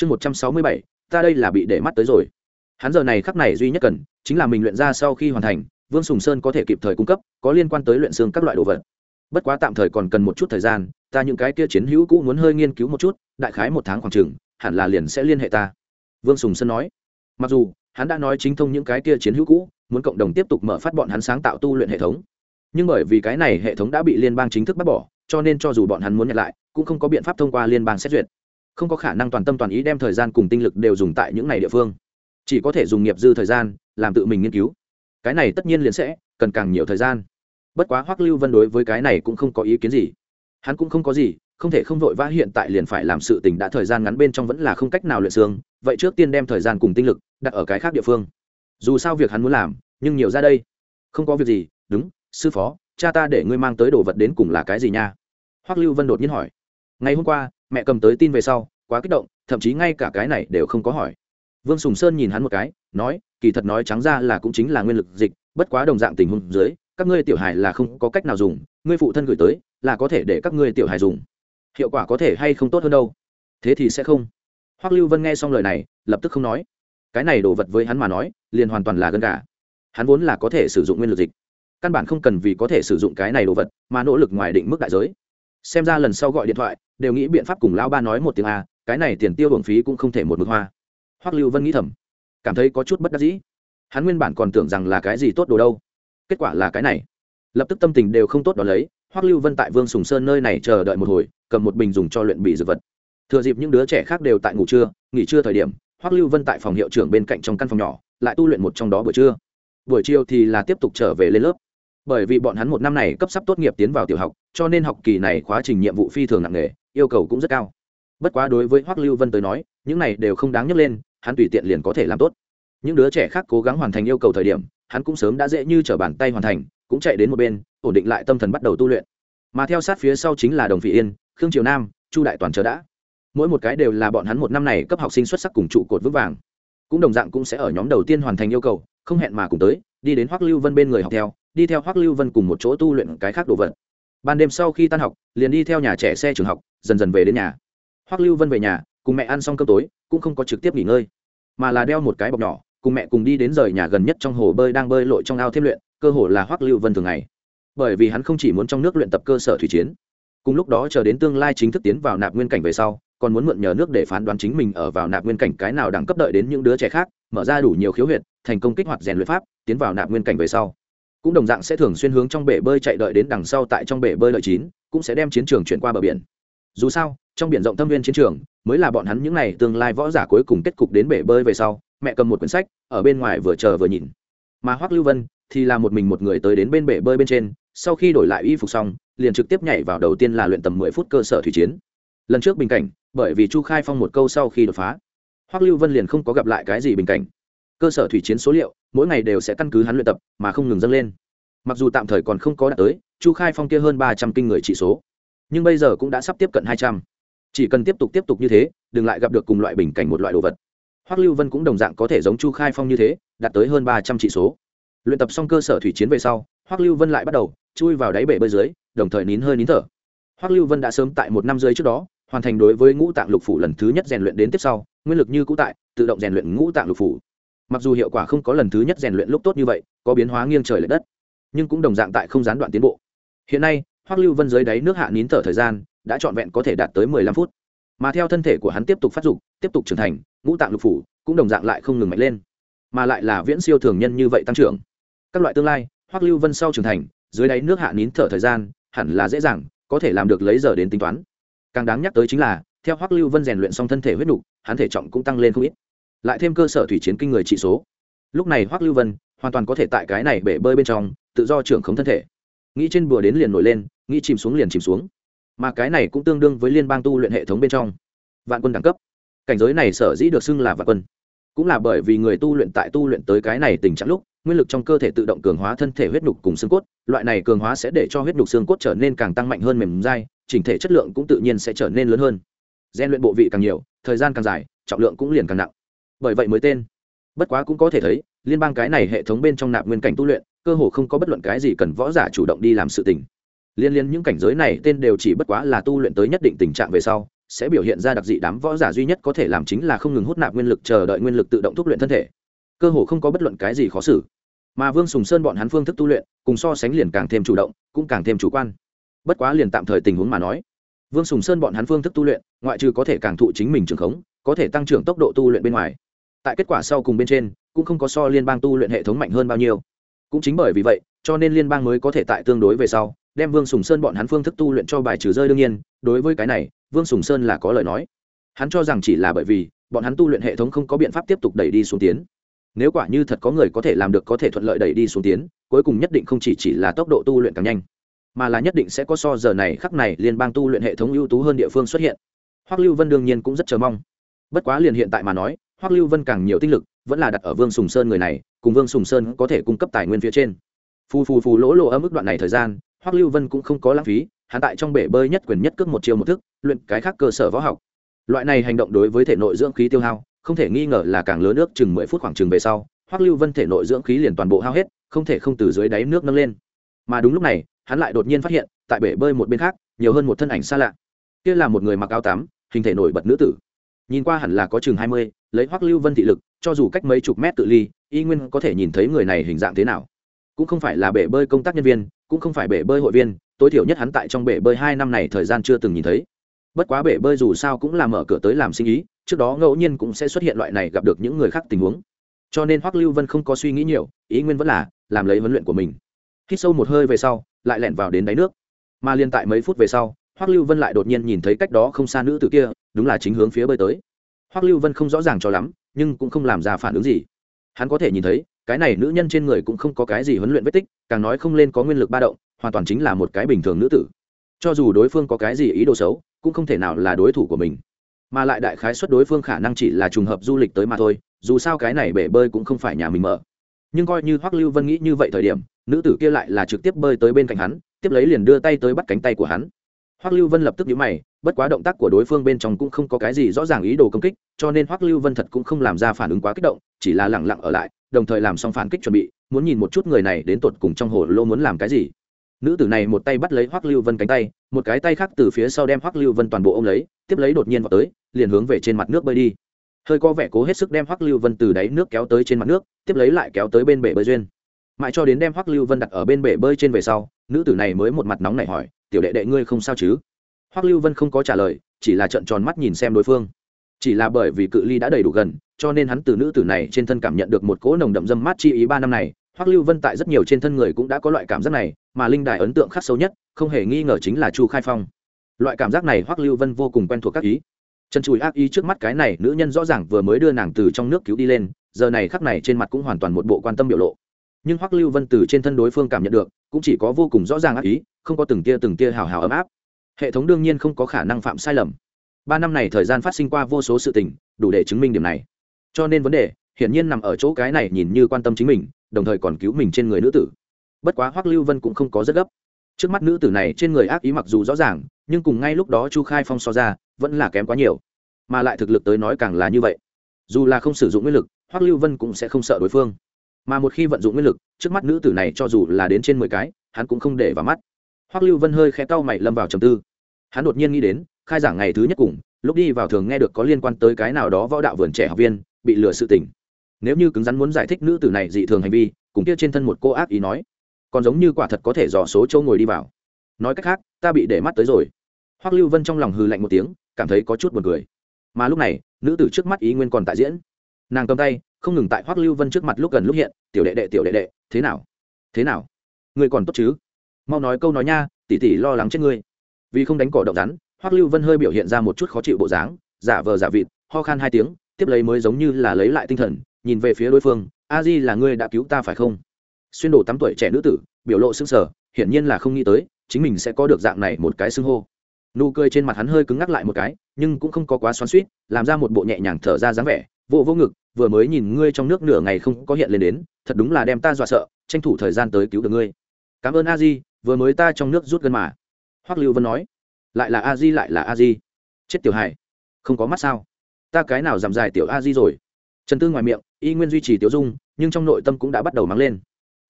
chương một trăm sáu mươi bảy, ta đây là bị để mắt tới rồi. Hắn giờ này khắc này duy nhất cần, chính là mình luyện ra sau khi hoàn thành, vương sùng sơn có thể kịp thời cung cấp, có liên quan tới luyện xương các loại đồ vật. Bất quá tạm thời còn cần một chút thời gian, ta những cái kia chiến hữu cũ muốn hơi nghiên cứu một chút, đại khái một tháng khoảng chừng, hẳn là liền sẽ liên hệ ta. Vương sùng sơn nói. Mặc dù, hắn đã nói chính thông những cái kia chiến hữu cũ, muốn cộng đồng tiếp tục mở phát bọn hắn sáng tạo tu luyện hệ thống. Nhưng bởi vì cái này hệ thống đã bị liên bang chính thức bác bỏ, cho nên cho dù bọn hắn muốn nhận lại, cũng không có biện pháp thông qua liên bang xét duyệt không có khả năng toàn tâm toàn ý đem thời gian cùng tinh lực đều dùng tại những này địa phương. Chỉ có thể dùng nghiệp dư thời gian, làm tự mình nghiên cứu. Cái này tất nhiên liền sẽ cần càng nhiều thời gian. Bất quá hoắc lưu vân đối với cái này cũng không có ý kiến gì. Hắn cũng không có gì, không thể không vội vã hiện tại liền phải làm sự tình đã thời gian ngắn bên trong vẫn là không cách nào luyện xương, vậy trước tiên đem thời gian cùng tinh lực đặt ở cái khác địa phương. Dù sao việc hắn muốn làm, nhưng nhiều ra đây. Không có việc gì, đúng, sư phó, cha ta để ngươi mang tới đồ vật đến cùng là cái gì nha? Hoắc lưu vân đột nhiên hỏi. Ngày hôm qua mẹ cầm tới tin về sau, quá kích động, thậm chí ngay cả cái này đều không có hỏi. Vương sùng sơn nhìn hắn một cái, nói, kỳ thật nói trắng ra là cũng chính là nguyên lực dịch, bất quá đồng dạng tình huống dưới, các ngươi tiểu hài là không có cách nào dùng, ngươi phụ thân gửi tới, là có thể để các ngươi tiểu hài dùng. Hiệu quả có thể hay không tốt hơn đâu? Thế thì sẽ không. Hoắc lưu vân nghe xong lời này, lập tức không nói. Cái này đổ vật với hắn mà nói, liền hoàn toàn là gần cả. hắn vốn là có thể sử dụng nguyên lực dịch. Căn bản không cần vì có thể sử dụng cái này đồ vật, mà nỗ lực ngoài định mức đại giới xem ra lần sau gọi điện thoại, đều nghĩ biện pháp cùng lão ba nói một tiếng a, cái này tiền tiêu hưởng phí cũng không thể một mực hoa. Hoắc lưu vân nghĩ thầm, cảm thấy có chút bất đắc dĩ. Hắn nguyên bản còn tưởng rằng là cái gì tốt đồ đâu. Kết quả là cái này. Lập tức tâm tình đều không tốt đó lấy, hoắc lưu vân tại vương sùng sơn nơi này chờ đợi một hồi, cầm một bình dùng cho luyện bị dược vật. Thừa dịp những đứa trẻ khác đều tại ngủ trưa, nghỉ trưa thời điểm, hoắc lưu vân tại phòng hiệu trưởng bên cạnh trong căn phòng nhỏ, lại tu luyện một trong đó buổi trưa. Buổi chiều thì là tiếp tục trở về lên lớp bởi vì bọn hắn một năm này cấp sắp tốt nghiệp tiến vào tiểu học, cho nên học kỳ này quá trình nhiệm vụ phi thường nặng nề, yêu cầu cũng rất cao. Bất quá đối với hoắc lưu vân tới nói, những này đều không đáng nhắc lên, hắn tùy tiện liền có thể làm tốt. Những đứa trẻ khác cố gắng hoàn thành yêu cầu thời điểm, hắn cũng sớm đã dễ như t r ở bàn tay hoàn thành, cũng chạy đến một bên, ổn định lại tâm thần bắt đầu tu luyện. Mà theo sát phía sau chính là đồng vị yên, khương triều nam, chu đại toàn chờ đã. Mỗi một cái đều là bọn hắn một năm này cấp học sinh xuất sắc cùng trụ cột vững vàng. Cũng đồng dạng cũng sẽ ở nhóm đầu tiên hoàn thành yêu cầu, không hẹn mà cùng tới, đi đến hoắc lưu vân bên người học theo đi theo hoắc lưu vân cùng một chỗ tu luyện cái khác đồ vật. Ban đêm sau khi tan học, liền đi theo nhà trẻ xe trường học, dần dần về đến nhà. Hoắc lưu vân về nhà, cùng mẹ ăn xong cơm tối, cũng không có trực tiếp nghỉ ngơi, mà là đeo một cái bọc nhỏ, cùng mẹ cùng đi đến rời nhà gần nhất trong hồ bơi đang bơi lội trong ao thêm luyện, cơ hồ là hoắc lưu vân thường ngày. Bởi vì hắn không chỉ muốn trong nước luyện tập cơ sở thủy chiến, cùng lúc đó chờ đến tương lai chính thức tiến vào nạp nguyên cảnh về sau, còn muốn mượn nhờ nước để phán đoán chính mình ở vào nạp nguyên cảnh cái nào đẳng cấp đợi đến những đứa trẻ khác, mở ra đủ nhiều khiếu huyệt, thành công kích hoạt rèn luyện pháp, tiến vào nạp nguyên cảnh về sau cũng đồng dạng sẽ thường xuyên hướng trong bể bơi chạy đợi đến đằng sau tại trong bể bơi lợi chín, cũng sẽ đem chiến trường chuyển qua bờ biển. Dù sao, trong biển rộng thâm viên chiến trường, mới là bọn hắn những n à y tương lai võ giả cuối cùng kết cục đến bể bơi về sau, mẹ cầm một quyển sách, ở bên ngoài vừa chờ vừa nhìn. Mà hoắc lưu vân thì là một mình một người tới đến bên bể bơi bên trên, sau khi đổi lại y phục xong, liền trực tiếp nhảy vào đầu tiên là luyện tầm mười phút cơ sở thủy chiến. Lần trước bình cảnh, bởi vì chu khai phong một câu sau khi đột phá, hoắc lưu vân liền không có gặp lại cái gì bình cảnh cơ sở thủy chiến số liệu, mỗi ngày đều sẽ căn cứ hắn luyện tập, mà không ngừng dâng lên. Mặc dù tạm thời còn không có đạt tới, chu khai phong kia hơn ba trăm kinh người trị số. Nhưng bây giờ cũng đã sắp tiếp cận hai trăm. Chỉ cần tiếp tục tiếp tục như thế, đừng lại gặp được cùng loại bình cảnh một loại đồ vật. Hoắc lưu vân cũng đồng dạng có thể giống chu khai phong như thế, đạt tới hơn ba trăm trị số. Luyện tập xong cơ sở thủy chiến về sau, hoắc lưu vân lại bắt đầu chui vào đáy bể bơi dưới, đồng thời nín hơi nín thở. Hoắc lưu vân đã sớm tại một năm dưới trước đó, hoàn thành đối với ngũ tạng lục phủ lần thứ nhất rèn luyện đến tiếp sau, nguyên lực như cũ tại, tự động rèn luyện ngũ tạng lục phủ mặc dù hiệu quả không có lần thứ nhất rèn luyện lúc tốt như vậy có biến hóa nghiêng trời l ệ đất nhưng cũng đồng dạng tại không gián đoạn tiến bộ. Hiện nay hoắc lưu vân dưới đáy nước hạ nín thở thời gian đã trọn vẹn có thể đạt tới mười lăm phút. Mà theo thân thể của hắn tiếp tục phát dục tiếp tục trưởng thành ngũ tạng lục phủ cũng đồng dạng lại không ngừng mạnh lên mà lại là viễn siêu thường nhân như vậy tăng trưởng. Các loại tương lai hoắc lưu vân sau trưởng thành dưới đáy nước hạ nín thở thời gian hẳn là dễ dàng có thể làm được lấy giờ đến tính toán. Càng đáng nhắc tới chính là theo hoắc lưu vân rèn luyện xong thân thể huyết đủ, hắn thể trọng cũng tăng lên không ít lại thêm cơ sở thủy chiến kinh người trị số. Lúc này hoắc lưu vân hoàn toàn có thể tại cái này bể bơi bên trong, tự do trưởng khống thân thể. Nghĩ trên bùa đến liền nổi lên, nghĩ chìm xuống liền chìm xuống. Mà cái này cũng tương đương với liên bang tu luyện hệ thống bên trong. Vạn quân đẳng cấp. Cảnh giới này sở dĩ được xưng là vạn quân, cũng là bởi vì người tu luyện tại tu luyện tới cái này tình trạng lúc, nguyên lực trong cơ thể tự động cường hóa thân thể huyết nhục cùng xương cốt, loại này cường hóa sẽ để cho huyết nhục xương cốt trở nên càng tăng mạnh hơn mềm dai, chỉnh thể chất lượng cũng tự nhiên sẽ trở nên lớn hơn. Gian luyện bộ vị càng nhiều, thời gian càng dài, trọng lượng cũng liền càng nặng bởi vậy mới tên. Bất quá cũng có thể thấy, liên bang cái này hệ thống bên trong nạp nguyên cảnh tu luyện, cơ hồ không có bất luận cái gì cần võ giả chủ động đi làm sự tình. Liên liên những cảnh giới này tên đều chỉ bất quá là tu luyện tới nhất định tình trạng về sau, sẽ biểu hiện ra đặc dị đám võ giả duy nhất có thể làm chính là không ngừng hút nạp nguyên lực, chờ đợi nguyên lực tự động thúc luyện thân thể. Cơ hồ không có bất luận cái gì khó xử. Mà vương sùng sơn bọn hắn phương thức tu luyện, cùng so sánh liền càng thêm chủ động, cũng càng thêm chủ quan. Bất quá liền tạm thời tình huống mà nói, vương sùng sơn bọn hắn phương thức tu luyện, ngoại trừ có thể càng thụ chính mình trường khống, có thể tăng trưởng tốc độ tu luyện bên ngoài tại kết quả sau cùng bên trên, cũng không có so liên bang tu luyện hệ thống mạnh hơn bao nhiêu. Cũng chính bởi vì vậy, cho nên liên bang mới có thể tại tương đối về sau, đem vương sùng sơn bọn hắn phương thức tu luyện cho bài trừ rơi đương nhiên, đối với cái này, vương sùng sơn là có lời nói. Hắn cho rằng chỉ là bởi vì, bọn hắn tu luyện hệ thống không có biện pháp tiếp tục đẩy đi xuống tiến. Nếu quả như thật có người có thể làm được có thể thuận lợi đẩy đi xuống tiến, cuối cùng nhất định không chỉ chỉ là tốc độ tu luyện càng nhanh, mà là nhất định sẽ có so giờ này khắc này liên bang tu luyện hệ thống ưu tú hơn địa phương xuất hiện. Hoắc lưu vân đương nhiên cũng rất chờ mong. Bất quá liền hiện tại mà nói hoắc lưu vân càng nhiều tinh lực, vẫn là đặt ở vương sùng sơn người này, cùng vương sùng sơn có thể cung cấp tài nguyên phía trên. Phù phù phù lỗ lộ ở mức đoạn này thời gian, hoắc lưu vân cũng không có lãng phí, hắn tại trong bể bơi nhất quyền nhất cước một chiều một thức, luyện cái khác cơ sở võ học. Loại này hành động đối với thể nội dưỡng khí tiêu hao, không thể nghi ngờ là càng lớn nước chừng mười phút khoảng chừng về sau, hoắc lưu vân thể nội dưỡng khí liền toàn bộ hao hết, không thể không từ dưới đáy nước nâng lên. Mà đúng lúc này, hắn lại đột nhiên phát hiện, tại bể bơi một bên khác, nhiều hơn một thân ảnh xa lạ. Kia là một người mặc áo tắm, hình thể nổi bật nữ tử. Nhìn qua hẳn là có chừng hai mươi lấy hoắc lưu vân thị lực, cho dù cách mấy chục mét tự ly, y nguyên có thể nhìn thấy người này hình dạng thế nào. Cũng không phải là bể bơi công tác nhân viên, cũng không phải bể bơi hội viên, tối thiểu nhất hắn tại trong bể bơi hai năm này thời gian chưa từng nhìn thấy. Bất quá bể bơi dù sao cũng là mở cửa tới làm sinh ý, trước đó ngẫu nhiên cũng sẽ xuất hiện loại này gặp được những người khác tình huống. Cho nên hoắc lưu vân không có suy nghĩ nhiều, ý nguyên vẫn là làm lấy huấn luyện của mình. Hít sâu một hơi về sau, lại lẻn vào đến đáy nước. Mà liên tại mấy phút về sau, hoắc lưu vân lại đột nhiên nhìn thấy cách đó không xa nữ từ kia, đúng là chính hướng phía bơi tới hoắc lưu vân không rõ ràng cho lắm, nhưng cũng không làm ra phản ứng gì. Hắn có thể nhìn thấy, cái này nữ nhân trên người cũng không có cái gì huấn luyện vết tích, càng nói không lên có nguyên lực ba động, hoàn toàn chính là một cái bình thường nữ tử. Cho dù đối phương có cái gì ý đồ xấu, cũng không thể nào là đối thủ của mình. Mà lại đại khái suất đối phương khả năng chỉ là trùng hợp du lịch tới mà thôi, dù sao cái này bể bơi cũng không phải nhà mình mở. Nhưng coi như hoắc lưu vân nghĩ như vậy thời điểm, nữ tử kia lại là trực tiếp bơi tới bên cạnh hắn, tiếp lấy liền đưa tay tới bắt cánh tay của hắn. Hoắc lưu vân lập tức nhíu mày bất quá động tác của đối phương bên trong cũng không có cái gì rõ ràng ý đồ công kích, cho nên hoắc lưu vân thật cũng không làm ra phản ứng quá kích động, chỉ là lẳng lặng ở lại, đồng thời làm xong phản kích chuẩn bị, muốn nhìn một chút người này đến tột cùng trong hồ lô muốn làm cái gì. Nữ tử này một tay bắt lấy hoắc lưu vân cánh tay, một cái tay khác từ phía sau đem hoắc lưu vân toàn bộ ôm lấy, tiếp lấy đột nhiên vào tới, liền hướng về trên mặt nước bơi đi. Hơi có vẻ cố hết sức đem hoắc lưu vân từ đáy nước kéo tới trên mặt nước, tiếp lấy lại kéo tới bên bể bơi duyên. Mãi cho đến đem hoắc lưu vân đặt ở bên bể bơi trên về sau, nữ tử này mới một mặt nóng này hỏi, tiểu đệ đệ ngươi không sao chứ? Hoắc lưu vân không có trả lời, chỉ là trợn tròn mắt nhìn xem đối phương. Chỉ là bởi vì cự ly đã đầy đủ gần, cho nên hắn từ nữ tử này trên thân cảm nhận được một cỗ nồng đậm dâm mát chi ý ba năm này. Hoắc lưu vân tại rất nhiều trên thân người cũng đã có loại cảm giác này, mà linh đài ấn tượng khắc sâu nhất, không hề nghi ngờ chính là chu khai phong. Loại cảm giác này hoắc lưu vân vô cùng quen thuộc các ý. Chân chùi ác ý trước mắt cái này, nữ nhân rõ ràng vừa mới đưa nàng từ trong nước cứu đi lên, giờ này khắc này trên mặt cũng hoàn toàn một bộ quan tâm biểu lộ. Nhưng hoắc lưu vân từ trên thân đối phương cảm nhận được, cũng chỉ có vô cùng rõ ràng ác ý, không có từng tia từng tia hào hào ấm áp hệ thống đương nhiên không có khả năng phạm sai lầm. Ba năm này thời gian phát sinh qua vô số sự tình, đủ để chứng minh điểm này. Cho nên vấn đề, hiển nhiên nằm ở chỗ cái này nhìn như quan tâm chính mình, đồng thời còn cứu mình trên người nữ tử. Bất quá hoắc lưu vân cũng không có rất gấp. Trước mắt nữ tử này trên người ác ý mặc dù rõ ràng, nhưng cùng ngay lúc đó chu khai phong so ra, vẫn là kém quá nhiều. Mà lại thực lực tới nói càng là như vậy. Dù là không sử dụng nguyên lực, hoắc lưu vân cũng sẽ không sợ đối phương. Mà một khi vận dụng nguyên lực, trước mắt nữ tử này cho dù là đến trên mười cái, hắn cũng không để vào mắt. Hoắc lưu vân hơi khẽ cau mày lâm vào trầm tư hắn đột nhiên nghĩ đến, khai giảng ngày thứ nhất cùng, lúc đi vào thường nghe được có liên quan tới cái nào đó võ đạo vườn trẻ học viên, bị lừa sự tình. Nếu như cứng rắn muốn giải thích nữ tử này dị thường hành vi, cùng kia trên thân một cô ác ý nói, còn giống như quả thật có thể dò số châu ngồi đi vào. Nói cách khác, ta bị để mắt tới rồi. Hoắc lưu vân trong lòng hừ lạnh một tiếng, cảm thấy có chút buồn cười. Mà lúc này, nữ tử trước mắt ý nguyên còn tại diễn. Nàng cầm tay, không ngừng tại hoắc lưu vân trước mặt lúc gần lúc hiện, tiểu đệ đệ, tiểu đệ đệ, thế nào? Thế nào? Ngươi còn tốt chứ? Mau nói câu nói nha tỷ tỷ lo lắng chết ngươi vì không đánh cỏ động rắn, hoắc lưu vân hơi biểu hiện ra một chút khó chịu bộ dáng, giả vờ giả vịt, ho khan hai tiếng, tiếp lấy mới giống như là lấy lại tinh thần, nhìn về phía đối phương, a di là ngươi đã cứu ta phải không? Xuyên đồ tắm tuổi trẻ nữ tử, biểu lộ sững sờ, hiển nhiên là không nghĩ tới, chính mình sẽ có được dạng này một cái xưng hô. Nụ cười trên mặt hắn hơi cứng ngắc lại một cái, nhưng cũng không có quá xoắn suýt làm ra một bộ nhẹ nhàng thở ra dáng vẻ, vô vô ngực, vừa mới nhìn ngươi trong nước nửa ngày không có hiện lên đến, thật đúng là đem ta dọa sợ, tranh thủ thời gian tới cứu được ngươi. Cảm ơn a di, vừa mới ta trong nước rút gần mà hoắc lưu vân nói, lại là a di, lại là a di. Chết tiểu hài, không có mắt sao? Ta cái nào giảm dài tiểu a di rồi? Trần tư ngoài miệng, y nguyên duy trì tiểu dung, nhưng trong nội tâm cũng đã bắt đầu mắng lên.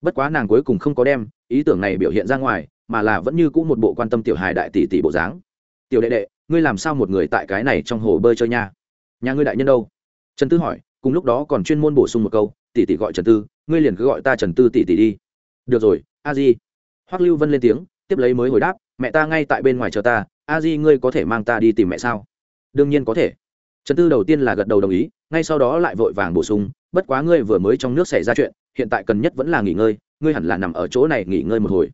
Bất quá nàng cuối cùng không có đem ý tưởng này biểu hiện ra ngoài, mà là vẫn như cũ một bộ quan tâm tiểu hài đại tỷ tỷ bộ dáng. Tiểu đệ đệ, ngươi làm sao một người tại cái này trong hồ bơi chơi nha? Nhà ngươi đại nhân đâu? Trần tư hỏi, cùng lúc đó còn chuyên môn bổ sung một câu, tỷ tỷ gọi trần tư, ngươi liền cứ gọi ta trần tư tỷ tỷ đi. Được rồi, a di. Hoắc lưu vân lên tiếng tiếp lấy mới hồi đáp, mẹ ta ngay tại bên ngoài chờ ta, a di ngươi có thể mang ta đi tìm mẹ sao? Đương nhiên có thể. Trần tư đầu tiên là gật đầu đồng ý, ngay sau đó lại vội vàng bổ sung, bất quá ngươi vừa mới trong nước xảy ra chuyện, hiện tại cần nhất vẫn là nghỉ ngơi, ngươi hẳn là nằm ở chỗ này nghỉ ngơi một hồi.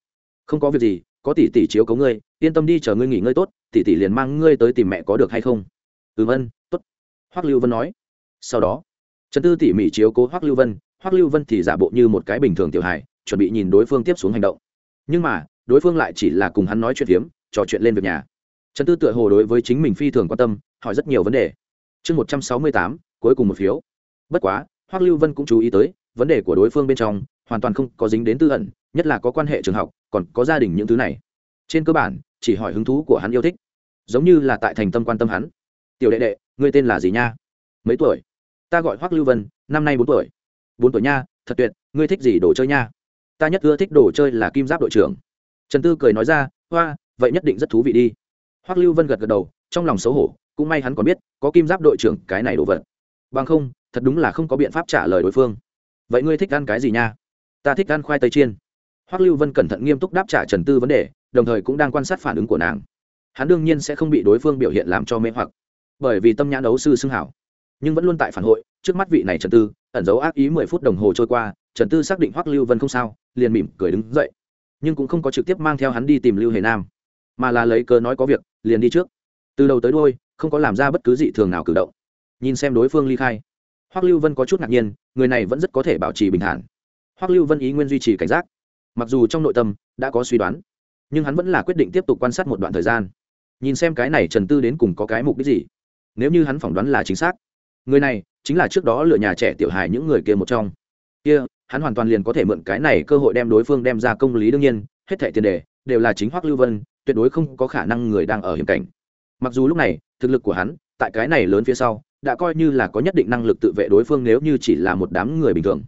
Không có việc gì, có tỷ tỷ chiếu cấu ngươi, yên tâm đi chờ ngươi nghỉ ngơi tốt, tỷ tỷ liền mang ngươi tới tìm mẹ có được hay không? Ừm ân tốt. Hoắc lưu vân nói. Sau đó, trần tư tỉ mỉ chiếu cố hoắc lưu vân, hoắc lưu vân thì giả bộ như một cái bình thường tiểu hài, chuẩn bị nhìn đối phương tiếp xuống hành động. Nhưng mà đối phương lại chỉ là cùng hắn nói chuyện hiếm trò chuyện lên việc nhà. Trần tư tựa hồ đối với chính mình phi thường quan tâm, hỏi rất nhiều vấn đề. Chương một trăm sáu mươi tám, cuối cùng một phiếu. Bất quá, hoắc lưu vân cũng chú ý tới, vấn đề của đối phương bên trong hoàn toàn không có dính đến tư ẩn, nhất là có quan hệ trường học, còn có gia đình những thứ này. Trên cơ bản, chỉ hỏi hứng thú của hắn yêu thích. Giống như là tại thành tâm quan tâm hắn. Tiểu đệ đệ, ngươi tên là gì nha? Mấy tuổi? Ta gọi hoắc lưu vân, năm nay bốn tuổi. Bốn tuổi nha, thật tuyệt, ngươi thích gì đồ chơi nha? Ta nhất ưa thích đồ chơi là kim giáp đội trưởng trần tư cười nói ra, hoa, vậy nhất định rất thú vị đi. Hoắc lưu vân gật gật đầu, trong lòng xấu hổ, cũng may hắn còn biết, có kim giáp đội trưởng, cái này đồ vật. Bằng không, thật đúng là không có biện pháp trả lời đối phương. Vậy ngươi thích ăn cái gì nha? Ta thích ăn khoai tây chiên. Hoắc lưu vân cẩn thận nghiêm túc đáp trả trần tư vấn đề, đồng thời cũng đang quan sát phản ứng của nàng. Hắn đương nhiên sẽ không bị đối phương biểu hiện làm cho mê hoặc, bởi vì tâm nhãn đấu sư xưng hảo. Nhưng vẫn luôn tại phản hội, trước mắt vị này trần tư, ẩn giấu ác ý mười phút đồng hồ trôi qua, trần tư xác định hoắc lưu vân không sao, liền mỉm cười đứng dậy nhưng cũng không có trực tiếp mang theo hắn đi tìm lưu hề nam, mà là lấy cớ nói có việc, liền đi trước. Từ đầu tới đôi không có làm ra bất cứ dị thường nào cử động. Nhìn xem đối phương ly khai, hoắc lưu vân có chút ngạc nhiên, người này vẫn rất có thể bảo trì bình thản. Hoắc lưu vân ý nguyên duy trì cảnh giác. Mặc dù trong nội tâm đã có suy đoán, nhưng hắn vẫn là quyết định tiếp tục quan sát một đoạn thời gian. Nhìn xem cái này trần tư đến cùng có cái mục đích gì. Nếu như hắn phỏng đoán là chính xác, người này chính là trước đó lựa nhà trẻ tiểu hài những người kia một trong. Kia hắn hoàn toàn liền có thể mượn cái này cơ hội đem đối phương đem ra công lý đương nhiên, hết thẻ tiền đề đều là chính hoắc lưu vân, tuyệt đối không có khả năng người đang ở hiểm cảnh. Mặc dù lúc này, thực lực của hắn tại cái này lớn phía sau, đã coi như là có nhất định năng lực tự vệ đối phương nếu như chỉ là một đám người bình thường.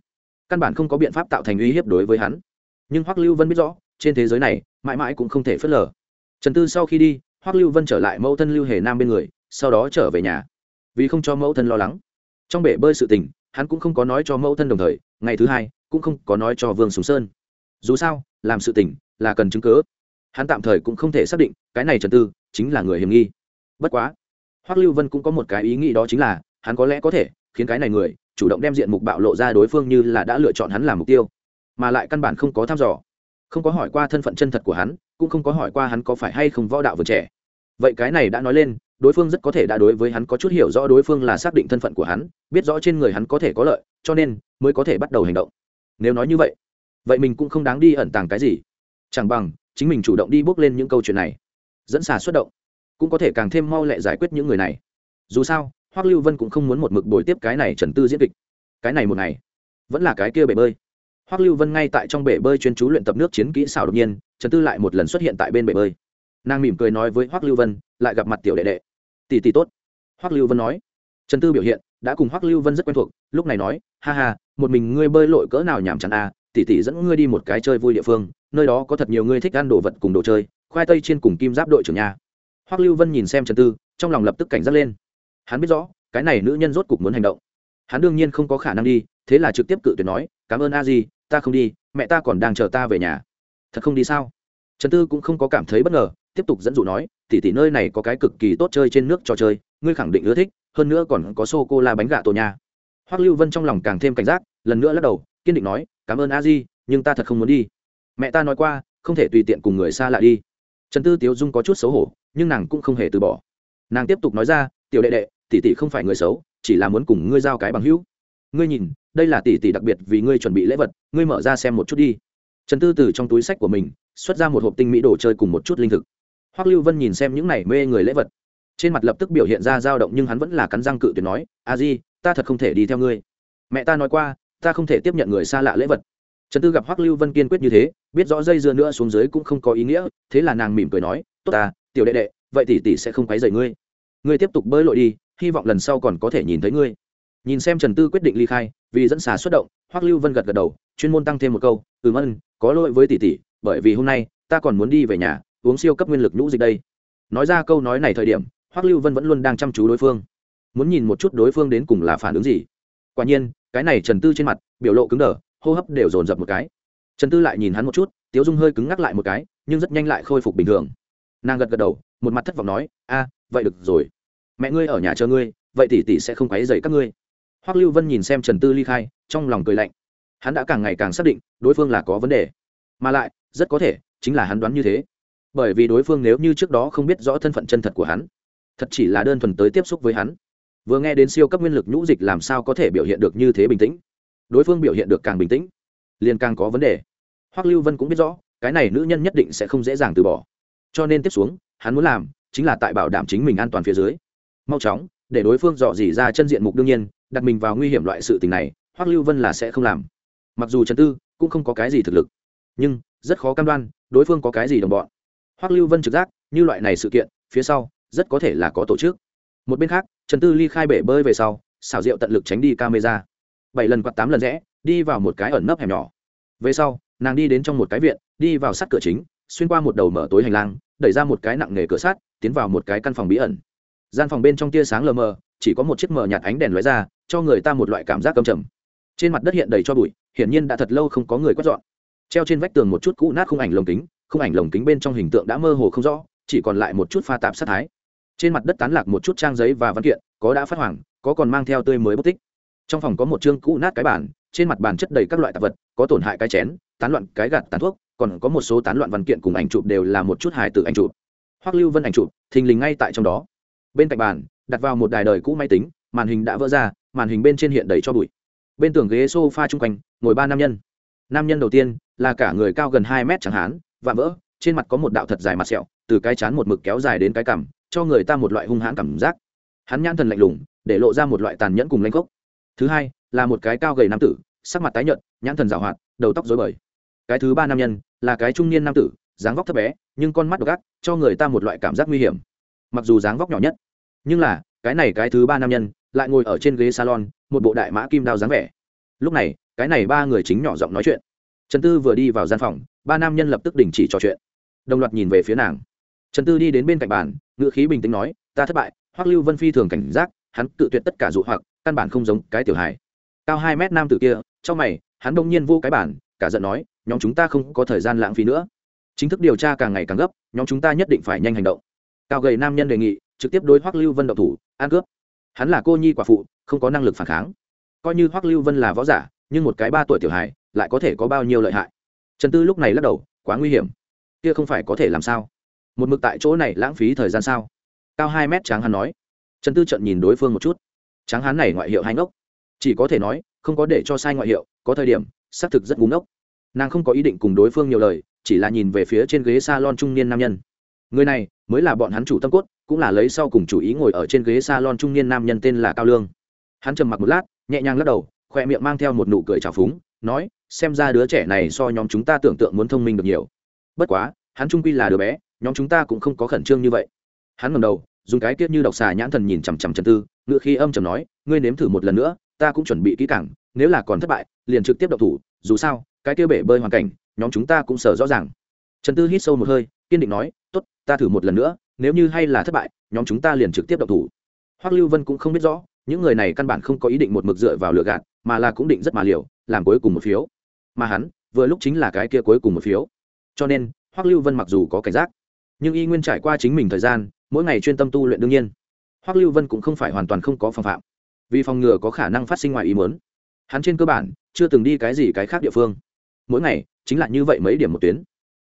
Căn bản không có biện pháp tạo thành uy hiếp đối với hắn. Nhưng hoắc lưu vân biết rõ, trên thế giới này, mãi mãi cũng không thể phớt lờ. Trần tư sau khi đi, hoắc lưu vân trở lại mẫu thân lưu hề nam bên người, sau đó trở về nhà. Vì không cho mẫu thân lo lắng. Trong bể bơi sự tình, hắn cũng không có nói cho mẫu thân đồng thời ngày thứ hai cũng không có nói cho vương sùng sơn dù sao làm sự tình là cần chứng cớ hắn tạm thời cũng không thể xác định cái này trần tư chính là người hiểm nghi bất quá hoắc lưu vân cũng có một cái ý nghĩ đó chính là hắn có lẽ có thể khiến cái này người chủ động đem diện mục bạo lộ ra đối phương như là đã lựa chọn hắn làm mục tiêu mà lại căn bản không có thăm dò không có hỏi qua thân phận chân thật của hắn cũng không có hỏi qua hắn có phải hay không võ đạo vừa trẻ vậy cái này đã nói lên đối phương rất có thể đã đối với hắn có chút hiểu rõ đối phương là xác định thân phận của hắn, biết rõ trên người hắn có thể có lợi, cho nên mới có thể bắt đầu hành động. Nếu nói như vậy vậy mình cũng không đáng đi ẩn tàng cái gì. Chẳng bằng, chính mình chủ động đi bước lên những câu chuyện này. Dẫn xà xuất động, cũng có thể càng thêm mau lẹ giải quyết những người này. Dù sao, hoắc lưu vân cũng không muốn một mực bồi tiếp cái này trần tư diễn kịch. Cái này một ngày, vẫn là cái kia bể bơi. Hoắc lưu vân ngay tại trong bể bơi chuyên chú luyện tập nước chiến kỹ xảo đột nhiên, trần tư lại một lần xuất hiện tại bên bể bơi nàng mỉm cười nói với hoắc lưu vân lại gặp mặt tiểu đệ đệ tỷ tỷ tốt hoắc lưu vân nói trần tư biểu hiện đã cùng hoắc lưu vân rất quen thuộc lúc này nói ha ha một mình ngươi bơi lội cỡ nào nhảm chán à tỷ tỷ dẫn ngươi đi một cái chơi vui địa phương nơi đó có thật nhiều ngươi thích ăn đồ vật cùng đồ chơi khoai tây trên cùng kim giáp đội trưởng nhà hoắc lưu vân nhìn xem trần tư trong lòng lập tức cảnh giác lên hắn biết rõ cái này nữ nhân rốt cục muốn hành động hắn đương nhiên không có khả năng đi thế là trực tiếp cự tuyệt nói cảm ơn a di ta không đi mẹ ta còn đang chờ ta về nhà thật không đi sao trần tư cũng không có cảm thấy bất ngờ, tiếp tục dẫn dụ nói tỉ tỉ nơi này có cái cực kỳ tốt chơi trên nước trò chơi, ngươi khẳng định ưa thích, hơn nữa còn có sô cô la bánh gà tổ nhà hoắc lưu vân trong lòng càng thêm cảnh giác, lần nữa lắc đầu, kiên định nói, cảm ơn a di, nhưng ta thật không muốn đi. Mẹ ta nói qua, không thể tùy tiện cùng người xa lạ đi. Trần tư tiếu dung có chút xấu hổ, nhưng nàng cũng không hề từ bỏ. Nàng tiếp tục nói ra, tiểu đệ đệ, tỷ tỷ không phải người xấu, chỉ là muốn cùng ngươi giao cái bằng hữu. Ngươi nhìn, đây là tỷ tỷ đặc biệt vì ngươi chuẩn bị lễ vật, ngươi mở ra xem một chút đi. Trần tư từ trong túi sách của mình xuất ra một hộp tinh mỹ đồ chơi cùng một chút linh thực. Hoắc lưu vân nhìn xem những này mê người lễ vật, trên mặt lập tức biểu hiện ra dao động nhưng hắn vẫn là cắn răng cự tuyệt nói, a di, ta thật không thể đi theo ngươi. Mẹ ta nói qua, ta không thể tiếp nhận người xa lạ lễ vật. Trần tư gặp hoắc lưu vân kiên quyết như thế, biết rõ dây dưa nữa xuống dưới cũng không có ý nghĩa, thế là nàng mỉm cười nói, tốt ta, tiểu đệ đệ, vậy tỷ tỷ sẽ không quấy rầy ngươi. Ngươi tiếp tục bơi lội đi, hy vọng lần sau còn có thể nhìn thấy ngươi. Nhìn xem trần tư quyết định ly khai, vì dẫn xà xuất động, hoắc lưu vân gật gật đầu, chuyên môn tăng thêm một câu, ừm ân, có lỗi với tỷ tỷ bởi vì hôm nay, ta còn muốn đi về nhà, uống siêu cấp nguyên lực nhũ dịch đây. Nói ra câu nói này thời điểm, hoắc lưu vân vẫn luôn đang chăm chú đối phương. Muốn nhìn một chút đối phương đến cùng là phản ứng gì. Quả nhiên, cái này trần tư trên mặt, biểu lộ cứng đờ, hô hấp đều dồn dập một cái. Trần tư lại nhìn hắn một chút, tiếu dung hơi cứng ngắc lại một cái, nhưng rất nhanh lại khôi phục bình thường. Nàng gật gật đầu, một mặt thất vọng nói, a, vậy được rồi. Mẹ ngươi ở nhà chờ ngươi, vậy tỷ tỷ sẽ không quấy dày các ngươi. Hoắc lưu vân nhìn xem trần tư ly khai, trong lòng cười lạnh. Hắn đã càng ngày càng xác định, đối phương là có vấn đề. Mà lại rất có thể chính là hắn đoán như thế. Bởi vì đối phương nếu như trước đó không biết rõ thân phận chân thật của hắn, thật chỉ là đơn thuần tới tiếp xúc với hắn. Vừa nghe đến siêu cấp nguyên lực nhũ dịch làm sao có thể biểu hiện được như thế bình tĩnh? Đối phương biểu hiện được càng bình tĩnh, liền càng có vấn đề. Hoắc lưu vân cũng biết rõ, cái này nữ nhân nhất định sẽ không dễ dàng từ bỏ. Cho nên tiếp xuống, hắn muốn làm chính là tại bảo đảm chính mình an toàn phía dưới. Mau chóng, để đối phương dò dỉ ra chân diện mục đương nhiên, đặt mình vào nguy hiểm loại sự tình này, hoắc lưu vân là sẽ không làm. Mặc dù trần tư, cũng không có cái gì thực lực. Nhưng rất khó cam đoan, đối phương có cái gì đồng bọn. Hoắc lưu vân trực giác, như loại này sự kiện, phía sau, rất có thể là có tổ chức. Một bên khác, trần tư ly khai bể bơi về sau, xảo diệu tận lực tránh đi camera. Bảy lần quạt tám lần rẽ, đi vào một cái ẩn nấp hẻm nhỏ. Về sau, nàng đi đến trong một cái viện, đi vào sát cửa chính, xuyên qua một đầu mở tối hành lang, đẩy ra một cái nặng nghề cửa sát tiến vào một cái căn phòng bí ẩn. Gian phòng bên trong tia sáng lờ mờ, chỉ có một chiếc mờ nhạt ánh đèn lóe ra, cho người ta một loại cảm giác cầm trầm. Trên mặt đất hiện đầy cho bụi, hiển nhiên đã thật lâu không có người quét dọn treo trên vách tường một chút cũ nát khung ảnh lồng kính, khung ảnh lồng kính bên trong hình tượng đã mơ hồ không rõ, chỉ còn lại một chút pha tạp sát thái. Trên mặt đất tán lạc một chút trang giấy và văn kiện, có đã phát hoàng có còn mang theo tươi mới bất tích. Trong phòng có một chương cũ nát cái bàn, trên mặt bàn chất đầy các loại tạp vật, có tổn hại cái chén, tán loạn cái gạt tàn thuốc, còn có một số tán loạn văn kiện cùng ảnh chụp đều là một chút hài tử ảnh chụp. Hoắc lưu vân ảnh chụp, thình lình ngay tại trong đó. Bên cạnh bàn, đặt vào một đài đời cũ máy tính, màn hình đã vỡ ra, màn hình bên trên hiện đầy cho bụi. Bên tường ghế sofa chung quanh, ngồi ba nam nhân nam nhân đầu tiên là cả người cao gần hai mét chẳng hán và vỡ, trên mặt có một đạo thật dài mặt sẹo, từ cái chán một mực kéo dài đến cái cằm, cho người ta một loại hung hãn cảm giác. Hắn nhãn thần lạnh lùng, để lộ ra một loại tàn nhẫn cùng lanh gốc thứ hai, là một cái cao gầy nam tử, sắc mặt tái nhợt, nhãn thần rào hoạt, đầu tóc dối bời. Cái thứ ba nam nhân, là cái trung niên nam tử, dáng vóc thấp bé, nhưng con mắt độc ác, cho người ta một loại cảm giác nguy hiểm. Mặc dù dáng vóc nhỏ nhất, nhưng là, cái này cái thứ ba nam nhân, lại ngồi ở trên ghế salon, một bộ đại mã kim đao dáng vẻ lúc này, cái này ba người chính nhỏ giọng nói chuyện. Trần tư vừa đi vào gian phòng, ba nam nhân lập tức đình chỉ trò chuyện. Đồng loạt nhìn về phía nàng. Trần tư đi đến bên cạnh bàn ngựa khí bình tĩnh nói, ta thất bại, hoắc lưu vân phi thường cảnh giác, hắn tự tuyệt tất cả dụ hoặc, căn bản không giống cái tiểu hài. Cao hai mét nam tử kia, trong mày, hắn đông nhiên vô cái bản, cả giận nói, nhóm chúng ta không có thời gian lãng phí nữa. Chính thức điều tra càng ngày càng gấp, nhóm chúng ta nhất định phải nhanh hành động. Cao gầy nam nhân đề nghị, trực tiếp đối hoắc lưu vân động thủ an cướp. Hắn là cô nhi quả phụ, không có năng lực phản kháng coi như hoắc lưu vân là võ giả, nhưng một cái ba tuổi tiểu hài lại có thể có bao nhiêu lợi hại? Trần tư lúc này lắc đầu, quá nguy hiểm. Kia không phải có thể làm sao? Một mực tại chỗ này lãng phí thời gian sao? Cao hai mét tráng hắn nói. Trần tư trận nhìn đối phương một chút. Tráng hắn này ngoại hiệu hai ngốc? Chỉ có thể nói, không có để cho sai ngoại hiệu, có thời điểm, xác thực rất búng ngốc. Nàng không có ý định cùng đối phương nhiều lời, chỉ là nhìn về phía trên ghế s a lon trung niên nam nhân. Người này, mới là bọn hắn chủ tâm cốt, cũng là lấy sau cùng chủ ý ngồi ở trên ghế s a lon trung niên nam nhân tên là cao lương. Hắn trầm mặc một lát nhẹ nhàng lắc đầu, khoe miệng mang theo một nụ cười trào phúng, nói, xem ra đứa trẻ này so nhóm chúng ta tưởng tượng muốn thông minh được nhiều. Bất quá, hắn trung quy là đứa bé, nhóm chúng ta cũng không có khẩn trương như vậy. Hắn ngầm đầu, dùng cái tiết như độc xà nhãn thần nhìn chằm chằm trần tư, ngựa khi âm chầm nói, ngươi nếm thử một lần nữa, ta cũng chuẩn bị kỹ càng, nếu là còn thất bại, liền trực tiếp độc thủ, dù sao, cái kia bể bơi hoàn cảnh, nhóm chúng ta cũng sợ rõ ràng. Trần tư hít sâu một hơi, kiên định nói, tốt, ta thử một lần nữa, nếu như hay là thất bại, nhóm chúng ta liền trực tiếp độc thủ. Hoắc lưu vân cũng không biết rõ những người này căn bản không có ý định một mực dựa vào lựa gạt, mà là cũng định rất mà liều, làm cuối cùng một phiếu. Mà hắn, vừa lúc chính là cái kia cuối cùng một phiếu. Cho nên, hoắc lưu vân mặc dù có cảnh giác, nhưng y nguyên trải qua chính mình thời gian, mỗi ngày chuyên tâm tu luyện đương nhiên. Hoắc lưu vân cũng không phải hoàn toàn không có phòng phạm, vì phòng ngừa có khả năng phát sinh ngoài ý muốn. Hắn trên cơ bản chưa từng đi cái gì cái khác địa phương. Mỗi ngày chính là như vậy mấy điểm một tuyến.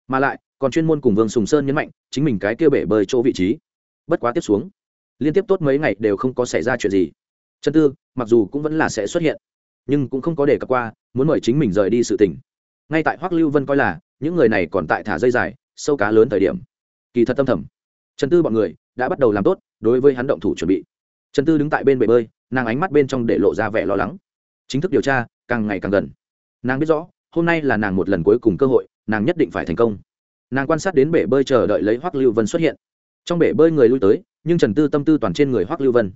Mà lại, còn chuyên môn cùng vương sùng sơn nhấn mạnh, chính mình cái kia bể bơi chỗ vị trí. Bất quá tiếp xuống, liên tiếp tốt mấy ngày đều không có xảy ra chuyện gì chân tư, mặc dù cũng vẫn là sẽ xuất hiện, nhưng cũng không có để cập qua, muốn mời chính mình rời đi sự tình. Ngay tại hoắc lưu vân coi là, những người này còn tại thả dây dài, sâu cá lớn thời điểm. Kỳ thật tâm thầm trần tư bọn người đã bắt đầu làm tốt đối với hắn động thủ chuẩn bị. Trần tư đứng tại bên bể bơi, nàng ánh mắt bên trong để lộ ra vẻ lo lắng. Chính thức điều tra, càng ngày càng gần. Nàng biết rõ, hôm nay là nàng một lần cuối cùng cơ hội, nàng nhất định phải thành công. Nàng quan sát đến bể bơi chờ đợi lấy hoắc lưu vân xuất hiện. Trong bể bơi người lui tới, nhưng trần tư tâm tư toàn trên người hoắc lưu vân.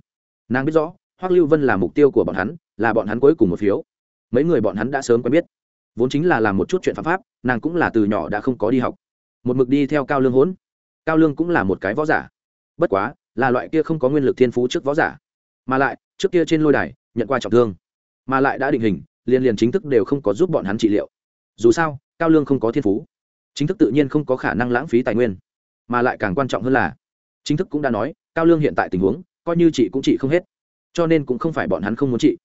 Nàng biết rõ hoắc lưu vân là mục tiêu của bọn hắn, là bọn hắn cuối cùng một phiếu. Mấy người bọn hắn đã sớm quen biết. Vốn chính là làm một chút chuyện phạm pháp, nàng cũng là từ nhỏ đã không có đi học. Một mực đi theo cao lương hỗn. Cao lương cũng là một cái võ giả. Bất quá, là loại kia không có nguyên lực thiên phú trước võ giả. Mà lại, trước kia trên lôi đài, nhận qua trọng thương. Mà lại đã định hình, liền liền chính thức đều không có giúp bọn hắn trị liệu. Dù sao, cao lương không có thiên phú. Chính thức tự nhiên không có khả năng lãng phí tài nguyên. Mà lại càng quan trọng hơn là, chính thức cũng đã nói, cao lương hiện tại tình huống, coi như chị cũng chị không hết cho nên cũng không phải bọn hắn không muốn trị.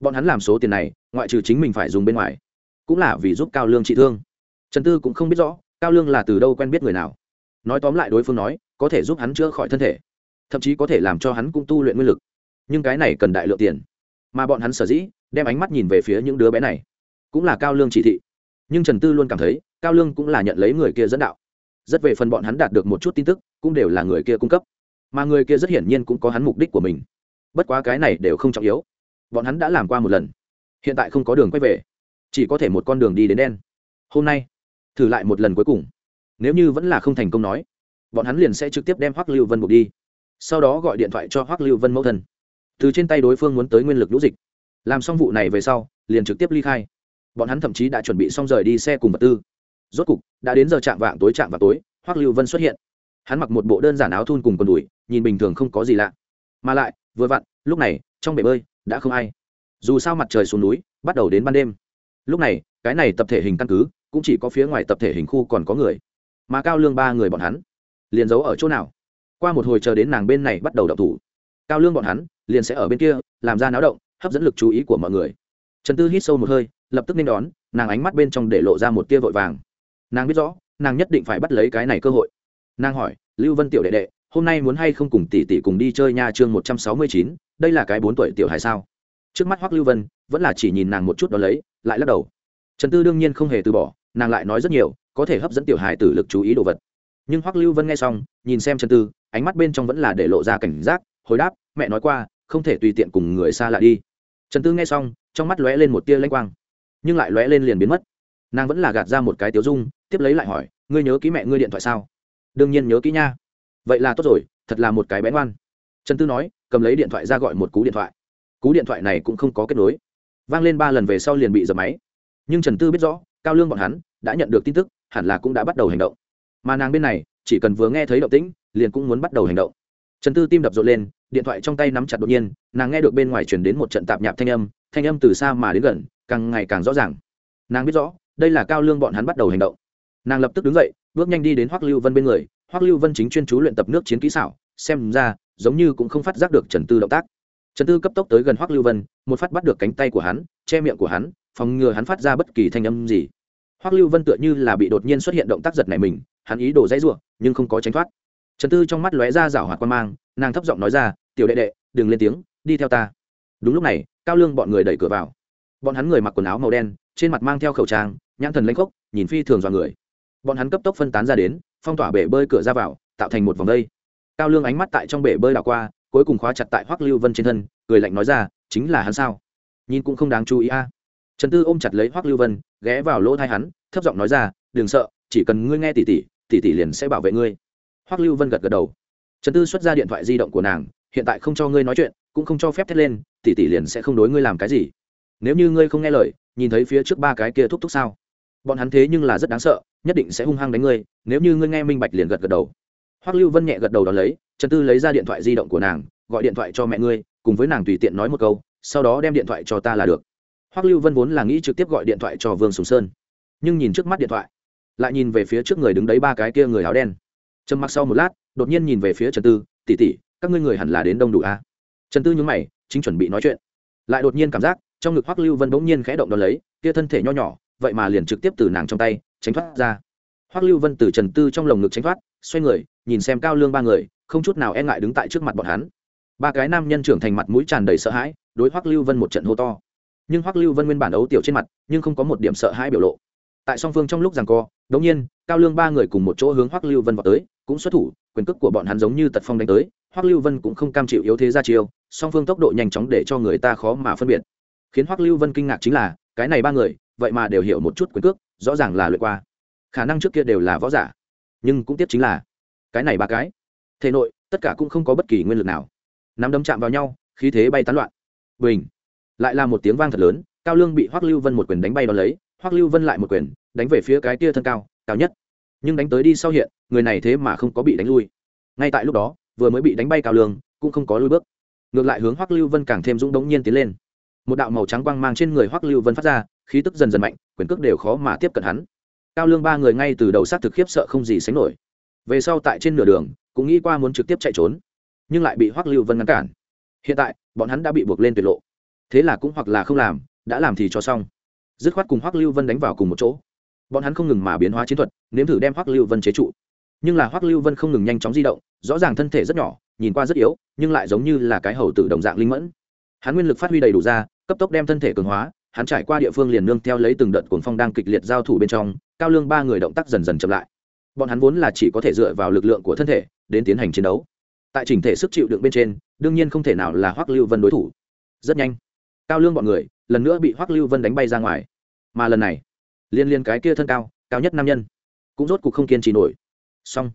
Bọn hắn làm số tiền này, ngoại trừ chính mình phải dùng bên ngoài, cũng là vì giúp cao lương trị thương. Trần tư cũng không biết rõ, cao lương là từ đâu quen biết người nào. Nói tóm lại đối phương nói, có thể giúp hắn chữa khỏi thân thể, thậm chí có thể làm cho hắn cũng tu luyện nguyên lực. Nhưng cái này cần đại lượng tiền. Mà bọn hắn sở dĩ, đem ánh mắt nhìn về phía những đứa bé này, cũng là cao lương chỉ thị. Nhưng trần tư luôn cảm thấy, cao lương cũng là nhận lấy người kia dẫn đạo. Rất về phần bọn hắn đạt được một chút tin tức, cũng đều là người kia cung cấp. Mà người kia rất hiển nhiên cũng có hắn mục đích của mình bất quá cái này đều không trọng yếu. Bọn hắn đã làm qua một lần, hiện tại không có đường quay về, chỉ có thể một con đường đi đến đen. Hôm nay, thử lại một lần cuối cùng. Nếu như vẫn là không thành công nói, bọn hắn liền sẽ trực tiếp đem hoắc lưu vân buộc đi. Sau đó gọi điện thoại cho hoắc lưu vân mẫu thân. Từ trên tay đối phương muốn tới nguyên lực lũ dịch. Làm xong vụ này về sau, liền trực tiếp ly khai. Bọn hắn thậm chí đã chuẩn bị xong rời đi xe cùng vật tư. Rốt cục, đã đến giờ chạm vạng tối, chạm vào tối, hoắc lưu vân xuất hiện. Hắn mặc một bộ đơn giản áo thun cùng quần đùi, nhìn bình thường không có gì lạ mà lại, vừa vặn, lúc này, trong bể bơi, đã không ai. Dù sao mặt trời xuống núi, bắt đầu đến ban đêm. Lúc này, cái này tập thể hình căn cứ, cũng chỉ có phía ngoài tập thể hình khu còn có người. Mà cao lương ba người bọn hắn, liền giấu ở chỗ nào? Qua một hồi chờ đến nàng bên này bắt đầu đậu thủ. Cao lương bọn hắn, liền sẽ ở bên kia, làm ra náo động, hấp dẫn lực chú ý của mọi người. Trần tư hít sâu một hơi, lập tức nên đón, nàng ánh mắt bên trong để lộ ra một tia vội vàng. Nàng biết rõ, nàng nhất định phải bắt lấy cái này cơ hội. Nàng hỏi, lưu vân tiểu đệ đệ hôm nay muốn hay không cùng tỷ tỷ cùng đi chơi nha chương một trăm sáu mươi chín, đây là cái bốn tuổi tiểu hài sao? Trước mắt hoắc lưu vân vẫn là chỉ nhìn nàng một chút đó lấy, lại lắc đầu. Trần tư đương nhiên không hề từ bỏ, nàng lại nói rất nhiều, có thể hấp dẫn tiểu hài tử lực chú ý đồ vật. Nhưng hoắc lưu vân nghe xong, nhìn xem trần tư, ánh mắt bên trong vẫn là để lộ ra cảnh giác, hồi đáp, mẹ nói qua, không thể tùy tiện cùng người xa lạ đi. Trần tư nghe xong, trong mắt lóe lên một tia lanh quang, nhưng lại lóe lên liền biến mất. Nàng vẫn là gạt ra một cái tiếu dung, tiếp lấy lại hỏi, ngươi nhớ ký mẹ ngươi điện thoại sao? Đương nhiên nhớ kỹ nha vậy là tốt rồi, thật là một cái bén oan trần tư nói, cầm lấy điện thoại ra gọi một cú điện thoại. Cú điện thoại này cũng không có kết nối. Vang lên ba lần về sau liền bị dập máy. Nhưng trần tư biết rõ, cao lương bọn hắn đã nhận được tin tức, hẳn là cũng đã bắt đầu hành động. Mà nàng bên này, chỉ cần vừa nghe thấy động tĩnh, liền cũng muốn bắt đầu hành động. Trần tư tim đập rộn lên, điện thoại trong tay nắm chặt đột nhiên, nàng nghe được bên ngoài chuyển đến một trận tạp nhạp thanh âm thanh âm từ xa mà đến gần, càng ngày càng rõ ràng. Nàng biết rõ, đây là cao lương bọn hắn bắt đầu hành động. Nàng lập tức đứng dậy, bước nhanh đi đến hoắc lưu vân bên người hoắc lưu vân chính chuyên chú luyện tập nước chiến kỹ xảo, xem ra, giống như cũng không phát giác được trần tư động tác. Trần tư cấp tốc tới gần hoắc lưu vân, một phát bắt được cánh tay của hắn, che miệng của hắn, phòng ngừa hắn phát ra bất kỳ thanh âm gì. Hoắc lưu vân tựa như là bị đột nhiên xuất hiện động tác giật này mình, hắn ý đồ dãy rủa, nhưng không có tránh thoát. Trần tư trong mắt lóe ra rảo hoạt quan mang, nàng thấp giọng nói ra, tiểu đệ đệ, đừng lên tiếng, đi theo ta. Đúng lúc này, cao lương bọn người đẩy cửa vào. Bọn hắn người mặc quần áo màu đen, trên mặt mang theo khẩu trang, nhãn thần lãnh khốc, nhìn phi thường dọa người. Bọn hắn cấp tốc phân tán ra đến phong tỏa bể bơi cửa ra vào, tạo thành một vòng đây. Cao lương ánh mắt tại trong bể bơi đảo qua, cuối cùng khóa chặt tại hoắc lưu vân trên thân, cười lạnh nói ra, chính là hắn sao? Nhìn cũng không đáng chú ý a. Trần tư ôm chặt lấy hoắc lưu vân, ghé vào lỗ thai hắn, thấp giọng nói ra, đừng sợ, chỉ cần ngươi nghe tỉ tỉ tỉ tỉ liền sẽ bảo vệ ngươi. Hoắc lưu vân gật gật đầu. Trần tư xuất ra điện thoại di động của nàng, hiện tại không cho ngươi nói chuyện, cũng không cho phép thét lên tỉ tỉ liền sẽ không đối ngươi làm cái gì. Nếu như ngươi không nghe lời, nhìn thấy phía trước ba cái kia thúc thúc sao? Bọn hắn thế nhưng là rất đáng sợ, nhất định sẽ hung hăng đánh ngươi, nếu như ngươi nghe minh bạch liền gật gật đầu. Hoắc lưu vân nhẹ gật đầu đón lấy, trần tư lấy ra điện thoại di động của nàng, gọi điện thoại cho mẹ ngươi, cùng với nàng tùy tiện nói một câu, sau đó đem điện thoại cho ta là được. Hoắc lưu vân vốn là nghĩ trực tiếp gọi điện thoại cho vương sùng sơn, nhưng nhìn trước mắt điện thoại, lại nhìn về phía trước người đứng đấy ba cái kia người áo đen. Trầm mặc sau một lát, đột nhiên nhìn về phía trần tư tỉ tỉ các ngươi người hẳn là đến đông đủ a à? trần tư nhúng mày, chính chuẩn bị nói chuyện, lại đột nhiên cảm giác trong ngực hoắc lưu vân bỗng nhiên khẽ động đón lấy, kia thân thể nho nhỏ vậy mà liền trực tiếp từ nàng trong tay tránh thoát ra. Hoắc lưu vân từ trần tư trong lồng ngực tránh thoát, xoay người, nhìn xem cao lương ba người, không chút nào e ngại đứng tại trước mặt bọn hắn. Ba cái nam nhân trưởng thành mặt mũi tràn đầy sợ hãi, đối hoắc lưu vân một trận hô to. Nhưng hoắc lưu vân nguyên bản ấu tiểu trên mặt, nhưng không có một điểm sợ hãi biểu lộ. Tại song phương trong lúc rằng co, đống nhiên, cao lương ba người cùng một chỗ hướng hoắc lưu vân vào tới, cũng xuất thủ, quyền cước của bọn hắn giống như tật phong đánh tới, hoắc lưu vân cũng không cam chịu yếu thế ra chiêu, song phương tốc độ nhanh chóng để cho người ta khó mà phân biệt. Khiến hoắc lưu vân kinh ngạc chính là, cái này ba người vậy mà đều hiểu một chút quyền cước, rõ ràng là luyện qua. Khả năng trước kia đều là võ giả, nhưng cũng tiếp chính là, cái này ba cái, thể nội, tất cả cũng không có bất kỳ nguyên lực nào. Nắm đấm chạm vào nhau, khí thế bay tán loạn. Bình! Lại là một tiếng vang thật lớn, cao lương bị hoắc lưu vân một quyền đánh bay đ ó lấy, hoắc lưu vân lại một quyền, đánh về phía cái kia thân cao cao nhất. Nhưng đánh tới đi sau hiện, người này thế mà không có bị đánh lui. Ngay tại lúc đó, vừa mới bị đánh bay cao lương, cũng không có lui bước. Ngược lại hướng hoắc lưu vân càng thêm dũng đống nhiên tiến lên. Một đạo màu trắng quang mang trên người hoắc lưu vân phát ra khí tức dần dần mạnh, quyền cước đều khó mà tiếp cận hắn. Cao lương ba người ngay từ đầu sát thực khiếp sợ không gì sánh nổi. Về sau tại trên nửa đường, cũng nghĩ qua muốn trực tiếp chạy trốn, nhưng lại bị hoắc lưu vân ngăn cản. Hiện tại, bọn hắn đã bị buộc lên tuyệt lộ. Thế là cũng hoặc là không làm, đã làm thì cho xong. Dứt khoát cùng hoắc lưu vân đánh vào cùng một chỗ. Bọn hắn không ngừng mà biến hóa chiến thuật, nếm thử đem hoắc lưu vân chế trụ. Nhưng là hoắc lưu vân không ngừng nhanh chóng di động, rõ ràng thân thể rất nhỏ, nhìn qua rất yếu, nhưng lại giống như là cái hầu tử đồng dạng linh mẫn. Hắn nguyên lực phát huy đầy đủ ra, cấp tốc đem thân thể cường hóa hắn trải qua địa phương liền nương theo lấy từng đợt cuồng phong đang kịch liệt giao thủ bên trong, cao lương ba người động tác dần dần chậm lại. Bọn hắn vốn là chỉ có thể dựa vào lực lượng của thân thể, đến tiến hành chiến đấu. Tại chỉnh thể sức chịu đựng bên trên, đương nhiên không thể nào là hoắc lưu vân đối thủ. Rất nhanh, cao lương bọn người lần nữa bị hoắc lưu vân đánh bay ra ngoài. Mà lần này, liên liên cái kia thân cao cao nhất nam nhân, cũng rốt cuộc không kiên trì nổi. Song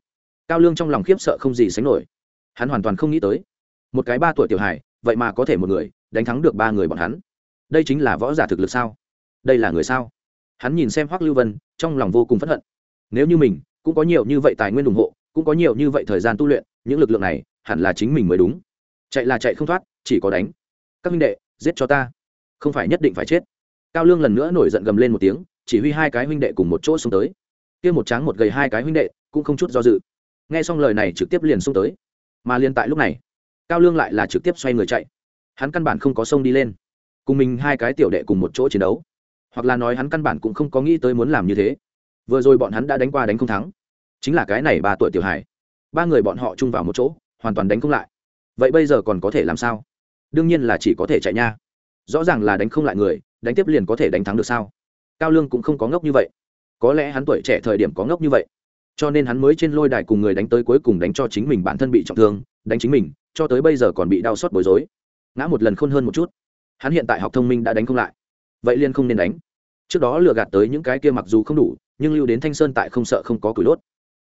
cao lương trong lòng khiếp sợ không gì sánh nổi. Hắn hoàn toàn không nghĩ tới, một cái ba tuổi tiểu hài, vậy mà có thể một người, đánh thắng được ba người bọn hắn đây chính là võ giả thực lực sao? Đây là người sao? Hắn nhìn xem hoắc lưu vân, trong lòng vô cùng phẫn hận. Nếu như mình, cũng có nhiều như vậy tài nguyên ủng hộ, cũng có nhiều như vậy thời gian tu luyện, những lực lượng này, hẳn là chính mình mới đúng. Chạy là chạy không thoát, chỉ có đánh. Các minh đệ, giết cho ta. Không phải nhất định phải chết. Cao lương lần nữa nổi giận gầm lên một tiếng, chỉ huy hai cái huynh đệ cùng một chỗ xuống tới. Kia một tráng một gầy hai cái huynh đệ, cũng không chút do dự. Nghe xong lời này trực tiếp liền xuống tới. Mà liền tại lúc này, cao lương lại là trực tiếp xoay người chạy. Hắn căn bản không có sông đi lên cùng mình hai cái tiểu đệ cùng một chỗ chiến đấu. Hoặc là nói hắn căn bản cũng không có nghĩ tới muốn làm như thế. Vừa rồi bọn hắn đã đánh qua đánh không thắng. Chính là cái này ba tuổi tiểu hải ba người bọn họ chung vào một chỗ, hoàn toàn đánh không lại. Vậy bây giờ còn có thể làm sao? Đương nhiên là chỉ có thể chạy nha. Rõ ràng là đánh không lại người, đánh tiếp liền có thể đánh thắng được sao? Cao lương cũng không có ngốc như vậy. Có lẽ hắn tuổi trẻ thời điểm có ngốc như vậy. Cho nên hắn mới trên lôi đài cùng người đánh tới cuối cùng đánh cho chính mình bản thân bị trọng thương, đánh chính mình, cho tới bây giờ còn bị đau xót bối rối. Ngã một lần khôn hơn một chút hắn hiện tại học thông minh đã đánh không lại. Vậy liên không nên đánh. Trước đó lừa gạt tới những cái kia mặc dù không đủ, nhưng lưu đến thanh sơn tại không sợ không có cửi đốt.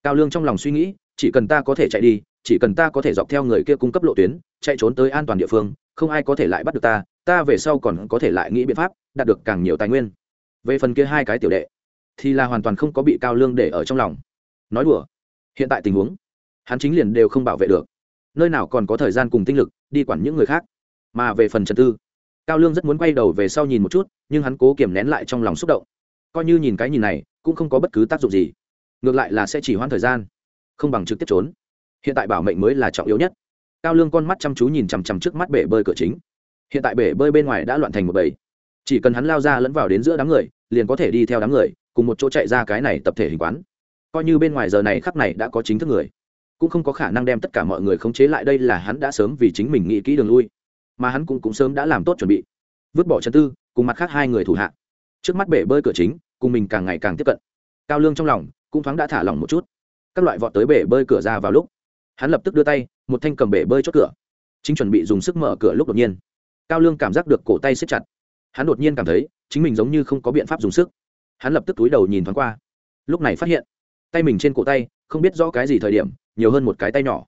Cao lương trong lòng suy nghĩ, chỉ cần ta có thể chạy đi, chỉ cần ta có thể dọc theo người kia cung cấp lộ tuyến, chạy trốn tới an toàn địa phương, không ai có thể lại bắt được ta ta về sau còn có thể lại nghĩ biện pháp, đạt được càng nhiều tài nguyên. Về phần kia hai cái tiểu đệ, thì là hoàn toàn không có bị cao lương để ở trong lòng. Nói đùa, hiện tại tình huống, hắn chính liền đều không bảo vệ được. Nơi nào còn có thời gian cùng tinh lực đi quản những người khác, mà về phần trần tư cao lương rất muốn quay đầu về sau nhìn một chút, nhưng hắn cố kiềm nén lại trong lòng xúc động. Coi như nhìn cái nhìn này, cũng không có bất cứ tác dụng gì. Ngược lại là sẽ chỉ hoãn thời gian, không bằng trực tiếp trốn. Hiện tại bảo mệnh mới là trọng yếu nhất. Cao lương con mắt chăm chú nhìn chằm chằm trước mắt bể bơi cửa chính. Hiện tại bể bơi bên ngoài đã loạn thành một bầy. Chỉ cần hắn lao ra lẫn vào đến giữa đám người, liền có thể đi theo đám người, cùng một chỗ chạy ra cái này tập thể hình quán. Coi như bên ngoài giờ này khắc này đã có chính thức người, cũng không có khả năng đem tất cả mọi người khống chế lại, đây là hắn đã sớm vì chính mình nghĩ kỹ đường lui mà hắn cũng cũng sớm đã làm tốt chuẩn bị. Vứt bỏ chân tư, cùng mặt khác hai người thủ hạ. Trước mắt bể bơi cửa chính, cùng mình càng ngày càng tiếp cận. Cao lương trong lòng cũng thoáng đã thả lỏng một chút. Các loại vọt tới bể bơi cửa ra vào lúc, hắn lập tức đưa tay, một thanh cầm bể bơi chốt cửa. Chính chuẩn bị dùng sức mở cửa lúc đột nhiên, cao lương cảm giác được cổ tay siết chặt. Hắn đột nhiên cảm thấy, chính mình giống như không có biện pháp dùng sức. Hắn lập tức túi đầu nhìn thoáng qua. Lúc này phát hiện, tay mình trên cổ tay, không biết rõ cái gì thời điểm, nhiều hơn một cái tay nhỏ.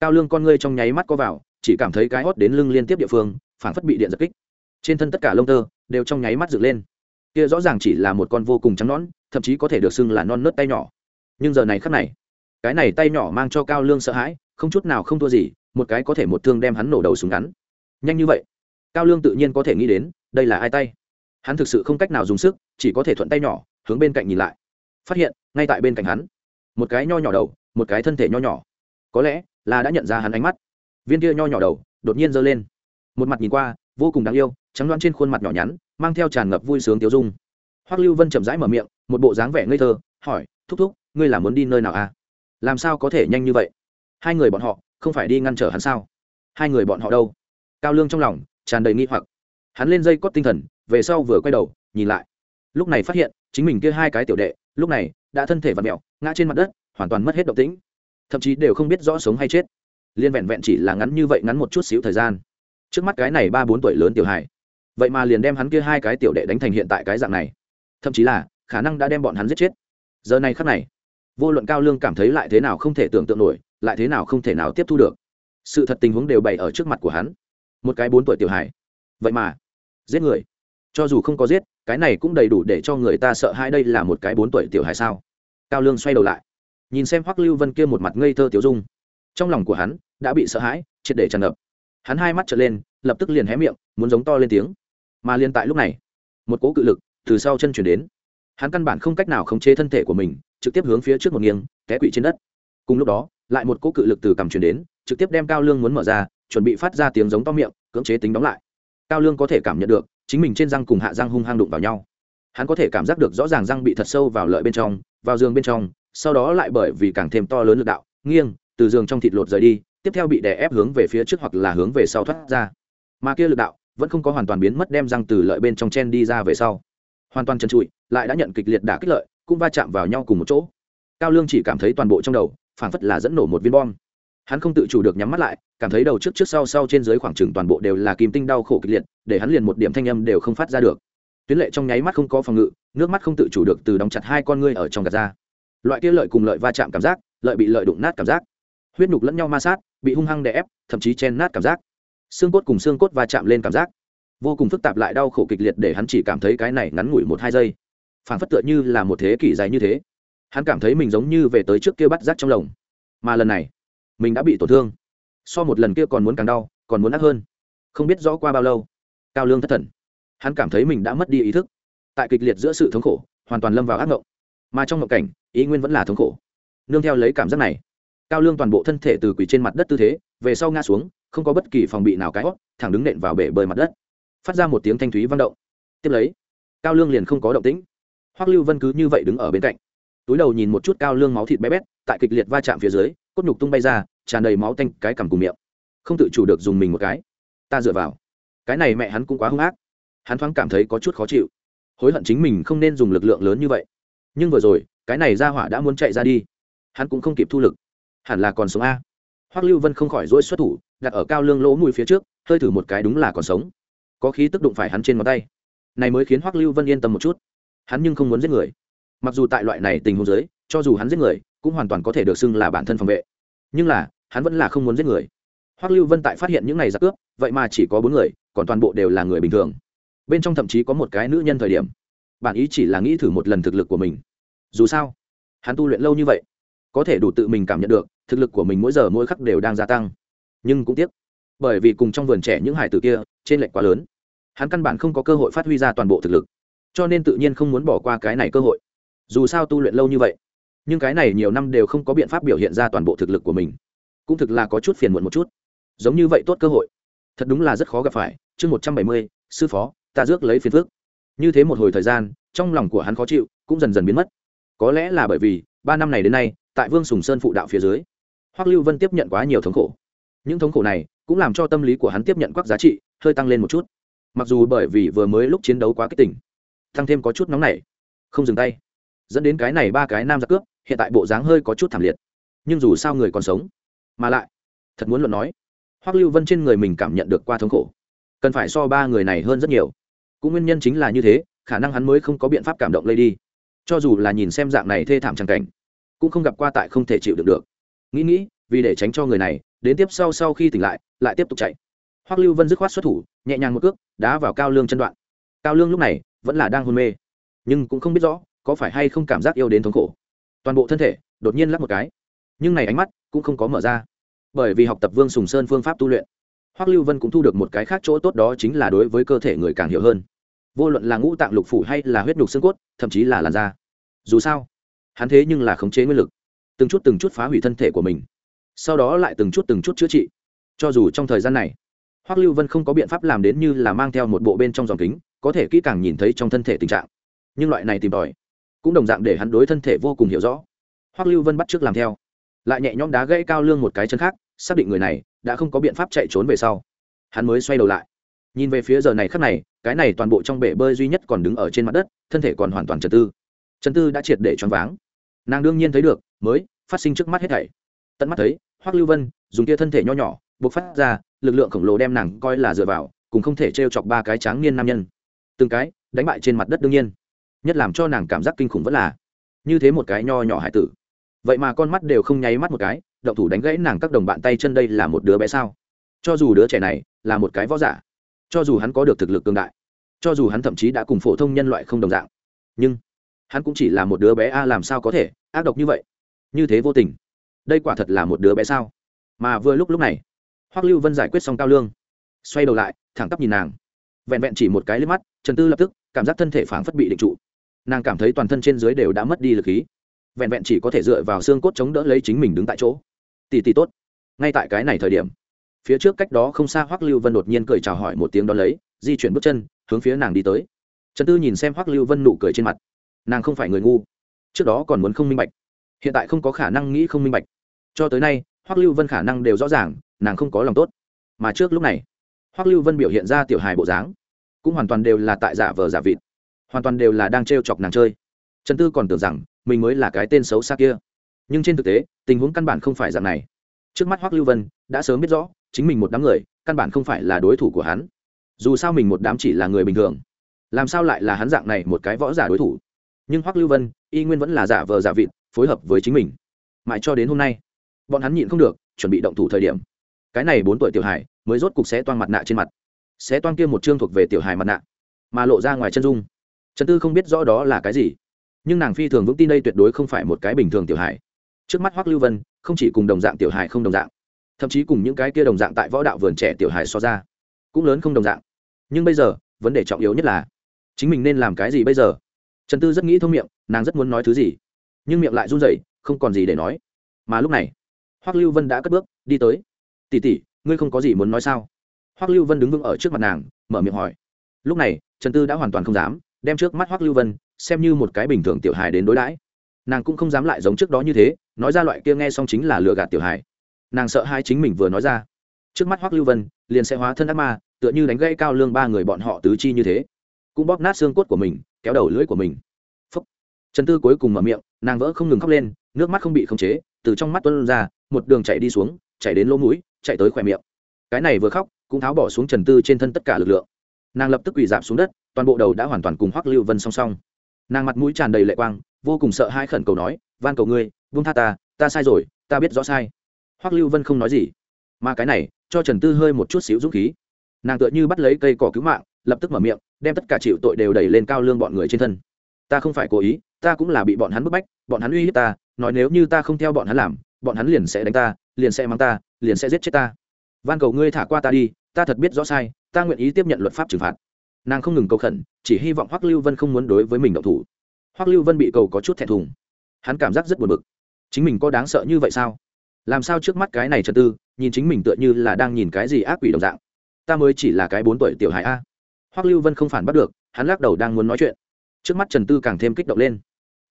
Cao lương con ngươi trong nháy mắt có vào chỉ cảm thấy cái hót đến lưng liên tiếp địa phương phản phất bị điện giật kích. Trên thân tất cả lông tơ đều trong nháy mắt dựng lên. Kia rõ ràng chỉ là một con vô cùng trắng nón, thậm chí có thể được xưng là non nớt tay nhỏ. Nhưng giờ này khắc này cái này tay nhỏ mang cho cao lương sợ hãi không chút nào không thua gì một cái có thể một thương đem hắn nổ đầu súng ngắn. Nhanh như vậy cao lương tự nhiên có thể nghĩ đến đây là ai tay? Hắn thực sự không cách nào dùng sức chỉ có thể thuận tay nhỏ hướng bên cạnh nhìn lại. Phát hiện ngay tại bên cạnh hắn một cái nho nhỏ đầu một cái thân thể nho nhỏ. Có lẽ là đã nhận ra hắn ánh mắt viên kia nho nhỏ đầu, đột nhiên giơ lên. Một mặt nhìn qua, vô cùng đáng yêu, trắng đoán trên khuôn mặt nhỏ nhắn, mang theo tràn ngập vui sướng tiêu dung. Hoắc lưu vân chậm rãi mở miệng, một bộ dáng vẻ ngây thơ, hỏi, thúc thúc, ngươi là muốn đi nơi nào à? Làm sao có thể nhanh như vậy? Hai người bọn họ, không phải đi ngăn trở hắn sao? Hai người bọn họ đâu? Cao lương trong lòng tràn đầy nghi hoặc. Hắn lên dây cót tinh thần, về sau vừa quay đầu, nhìn lại. Lúc này phát hiện, chính mình kia hai cái tiểu đệ, lúc này đã thân thể và mẹo, ngã trên mặt đất, hoàn toàn mất hết động tĩnh. Thậm chí đều không biết rõ sống hay chết liên vẹn vẹn chỉ là ngắn như vậy ngắn một chút xíu thời gian. Trước mắt cái này ba bốn tuổi lớn tiểu hải vậy mà liền đem hắn kia hai cái tiểu đệ đánh thành hiện tại cái dạng này. Thậm chí là, khả năng đã đem bọn hắn giết chết. Giờ này khắc này, vô luận cao lương cảm thấy lại thế nào không thể tưởng tượng nổi, lại thế nào không thể nào tiếp thu được. Sự thật tình huống đều bày ở trước mặt của hắn. Một cái bốn tuổi tiểu hải vậy mà, giết người. Cho dù không có giết, cái này cũng đầy đủ để cho người ta sợ hai đây là một cái bốn tuổi tiểu hải sao. Cao lương xoay đầu lại. Nhìn xem hoắc lưu vân kia một mặt ngây thơ tiểu dung trong lòng của hắn đã bị sợ hãi, triệt để tràn ngập. Hắn hai mắt trở lên, lập tức liền hé miệng, muốn giống to lên tiếng. Mà liền tại lúc này, một cỗ cự lực từ sau chân chuyển đến. Hắn căn bản không cách nào khống chế thân thể của mình, trực tiếp hướng phía trước một nghiêng, té quỵ trên đất. Cùng lúc đó, lại một cỗ cự lực từ cằm chuyển đến, trực tiếp đem cao lương muốn mở ra, chuẩn bị phát ra tiếng giống to miệng, cưỡng chế tính đóng lại. Cao lương có thể cảm nhận được, chính mình trên răng cùng hạ răng hung hăng đụng vào nhau. Hắn có thể cảm giác được rõ ràng răng bị thật sâu vào lợi bên trong, vào giường bên trong, sau đó lại bởi vì càng thêm to lớn lực đạo, nghiêng từ giường trong thịt lột rời đi, tiếp theo bị đè ép hướng về phía trước hoặc là hướng về sau thoát ra. Mà kia lực đạo vẫn không có hoàn toàn biến mất, đem răng từ lợi bên trong chen đi ra về sau. Hoàn toàn chân trụi, lại đã nhận kịch liệt đả kích lợi, cũng va chạm vào nhau cùng một chỗ. Cao lương chỉ cảm thấy toàn bộ trong đầu phản phất là dẫn nổ một viên bom. Hắn không tự chủ được nhắm mắt lại, cảm thấy đầu trước trước sau sau trên dưới khoảng trừng toàn bộ đều là kim tinh đau khổ kịch liệt, để hắn liền một điểm thanh âm đều không phát ra được. Tuyến lệ trong nháy mắt không có phòng ngự, nước mắt không tự chủ được từ đóng chặt hai con ngươi ở trong gạt ra. Loại kia lợi cùng lợi va chạm cảm giác, lợi bị lợi đụng nát cảm giác huyết nhục lẫn nhau ma sát, bị hung hăng đè ép, thậm chí chen nát cảm giác. Xương cốt cùng xương cốt va chạm lên cảm giác. Vô cùng phức tạp lại đau khổ kịch liệt để hắn chỉ cảm thấy cái này ngắn ngủi một hai giây. Phản phất tựa như là một thế kỷ dài như thế. Hắn cảm thấy mình giống như về tới trước kia bắt rác trong lồng. Mà lần này, mình đã bị tổn thương. So một lần kia còn muốn càng đau, còn muốn ác hơn. Không biết rõ qua bao lâu, cao lương thất thần. Hắn cảm thấy mình đã mất đi ý thức. Tại kịch liệt giữa sự thống khổ, hoàn toàn lâm vào ác ngộng. Mà trong ngộng cảnh, ý nguyên vẫn là thống khổ. Nương theo lấy cảm giác này cao lương toàn bộ thân thể từ quỷ trên mặt đất tư thế, về sau ngã xuống, không có bất kỳ phòng bị nào cái hót thẳng đứng nện vào bể bơi mặt đất. Phát ra một tiếng thanh thúy vang động. Tiếp lấy, cao lương liền không có động tĩnh. Hoắc lưu vân cứ như vậy đứng ở bên cạnh. Túi đầu nhìn một chút cao lương máu thịt bé bét, tại kịch liệt va chạm phía dưới, cốt nhục tung bay ra, tràn đầy máu tanh cái cằm cùng miệng. Không tự chủ được dùng mình một cái. Ta dựa vào. Cái này mẹ hắn cũng quá hung ác. Hắn thoáng cảm thấy có chút khó chịu. Hối hận chính mình không nên dùng lực lượng lớn như vậy. Nhưng vừa rồi, cái này ra hỏa đã muốn chạy ra đi. Hắn cũng không kịp thu lực hẳn là còn sống a. Hoắc lưu vân không khỏi dỗi xuất thủ, đặt ở cao lương lỗ mùi phía trước, hơi thử một cái đúng là còn sống. Có khí tức đụng phải hắn trên ngón tay. Này mới khiến hoắc lưu vân yên tâm một chút. Hắn nhưng không muốn giết người. Mặc dù tại loại này tình huống giới cho dù hắn giết người, cũng hoàn toàn có thể được xưng là bản thân phòng vệ. Nhưng là, hắn vẫn là không muốn giết người. Hoắc lưu vân tại phát hiện những này giặc cướp, vậy mà chỉ có bốn người, còn toàn bộ đều là người bình thường. Bên trong thậm chí có một cái nữ nhân thời điểm. Bản ý chỉ là nghĩ thử một lần thực lực của mình. Dù sao, hắn tu luyện lâu như vậy, có thể đủ tự mình cảm nhận được thực lực của mình mỗi giờ mỗi khắc đều đang gia tăng. Nhưng cũng tiếc, bởi vì cùng trong vườn trẻ những hải tử kia, trên lệch quá lớn. Hắn căn bản không có cơ hội phát huy ra toàn bộ thực lực, cho nên tự nhiên không muốn bỏ qua cái này cơ hội. Dù sao tu luyện lâu như vậy, nhưng cái này nhiều năm đều không có biện pháp biểu hiện ra toàn bộ thực lực của mình. Cũng thực là có chút phiền muộn một chút. Giống như vậy tốt cơ hội, thật đúng là rất khó gặp phải. Chương một trăm bảy mươi, sư phó, ta rước lấy phiền phước như thế một hồi thời gian, trong lòng của hắn khó chịu, cũng dần dần biến mất. Có lẽ là bởi vì ba năm này đến nay, tại vương sùng sơn phụ đạo phía dưới hoắc lưu vân tiếp nhận quá nhiều thống khổ. Những thống khổ này cũng làm cho tâm lý của hắn tiếp nhận các giá trị hơi tăng lên một chút. Mặc dù bởi vì vừa mới lúc chiến đấu quá kích tỉnh tăng thêm có chút nóng nảy, không dừng tay, dẫn đến cái này ba cái nam giặc cướp, hiện tại bộ dáng hơi có chút thảm liệt. Nhưng dù sao người còn sống, mà lại, thật muốn luận nói, hoắc lưu vân trên người mình cảm nhận được qua thống khổ. Cần phải so ba người này hơn rất nhiều. Cũng nguyên nhân chính là như thế, khả năng hắn mới không có biện pháp cảm động lây đi cho dù là nhìn xem dạng này thê thảm tràng cảnh, cũng không gặp qua tại không thể chịu được được nghĩ nghĩ, vì để tránh cho người này, đến tiếp sau sau khi tỉnh lại lại tiếp tục chạy. Hoắc lưu vân dứt khoát xuất thủ, nhẹ nhàng một cước, đá vào cao lương chân đoạn. Cao lương lúc này, vẫn là đang hôn mê, nhưng cũng không biết rõ, có phải hay không cảm giác yêu đến thống khổ. Toàn bộ thân thể, đột nhiên lắc một cái. Nhưng này ánh mắt, cũng không có mở ra. Bởi vì học tập vương sùng sơn phương pháp tu luyện, hoắc lưu vân cũng thu được một cái khác chỗ tốt đó chính là đối với cơ thể người càng hiểu hơn. Vô luận là ngũ tạng lục phủ hay là huyết nhục xương cốt, thậm chí là làn da. Dù sao, hắn thế nhưng là khống chế nguyên lực từng chút từng chút phá hủy thân thể của mình. Sau đó lại từng chút từng chút chữa trị. Cho dù trong thời gian này, hoắc lưu vân không có biện pháp làm đến như là mang theo một bộ bên trong dòng kính, có thể kỹ càng nhìn thấy trong thân thể tình trạng. Nhưng loại này tìm tòi, cũng đồng dạng để hắn đối thân thể vô cùng hiểu rõ. Hoắc lưu vân bắt trước làm theo. Lại nhẹ nhõm đá gãy cao lương một cái chân khác, xác định người này đã không có biện pháp chạy trốn về sau. Hắn mới xoay đầu lại. Nhìn về phía giờ này khắc này, cái này toàn bộ trong bể bơi duy nhất còn đứng ở trên mặt đất, thân thể còn hoàn toàn trần tư. Trần tư đã triệt để choáng váng. Nàng đương nhiên thấy được, mới phát sinh trước mắt hết thảy. Tận mắt thấy, hoắc lưu vân dùng kia thân thể nho nhỏ, buộc phát ra, lực lượng khổng lồ đem nàng coi là dựa vào, cùng không thể t chọc ba cái tráng niên nam nhân. Từng cái, đánh bại trên mặt đất đương nhiên. Nhất làm cho nàng cảm giác kinh khủng vẫn là, như thế một cái nho nhỏ hải tử. Vậy mà con mắt đều không nháy mắt một cái, động thủ đánh gãy nàng các đồng bạn tay chân đây là một đứa bé sao? Cho dù đứa trẻ này là một cái võ giả, cho dù hắn có được thực lực cường đại, cho dù hắn thậm chí đã cùng phổ thông nhân loại không đồng dạng, nhưng hắn cũng chỉ là một đứa bé a, làm sao có thể ác độc như vậy? Như thế vô tình. Đây quả thật là một đứa bé sao? Mà vừa lúc lúc này, hoắc lưu vân giải quyết xong cao lương, xoay đầu lại, thẳng tắp nhìn nàng. Vẹn vẹn chỉ một cái liếc mắt, trần tư lập tức cảm giác thân thể phảng phất bị định trụ. Nàng cảm thấy toàn thân trên dưới đều đã mất đi lực khí. Vẹn vẹn chỉ có thể dựa vào xương cốt chống đỡ lấy chính mình đứng tại chỗ. Tỉ tỉ tốt. Ngay tại cái này thời điểm, phía trước cách đó không xa hoắc lưu vân đột nhiên cười chào hỏi một tiếng đón lấy, di chuyển bước chân, hướng phía nàng đi tới. Trần tư nhìn xem hoắc lưu vân nụ cười trên mặt. Nàng không phải người ngu, trước đó còn muốn không minh bạch hiện tại không có khả năng nghĩ không minh bạch. Cho tới nay, hoắc lưu vân khả năng đều rõ ràng, nàng không có lòng tốt. Mà trước lúc này, hoắc lưu vân biểu hiện ra tiểu hài bộ dáng, cũng hoàn toàn đều là tại giả vờ giả vịt. Hoàn toàn đều là đang t chọc nàng chơi. Trần tư còn tưởng rằng mình mới là cái tên xấu xa kia. Nhưng trên thực tế, tình huống căn bản không phải dạng này. Trước mắt hoắc lưu vân đã sớm biết rõ, chính mình một đám người, căn bản không phải là đối thủ của hắn. Dù sao mình một đám chỉ là người bình thường. Làm sao lại là hắn dạng này một cái võ giả đối thủ? Nhưng hoắc lưu vân, y nguyên vẫn là giả vờ giả vịt phối hợp với chính mình. Mãi cho đến hôm nay, bọn hắn nhịn không được, chuẩn bị động thủ thời điểm. Cái này bốn tuổi tiểu hải mới rốt cục xé toang mặt nạ trên mặt. Xé toang kia một chương thuộc về tiểu hải mặt nạ, mà lộ ra ngoài chân dung. Trần tư không biết rõ đó là cái gì, nhưng nàng phi thường vững tin đây tuyệt đối không phải một cái bình thường tiểu hải trước mắt hoắc lưu vân, không chỉ cùng đồng dạng tiểu hải không đồng dạng, thậm chí cùng những cái kia đồng dạng tại võ đạo vườn trẻ tiểu hải so ra, cũng lớn không đồng dạng. Nhưng bây giờ, vấn đề trọng yếu nhất là, chính mình nên làm cái gì bây giờ? Trần tư rất nghĩ thông miệng, nàng rất muốn nói thứ gì? Nhưng miệng lại run rẩy, không còn gì để nói. Mà lúc này, hoắc lưu vân đã cất bước, đi tới. Tỉ tỉ ngươi không có gì muốn nói sao? Hoắc lưu vân đứng vững ở trước mặt nàng, mở miệng hỏi. Lúc này, trần tư đã hoàn toàn không dám đem trước mắt hoắc lưu vân xem như một cái bình thường tiểu hài đến đối đãi. Nàng cũng không dám lại giống trước đó như thế, nói ra loại kia nghe xong chính là lừa gạt tiểu hài. Nàng sợ hai chính mình vừa nói ra. Trước mắt hoắc lưu vân liền sẽ hóa thân ác ma, tựa như đánh gãy cao lương ba người bọn họ tứ chi như thế. Cũng bóp nát xương cốt của mình, kéo đầu lưỡi của mình trần tư cuối cùng mở miệng, nàng vỡ không ngừng khóc lên, nước mắt không bị khống chế, từ trong mắt tuân ra, một đường chạy đi xuống, chạy đến lỗ mũi, chạy tới khỏe miệng. Cái này vừa khóc, cũng tháo bỏ xuống trần tư trên thân tất cả lực lượng. Nàng lập tức quỳ dạp xuống đất, toàn bộ đầu đã hoàn toàn cùng hoắc lưu vân song song. Nàng mặt mũi tràn đầy lệ quang, vô cùng sợ hai khẩn cầu nói, van cầu ngươi vung tha ta ta sai rồi, ta biết rõ sai. Hoắc lưu vân không nói gì. Mà cái này, cho trần tư hơi một chút xíu dũng khí. Nàng tựa như bắt lấy cây cỏ cứu mạng, lập tức mở miệng, đem tất cả chịu tội đều đẩy lên cao lương bọn người trên thân. Ta không phải cố ý ta cũng là bị bọn hắn bức bách, bọn hắn uy hiếp ta, nói nếu như ta không theo bọn hắn làm, bọn hắn liền sẽ đánh ta, liền sẽ mang ta, liền sẽ giết chết ta. Van cầu ngươi thả qua ta đi, ta thật biết rõ sai, ta nguyện ý tiếp nhận luật pháp trừng phạt. Nàng không ngừng cầu khẩn, chỉ hy vọng hoắc lưu vân không muốn đối với mình động thủ. Hoắc lưu vân bị cầu có chút thẹn thùng. Hắn cảm giác rất buồn bực. Chính mình có đáng sợ như vậy sao? Làm sao trước mắt cái này trật tư, nhìn chính mình tựa như là đang nhìn cái gì ác quỷ đồng dạng? Ta mới chỉ là cái bốn tuổi tiểu hải a. Hoắc lưu vân không phản bắt được, hắn lắc đầu đang muốn nói chuyện. Trước mắt trần tư càng thêm kích động lên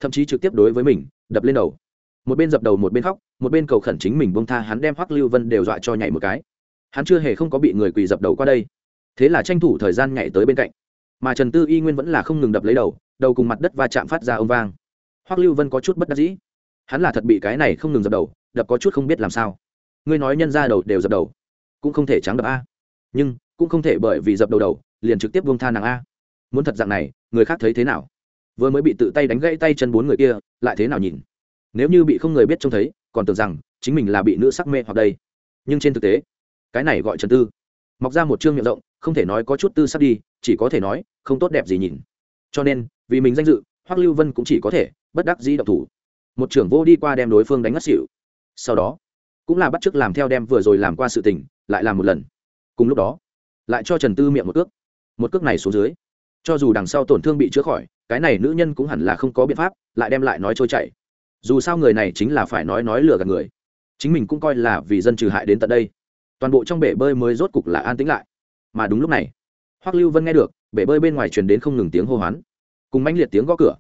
thậm chí trực tiếp đối với mình, đập lên đầu. Một bên dập đầu một bên khóc, một bên cầu khẩn chính mình bông tha hắn đem hoắc lưu vân đều dọa cho nhảy một cái. Hắn chưa hề không có bị người quỳ dập đầu qua đây. Thế là tranh thủ thời gian nhảy tới bên cạnh. Mà trần tư y nguyên vẫn là không ngừng đập lấy đầu đầu cùng mặt đất và chạm phát ra ông vang. Hoắc lưu vân có chút bất đắc dĩ. Hắn là thật bị cái này không ngừng dập đầu, đập có chút không biết làm sao. Ngươi nói nhân ra đầu đều dập đầu, cũng không thể trắng đập a. Nhưng, cũng không thể bởi vì dập đầu đầu, liền trực tiếp buông tha nàng a. Muốn thật dạng này, người khác thấy thế nào? Vừa mới bị tự tay đánh gãy tay chân bốn người kia, lại thế nào nhìn? Nếu như bị không người biết trông thấy, còn tưởng rằng chính mình là bị nữ sắc mê hoặc đây. Nhưng trên thực tế, cái này gọi trần tư. Mọc ra một chương miệng rộng, không thể nói có chút tư sắc đi, chỉ có thể nói, không tốt đẹp gì nhìn. Cho nên, vì mình danh dự, hoắc lưu vân cũng chỉ có thể bất đắc dĩ độc thủ. Một trưởng vô đi qua đem đối phương đánh ngất xỉu. Sau đó, cũng là bắt chước làm theo đem vừa rồi làm qua sự tình, lại làm một lần. Cùng lúc đó, lại cho trần tư miệng một cước. Một cước này xuống dưới. Cho dù đằng sau tổn thương bị chữa khỏi cái này nữ nhân cũng hẳn là không có biện pháp, lại đem lại nói trôi chảy. Dù sao người này chính là phải nói nói lừa gạt người. Chính mình cũng coi là vì dân trừ hại đến tận đây. Toàn bộ trong bể bơi mới rốt cục là an tĩnh lại. Mà đúng lúc này, hoắc lưu vân nghe được, bể bơi bên ngoài truyền đến không ngừng tiếng hô hoán. Cùng mãnh liệt tiếng gõ cửa.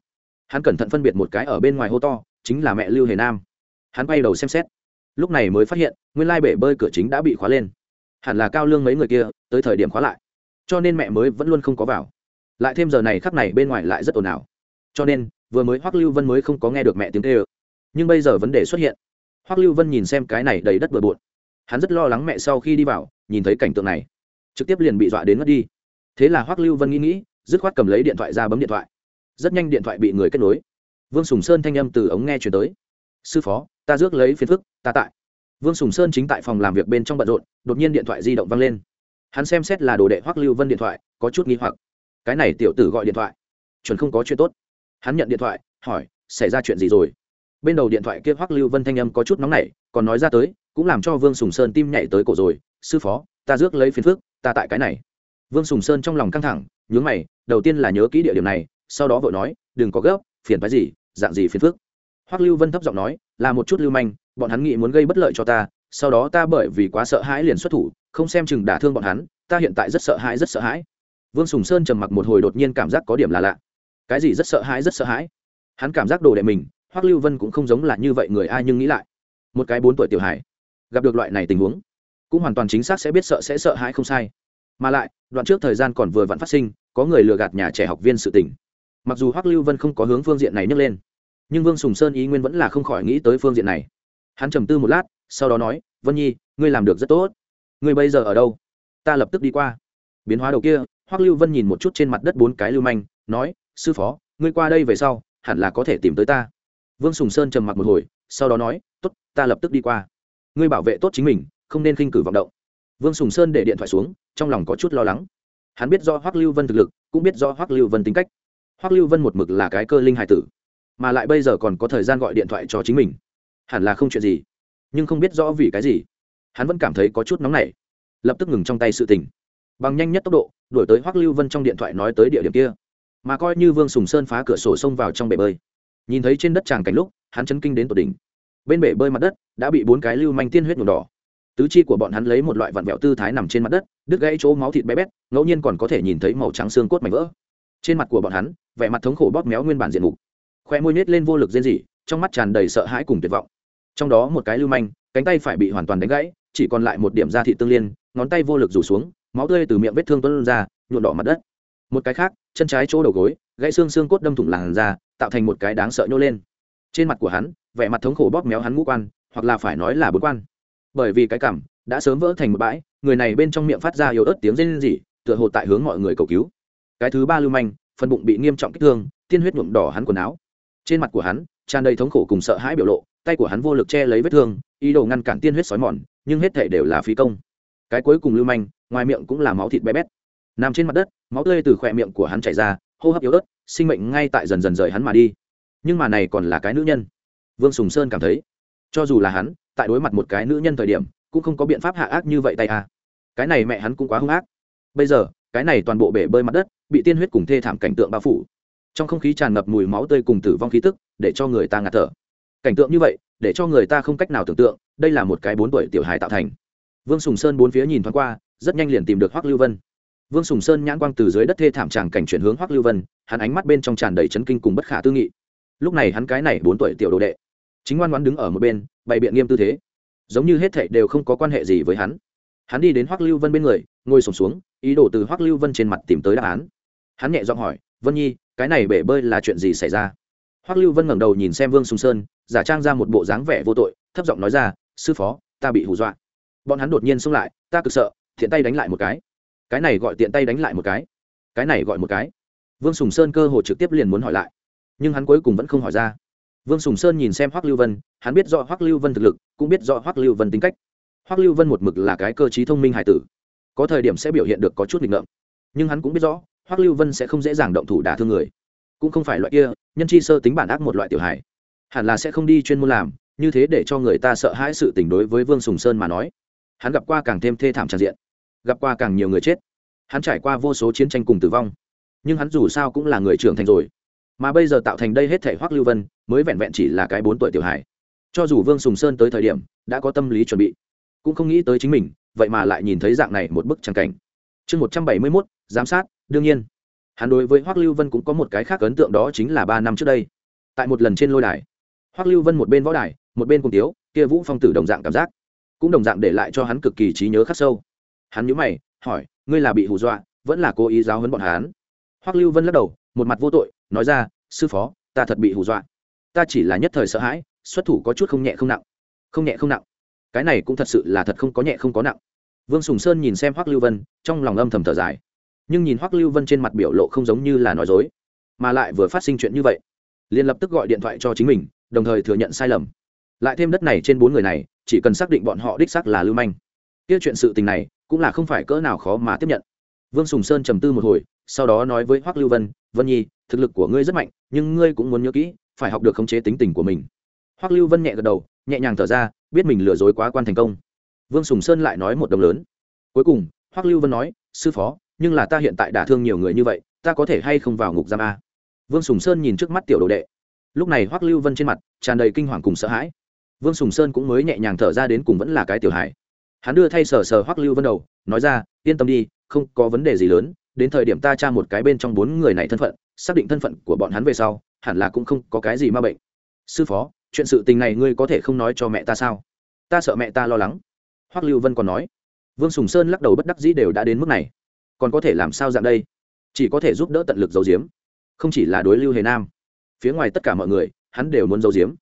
Hắn cẩn thận phân biệt một cái ở bên ngoài hô to, chính là mẹ lưu hề nam. Hắn quay đầu xem xét. Lúc này mới phát hiện, nguyên lai bể bơi cửa chính đã bị khóa lên. Hẳn là cao lương mấy người kia, tới thời điểm khóa lại. Cho nên mẹ mới vẫn luôn không có vào lại thêm giờ này khắc này bên ngoài lại rất ồn ào. Cho nên, vừa mới hoắc lưu vân mới không có nghe được mẹ tiếng kêu. Nhưng bây giờ vấn đề xuất hiện. Hoắc lưu vân nhìn xem cái này đầy đất bừa bộn. Hắn rất lo lắng mẹ sau khi đi vào, nhìn thấy cảnh tượng này. Trực tiếp liền bị dọa đến mất đi. Thế là hoắc lưu vân nghĩ nghĩ, dứt khoát cầm lấy điện thoại ra bấm điện thoại. Rất nhanh điện thoại bị người kết nối. Vương sùng sơn thanh âm từ ống nghe chuyển tới. Sư phó, ta rước lấy phiền phức, ta tại. Vương sùng sơn chính tại phòng làm việc bên trong bận rộn, đột nhiên điện thoại di động văng lên. Hắn xem xét là đồ đệ hoắc lưu vân điện thoại, có chút nghi hoặc cái này tiểu tử gọi điện thoại. Chuẩn không có chuyện tốt. Hắn nhận điện thoại, hỏi, xảy ra chuyện gì rồi? Bên đầu điện thoại kia hoắc lưu vân thanh âm có chút nóng nảy, còn nói ra tới, cũng làm cho vương sùng sơn tim nhảy tới cổ rồi. Sư phó, ta rước lấy phiền phước ta tại cái này. Vương sùng sơn trong lòng căng thẳng, nhướng mày, đầu tiên là nhớ kỹ địa điểm này, sau đó vội nói, đừng có gấp, phiền phái gì, dạng gì phiền phước hoắc lưu vân thấp giọng nói, là một chút lưu manh, bọn hắn nghĩ muốn gây bất lợi cho ta, sau đó ta bởi vì quá sợ hãi liền xuất thủ, không xem chừng đả thương bọn hắn, ta hiện tại rất sợ hãi, rất sợ hãi vương sùng sơn trầm mặc một hồi đột nhiên cảm giác có điểm là lạ. Cái gì rất sợ hãi, rất sợ hãi? Hắn cảm giác đồ đệ mình, hoắc lưu vân cũng không giống là như vậy người ai nhưng nghĩ lại. Một cái bốn tuổi tiểu hải gặp được loại này tình huống, cũng hoàn toàn chính xác sẽ biết sợ sẽ sợ hãi không sai. Mà lại, đoạn trước thời gian còn vừa vặn phát sinh, có người lừa gạt nhà trẻ học viên sự tình. Mặc dù hoắc lưu vân không có hướng phương diện này nhấc lên, nhưng vương sùng sơn ý nguyên vẫn là không khỏi nghĩ tới phương diện này. Hắn trầm tư một lát, sau đó nói, vân nhi, ngươi làm được rất tốt. Ngươi bây giờ ở đâu? Ta lập tức đi qua. Biến hóa đầu kia hoắc lưu vân nhìn một chút trên mặt đất bốn cái lưu manh, nói, sư phó, ngươi qua đây về sau, hẳn là có thể tìm tới ta. Vương sùng sơn trầm mặc một hồi, sau đó nói t ố t ta lập tức đi qua. Ngươi bảo vệ tốt chính mình, không nên khinh cử vọng động. Vương sùng sơn để điện thoại xuống, trong lòng có chút lo lắng. Hắn biết do hoắc lưu vân thực lực, cũng biết do hoắc lưu vân tính cách. Hoắc lưu vân một mực là cái cơ linh hải tử, mà lại bây giờ còn có thời gian gọi điện thoại cho chính mình. Hẳn là không chuyện gì, nhưng không biết rõ vì cái gì, hắn vẫn cảm thấy có chút nóng nảy, lập tức ngừng trong tay sự tình bằng nhanh nhất tốc độ đổi tới hoắc lưu vân trong điện thoại nói tới địa điểm kia. Mà coi như vương sùng sơn phá cửa sổ xông vào trong bể bơi. Nhìn thấy trên đất tràng cảnh lúc, hắn chấn kinh đến tột đỉnh. Bên bể bơi mặt đất đã bị bốn cái lưu manh tiên huyết nhuộm đỏ. Tứ chi của bọn hắn lấy một loại vặn vẹo tư thái nằm trên mặt đất, đứt gãy chỗ máu thịt bé bét, ngẫu nhiên còn có thể nhìn thấy màu trắng xương cốt mảnh vỡ. Trên mặt của bọn hắn, vẻ mặt thống khổ bóp méo nguyên bản diện mục. Khoe môi nết lên vô lực rên rỉ, trong mắt tràn đầy sợ hãi cùng tuyệt vọng. Trong đó một cái lưu manh, cánh tay phải bị hoàn toàn đánh gãy, chỉ còn lại một điểm da thị tương liên, ngón tay vô lực rủ xuống máu tươi từ miệng vết thương tuôn ra nhuộm đỏ mặt đất. Một cái khác, chân trái chỗ đầu gối, gãy xương xương cốt đâm thủng làn da, tạo thành một cái đáng sợ nhô lên. Trên mặt của hắn, vẻ mặt thống khổ bóp méo hắn ngũ quan, hoặc là phải nói là bốn quan. Bởi vì cái cảm đã sớm vỡ thành một bãi, người này bên trong miệng phát ra yếu ớt tiếng rên rỉ, tựa hồ tại hướng mọi người cầu cứu. Cái thứ ba lưu manh, phần bụng bị nghiêm trọng kích thương, tiên huyết nhuộm đỏ hắn quần áo. Trên mặt của hắn, tràn đầy thống khổ cùng sợ hãi biểu lộ, tay của hắn vô lực che lấy vết thương, ý đồ ngăn cản tiên huyết sói mòn, nhưng hết thể đều là phí công cái cuối cùng lưu manh, ngoài miệng cũng là máu thịt bé bét. Nằm trên mặt đất, máu tươi từ khỏe miệng của hắn chảy ra, hô hấp yếu ớt, sinh mệnh ngay tại dần dần rời hắn mà đi. Nhưng mà này còn là cái nữ nhân. Vương sùng sơn cảm thấy, cho dù là hắn, tại đối mặt một cái nữ nhân thời điểm, cũng không có biện pháp hạ ác như vậy tay à. cái này mẹ hắn cũng quá hung ác. Bây giờ, cái này toàn bộ bể bơi mặt đất, bị tiên huyết cùng thê thảm cảnh tượng bao phủ. Trong không khí tràn ngập mùi máu tươi cùng tử vong khí tức, để cho người ta ngạt thở. Cảnh tượng như vậy, để cho người ta không cách nào tưởng tượng, đây là một cái bốn tuổi tiểu hài tạo thành vương sùng sơn bốn phía nhìn thoáng qua, rất nhanh liền tìm được hoắc lưu vân. Vương sùng sơn nhãn quang từ dưới đất thê thảm tràng cảnh chuyển hướng hoắc lưu vân, hắn ánh mắt bên trong tràn đầy chấn kinh cùng bất khả tư nghị. Lúc này hắn cái này bốn tuổi tiểu đồ đệ, chính ngoan ngoan đứng ở một bên, bày biện nghiêm tư thế. Giống như hết thảy đều không có quan hệ gì với hắn. Hắn đi đến hoắc lưu vân bên người, ngồi sổm xuống, ý đồ từ hoắc lưu vân trên mặt tìm tới đáp án. Hắn nhẹ giọng hỏi, vân nhi, cái này bể bơi là chuyện gì xảy ra? Hoắc lưu vân ngẩng đầu nhìn xem vương sùng sơn, giả trang ra một bộ dáng vẻ vô tội, thấp giọng nói ra, sư phó, ta bị hù dọa bọn hắn đột nhiên xông lại, ta cực sợ thiện tay đánh lại một cái. Cái này gọi tiện tay đánh lại một cái. Cái này gọi một cái. Vương sùng sơn cơ hồ trực tiếp liền muốn hỏi lại. Nhưng hắn cuối cùng vẫn không hỏi ra. Vương sùng sơn nhìn xem hoắc lưu vân, hắn biết rõ hoắc lưu vân thực lực, cũng biết rõ hoắc lưu vân tính cách. Hoắc lưu vân một mực là cái cơ t thông minh hải tử. Có thời điểm sẽ biểu hiện được có chút nghịch ngợm. Nhưng hắn cũng biết rõ, hoắc lưu vân sẽ không dễ dàng động thủ đả thương người. Cũng không phải loại kia, nhân chi sơ tính bản ác một loại tiểu hải hẳn là sẽ không đi chuyên môn làm, như thế để cho người ta sợ hãi sự tình đối với vương sùng sơn mà nói hắn gặp qua càng thêm thê thảm tràn diện, gặp qua càng nhiều người chết. Hắn trải qua vô số chiến tranh cùng tử vong, nhưng hắn dù sao cũng là người trưởng thành rồi. Mà bây giờ tạo thành đây hết thể hoắc lưu vân, mới vẹn vẹn chỉ là cái bốn tuổi tiểu hải cho dù vương sùng sơn tới thời điểm, đã có tâm lý chuẩn bị, cũng không nghĩ tới chính mình, vậy mà lại nhìn thấy dạng này một bức tràng cảnh. Chương một trăm bảy mươi mốt, giám sát, đương nhiên. Hắn đối với hoắc lưu vân cũng có một cái khác ấn tượng đó chính là ba năm trước đây. Tại một lần trên lôi đài, hoắc lưu vân một bên võ đài, một bên cùng tiếu, kia vũ phong tử đồng dạng cảm giác cũng đồng dạng để lại cho hắn cực kỳ trí nhớ khắc sâu. Hắn nhớ mày, hỏi, ngươi là bị hù dọa, vẫn là cố ý giáo hấn bọn hắn? Hoắc lưu vân lắc đầu, một mặt vô tội, nói ra, sư phó, ta thật bị hù dọa. Ta chỉ là nhất thời sợ hãi, xuất thủ có chút không nhẹ không nặng. Không nhẹ không nặng? Cái này cũng thật sự là thật không có nhẹ không có nặng. Vương sùng sơn nhìn xem hoắc lưu vân, trong lòng âm thầm thở dài. Nhưng nhìn hoắc lưu vân trên mặt biểu lộ không giống như là nói dối, mà lại vừa phát sinh chuyện như vậy, liền lập tức gọi điện thoại cho chính mình, đồng thời thừa nhận sai lầm. Lại thêm đất này trên bốn người này chỉ cần xác định bọn họ đích xác là lưu manh. Kia chuyện sự tình này cũng là không phải cỡ nào khó mà tiếp nhận. Vương sùng sơn trầm tư một hồi, sau đó nói với hoắc lưu vân vân nhi, thực lực của ngươi rất mạnh, nhưng ngươi cũng muốn nhớ kỹ, phải học được khống chế tính tình của mình. Hoắc lưu vân nhẹ gật đầu, nhẹ nhàng thở ra, biết mình lừa dối quá quan thành công. Vương sùng sơn lại nói một đồng lớn. Cuối cùng, hoắc lưu vân nói, sư phó, nhưng là ta hiện tại đả thương nhiều người như vậy, ta có thể hay không vào ngục giam a? Vương sùng sơn nhìn trước mắt tiểu đồ đệ. Lúc này hoắc lưu vân trên mặt tràn đầy kinh hoàng cùng sợ hãi vương sùng sơn cũng mới nhẹ nhàng thở ra đến cùng vẫn là cái tiểu hải hắn đưa thay sờ sờ hoắc lưu vân đầu, nói ra, yên tâm đi, không có vấn đề gì lớn, đến thời điểm ta tra một cái bên trong bốn người này thân phận, xác định thân phận của bọn hắn về sau, hẳn là cũng không có cái gì ma bệnh. Sư phó, chuyện sự tình này ngươi có thể không nói cho mẹ ta sao? Ta sợ mẹ ta lo lắng. Hoắc lưu vân còn nói. Vương sùng sơn lắc đầu bất đắc dĩ đều đã đến mức này. Còn có thể làm sao dạng đây? Chỉ có thể giúp đỡ tận lực giấu giếm, không chỉ là đối lưu hề nam. Phía ngoài tất cả mọi người, hắn đều muốn giấu giếm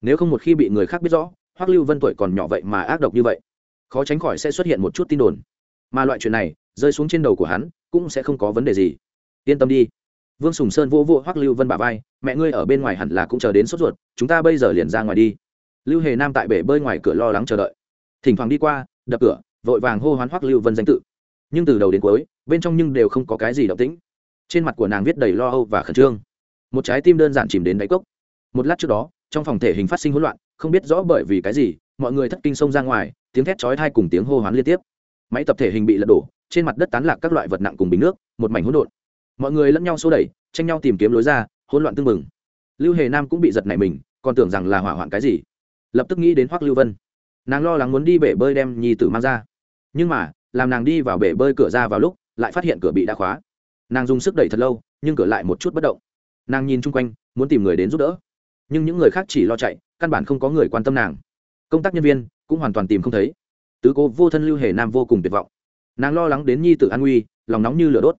nếu không một khi bị người khác biết rõ, hoắc lưu vân tuổi còn nhỏ vậy mà ác độc như vậy, khó tránh khỏi sẽ xuất hiện một chút tin đồn. Mà loại chuyện này, rơi xuống trên đầu của hắn, cũng sẽ không có vấn đề gì. Yên tâm đi. Vương sùng sơn vô vô hoắc lưu vân bà vai, mẹ ngươi ở bên ngoài hẳn là cũng chờ đến sốt ruột, chúng ta bây giờ liền ra ngoài đi. Lưu hề nam tại bể bơi ngoài cửa lo lắng chờ đợi. Thỉnh thoảng đi qua, đập cửa, vội vàng hô hoán hoắc lưu vân danh tự. Nhưng từ đầu đến cuối, bên trong nhưng đều không có cái gì động tĩnh. Trên mặt của nàng viết đầy lo âu và khẩn trương. Một trái tim đơn giản chìm đến đáy cốc. Một lát trước đó trong phòng thể hình phát sinh hỗn loạn, không biết rõ bởi vì cái gì, mọi người thất kinh xông ra ngoài, tiếng thét chói thai cùng tiếng hô hoán liên tiếp. Máy tập thể hình bị lật đổ, trên mặt đất tán lạc các loại vật nặng cùng bình nước, một mảnh hỗn độn. Mọi người lẫn nhau xô đẩy, tranh nhau tìm kiếm lối ra, hỗn loạn tương mừng lưu hề nam cũng bị giật nảy mình, còn tưởng rằng là hỏa hoạn cái gì. Lập tức nghĩ đến hoắc lưu vân. Nàng lo lắng muốn đi bể bơi đem nhi tử mang ra. Nhưng mà, làm nàng đi vào bể bơi cửa ra vào lúc, lại phát hiện cửa bị đã khóa. Nàng dùng sức đẩy thật lâu, nhưng cửa lại một chút bất động. Nàng nhìn chung quanh, muốn tìm người đến giúp đỡ nhưng những người khác chỉ lo chạy, căn bản không có người quan tâm nàng. Công tác nhân viên cũng hoàn toàn tìm không thấy. Tứ cố vô thân lưu hề nam vô cùng tuyệt vọng. Nàng lo lắng đến nhi tự an nguy, lòng nóng như lửa đốt.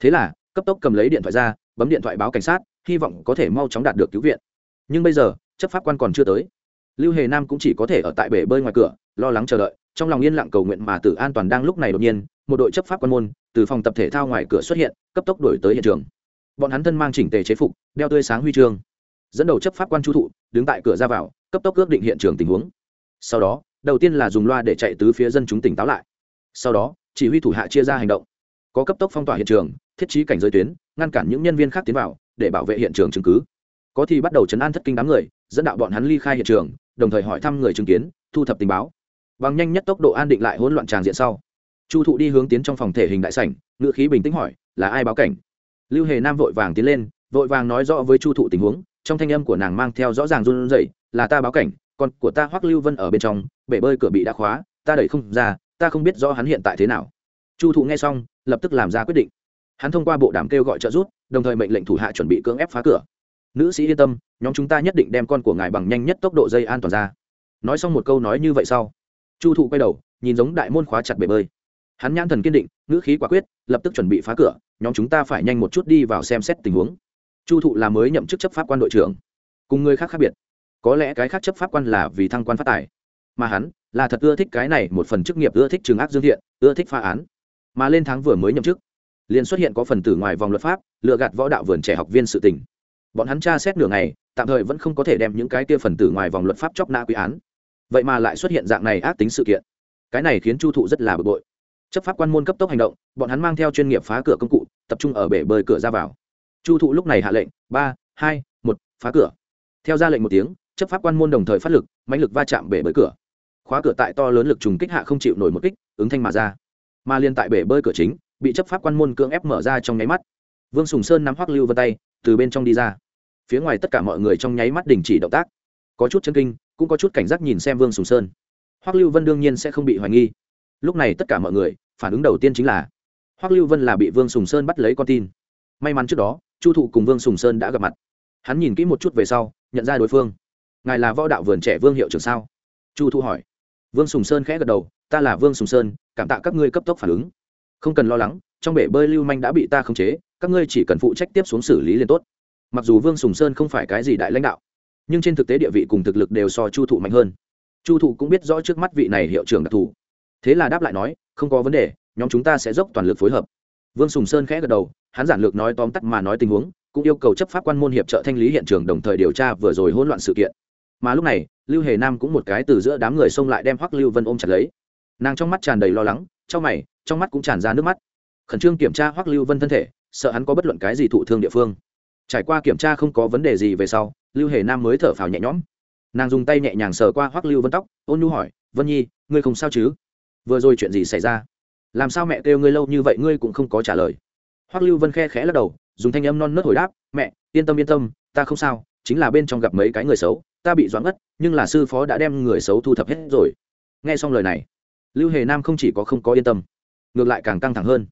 Thế là, cấp tốc cầm lấy điện thoại ra, bấm điện thoại báo cảnh sát, hy vọng có thể mau chóng đạt được cứu viện. Nhưng bây giờ, chấp pháp quan còn chưa tới. Lưu hề nam cũng chỉ có thể ở tại bể bơi ngoài cửa, lo lắng chờ đợi, trong lòng yên lặng cầu nguyện mà tử an toàn đang lúc này đột nhiên, một đội chấp pháp quan môn từ phòng tập thể thao ngoài cửa xuất hiện, cấp tốc đổi tới hiện trường. Bọn hắn thân mang chỉnh tề chế phục, đeo tươi sáng huy chương dẫn đầu chấp pháp quan chu thụ, đứng tại cửa ra vào, cấp tốc ước định hiện trường tình huống. Sau đó, đầu tiên là dùng loa để chạy tứ phía dân chúng tỉnh táo lại. Sau đó, chỉ huy thủ hạ chia ra hành động. Có cấp tốc phong tỏa hiện trường, thiết trí cảnh giới tuyến, ngăn cản những nhân viên khác tiến vào, để bảo vệ hiện trường chứng cứ. Có thì bắt đầu chấn an thất kinh đám người, dẫn đạo bọn hắn ly khai hiện trường, đồng thời hỏi thăm người chứng kiến, thu thập tình báo. Bằng nhanh nhất tốc độ an định lại hỗn loạn tràng diện sau, chu thụ đi hướng tiến trong phòng thể hình đại sảnh ngự khí bình tĩnh hỏi, là ai báo cảnh? Lưu hề nam vội vàng tiến lên, vội vàng nói rõ với chu thụ tình huống trong thanh âm của nàng mang theo rõ ràng run rẩy, là ta báo cảnh, con của ta hoắc lưu vân ở bên trong, bể bơi cửa bị đã khóa, ta đẩy không ra, ta không biết rõ hắn hiện tại thế nào. Chu thụ nghe xong, lập tức làm ra quyết định. Hắn thông qua bộ đàm kêu gọi trợ giúp, đồng thời mệnh lệnh thủ hạ chuẩn bị cưỡng ép phá cửa. Nữ sĩ yên tâm, nhóm chúng ta nhất định đem con của ngài bằng nhanh nhất tốc độ dây an toàn ra. Nói xong một câu nói như vậy sau, chu thụ quay đầu, nhìn giống đại môn khóa chặt bể bơi. Hắn nhãn thần kiên định, ngữ khí quả quyết, lập tức chuẩn bị phá cửa, nhóm chúng ta phải nhanh một chút đi vào xem xét tình huống chu thụ là mới nhậm chức chấp pháp quan đội trưởng. Cùng người khác khác biệt. Có lẽ cái khác chấp pháp quan là vì thăng quan phát tài. Mà hắn là thật ưa thích cái này một phần chức nghiệp, ưa thích trường ác dương thiện, ưa thích phá án. Mà lên tháng vừa mới nhậm chức, liền xuất hiện có phần tử ngoài vòng luật pháp lựa gạt võ đạo vườn trẻ học viên sự tình. Bọn hắn tra xét nửa ngày, tạm thời vẫn không có thể đem những cái kia phần tử ngoài vòng luật pháp chóc nã quy án. Vậy mà lại xuất hiện dạng này ác tính sự kiện. Cái này khiến chu thụ rất là bực bội. Chấp pháp quan môn cấp tốc hành động, bọn hắn mang theo chuyên nghiệp phá cửa công cụ, tập trung ở bể bơi cửa ra vào chu thụ lúc này hạ lệnh, ba, hai, một, phá cửa. Theo ra lệnh một tiếng, chấp pháp quan môn đồng thời phát lực, mãnh lực va chạm bể bơi cửa. Khóa cửa tại to lớn lực trùng kích hạ không chịu nổi một kích, ứng thanh mà ra. Mà liên tại bể bơi cửa chính, bị chấp pháp quan môn cưỡng ép mở ra trong nháy mắt. Vương sùng sơn nắm hoắc lưu vân tay, từ bên trong đi ra. Phía ngoài tất cả mọi người trong nháy mắt đình chỉ động tác. Có chút chân kinh, cũng có chút cảnh giác nhìn xem vương sùng sơn. Hoắc lưu vân đương nhiên sẽ không bị hoài nghi. Lúc này tất cả mọi người, phản ứng đầu tiên chính là, hoắc lưu vân là bị vương sùng sơn bắt lấy con tin. May mắn trước đó chu thụ cùng vương sùng sơn đã gặp mặt. Hắn nhìn kỹ một chút về sau, nhận ra đối phương. Ngài là võ đạo vườn trẻ vương hiệu trưởng sao? Chu thụ hỏi. Vương sùng sơn khẽ gật đầu, ta là vương sùng sơn, cảm tạ các ngươi cấp tốc phản ứng. Không cần lo lắng, trong bể bơi lưu manh đã bị ta khống chế, các ngươi chỉ cần phụ trách tiếp xuống xử lý liền tốt. Mặc dù vương sùng sơn không phải cái gì đại lãnh đạo, nhưng trên thực tế địa vị cùng thực lực đều so chu thụ mạnh hơn. Chu thụ cũng biết rõ trước mắt vị này hiệu trưởng đặc thù. Thế là đáp lại nói, không có vấn đề, nhóm chúng ta sẽ dốc toàn lực phối hợp. Vương sùng sơn khẽ gật đầu hắn giản lược nói tóm tắt mà nói tình huống, cũng yêu cầu chấp pháp quan môn hiệp trợ thanh lý hiện trường đồng thời điều tra vừa rồi hỗn loạn sự kiện. Mà lúc này, lưu hề nam cũng một cái từ giữa đám người xông lại đem hoắc lưu vân ôm chặt lấy. Nàng trong mắt tràn đầy lo lắng, trong mày, trong mắt cũng tràn ra nước mắt. Khẩn trương kiểm tra hoắc lưu vân thân thể, sợ hắn có bất luận cái gì thụ thương địa phương. Trải qua kiểm tra không có vấn đề gì về sau, lưu hề nam mới thở phào nhẹ nhõm. Nàng dùng tay nhẹ nhàng sờ qua hoắc lưu vân tóc, ôn nhu hỏi, vân nhi, ngươi không sao chứ? Vừa rồi chuyện gì xảy ra? Làm sao mẹ kêu ngươi lâu như vậy ngươi cũng không có trả lời hoắc lưu vân khe khẽ lắc đầu, dùng thanh âm non nớt hồi đáp, mẹ, yên tâm yên tâm, ta không sao, chính là bên trong gặp mấy cái người xấu, ta bị doãn ngất, nhưng là sư phó đã đem người xấu thu thập hết rồi. Nghe xong lời này, lưu hề nam không chỉ có không có yên tâm, ngược lại càng căng thẳng hơn.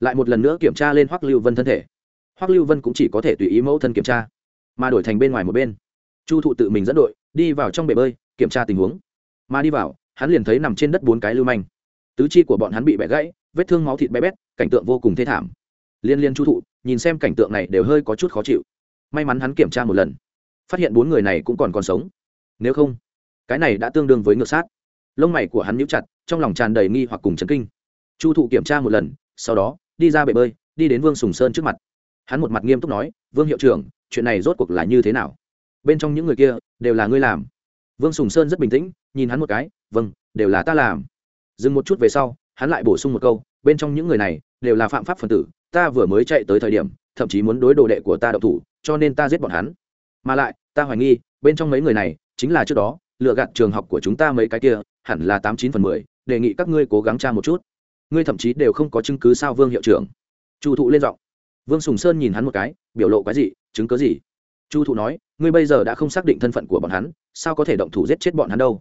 Lại một lần nữa kiểm tra lên hoắc lưu vân thân thể. Hoắc lưu vân cũng chỉ có thể tùy ý mẫu thân kiểm tra, mà đổi thành bên ngoài một bên. Chu thụ tự mình dẫn đội, đi vào trong bể bơi, kiểm tra tình huống. Mà đi vào, hắn liền thấy nằm trên đất bốn cái lưu manh. Tứ chi của bọn hắn bị bẻ gãy, vết thương máu thịt bé bét, cảnh tượng vô cùng thê thảm liên liên chu thụ, nhìn xem cảnh tượng này đều hơi có chút khó chịu. May mắn hắn kiểm tra một lần. Phát hiện bốn người này cũng còn còn sống. Nếu không, cái này đã tương đương với ngược sát. Lông mày của hắn nhíu chặt, trong lòng tràn đầy nghi hoặc cùng chấn kinh. Chu thụ kiểm tra một lần, sau đó, đi ra bể bơi, đi đến vương sùng sơn trước mặt. Hắn một mặt nghiêm túc nói, vương hiệu trưởng, chuyện này rốt cuộc là như thế nào? Bên trong những người kia, đều là ngươi làm. Vương sùng sơn rất bình tĩnh, nhìn hắn một cái vâng đều là ta làm. Dừng một chút về sau, hắn lại bổ sung một câu, bên trong những người này, đều là phạm pháp phần tử ta vừa mới chạy tới thời điểm, thậm chí muốn đối đồ đệ của ta đậu thủ, cho nên ta giết bọn hắn. Mà lại, ta hoài nghi, bên trong mấy người này, chính là trước đó lựa gạt trường học của chúng ta mấy cái kia, hẳn là tám chín phần mười, đề nghị các ngươi cố gắng tra một chút. Ngươi thậm chí đều không có chứng cứ sao vương hiệu trưởng? Chu thụ lên giọng. Vương sùng sơn nhìn hắn một cái, biểu lộ cái gì chứng cứ gì? Chu thụ nói, ngươi bây giờ đã không xác định thân phận của bọn hắn, sao có thể động thủ giết chết bọn hắn đâu?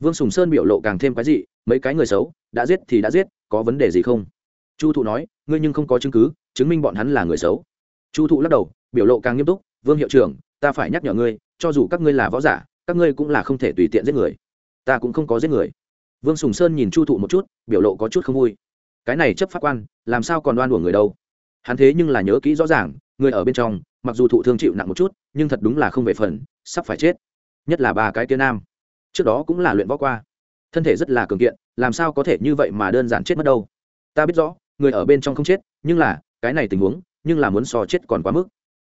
Vương sùng sơn biểu lộ càng thêm cái gì mấy cái người xấu, đã giết thì đã giết, có vấn đề gì không? Chu thụ nói ngươi nhưng không có chứng cứ, chứng minh bọn hắn là người xấu. Chu thụ lắc đầu, biểu lộ càng nghiêm túc, vương hiệu trưởng, ta phải nhắc nhở ngươi, cho dù các ngươi là võ giả, các ngươi cũng là không thể tùy tiện giết người. Ta cũng không có giết người. Vương sùng sơn nhìn chu thụ một chút, biểu lộ có chút không vui. Cái này chấp pháp quan, làm sao còn đoan đùa người đâu? Hắn thế nhưng là nhớ kỹ rõ ràng, người ở bên trong, mặc dù thụ thương chịu nặng một chút, nhưng thật đúng là không về phần, sắp phải chết. Nhất là ba cái kia nam. Trước đó cũng là luyện võ qua. Thân thể rất là cường kiện, làm sao có thể như vậy mà đơn giản chết mất đâu? Ta biết rõ người ở bên trong không chết, nhưng là, cái này tình huống, nhưng là muốn so chết còn quá mức.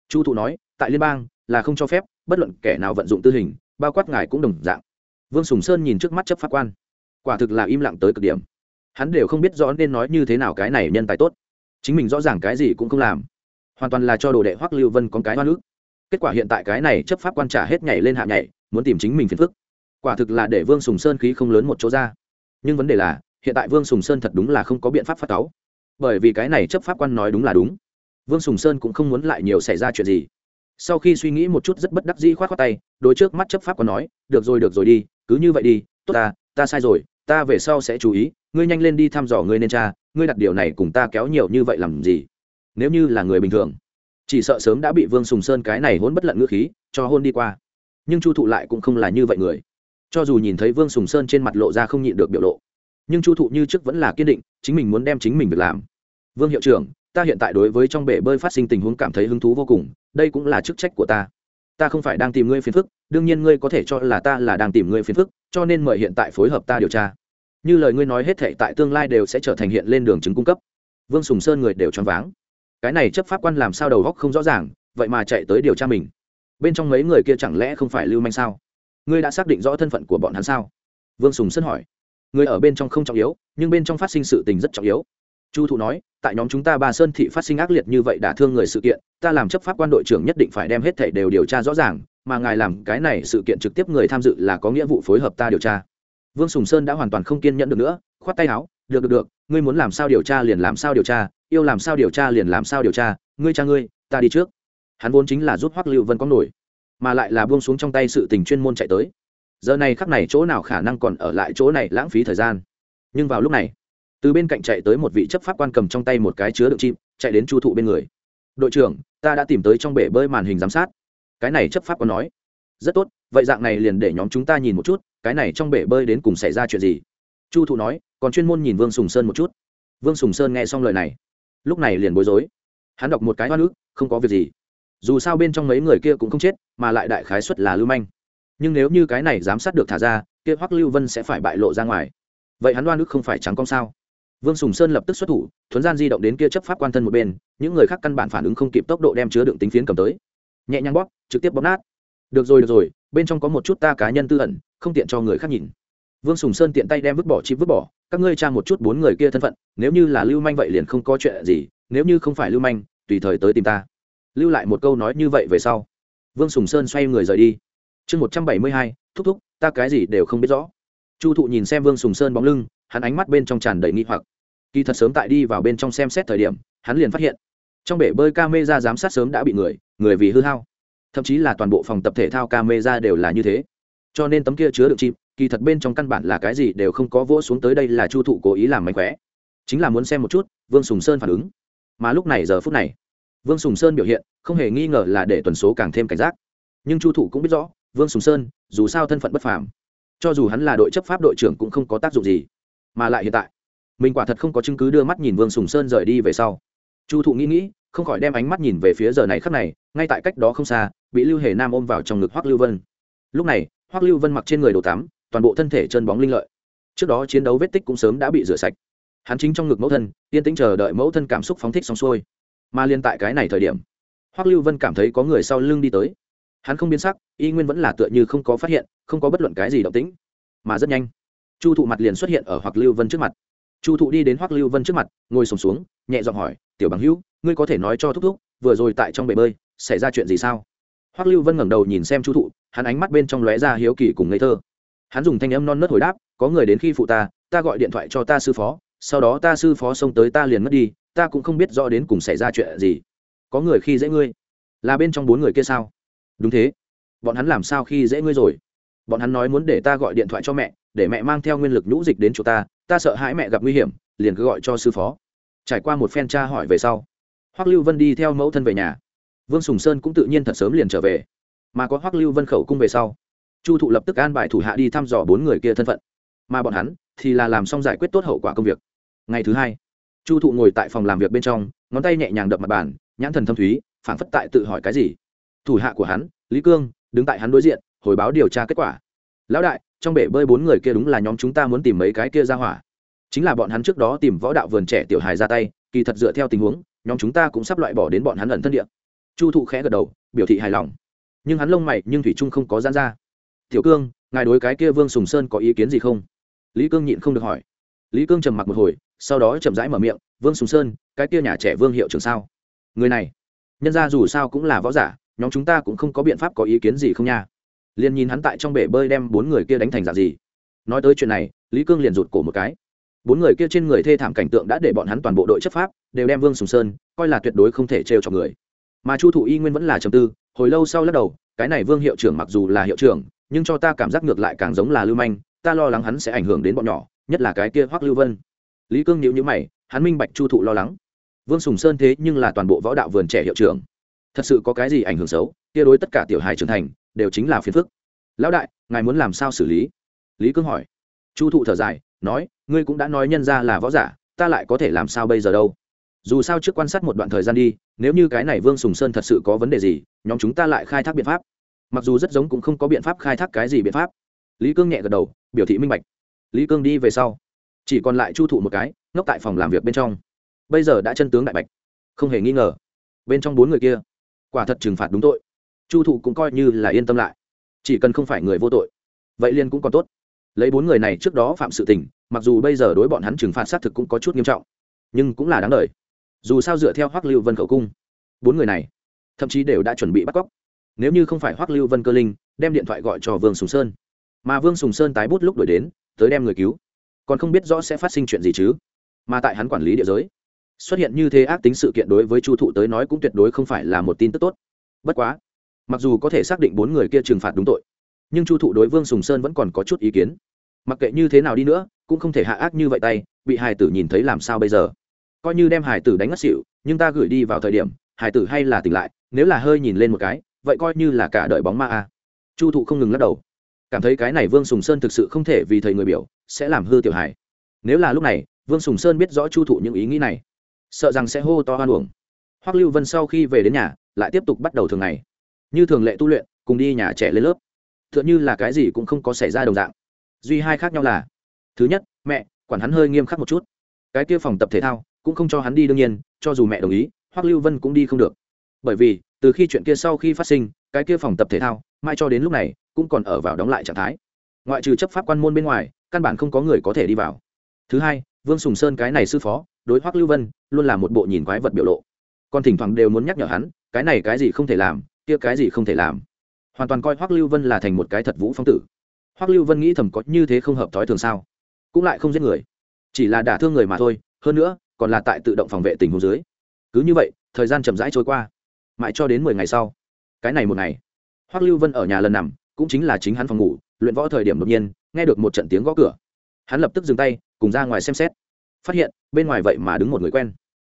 Chu thụ nói, tại liên bang, là không cho phép, bất luận kẻ nào vận dụng tư hình, bao quát ngài cũng đồng dạng. Vương sùng sơn nhìn trước mắt chấp pháp quan. Quả thực là im lặng tới cực điểm. Hắn đều không biết rõ nên nói như thế nào cái này nhân tài tốt. Chính mình rõ ràng cái gì cũng không làm. Hoàn toàn là cho đồ đệ hoắc lưu vân con cái hoa nước kết quả hiện tại cái này chấp pháp quan trả hết nhảy lên hạ nhảy, muốn tìm chính mình phiền phức. Quả thực là để vương sùng sơn khí không lớn một chỗ ra. Nhưng vấn đề là, hiện tại vương sùng sơn thật đúng là không có biện pháp phát táo bởi vì cái này chấp pháp quan nói đúng là đúng. Vương sùng sơn cũng không muốn lại nhiều xảy ra chuyện gì. Sau khi suy nghĩ một chút rất bất đắc dĩ k h o á t khoác tay đôi trước mắt chấp pháp quan nói, được rồi được rồi đi, cứ như vậy đi, tốt ta ta sai rồi, ta về sau sẽ chú ý, ngươi nhanh lên đi thăm dò ngươi nên cha ngươi đặt điều này cùng ta kéo nhiều như vậy làm gì? Nếu như là người bình thường. Chỉ sợ sớm đã bị vương sùng sơn cái này hôn bất lận ngữ khí cho hôn đi qua. Nhưng chu thụ lại cũng không là như vậy người. Cho dù nhìn thấy vương sùng sơn trên mặt lộ ra không nhịn được biểu lộ nhưng chu thụ như trước vẫn là kiên định, chính mình muốn đem chính mình việc làm. Vương hiệu trưởng, ta hiện tại đối với trong bể bơi phát sinh tình huống cảm thấy hứng thú vô cùng, đây cũng là chức trách của ta. Ta không phải đang tìm ngươi phiền phức, đương nhiên ngươi có thể cho là ta là đang tìm ngươi phiền phức, cho nên mời hiện tại phối hợp ta điều tra. Như lời ngươi nói hết thệ tại tương lai đều sẽ trở thành hiện lên đường chứng cung cấp. Vương sùng sơn người đều choáng váng. Cái này chấp pháp quan làm sao đầu góc không rõ ràng, vậy mà chạy tới điều tra mình. Bên trong mấy người kia chẳng lẽ không phải lưu manh sao? Ngươi đã xác định rõ thân phận của bọn hắn sao? Vương sùng sơn hỏi người ở bên trong không trọng yếu, nhưng bên trong phát sinh sự tình rất trọng yếu. Chu thụ nói, tại nhóm chúng ta ba sơn thị phát sinh ác liệt như vậy đả thương người sự kiện, ta làm chấp pháp quan đội trưởng nhất định phải đem hết thảy đều điều tra rõ ràng, mà ngài làm cái này sự kiện trực tiếp người tham dự là có nghĩa vụ phối hợp ta điều tra. Vương sùng sơn đã hoàn toàn không kiên nhẫn được nữa, khoát tay áo, được được được, ngươi muốn làm sao điều tra liền làm sao điều tra, yêu làm sao điều tra liền làm sao điều tra, ngươi cha ngươi, ta đi trước. Hắn vốn chính là rút hoắc lưu vân có nổi, mà lại là buông xuống trong tay sự tình chuyên môn chạy tới giờ này khắc này chỗ nào khả năng còn ở lại chỗ này lãng phí thời gian? Nhưng vào lúc này, từ bên cạnh chạy tới một vị chấp pháp quan cầm trong tay một cái chứa đựng chim, chạy đến chu thụ bên người. Đội trưởng, ta đã tìm tới trong bể bơi màn hình giám sát. Cái này chấp pháp có nói. Rất tốt, vậy dạng này liền để nhóm chúng ta nhìn một chút, cái này trong bể bơi đến cùng xảy ra chuyện gì? Chu thụ nói, còn chuyên môn nhìn vương sùng sơn một chút. Vương sùng sơn nghe xong lời này, lúc này liền bối rối. Hắn đọc một cái hoa nước không có việc gì. Dù sao bên trong mấy người kia cũng không chết, mà lại đại khái xuất là lưu manh nhưng nếu như cái này giám sát được thả ra, kia hoắc lưu vân sẽ phải bại lộ ra ngoài. Vậy hắn đoan ức không phải trắng con sao? Vương sùng sơn lập tức xuất thủ, thuấn gian di động đến kia chấp pháp quan thân một bên, những người khác căn bản phản ứng không kịp tốc độ đem chứa đựng tính phiến cầm tới. Nhẹ nhàng bóp, trực tiếp bóp nát. Được rồi được rồi, bên trong có một chút ta cá nhân tư ẩn, không tiện cho người khác nhìn. Vương sùng sơn tiện tay đem vứt bỏ chip vứt bỏ, các ngươi tra một chút bốn người kia thân phận, nếu như là lưu manh vậy liền không có chuyện gì, nếu như không phải lưu manh, tùy thời tới tìm ta. Lưu lại một câu nói như vậy về sau. Vương sùng sơn xoay người rời đi chương một trăm bảy mươi hai, thúc thúc, ta cái gì đều không biết rõ. Chu thụ nhìn xem vương sùng sơn bóng lưng, hắn ánh mắt bên trong tràn đầy nghi hoặc. Kỳ thật sớm tại đi vào bên trong xem xét thời điểm, hắn liền phát hiện, trong bể bơi ca mê ra giám sát sớm đã bị người người vì hư hao. Thậm chí là toàn bộ phòng tập thể thao ca mê ra đều là như thế. Cho nên tấm kia chứa đựng chim kỳ thật bên trong căn bản là cái gì đều không có vỗ xuống tới đây là chu thụ cố ý làm mánh khóe chính là muốn xem một chút, vương sùng sơn phản ứng. Mà lúc này giờ phút này, vương sùng sơn biểu hiện, không hề nghi ngờ là để tuần số càng thêm cảnh giác. Nhưng chu thụ cũng biết rõ vương sùng sơn, dù sao thân phận bất phàm, cho dù hắn là đội chấp pháp đội trưởng cũng không có tác dụng gì. Mà lại hiện tại, mình quả thật không có chứng cứ đưa mắt nhìn vương sùng sơn rời đi về sau. Chu thụ nghĩ nghĩ, không khỏi đem ánh mắt nhìn về phía giờ này khắc này, ngay tại cách đó không xa, bị lưu hề nam ôm vào trong ngực hoắc lưu vân. Lúc này, hoắc lưu vân mặc trên người đồ tắm, toàn bộ thân thể chân bóng linh lợi. Trước đó chiến đấu vết tích cũng sớm đã bị rửa sạch. Hắn chính trong ngực mẫu thân, yên tĩnh chờ đợi mẫu thân cảm xúc phóng thích xong xuôi. Mà liên tại cái này thời điểm, hoắc lưu vân cảm thấy có người sau lưng đi tới hắn không biến sắc y nguyên vẫn là tựa như không có phát hiện không có bất luận cái gì động tĩnh mà rất nhanh chu thụ mặt liền xuất hiện ở hoắc lưu vân trước mặt. Chu thụ đi đến hoắc lưu vân trước mặt ngồi sùng xuống, nhẹ giọng hỏi tiểu bằng hữu ngươi có thể nói cho thúc thúc vừa rồi tại trong bể bơi xảy ra chuyện gì sao? Hoắc lưu vân ngẩng đầu nhìn xem chu thụ hắn ánh mắt bên trong lóe ra hiếu kỳ cùng ngây thơ. Hắn dùng thanh âm non nớt hồi đáp có người đến khi phụ ta ta gọi điện thoại cho ta sư phó sau đó ta sư phó xông tới ta liền mất đi ta cũng không biết rõ đến cùng xảy ra chuyện gì. Có người khi dễ ngươi là bên trong bốn người kia sao? Đúng thế. Bọn hắn làm sao khi dễ ngươi rồi? Bọn hắn nói muốn để ta gọi điện thoại cho mẹ, để mẹ mang theo nguyên lực nhũ dịch đến chỗ ta ta sợ hãi mẹ gặp nguy hiểm, liền cứ gọi cho sư phó. Trải qua một phen tra hỏi về sau, hoắc lưu vân đi theo mẫu thân về nhà. Vương sùng sơn cũng tự nhiên thật sớm liền trở về. Mà có hoắc lưu vân khẩu cung về sau, chu thụ lập tức an bài thủ hạ đi thăm dò bốn người kia thân phận. Mà bọn hắn thì là làm xong giải quyết tốt hậu quả công việc. Ngày thứ hai, chu thụ ngồi tại phòng làm việc bên trong, ngón tay nhẹ nhàng đập mặt bàn, nhãn thần thâm thúy, phảng phất tại tự hỏi cái gì thủ hạ của hắn, lý cương, đứng tại hắn đối diện, hồi báo điều tra kết quả. Lão đại, trong bể bơi bốn người kia đúng là nhóm chúng ta muốn tìm mấy cái kia ra hỏa. Chính là bọn hắn trước đó tìm võ đạo vườn trẻ tiểu hài ra tay, kỳ thật dựa theo tình huống, nhóm chúng ta cũng sắp loại bỏ đến bọn hắn ẩn thân địa. Chu thụ khẽ gật đầu, biểu thị hài lòng. Nhưng hắn lông mày, nhưng thủy trung không có gian ra. Tiểu cương, ngài đối cái kia vương sùng sơn có ý kiến gì không? Lý cương nhịn không được hỏi. Lý cương trầm mặc một hồi, sau đó chậm rãi mở miệng, vương sùng sơn, cái kia nhà trẻ vương hiệu trưởng sao? Người này, nhân ra dù sao cũng là võ giả nhóm chúng ta cũng không có biện pháp có ý kiến gì không nha. Liền nhìn hắn tại trong bể bơi đem bốn người kia đánh thành dạng gì. Nói tới chuyện này, lý cương liền rụt cổ một cái. Bốn người kia trên người thê thảm cảnh tượng đã để bọn hắn toàn bộ đội chấp pháp, đều đem vương sùng sơn, coi là tuyệt đối không thể trêu cho người. Mà chu thụ y nguyên vẫn là trầm tư, hồi lâu sau lắc đầu, cái này vương hiệu trưởng mặc dù là hiệu trưởng, nhưng cho ta cảm giác ngược lại càng giống là lưu manh, ta lo lắng hắn sẽ ảnh hưởng đến bọn nhỏ, nhất là cái kia hoắc lưu vân. Lý cương nhịu nhữ mày, hắn minh bạch chu thụ lo lắng. Vương sùng sơn thế nhưng là toàn bộ võ đạo vườn trẻ hiệu trưởng thật sự có cái gì ảnh hưởng xấu, kia đối tất cả tiểu hài trưởng thành, đều chính là phiền phức. Lão đại, ngài muốn làm sao xử lý? Lý cương hỏi. Chu thụ thở dài, nói, ngươi cũng đã nói nhân ra là võ giả, ta lại có thể làm sao bây giờ đâu? Dù sao trước quan sát một đoạn thời gian đi, nếu như cái này vương sùng sơn thật sự có vấn đề gì, nhóm chúng ta lại khai thác biện pháp. Mặc dù rất giống cũng không có biện pháp khai thác cái gì biện pháp. Lý cương nhẹ gật đầu, biểu thị minh bạch. Lý cương đi về sau. Chỉ còn lại chu thụ một cái, ngốc tại phòng làm việc bên trong. Bây giờ đã chân tướng đại bạch. Không hề nghi ngờ. Bên trong bốn người kia quả thật trừng phạt đúng tội. Chu thụ cũng coi như là yên tâm lại. Chỉ cần không phải người vô tội, vậy liên cũng còn tốt. Lấy bốn người này trước đó phạm sự tình, mặc dù bây giờ đối bọn hắn trừng phạt xác thực cũng có chút nghiêm trọng, nhưng cũng là đáng đời. Dù sao dựa theo hoắc lưu vân khẩu cung, bốn người này thậm chí đều đã chuẩn bị bắt cóc. Nếu như không phải hoắc lưu vân cơ linh, đem điện thoại gọi cho vương sùng sơn. Mà vương sùng sơn tái bút lúc đổi đến, tới đem người cứu. Còn không biết rõ sẽ phát sinh chuyện gì chứ. Mà tại hắn quản lý địa giới xuất hiện như thế ác tính sự kiện đối với chu thụ tới nói cũng tuyệt đối không phải là một tin tức tốt. Bất quá, mặc dù có thể xác định bốn người kia trừng phạt đúng tội, nhưng chu thụ đối vương sùng sơn vẫn còn có chút ý kiến. Mặc kệ như thế nào đi nữa, cũng không thể hạ ác như vậy tay, bị hải tử nhìn thấy làm sao bây giờ? Coi như đem hải tử đánh ngất xỉu, nhưng ta gửi đi vào thời điểm, hải tử hay là tỉnh lại, nếu là hơi nhìn lên một cái, vậy coi như là cả đợi bóng ma a. Chu thụ không ngừng lắc đầu. Cảm thấy cái này vương sùng sơn thực sự không thể vì thầy người biểu, sẽ làm hư tiểu hải nếu là lúc này, vương sùng sơn biết rõ chu thụ những ý nghĩ này sợ rằng sẽ hô to hoan uổng. Hoắc lưu vân sau khi về đến nhà, lại tiếp tục bắt đầu thường ngày. Như thường lệ tu luyện, cùng đi nhà trẻ lên lớp. T h ư ợ n h ư là cái gì cũng không có xảy ra đồng dạng. Duy hai khác nhau là, thứ nhất, mẹ, quản hắn hơi nghiêm khắc một chút. Cái kia phòng tập thể thao, cũng không cho hắn đi đương nhiên, cho dù mẹ đồng ý, hoắc lưu vân cũng đi không được. Bởi vì, từ khi chuyện kia sau khi phát sinh, cái kia phòng tập thể thao, mãi cho đến lúc này, cũng còn ở vào đóng lại trạng thái. Ngoại trừ chấp pháp quan môn bên ngoài, căn bản không có người có thể đi vào. Thứ hai vương sùng sơn cái này sư phó, đối hoắc lưu vân, luôn là một bộ nhìn quái vật biểu lộ. Còn thỉnh thoảng đều muốn nhắc nhở hắn, cái này cái gì không thể làm, kia cái gì không thể làm. Hoàn toàn coi hoắc lưu vân là thành một cái thật vũ phong tử. Hoắc lưu vân nghĩ thầm có như thế không hợp thói thường sao? Cũng lại không giết người. Chỉ là đả thương người mà thôi, hơn nữa, còn là tại tự động phòng vệ tình hồ dưới. Cứ như vậy, thời gian chậm rãi trôi qua. Mãi cho đến mười ngày sau. Cái này một ngày, hoắc lưu vân ở nhà lần nằm, cũng chính là chính hắn phòng ngủ, luyện võ thời điểm đột nhiên, nghe được một trận tiếng gõ cửa hắn lập tức dừng tay, cùng ra ngoài xem xét. Phát hiện, bên ngoài vậy mà đứng một người quen.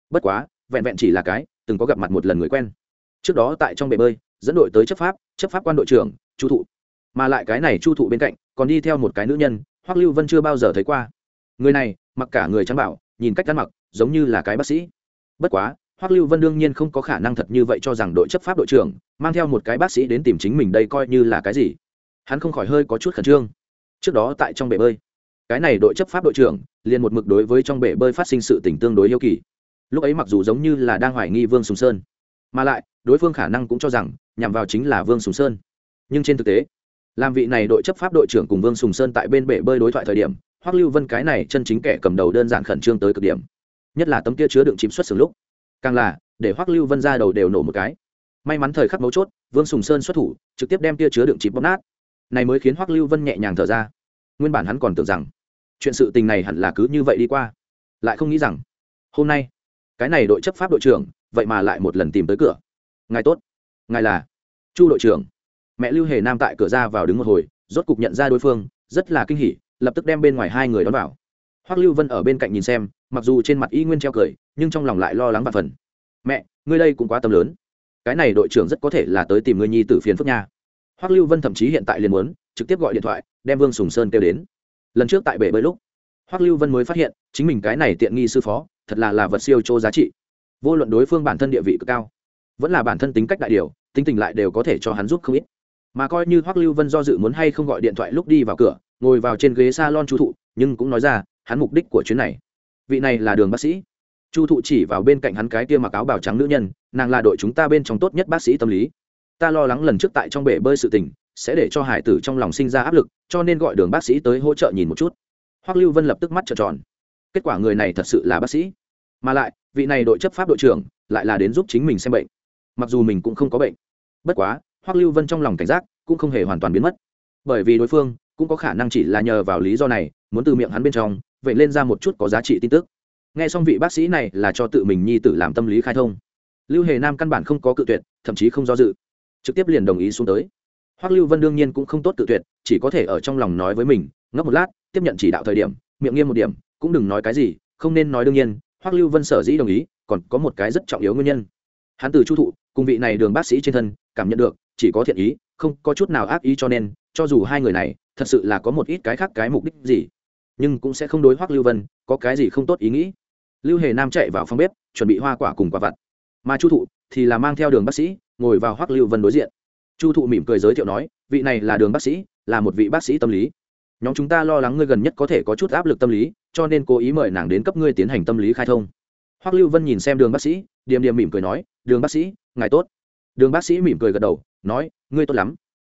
Bất quá, vẹn vẹn chỉ là cái, từng có gặp mặt một lần người quen. Trước đó tại trong bể bơi, dẫn đội tới chấp pháp chấp pháp quan đội trưởng, chu thụ. Mà lại cái này chu thụ bên cạnh, còn đi theo một cái nữ nhân, hoắc lưu vân chưa bao giờ thấy qua. Người này, mặc cả người trắng bảo, nhìn cách ăn mặc, giống như là cái bác sĩ. Bất quá, hoắc lưu vân đương nhiên không có khả năng thật như vậy cho rằng đội chấp pháp đội trưởng, mang theo một cái bác sĩ đến tìm chính mình đây coi như là cái gì. Hắn không khỏi hơi có chút khẩn trương. Trước đó tại trong bể bơi cái này đội chấp pháp đội trưởng, liền một mực đối với trong bể bơi phát sinh sự tình tương đối yêu kỳ. Lúc ấy mặc dù giống như là đang hoài nghi vương sùng sơn, mà lại, đối phương khả năng cũng cho rằng, nhằm vào chính là vương sùng sơn. Nhưng trên thực tế, làm vị này đội chấp pháp đội trưởng cùng vương sùng sơn tại bên bể bơi đối thoại thời điểm, hoắc lưu vân cái này chân chính kẻ cầm đầu đơn giản khẩn trương tới cực điểm. Nhất là tấm kia chứa đựng chìm xuất xưởng lúc. Càng là, để hoắc lưu vân ra đầu đều nổ một cái. May mắn thời khắc mấu chốt, vương sùng sơn xuất thủ, trực tiếp đem kia chứa đựng chìm bóp nát. Này mới khiến hoắc lưu vân nhẹ nhàng thở ra. Nguyên bản hắn còn tưởng rằng chuyện sự tình này hẳn là cứ như vậy đi qua. Lại không nghĩ rằng, hôm nay, cái này đội chấp pháp đội trưởng, vậy mà lại một lần tìm tới cửa. Ngài tốt. Ngài là chu đội trưởng. Mẹ lưu hề nam tại cửa ra vào đứng một hồi, rốt cục nhận ra đối phương, rất là kinh hỉ, lập tức đem bên ngoài hai người đón vào. Hoắc lưu vân ở bên cạnh nhìn xem, mặc dù trên mặt y nguyên treo cười, nhưng trong lòng lại lo lắng và phần. Mẹ, ngươi đây cũng quá tâm lớn. Cái này đội trưởng rất có thể là tới tìm ngươi nhi tử phiền phức nha. Hoắc lưu vân thậm chí hiện tại liền muốn trực tiếp gọi điện thoại, đem vương sùng sơn kêu đến lần trước tại bể bơi lúc, hoắc lưu vân mới phát hiện, chính mình cái này tiện nghi sư phó, thật là là vật siêu chô giá trị. Vô luận đối phương bản thân địa vị cực cao, vẫn là bản thân tính cách đại điều, tính tình lại đều có thể cho hắn giúp không ít. Mà coi như hoắc lưu vân do dự muốn hay không gọi điện thoại lúc đi vào cửa, ngồi vào trên ghế salon chu thụ, nhưng cũng nói ra, hắn mục đích của chuyến này, vị này là đường bác sĩ. Chu thụ chỉ vào bên cạnh hắn cái kia mặc áo bào trắng nữ nhân, nàng là đội chúng ta bên trong tốt nhất bác sĩ tâm lý. Ta lo lắng lần trước tại trong bể bơi sự tình sẽ để cho hải tử trong lòng sinh ra áp lực, cho nên gọi đường bác sĩ tới hỗ trợ nhìn một chút. Hoắc lưu vân lập tức mắt trợn tròn. Kết quả người này thật sự là bác sĩ. Mà lại, vị này đội chấp pháp đội trưởng lại là đến giúp chính mình xem bệnh. Mặc dù mình cũng không có bệnh. Bất quá, hoắc lưu vân trong lòng cảnh giác cũng không hề hoàn toàn biến mất. Bởi vì đối phương cũng có khả năng chỉ là nhờ vào lý do này, muốn từ miệng hắn bên trong vậy lên ra một chút có giá trị tin tức. Nghe xong vị bác sĩ này là cho tự mình nhi tử làm tâm lý khai thông. Lưu hề nam căn bản không có cự tuyệt, thậm chí không do dự. Trực tiếp liền đồng ý xuống tới hoắc lưu vân đương nhiên cũng không tốt tự tuyệt, chỉ có thể ở trong lòng nói với mình, ngốc một lát, tiếp nhận chỉ đạo thời điểm, miệng nghiêm một điểm, cũng đừng nói cái gì, không nên nói đương nhiên. Hoắc lưu vân sở dĩ đồng ý, còn có một cái rất trọng yếu nguyên nhân. Hắn từ chu thụ, cùng vị này đường bác sĩ trên thân, cảm nhận được, chỉ có thiện ý, không có chút nào ác ý cho nên, cho dù hai người này, thật sự là có một ít cái khác cái mục đích gì, nhưng cũng sẽ không đối hoắc lưu vân có cái gì không tốt ý nghĩ. Lưu hề nam chạy vào phòng bếp, chuẩn bị hoa quả cùng quả vặt. Mà chu thụ thì là mang theo đường bác sĩ, ngồi vào hoắc lưu vân đối diện chu thụ mỉm cười giới thiệu nói, vị này là đường bác sĩ, là một vị bác sĩ tâm lý. Nhóm chúng ta lo lắng ngươi gần nhất có thể có chút áp lực tâm lý, cho nên cố ý mời nàng đến cấp ngươi tiến hành tâm lý khai thông. Hoắc lưu vân nhìn xem đường bác sĩ, điềm điềm mỉm cười nói, đường bác sĩ, ngài tốt. Đường bác sĩ mỉm cười gật đầu, nói, ngươi tốt lắm.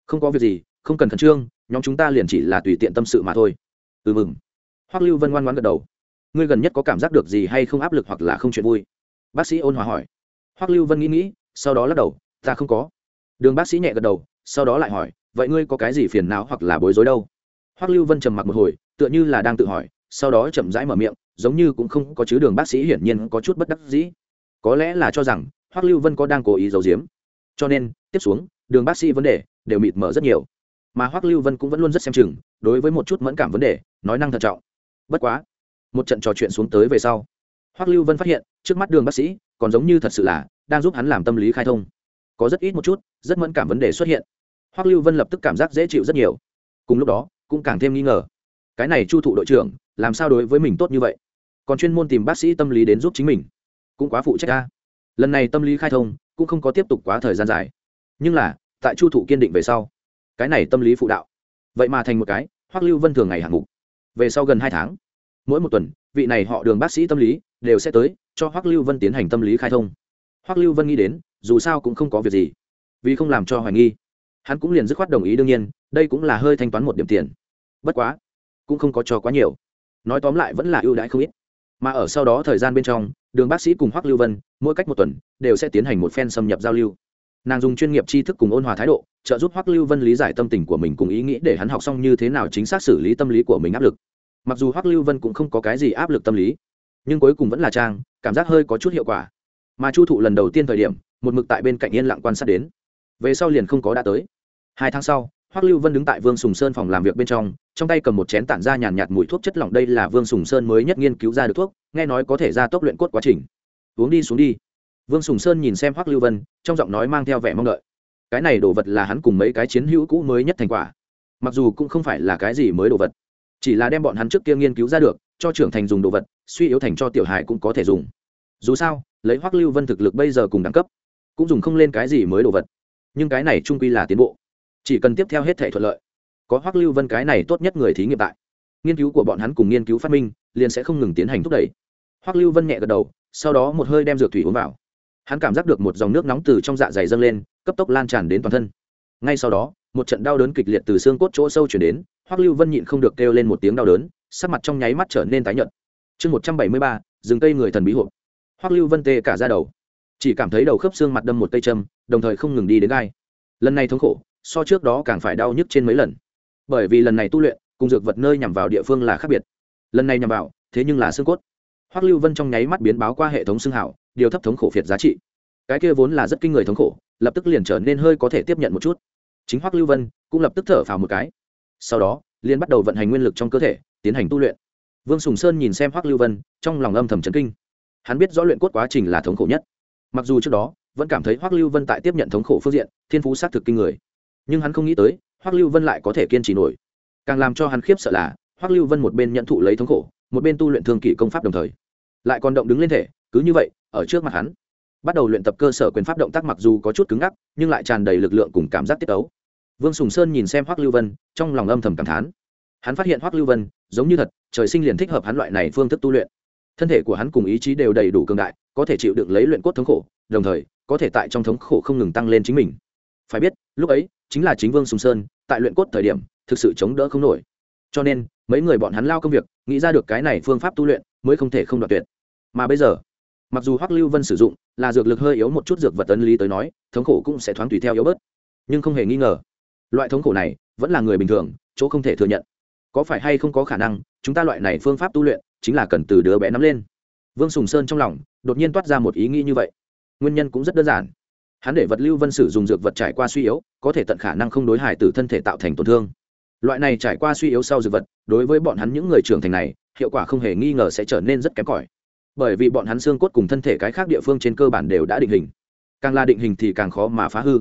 Không có việc gì, không cần khẩn trương, nhóm chúng ta liền chỉ là tùy tiện tâm sự mà thôi. Ừ mừng. Hoắc lưu vân ngoan ngoan gật đầu. Ngươi gần nhất có cảm giác được gì hay không áp lực hoặc là không chuyện vui? Bác sĩ ôn hòa hỏi. Hoắc lưu vân nghĩ nghĩ, sau đó lắc đầu, ta không có đường bác sĩ nhẹ gật đầu, sau đó lại hỏi, vậy ngươi có cái gì phiền não hoặc là bối rối đâu? Hoắc lưu vân trầm mặc một hồi, tựa như là đang tự hỏi, sau đó chậm rãi mở miệng, giống như cũng không có chứ đường bác sĩ hiển nhiên có chút bất đắc dĩ. Có lẽ là cho rằng, hoắc lưu vân có đang cố ý giấu giếm. Cho nên, tiếp xuống, đường bác sĩ vấn đề đều mịt mở rất nhiều. Mà hoắc lưu vân cũng vẫn luôn rất xem chừng, đối với một chút mẫn cảm vấn đề, nói năng thận trọng. Bất quá, một trận trò chuyện xuống tới về sau, hoắc lưu vân phát hiện, trước mắt đường bác sĩ còn giống như thật sự là đang giúp hắn làm tâm lý khai thông có rất ít một chút, rất mẫn cảm vấn đề xuất hiện. Hoắc lưu vân lập tức cảm giác dễ chịu rất nhiều. Cùng lúc đó, cũng càng thêm nghi ngờ. Cái này chu thụ đội trưởng, làm sao đối với mình tốt như vậy? Còn chuyên môn tìm bác sĩ tâm lý đến giúp chính mình. Cũng quá phụ trách ta lần này tâm lý khai thông, cũng không có tiếp tục quá thời gian dài. Nhưng là, tại chu thụ kiên định về sau, cái này tâm lý phụ đạo. Vậy mà thành một cái, hoắc lưu vân thường ngày hạng mục. Về sau gần hai tháng, mỗi một tuần, vị này họ đường bác sĩ tâm lý, đều sẽ tới, cho hoắc lưu vân tiến hành tâm lý khai thông. Hoắc lưu vân nghĩ đến dù sao cũng không có việc gì. Vì không làm cho hoài nghi, hắn cũng liền dứt khoát đồng ý đương nhiên, đây cũng là hơi thanh toán một điểm tiền. Bất quá, cũng không có cho quá nhiều. Nói tóm lại vẫn là ưu đãi không ít. Mà ở sau đó thời gian bên trong, đường bác sĩ cùng hoắc lưu vân, mỗi cách một tuần, đều sẽ tiến hành một phen xâm nhập giao lưu. Nàng dùng chuyên nghiệp tri thức cùng ôn hòa thái độ, trợ giúp hoắc lưu vân lý giải tâm tình của mình cùng ý nghĩ để hắn học xong như thế nào chính xác xử lý tâm lý của mình áp lực. Mặc dù hoắc lưu vân cũng không có cái gì áp lực tâm lý, nhưng cuối cùng vẫn là trang, cảm giác hơi có chút hiệu quả. Mà chu thụ lần đầu tiên thời điểm một mực tại bên cạnh yên lặng quan sát đến. Về sau liền không có đã tới. Hai tháng sau, hoắc lưu vân đứng tại vương sùng sơn phòng làm việc bên trong trong tay cầm một chén tản ra nhàn nhạt mùi thuốc chất lỏng đây là vương sùng sơn mới nhất nghiên cứu ra được thuốc, nghe nói có thể ra tốc luyện cốt quá trình. Uống đi, xuống đi. Vương sùng sơn nhìn xem hoắc lưu vân, trong giọng nói mang theo vẻ mong đợi. Cái này đồ vật là hắn cùng mấy cái chiến hữu cũ mới nhất thành quả. Mặc dù cũng không phải là cái gì mới đồ vật, chỉ là đem bọn hắn trước kia nghiên cứu ra được, cho trưởng thành dùng đồ vật, suy yếu thành cho tiểu hài cũng có thể dùng. Dù sao, lấy hoắc lưu vân thực lực bây giờ cùng đẳng cấp cũng dùng không lên cái gì mới đồ vật. Nhưng cái này trung quy là tiến bộ. Chỉ cần tiếp theo hết thể thuận lợi, có hoắc lưu vân cái này tốt nhất người thí nghiệm tại. Nghiên cứu của bọn hắn cùng nghiên cứu phát minh, liền sẽ không ngừng tiến hành thúc đẩy. Hoắc lưu vân nhẹ gật đầu, sau đó một hơi đem dược thủy uống vào. Hắn cảm giác được một dòng nước nóng từ trong dạ dày dâng lên, cấp tốc lan tràn đến toàn thân. Ngay sau đó, một trận đau đớn kịch liệt từ xương cốt chỗ sâu chuyển đến, hoắc lưu vân nhịn không được kêu lên một tiếng đau đớn, sắc mặt trong nháy mắt trở nên tái nhợt. Chương một trăm bảy mươi ba, rừng cây người thần bí hộp hoắc lưu vân tê cả ra đầu chỉ cảm thấy đầu khớp xương mặt đâm một cây châm, đồng thời không ngừng đi đến gai. Lần này thống khổ, so trước đó càng phải đau nhức trên mấy lần. Bởi vì lần này tu luyện, cùng dược vật nơi nhằm vào địa phương là khác biệt. Lần này nhằm vào, thế nhưng là xương cốt. Hoắc lưu vân trong nháy mắt biến báo qua hệ thống xương hảo, điều thấp thống khổ phiệt giá trị. Cái kia vốn là rất kinh người thống khổ, lập tức liền trở nên hơi có thể tiếp nhận một chút. Chính hoắc lưu vân cũng lập tức thở phào một cái. Sau đó, liền bắt đầu vận hành nguyên lực trong cơ thể, tiến hành tu luyện. Vương sùng sơn nhìn xem hoắc lưu vân, trong lòng âm thầm chấn kinh. Hắn biết rõ luyện cốt quá trình là thống khổ nhất mặc dù trước đó, vẫn cảm thấy hoắc lưu vân tại tiếp nhận thống khổ phương diện, thiên phú xác thực kinh người. Nhưng hắn không nghĩ tới, hoắc lưu vân lại có thể kiên trì nổi. Càng làm cho hắn khiếp sợ là, hoắc lưu vân một bên nhận thụ lấy thống khổ, một bên tu luyện thương kỷ công pháp đồng thời, lại còn động đứng lên thể, cứ như vậy, ở trước mặt hắn. Bắt đầu luyện tập cơ sở quyền pháp động tác mặc dù có chút cứng ngắc, nhưng lại tràn đầy lực lượng cùng cảm giác tiết ấu vương sùng sơn nhìn xem hoắc lưu vân, trong lòng âm thầm cảm thán. Hắn phát hiện hoắc lưu vân, giống như thật, trời sinh liền thích hợp hắn loại này phương thức tu luyện thân thể của hắn cùng ý chí đều đầy đủ cường đại, có thể chịu đựng lấy luyện cốt thống khổ, đồng thời, có thể tại trong thống khổ không ngừng tăng lên chính mình. Phải biết, lúc ấy, chính là chính vương sùng sơn, tại luyện cốt thời điểm, thực sự chống đỡ không nổi. Cho nên, mấy người bọn hắn lao công việc, nghĩ ra được cái này phương pháp tu luyện, mới không thể không đoạt tuyệt. Mà bây giờ, mặc dù hoắc lưu vân sử dụng, là dược lực hơi yếu một chút dược vật tấn lý tới nói, thống khổ cũng sẽ thoáng tùy theo yếu bớt. Nhưng không hề nghi ngờ, loại thống khổ này, vẫn là người bình thường, chỗ không thể thừa nhận có phải hay không có khả năng chúng ta loại này phương pháp tu luyện chính là cần từ đứa bé nắm lên vương sùng sơn trong lòng đột nhiên toát ra một ý nghĩ như vậy nguyên nhân cũng rất đơn giản hắn để vật lưu vân sử dùng dược vật trải qua suy yếu có thể tận khả năng không đối hại từ thân thể tạo thành tổn thương loại này trải qua suy yếu sau dược vật đối với bọn hắn những người trưởng thành này hiệu quả không hề nghi ngờ sẽ trở nên rất kém cỏi bởi vì bọn hắn xương cốt cùng thân thể cái khác địa phương trên cơ bản đều đã định hình càng là định hình thì càng khó mà phá hư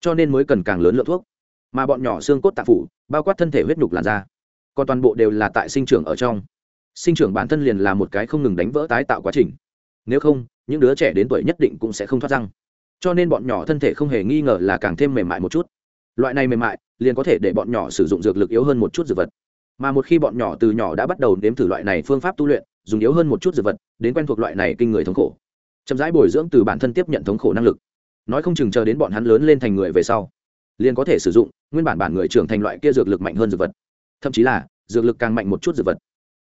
cho nên mới cần càng lớn lượng thuốc mà bọn nhỏ xương cốt tạp phủ bao quát thân thể huyết nhục làn da còn toàn bộ đều là tại sinh trưởng ở trong. Sinh trưởng bản thân liền là một cái không ngừng đánh vỡ tái tạo quá trình. Nếu không, những đứa trẻ đến tuổi nhất định cũng sẽ không thoát răng. Cho nên bọn nhỏ thân thể không hề nghi ngờ là càng thêm mềm mại một chút. Loại này mềm mại, liền có thể để bọn nhỏ sử dụng dược lực yếu hơn một chút dược vật. Mà một khi bọn nhỏ từ nhỏ đã bắt đầu nếm thử loại này phương pháp tu luyện, dùng yếu hơn một chút dược vật, đến quen thuộc loại này kinh người thống khổ. Chậm rãi bồi dưỡng từ bản thân tiếp nhận thống khổ năng lực. Nói không chừng chờ đến bọn hắn lớn lên thành người về sau, liền có thể sử dụng, nguyên bản bản người trưởng thành loại kia dược lực mạnh hơn dược vật thậm chí là dược lực càng mạnh một chút dược vật.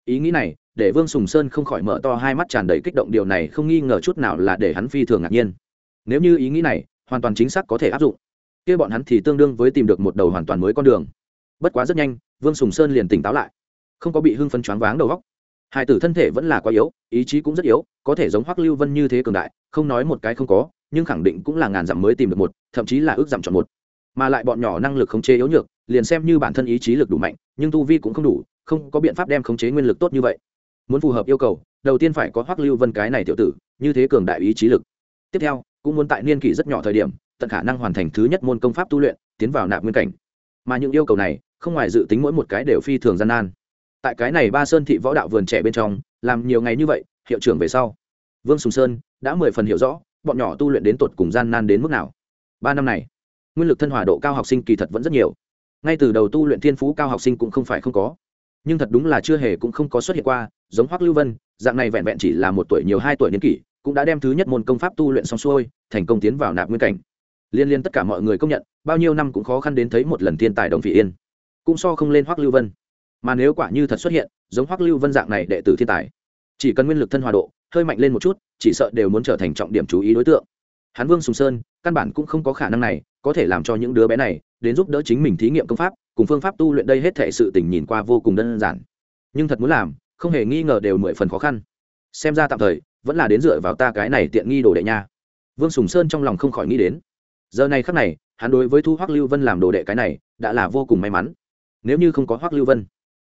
Ý nghĩ này, để vương sùng sơn không khỏi mở to hai mắt tràn đầy kích động, điều này không nghi ngờ chút nào là để hắn phi thường ngạc nhiên. Nếu như ý nghĩ này hoàn toàn chính xác có thể áp dụng, kia bọn hắn thì tương đương với tìm được một đầu hoàn toàn mới con đường. Bất quá rất nhanh, vương sùng sơn liền tỉnh táo lại. Không có bị hưng phân choáng váng đầu góc hai tử thân thể vẫn là quá yếu, ý chí cũng rất yếu, có thể giống hoắc lưu vân như thế cường đại, không nói một cái không có, nhưng khẳng định cũng là ngàn dặm mới tìm được một, thậm chí là ước dặm chọn một. Mà lại bọn nhỏ năng lực không chế yếu nhược liền xem như bản thân ý chí lực đủ mạnh, nhưng tu vi cũng không đủ, không có biện pháp đem khống chế nguyên lực tốt như vậy. Muốn phù hợp yêu cầu, đầu tiên phải có hoắc lưu vân cái này tiểu tử, như thế cường đại ý chí lực. Tiếp theo, cũng muốn tại niên kỷ rất nhỏ thời điểm, tận khả năng hoàn thành thứ nhất môn công pháp tu luyện, tiến vào nạp nguyên cảnh. Mà những yêu cầu này, không ngoài dự tính mỗi một cái đều phi thường gian nan. Tại cái này ba sơn thị võ đạo vườn trẻ bên trong, làm nhiều ngày như vậy, hiệu trưởng về sau, vương sùng sơn đã mười phần hiểu rõ, bọn nhỏ tu luyện đến tột cùng gian nan đến mức nào. Ba năm này, nguyên lực thân hòa độ cao học sinh kỳ thật vẫn rất nhiều ngay từ đầu tu luyện thiên phú cao học sinh cũng không phải không có. Nhưng thật đúng là chưa hề cũng không có xuất hiện qua, giống hoắc lưu vân, dạng này vẹn vẹn chỉ là một tuổi nhiều hai tuổi niên kỷ, cũng đã đem thứ nhất môn công pháp tu luyện xong xuôi, thành công tiến vào nạp nguyên cảnh. Liên liên tất cả mọi người công nhận, bao nhiêu năm cũng khó khăn đến thấy một lần thiên tài đồng vị yên. Cũng so không lên hoắc lưu vân. Mà nếu quả như thật xuất hiện, giống hoắc lưu vân dạng này đệ tử thiên tài, chỉ cần nguyên lực thân hòa độ, hơi mạnh lên một chút, chỉ sợ đều muốn trở thành trọng điểm chú ý đối tượng. Hắn vương sùng sơn, căn bản cũng không có khả năng này, có thể làm cho những đứa bé này đến giúp đỡ chính mình thí nghiệm công pháp, cùng phương pháp tu luyện đây hết thể sự tình nhìn qua vô cùng đơn giản. Nhưng thật muốn làm, không hề nghi ngờ đều mười phần khó khăn. Xem ra tạm thời, vẫn là đến dựa vào ta cái này tiện nghi đồ đệ nha. Vương sùng sơn trong lòng không khỏi nghĩ đến. Giờ này khắc này, hắn đối với thu hoắc lưu vân làm đồ đệ cái này, đã là vô cùng may mắn. Nếu như không có hoắc lưu vân,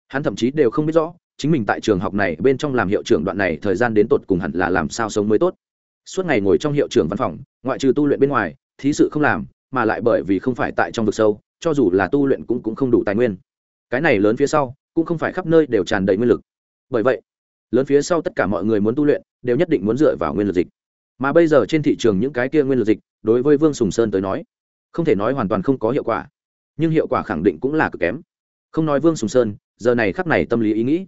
hắn thậm chí đều không biết rõ, chính mình tại trường học này bên trong làm hiệu trưởng đoạn này thời gian đến tột cùng hẳn là làm sao sống mới tốt. Suốt ngày ngồi trong hiệu trưởng văn phòng, ngoại trừ tu luyện bên ngoài, thí sự không làm mà lại bởi vì không phải tại trong vực sâu, cho dù là tu luyện cũng cũng không đủ tài nguyên. Cái này lớn phía sau, cũng không phải khắp nơi đều tràn đầy nguyên lực. Bởi vậy, lớn phía sau tất cả mọi người muốn tu luyện, đều nhất định muốn dựa vào nguyên lực dịch. Mà bây giờ trên thị trường những cái kia nguyên lực dịch, đối với vương sùng sơn tới nói, không thể nói hoàn toàn không có hiệu quả. Nhưng hiệu quả khẳng định cũng là cực kém. Không nói vương sùng sơn, giờ này khắc này tâm lý ý nghĩ.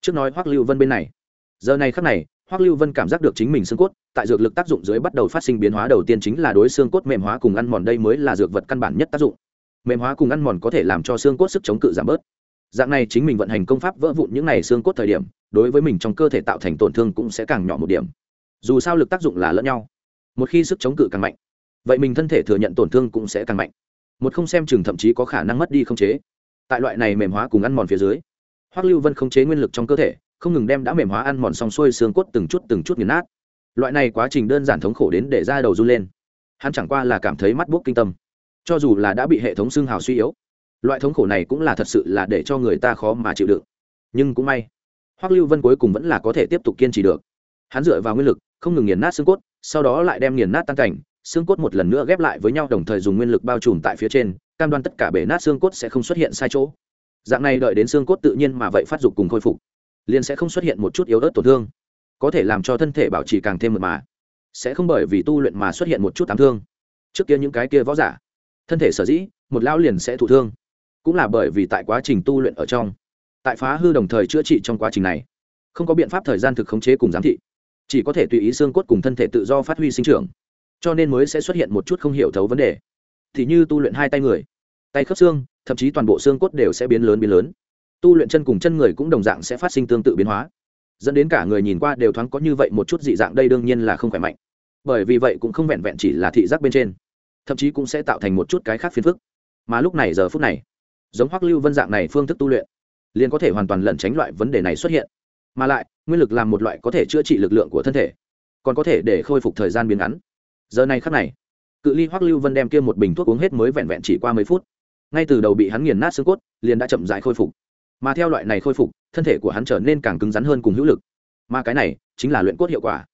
Trước nói hoắc lưu vân bên này. Giờ này khắc này hoắc lưu vân cảm giác được chính mình xương cốt tại dược lực tác dụng dưới bắt đầu phát sinh biến hóa đầu tiên chính là đối xương cốt mềm hóa cùng ăn mòn đây mới là dược vật căn bản nhất tác dụng. Mềm hóa cùng ăn mòn có thể làm cho xương cốt sức chống cự giảm bớt. Dạng này chính mình vận hành công pháp vỡ vụn những này xương cốt thời điểm, đối với mình trong cơ thể tạo thành tổn thương cũng sẽ càng nhỏ một điểm. Dù sao lực tác dụng là lẫn nhau. Một khi sức chống cự càng mạnh, vậy mình thân thể thừa nhận tổn thương cũng sẽ càng mạnh. Một không xem chừng thậm chí có khả năng mất đi không chế. Tại loại này mềm hóa cùng ăn mòn phía dưới, hoắc lưu vân không chế nguyên lực trong cơ thể không ngừng đem đã mềm hóa ăn mòn xong xuôi xương cốt từng chút từng chút nghiền nát. Loại này quá trình đơn giản thống khổ đến để ra đầu run lên. Hắn chẳng qua là cảm thấy mắt buốc kinh tâm. Cho dù là đã bị hệ thống xương hào suy yếu, loại thống khổ này cũng là thật sự là để cho người ta khó mà chịu đựng. Nhưng cũng may, hoắc lưu vân cuối cùng vẫn là có thể tiếp tục kiên trì được. Hắn dựa vào nguyên lực, không ngừng nghiền nát xương cốt, sau đó lại đem nghiền nát tăng cảnh, xương cốt một lần nữa ghép lại với nhau đồng thời dùng nguyên lực bao trùm tại phía trên, cam đoan tất cả bể nát xương cốt sẽ không xuất hiện sai chỗ. Dạng này đợi đến xương cốt tự nhiên mà vậy phát dục cùng khôi phục liền sẽ không xuất hiện một chút yếu ớt tổn thương. Có thể làm cho thân thể bảo trì càng thêm mật mà. Sẽ không bởi vì tu luyện mà xuất hiện một chút ám thương. Trước kia những cái kia võ giả, thân thể sở dĩ, một lão liền sẽ thụ thương. Cũng là bởi vì tại quá trình tu luyện ở trong, tại phá hư đồng thời chữa trị trong quá trình này, không có biện pháp thời gian thực khống chế cùng giám thị. Chỉ có thể tùy ý xương cốt cùng thân thể tự do phát huy sinh trưởng, cho nên mới sẽ xuất hiện một chút không hiểu thấu vấn đề. Thì như tu luyện hai tay người, tay khớp xương, thậm chí toàn bộ xương cốt đều sẽ biến lớn biến lớn tu luyện chân cùng chân người cũng đồng dạng sẽ phát sinh tương tự biến hóa. Dẫn đến cả người nhìn qua đều thoáng có như vậy một chút dị dạng đây đương nhiên là không khỏe mạnh. Bởi vì vậy cũng không vẹn vẹn chỉ là thị giác bên trên, thậm chí cũng sẽ tạo thành một chút cái khác phiền phức. Mà lúc này giờ phút này, giống hoắc lưu vân dạng này phương thức tu luyện, liền có thể hoàn toàn lẩn tránh loại vấn đề này xuất hiện. Mà lại, nguyên lực làm một loại có thể chữa trị lực lượng của thân thể, còn có thể để khôi phục thời gian biến ngắn. Giờ này khắc này, cự ly hoắc lưu vân đem kia một bình thuốc uống hết mới vẹn vẹn chỉ qua mấy phút. Ngay từ đầu bị hắn nghiền nát xương cốt, liền đã chậm dại khôi phục mà theo loại này khôi phục, thân thể của hắn trở nên càng cứng rắn hơn cùng hữu lực. Mà cái này chính là luyện cốt hiệu quả.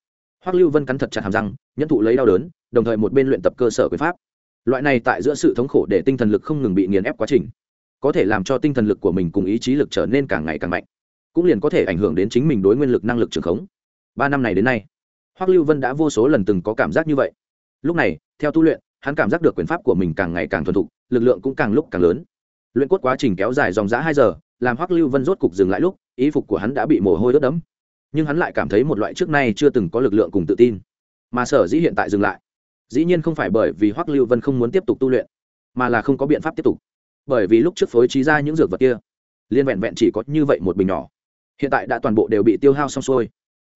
Hoắc lưu vân cắn thật chặt hàm răng, nhẫn thụ lấy đau đớn, đồng thời một bên luyện tập cơ sở quyền pháp. Loại này tại giữa sự thống khổ để tinh thần lực không ngừng bị nghiền ép quá trình, có thể làm cho tinh thần lực của mình cùng ý chí lực trở nên càng ngày càng mạnh, cũng liền có thể ảnh hưởng đến chính mình đối nguyên lực năng lực trường khống. Ba năm này đến nay, hoắc lưu vân đã vô số lần từng có cảm giác như vậy. Lúc này, theo tu luyện, hắn cảm giác được quyền pháp của mình càng ngày càng thuần thục, lực lượng cũng càng lúc càng lớn. Luyện cốt quá trình kéo dài dòng g hai giờ làm hoắc lưu vân rốt cục dừng lại lúc ý phục của hắn đã bị mồ hôi ướt đẫm. Nhưng hắn lại cảm thấy một loại trước nay chưa từng có lực lượng cùng tự tin. Mà sở dĩ hiện tại dừng lại, dĩ nhiên không phải bởi vì hoắc lưu vân không muốn tiếp tục tu luyện, mà là không có biện pháp tiếp tục. Bởi vì lúc trước phối trí ra những dược vật kia liên vẹn vẹn chỉ có như vậy một bình nhỏ. Hiện tại đã toàn bộ đều bị tiêu hao xong xuôi,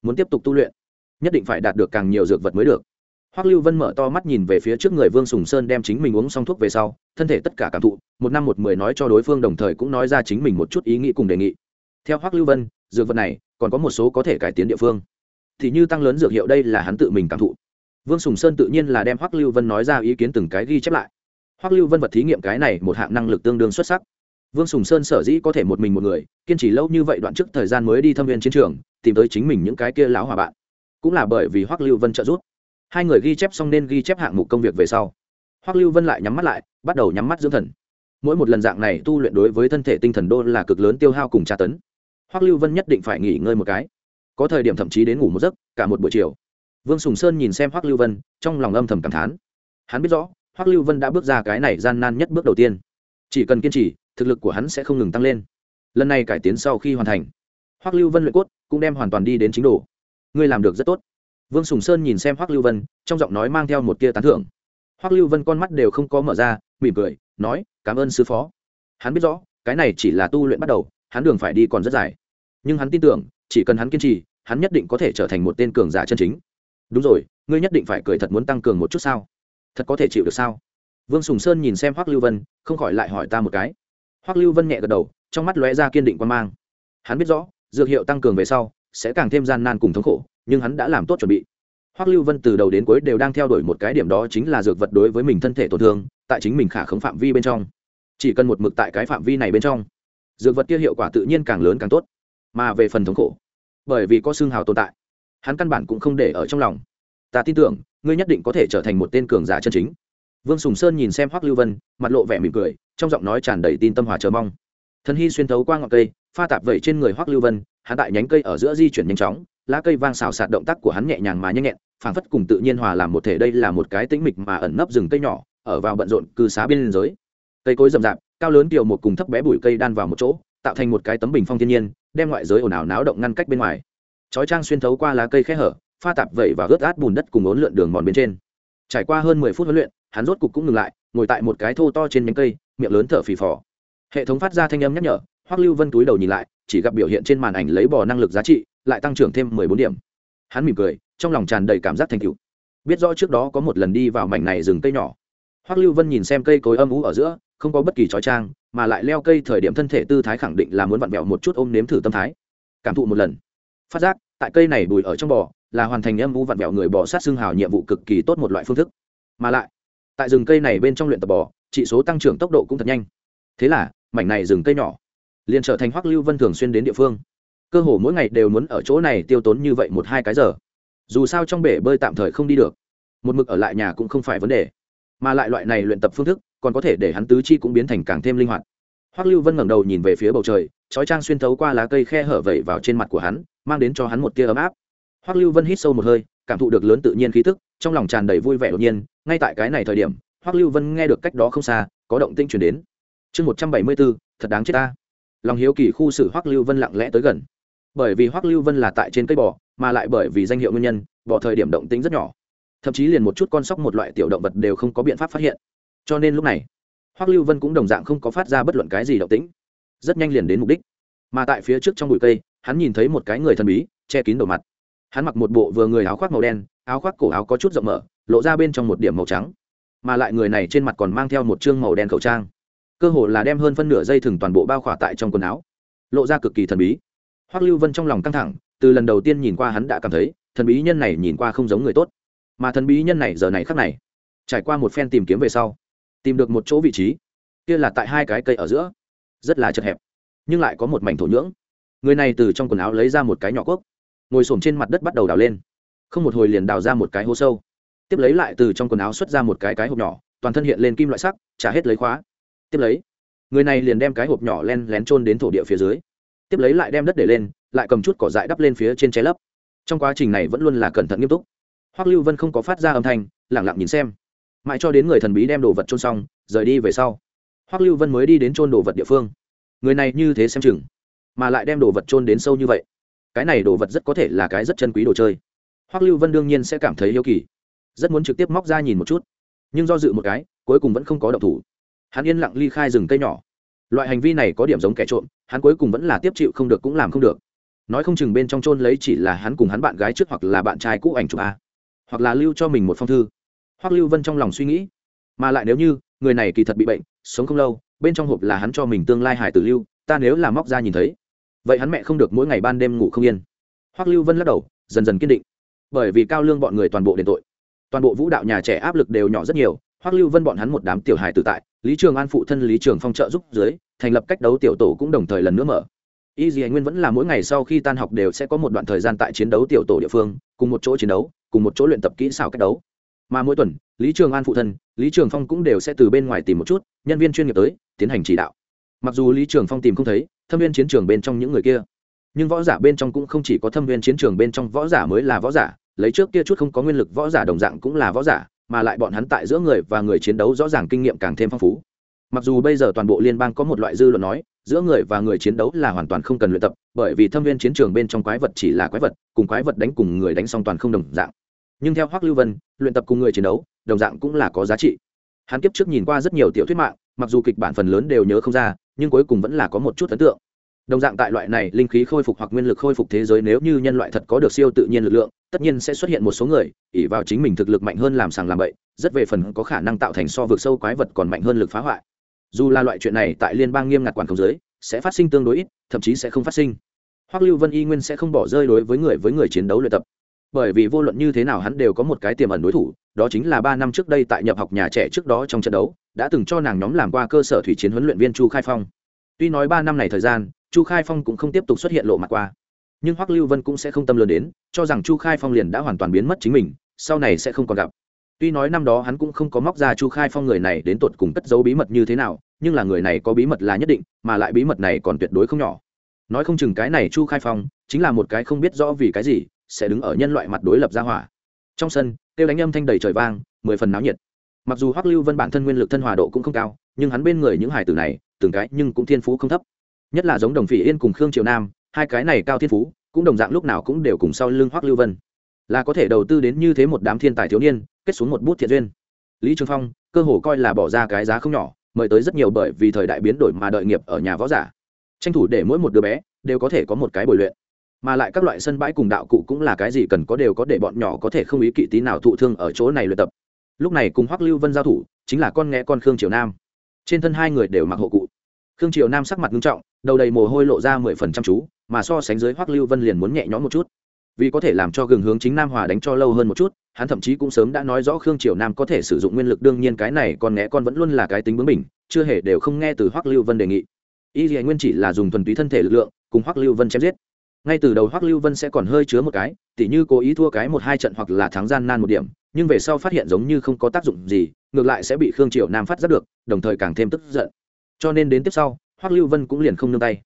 muốn tiếp tục tu luyện, nhất định phải đạt được càng nhiều dược vật mới được hoắc lưu vân mở to mắt nhìn về phía trước người vương sùng sơn đem chính mình uống xong thuốc về sau, thân thể tất cả cảm thụ, một năm một mười nói cho đối phương đồng thời cũng nói ra chính mình một chút ý nghĩ cùng đề nghị. Theo hoắc lưu vân, dược vật này còn có một số có thể cải tiến địa phương. Thì như tăng lớn dược hiệu đây là hắn tự mình cảm thụ. Vương sùng sơn tự nhiên là đem hoắc lưu vân nói ra ý kiến từng cái ghi chép lại. Hoắc lưu vân vật thí nghiệm cái này một hạng năng lực tương đương xuất sắc. Vương sùng sơn sở dĩ có thể một mình một người, kiên trì lâu như vậy đoạn trước thời gian mới đi thâm viên chiến trường, tìm tới chính mình những cái kia lão hòa bạn. Cũng là bởi vì hoắc lưu vân trợ giúp hai người ghi chép xong nên ghi chép hạng mục công việc về sau. Hoắc lưu vân lại nhắm mắt lại, bắt đầu nhắm mắt dưỡng thần. Mỗi một lần dạng này tu luyện đối với thân thể tinh thần đô là cực lớn tiêu hao cùng tra tấn. Hoắc lưu vân nhất định phải nghỉ ngơi một cái. Có thời điểm thậm chí đến ngủ một giấc, cả một buổi chiều. Vương sùng sơn nhìn xem hoắc lưu vân, trong lòng âm thầm cảm thán. Hắn biết rõ, hoắc lưu vân đã bước ra cái này gian nan nhất bước đầu tiên. Chỉ cần kiên trì, thực lực của hắn sẽ không ngừng tăng lên. Lần này cải tiến sau khi hoàn thành, hoắc lưu vân luyện cốt cũng đem hoàn toàn đi đến chính đồ ngươi làm được rất tốt vương sùng sơn nhìn xem hoắc lưu vân, trong giọng nói mang theo một tia tán thưởng. Hoắc lưu vân con mắt đều không có mở ra, mỉm cười, nói, cảm ơn sư phó. Hắn biết rõ, cái này chỉ là tu luyện bắt đầu, hắn đường phải đi còn rất dài. Nhưng hắn tin tưởng, chỉ cần hắn kiên trì, hắn nhất định có thể trở thành một tên cường giả chân chính. Đúng rồi, ngươi nhất định phải cười thật muốn tăng cường một chút sao? Thật có thể chịu được sao? Vương sùng sơn nhìn xem hoắc lưu vân, không khỏi lại hỏi ta một cái. Hoắc lưu vân nhẹ gật đầu, trong mắt lóe ra kiên định quan mang. Hắn biết rõ, dược hiệu tăng cường về sau, sẽ càng thêm gian nan cùng thống khổ nhưng hắn đã làm tốt chuẩn bị. Hoắc lưu vân từ đầu đến cuối đều đang theo đuổi một cái điểm đó chính là dược vật đối với mình thân thể tổn thương, tại chính mình khả khống phạm vi bên trong. Chỉ cần một mực tại cái phạm vi này bên trong, dược vật kia hiệu quả tự nhiên càng lớn càng tốt. Mà về phần thống khổ, bởi vì có xương hào tồn tại, hắn căn bản cũng không để ở trong lòng. Ta tin tưởng, ngươi nhất định có thể trở thành một tên cường giả chân chính. Vương sùng sơn nhìn xem hoắc lưu vân, mặt lộ vẻ mỉm cười, trong giọng nói tràn đầy tin tâm hòa chờ mong. Thần hy xuyên thấu qua ngọn cây, pha tạp vẩy trên người hoắc lưu vân, hắn tại nhánh cây ở giữa di chuyển nhanh chóng lá cây vang xào xạc động tác của hắn nhẹ nhàng mà nhanh nhẹn, phảng phất cùng tự nhiên hòa làm một thể đây là một cái tĩnh mịch mà ẩn nấp rừng cây nhỏ, ở vào bận rộn cư xá biên giới. Cây cối rậm rạp, cao lớn tiểu một cùng thấp bé bụi cây đan vào một chỗ, tạo thành một cái tấm bình phong thiên nhiên, đem ngoại giới ồn ào náo động ngăn cách bên ngoài. Chói trang xuyên thấu qua lá cây khe hở, pha tạp vẩy và ướt át bùn đất cùng ốn lượn đường mòn bên trên. Trải qua hơn mười phút huấn luyện, hắn rốt cục cũng ngừng lại, ngồi tại một cái thô to trên nhánh cây, miệng lớn thở phì phò. Hệ thống phát ra thanh âm nhắc nhở, hoắc lưu vân túi đầu nhìn lại, chỉ gặp biểu hiện trên màn ảnh lấy bò năng lực giá trị lại tăng trưởng thêm mười bốn điểm. Hắn mỉm cười, trong lòng tràn đầy cảm giác thành cựu biết rõ trước đó có một lần đi vào mảnh này rừng cây nhỏ. Hoắc lưu vân nhìn xem cây cối âm ú ở giữa, không có bất kỳ trói trang, mà lại leo cây thời điểm thân thể tư thái khẳng định là muốn vặn vẹo một chút ôm nếm thử tâm thái. Cảm thụ một lần. Phát giác, tại cây này bùi ở trong bò, là hoàn thành âm u vặn vẹo người bò sát xương hào nhiệm vụ cực kỳ tốt một loại phương thức. Mà lại, tại rừng cây này bên trong luyện tập bò, chỉ số tăng trưởng tốc độ cũng thật nhanh. Thế là, mảnh này rừng cây nhỏ, liền trở thành hoắc lưu vân thường xuyên đến địa phương cơ hồ mỗi ngày đều muốn ở chỗ này tiêu tốn như vậy một hai cái giờ. Dù sao trong bể bơi tạm thời không đi được. Một mực ở lại nhà cũng không phải vấn đề. Mà lại loại này luyện tập phương thức, còn có thể để hắn tứ chi cũng biến thành càng thêm linh hoạt. Hoắc lưu vân ngẩng đầu nhìn về phía bầu trời, chói trang xuyên thấu qua lá cây khe hở vẩy vào trên mặt của hắn, mang đến cho hắn một tia ấm áp. Hoắc lưu vân hít sâu một hơi, cảm thụ được lớn tự nhiên khí tức, trong lòng tràn đầy vui vẻ đột nhiên, ngay tại cái này thời điểm, hoắc lưu vân nghe được cách đó không xa, có động tĩnh chuyển đến. Chương một trăm bảy mươi bốn, thật đáng chết ta. Lòng hiếu kỳ khu xử hoắc lưu vân lặng lẽ tới gần bởi vì hoắc lưu vân là tại trên cây bò, mà lại bởi vì danh hiệu nguyên nhân bỏ thời điểm động tĩnh rất nhỏ. Thậm chí liền một chút con sóc một loại tiểu động vật đều không có biện pháp phát hiện. Cho nên lúc này, hoắc lưu vân cũng đồng dạng không có phát ra bất luận cái gì động tĩnh. Rất nhanh liền đến mục đích. Mà tại phía trước trong bụi cây, hắn nhìn thấy một cái người thần bí, che kín đầu mặt. Hắn mặc một bộ vừa người áo khoác màu đen, áo khoác cổ áo có chút rộng mở, lộ ra bên trong một điểm màu trắng. Mà lại người này trên mặt còn mang theo một chương màu đen khẩu trang. Cơ hồ là đem hơn phân nửa dây thừng toàn bộ bao khỏa tại trong quần áo. Lộ ra cực kỳ thần bí hoắc lưu vân trong lòng căng thẳng, từ lần đầu tiên nhìn qua hắn đã cảm thấy, thần bí nhân này nhìn qua không giống người tốt. Mà thần bí nhân này giờ này khắc này, trải qua một phen tìm kiếm về sau, tìm được một chỗ vị trí, kia là tại hai cái cây ở giữa, rất là chật hẹp, nhưng lại có một mảnh thổ nhưỡng. Người này từ trong quần áo lấy ra một cái nhỏ cuốc, ngồi xổm trên mặt đất bắt đầu đào lên. Không một hồi liền đào ra một cái hố sâu. Tiếp lấy lại từ trong quần áo xuất ra một cái cái hộp nhỏ, toàn thân hiện lên kim loại sắc trả hết lấy khóa. Tiếp lấy, người này liền đem cái hộp nhỏ len lén trôn đến thổ địa phía dưới tiếp lấy lại đem đất để lên, lại cầm chút cỏ dại đắp lên phía trên trái lấp. Trong quá trình này vẫn luôn là cẩn thận nghiêm túc. Hoắc lưu vân không có phát ra âm thanh, lẳng lặng nhìn xem. Mãi cho đến người thần bí đem đồ vật trôn xong, rời đi về sau, hoắc lưu vân mới đi đến trôn đồ vật địa phương. Người này như thế xem chừng, mà lại đem đồ vật trôn đến sâu như vậy. Cái này đồ vật rất có thể là cái rất chân quý đồ chơi. Hoắc lưu vân đương nhiên sẽ cảm thấy yêu kỳ, rất muốn trực tiếp móc ra nhìn một chút. Nhưng do dự một cái, cuối cùng vẫn không có động thủ. Hắn yên lặng ly khai rừng cây nhỏ. Loại hành vi này có điểm giống kẻ trộm hắn cuối cùng vẫn là tiếp chịu không được cũng làm không được. Nói không chừng bên trong trôn lấy chỉ là hắn cùng hắn bạn gái trước hoặc là bạn trai cũ ảnh chụp a. Hoặc là lưu cho mình một phong thư. Hoặc lưu vân trong lòng suy nghĩ. Mà lại nếu như, người này kỳ thật bị bệnh, sống không lâu, bên trong hộp là hắn cho mình tương lai hải tử lưu, ta nếu là móc ra nhìn thấy. Vậy hắn mẹ không được mỗi ngày ban đêm ngủ không yên. Hoặc lưu vân lắc đầu, dần dần kiên định. Bởi vì cao lương bọn người toàn bộ đền tội. Toàn bộ vũ đạo nhà trẻ áp lực đều nhỏ rất nhiều. Hoặc lưu vân bọn hắn một đám tiểu hài tự tại lý trường an phụ thân lý trường phong trợ giúp dưới, thành lập cách đấu tiểu tổ cũng đồng thời lần nữa mở. Y dì nguyên vẫn là mỗi ngày sau khi tan học đều sẽ có một đoạn thời gian tại chiến đấu tiểu tổ địa phương, cùng một chỗ chiến đấu, cùng một chỗ luyện tập kỹ xảo cách đấu. Mà mỗi tuần, lý trường an phụ thân, lý trường phong cũng đều sẽ từ bên ngoài tìm một chút, nhân viên chuyên nghiệp tới, tiến hành chỉ đạo. Mặc dù lý trường phong tìm không thấy, thâm viên chiến trường bên trong những người kia, nhưng võ giả bên trong cũng không chỉ có thâm viên chiến trường bên trong võ giả mới là võ giả, lấy trước kia chút không có nguyên lực võ giả đồng dạng cũng là võ giả mà lại bọn hắn tại giữa người và người chiến đấu rõ ràng kinh nghiệm càng thêm phong phú. Mặc dù bây giờ toàn bộ liên bang có một loại dư luận nói, giữa người và người chiến đấu là hoàn toàn không cần luyện tập, bởi vì thâm viên chiến trường bên trong quái vật chỉ là quái vật, cùng quái vật đánh cùng người đánh song toàn không đồng dạng. Nhưng theo hoắc lưu vân, luyện tập cùng người chiến đấu, đồng dạng cũng là có giá trị. Hắn kiếp trước nhìn qua rất nhiều tiểu thuyết mạng, mặc dù kịch bản phần lớn đều nhớ không ra, nhưng cuối cùng vẫn là có một chút ấn tượng đồng dạng tại loại này linh khí khôi phục hoặc nguyên lực khôi phục thế giới nếu như nhân loại thật có được siêu tự nhiên lực lượng, tất nhiên sẽ xuất hiện một số người ỉ vào chính mình thực lực mạnh hơn làm sàng làm bậy, rất về phần có khả năng tạo thành so vượt sâu quái vật còn mạnh hơn lực phá hoại. Dù là loại chuyện này tại liên bang nghiêm ngặt quản không giới, sẽ phát sinh tương đối ít, thậm chí sẽ không phát sinh. Hoắc lưu vân y nguyên sẽ không bỏ rơi đối với người với người chiến đấu luyện tập. Bởi vì vô luận như thế nào hắn đều có một cái tiềm ẩn đối thủ, đó chính là ba năm trước đây tại nhập học nhà trẻ trước đó trong trận đấu, đã từng cho nàng nhóm làm qua cơ sở thủy chiến huấn luyện viên chu khai phong. Tuy nói ba năm này thời gian chu khai phong cũng không tiếp tục xuất hiện lộ mặt qua. Nhưng hoắc lưu vân cũng sẽ không tâm lớn đến, cho rằng chu khai phong liền đã hoàn toàn biến mất chính mình, sau này sẽ không còn gặp. Tuy nói năm đó hắn cũng không có móc ra chu khai phong người này đến tột cùng cất giấu bí mật như thế nào, nhưng là người này có bí mật là nhất định, mà lại bí mật này còn tuyệt đối không nhỏ. Nói không chừng cái này chu khai phong, chính là một cái không biết rõ vì cái gì, sẽ đứng ở nhân loại mặt đối lập ra hỏa. Trong sân tiêu đánh âm thanh đầy trời vang, mười phần náo nhiệt. Mặc dù hoắc lưu vân bản thân nguyên lực thân hòa độ cũng không cao, nhưng hắn bên người những hải tử này, từng cái nhưng cũng thiên phú không thấp nhất là giống đồng phỉ yên cùng khương triều nam hai cái này cao thiên phú cũng đồng dạng lúc nào cũng đều cùng sau lưng hoắc lưu vân là có thể đầu tư đến như thế một đám thiên tài thiếu niên kết xuống một bút thiện duyên lý trường phong cơ hồ coi là bỏ ra cái giá không nhỏ mời tới rất nhiều bởi vì thời đại biến đổi mà đợi nghiệp ở nhà võ giả tranh thủ để mỗi một đứa bé đều có thể có một cái bồi luyện mà lại các loại sân bãi cùng đạo cụ cũng là cái gì cần có đều có để bọn nhỏ có thể không ý kỵ tí nào thụ thương ở chỗ này luyện tập lúc này cùng hoắc lưu vân giao thủ chính là con nghe con khương triều nam trên thân hai người đều mặc hộ cụ khương triều nam sắc mặt nghiêm trọng, đầu đầy mồ hôi lộ ra mười phần trăm chú, mà so sánh dưới hoắc lưu vân liền muốn nhẹ nhõm một chút. Vì có thể làm cho gừng hướng chính nam hòa đánh cho lâu hơn một chút, hắn thậm chí cũng sớm đã nói rõ khương triều nam có thể sử dụng nguyên lực đương nhiên cái này còn nghe con vẫn luôn là cái tính bướng mình chưa hề đều không nghe từ hoắc lưu vân đề nghị. Y dì nguyên chỉ là dùng thuần túy thân thể lực lượng, cùng hoắc lưu vân chém giết. Ngay từ đầu hoắc lưu vân sẽ còn hơi chứa một cái, tỉ như cố ý thua cái một hai trận hoặc là thắng gian nan một điểm, nhưng về sau phát hiện giống như không có tác dụng gì, ngược lại sẽ bị khương triều nam phát giác được, đồng thời càng thêm tức giận cho nên đến tiếp sau, hoắc lưu vân cũng liền không nương tay.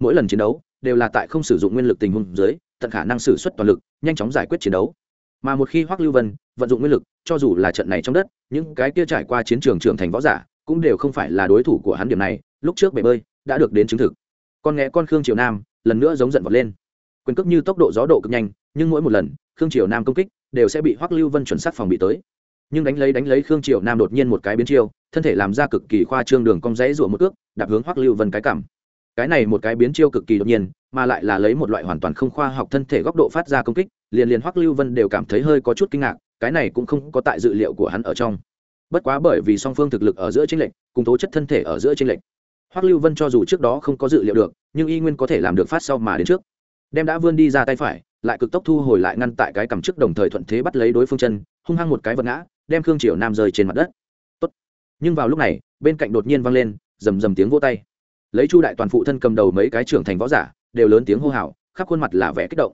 Mỗi lần chiến đấu, đều là tại không sử dụng nguyên lực tình huống dưới, tận khả năng sử xuất toàn lực, nhanh chóng giải quyết chiến đấu. Mà một khi hoắc lưu vân vận dụng nguyên lực, cho dù là trận này trong đất, những cái kia trải qua chiến trường trưởng thành võ giả, cũng đều không phải là đối thủ của hắn điểm này, lúc trước bể bơi, đã được đến chứng thực. Con nghe con khương triều nam, lần nữa giống giận vọt lên. Quyền cước như tốc độ gió độ cực nhanh, nhưng mỗi một lần, khương triều nam công kích, đều sẽ bị hoắc lưu vân chuẩn xác phòng bị tới nhưng đánh lấy đánh lấy khương triều nam đột nhiên một cái biến chiêu, thân thể làm ra cực kỳ khoa trương đường cong rẽ rụa một cước, đạp hướng hoắc lưu vân cái cảm cái này một cái biến chiêu cực kỳ đột nhiên, mà lại là lấy một loại hoàn toàn không khoa học thân thể góc độ phát ra công kích, liền liền hoắc lưu vân đều cảm thấy hơi có chút kinh ngạc, cái này cũng không có tại dự liệu của hắn ở trong. Bất quá bởi vì song phương thực lực ở giữa chênh lệch, cùng tố chất thân thể ở giữa chênh lệch, hoắc lưu vân cho dù trước đó không có dự liệu được, nhưng y nguyên có thể làm được phát sau mà đến trước. Đem đã vươn đi ra tay phải, lại cực tốc thu hồi lại ngăn tại cái cầm trước đồng thời thuận thế bắt lấy đối phương chân, hung hăng một cái vật ngã đem khương triều nam rơi trên mặt đất. Tốt. nhưng vào lúc này, bên cạnh đột nhiên vang lên, rầm rầm tiếng vô tay. Lấy chu đại toàn phụ thân cầm đầu mấy cái trưởng thành võ giả, đều lớn tiếng hô hào, khắp khuôn mặt là vẻ kích động.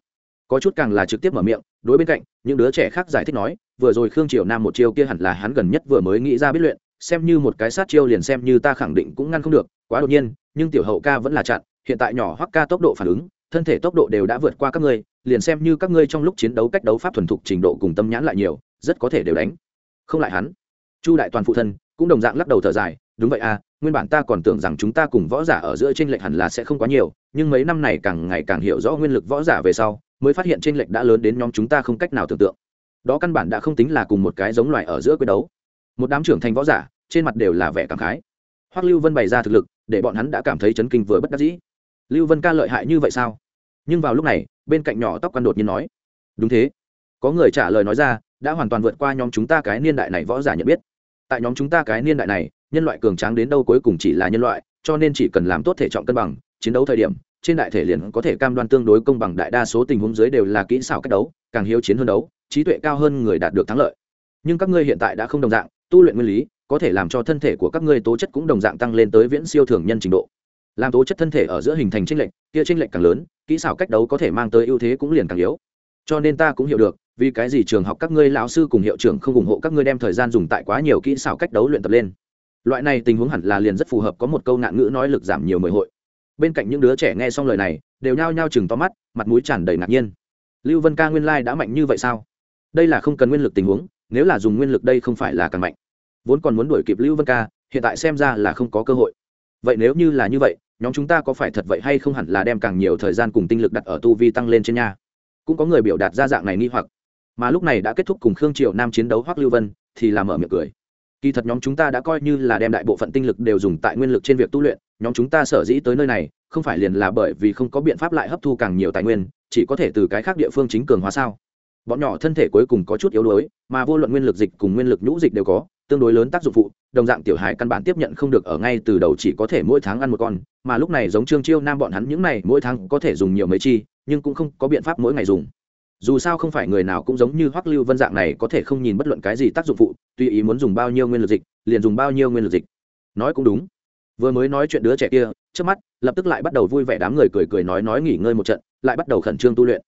Có chút càng là trực tiếp mở miệng, đối bên cạnh, những đứa trẻ khác giải thích nói, vừa rồi khương triều nam một chiêu kia hẳn là hắn gần nhất vừa mới nghĩ ra biết luyện, xem như một cái sát chiêu liền xem như ta khẳng định cũng ngăn không được, quá đột nhiên, nhưng tiểu hậu ca vẫn là chặn, hiện tại nhỏ hoắc ca tốc độ phản ứng, thân thể tốc độ đều đã vượt qua các ngươi, liền xem như các ngươi trong lúc chiến đấu cách đấu pháp thuần thục trình độ cùng tâm nhãn lại nhiều, rất có thể đều đánh không lại hắn. Chu đại toàn phụ thân cũng đồng dạng lắc đầu thở dài, đúng vậy à nguyên bản ta còn tưởng rằng chúng ta cùng võ giả ở giữa tranh lệch hẳn là sẽ không quá nhiều, nhưng mấy năm này càng ngày càng hiểu rõ nguyên lực võ giả về sau, mới phát hiện tranh lệch đã lớn đến nhóm chúng ta không cách nào tưởng tượng. Đó căn bản đã không tính là cùng một cái giống loài ở giữa quyết đấu. Một đám trưởng thành võ giả, trên mặt đều là vẻ cảm khái. Hoắc lưu vân bày ra thực lực, để bọn hắn đã cảm thấy chấn kinh vừa bất đắc dĩ. Lưu vân ca lợi hại như vậy sao? Nhưng vào lúc này, bên cạnh nhỏ tóc quan đột nhiên nói, đúng thế. Có người trả lời nói ra đã hoàn toàn vượt qua nhóm chúng ta cái niên đại này, võ giả nhận biết. Tại nhóm chúng ta cái niên đại này, nhân loại cường tráng đến đâu cuối cùng chỉ là nhân loại, cho nên chỉ cần làm tốt thể trọng cân bằng, chiến đấu thời điểm, trên đại thể liền có thể cam đoan tương đối công bằng đại đa số tình huống dưới đều là kỹ xảo cách đấu, càng hiếu chiến hơn đấu, trí tuệ cao hơn người đạt được thắng lợi. Nhưng các ngươi hiện tại đã không đồng dạng, tu luyện nguyên lý, có thể làm cho thân thể của các ngươi tố chất cũng đồng dạng tăng lên tới viễn siêu thường nhân trình độ. Làm tố chất thân thể ở giữa hình thành tranh lệch, kia tranh lệch càng lớn, kỹ xảo cách đấu có thể mang tới ưu thế cũng liền càng yếu. Cho nên ta cũng hiểu được vì cái gì trường học các ngươi lão sư cùng hiệu trưởng không ủng hộ các ngươi đem thời gian dùng tại quá nhiều kỹ xảo cách đấu luyện tập lên? Loại này tình huống hẳn là liền rất phù hợp có một câu nạn ngữ nói lực giảm nhiều mười hội. Bên cạnh những đứa trẻ nghe xong lời này, đều nhao nhao chừng to mắt, mặt mũi tràn đầy ngạc nhiên. Lưu vân ca nguyên lai đã mạnh như vậy sao? Đây là không cần nguyên lực tình huống, nếu là dùng nguyên lực đây không phải là càng mạnh. Vốn còn muốn đuổi kịp lưu vân ca, hiện tại xem ra là không có cơ hội. Vậy nếu như là như vậy, nhóm chúng ta có phải thật vậy hay không hẳn là đem càng nhiều thời gian cùng tinh lực đặt ở tu vi tăng lên trên nhà cũng có người biểu đạt ra dạng này nghi hoặc mà lúc này đã kết thúc cùng khương triệu nam chiến đấu hoắc lưu vân, thì làm mở miệng cười. Kỳ thật nhóm chúng ta đã coi như là đem đại bộ phận tinh lực đều dùng tại nguyên lực trên việc tu luyện, nhóm chúng ta sở dĩ tới nơi này, không phải liền là bởi vì không có biện pháp lại hấp thu càng nhiều tài nguyên, chỉ có thể từ cái khác địa phương chính cường hóa sao? Bọn nhỏ thân thể cuối cùng có chút yếu đuối, mà vô luận nguyên lực dịch cùng nguyên lực nhũ dịch đều có, tương đối lớn tác dụng phụ, đồng dạng tiểu hài căn bản tiếp nhận không được ở ngay từ đầu chỉ có thể mỗi tháng ăn một con, mà lúc này giống trương chiêu nam bọn hắn những này mỗi tháng có thể dùng nhiều mấy chi, nhưng cũng không có biện pháp mỗi ngày dùng dù sao không phải người nào cũng giống như hoắc lưu vân dạng này có thể không nhìn bất luận cái gì tác dụng phụ tùy ý muốn dùng bao nhiêu nguyên lực dịch, liền dùng bao nhiêu nguyên lực dịch. Nói cũng đúng. Vừa mới nói chuyện đứa trẻ kia, trước mắt, lập tức lại bắt đầu vui vẻ đám người cười cười nói nói nghỉ ngơi một trận, lại bắt đầu khẩn trương tu luyện.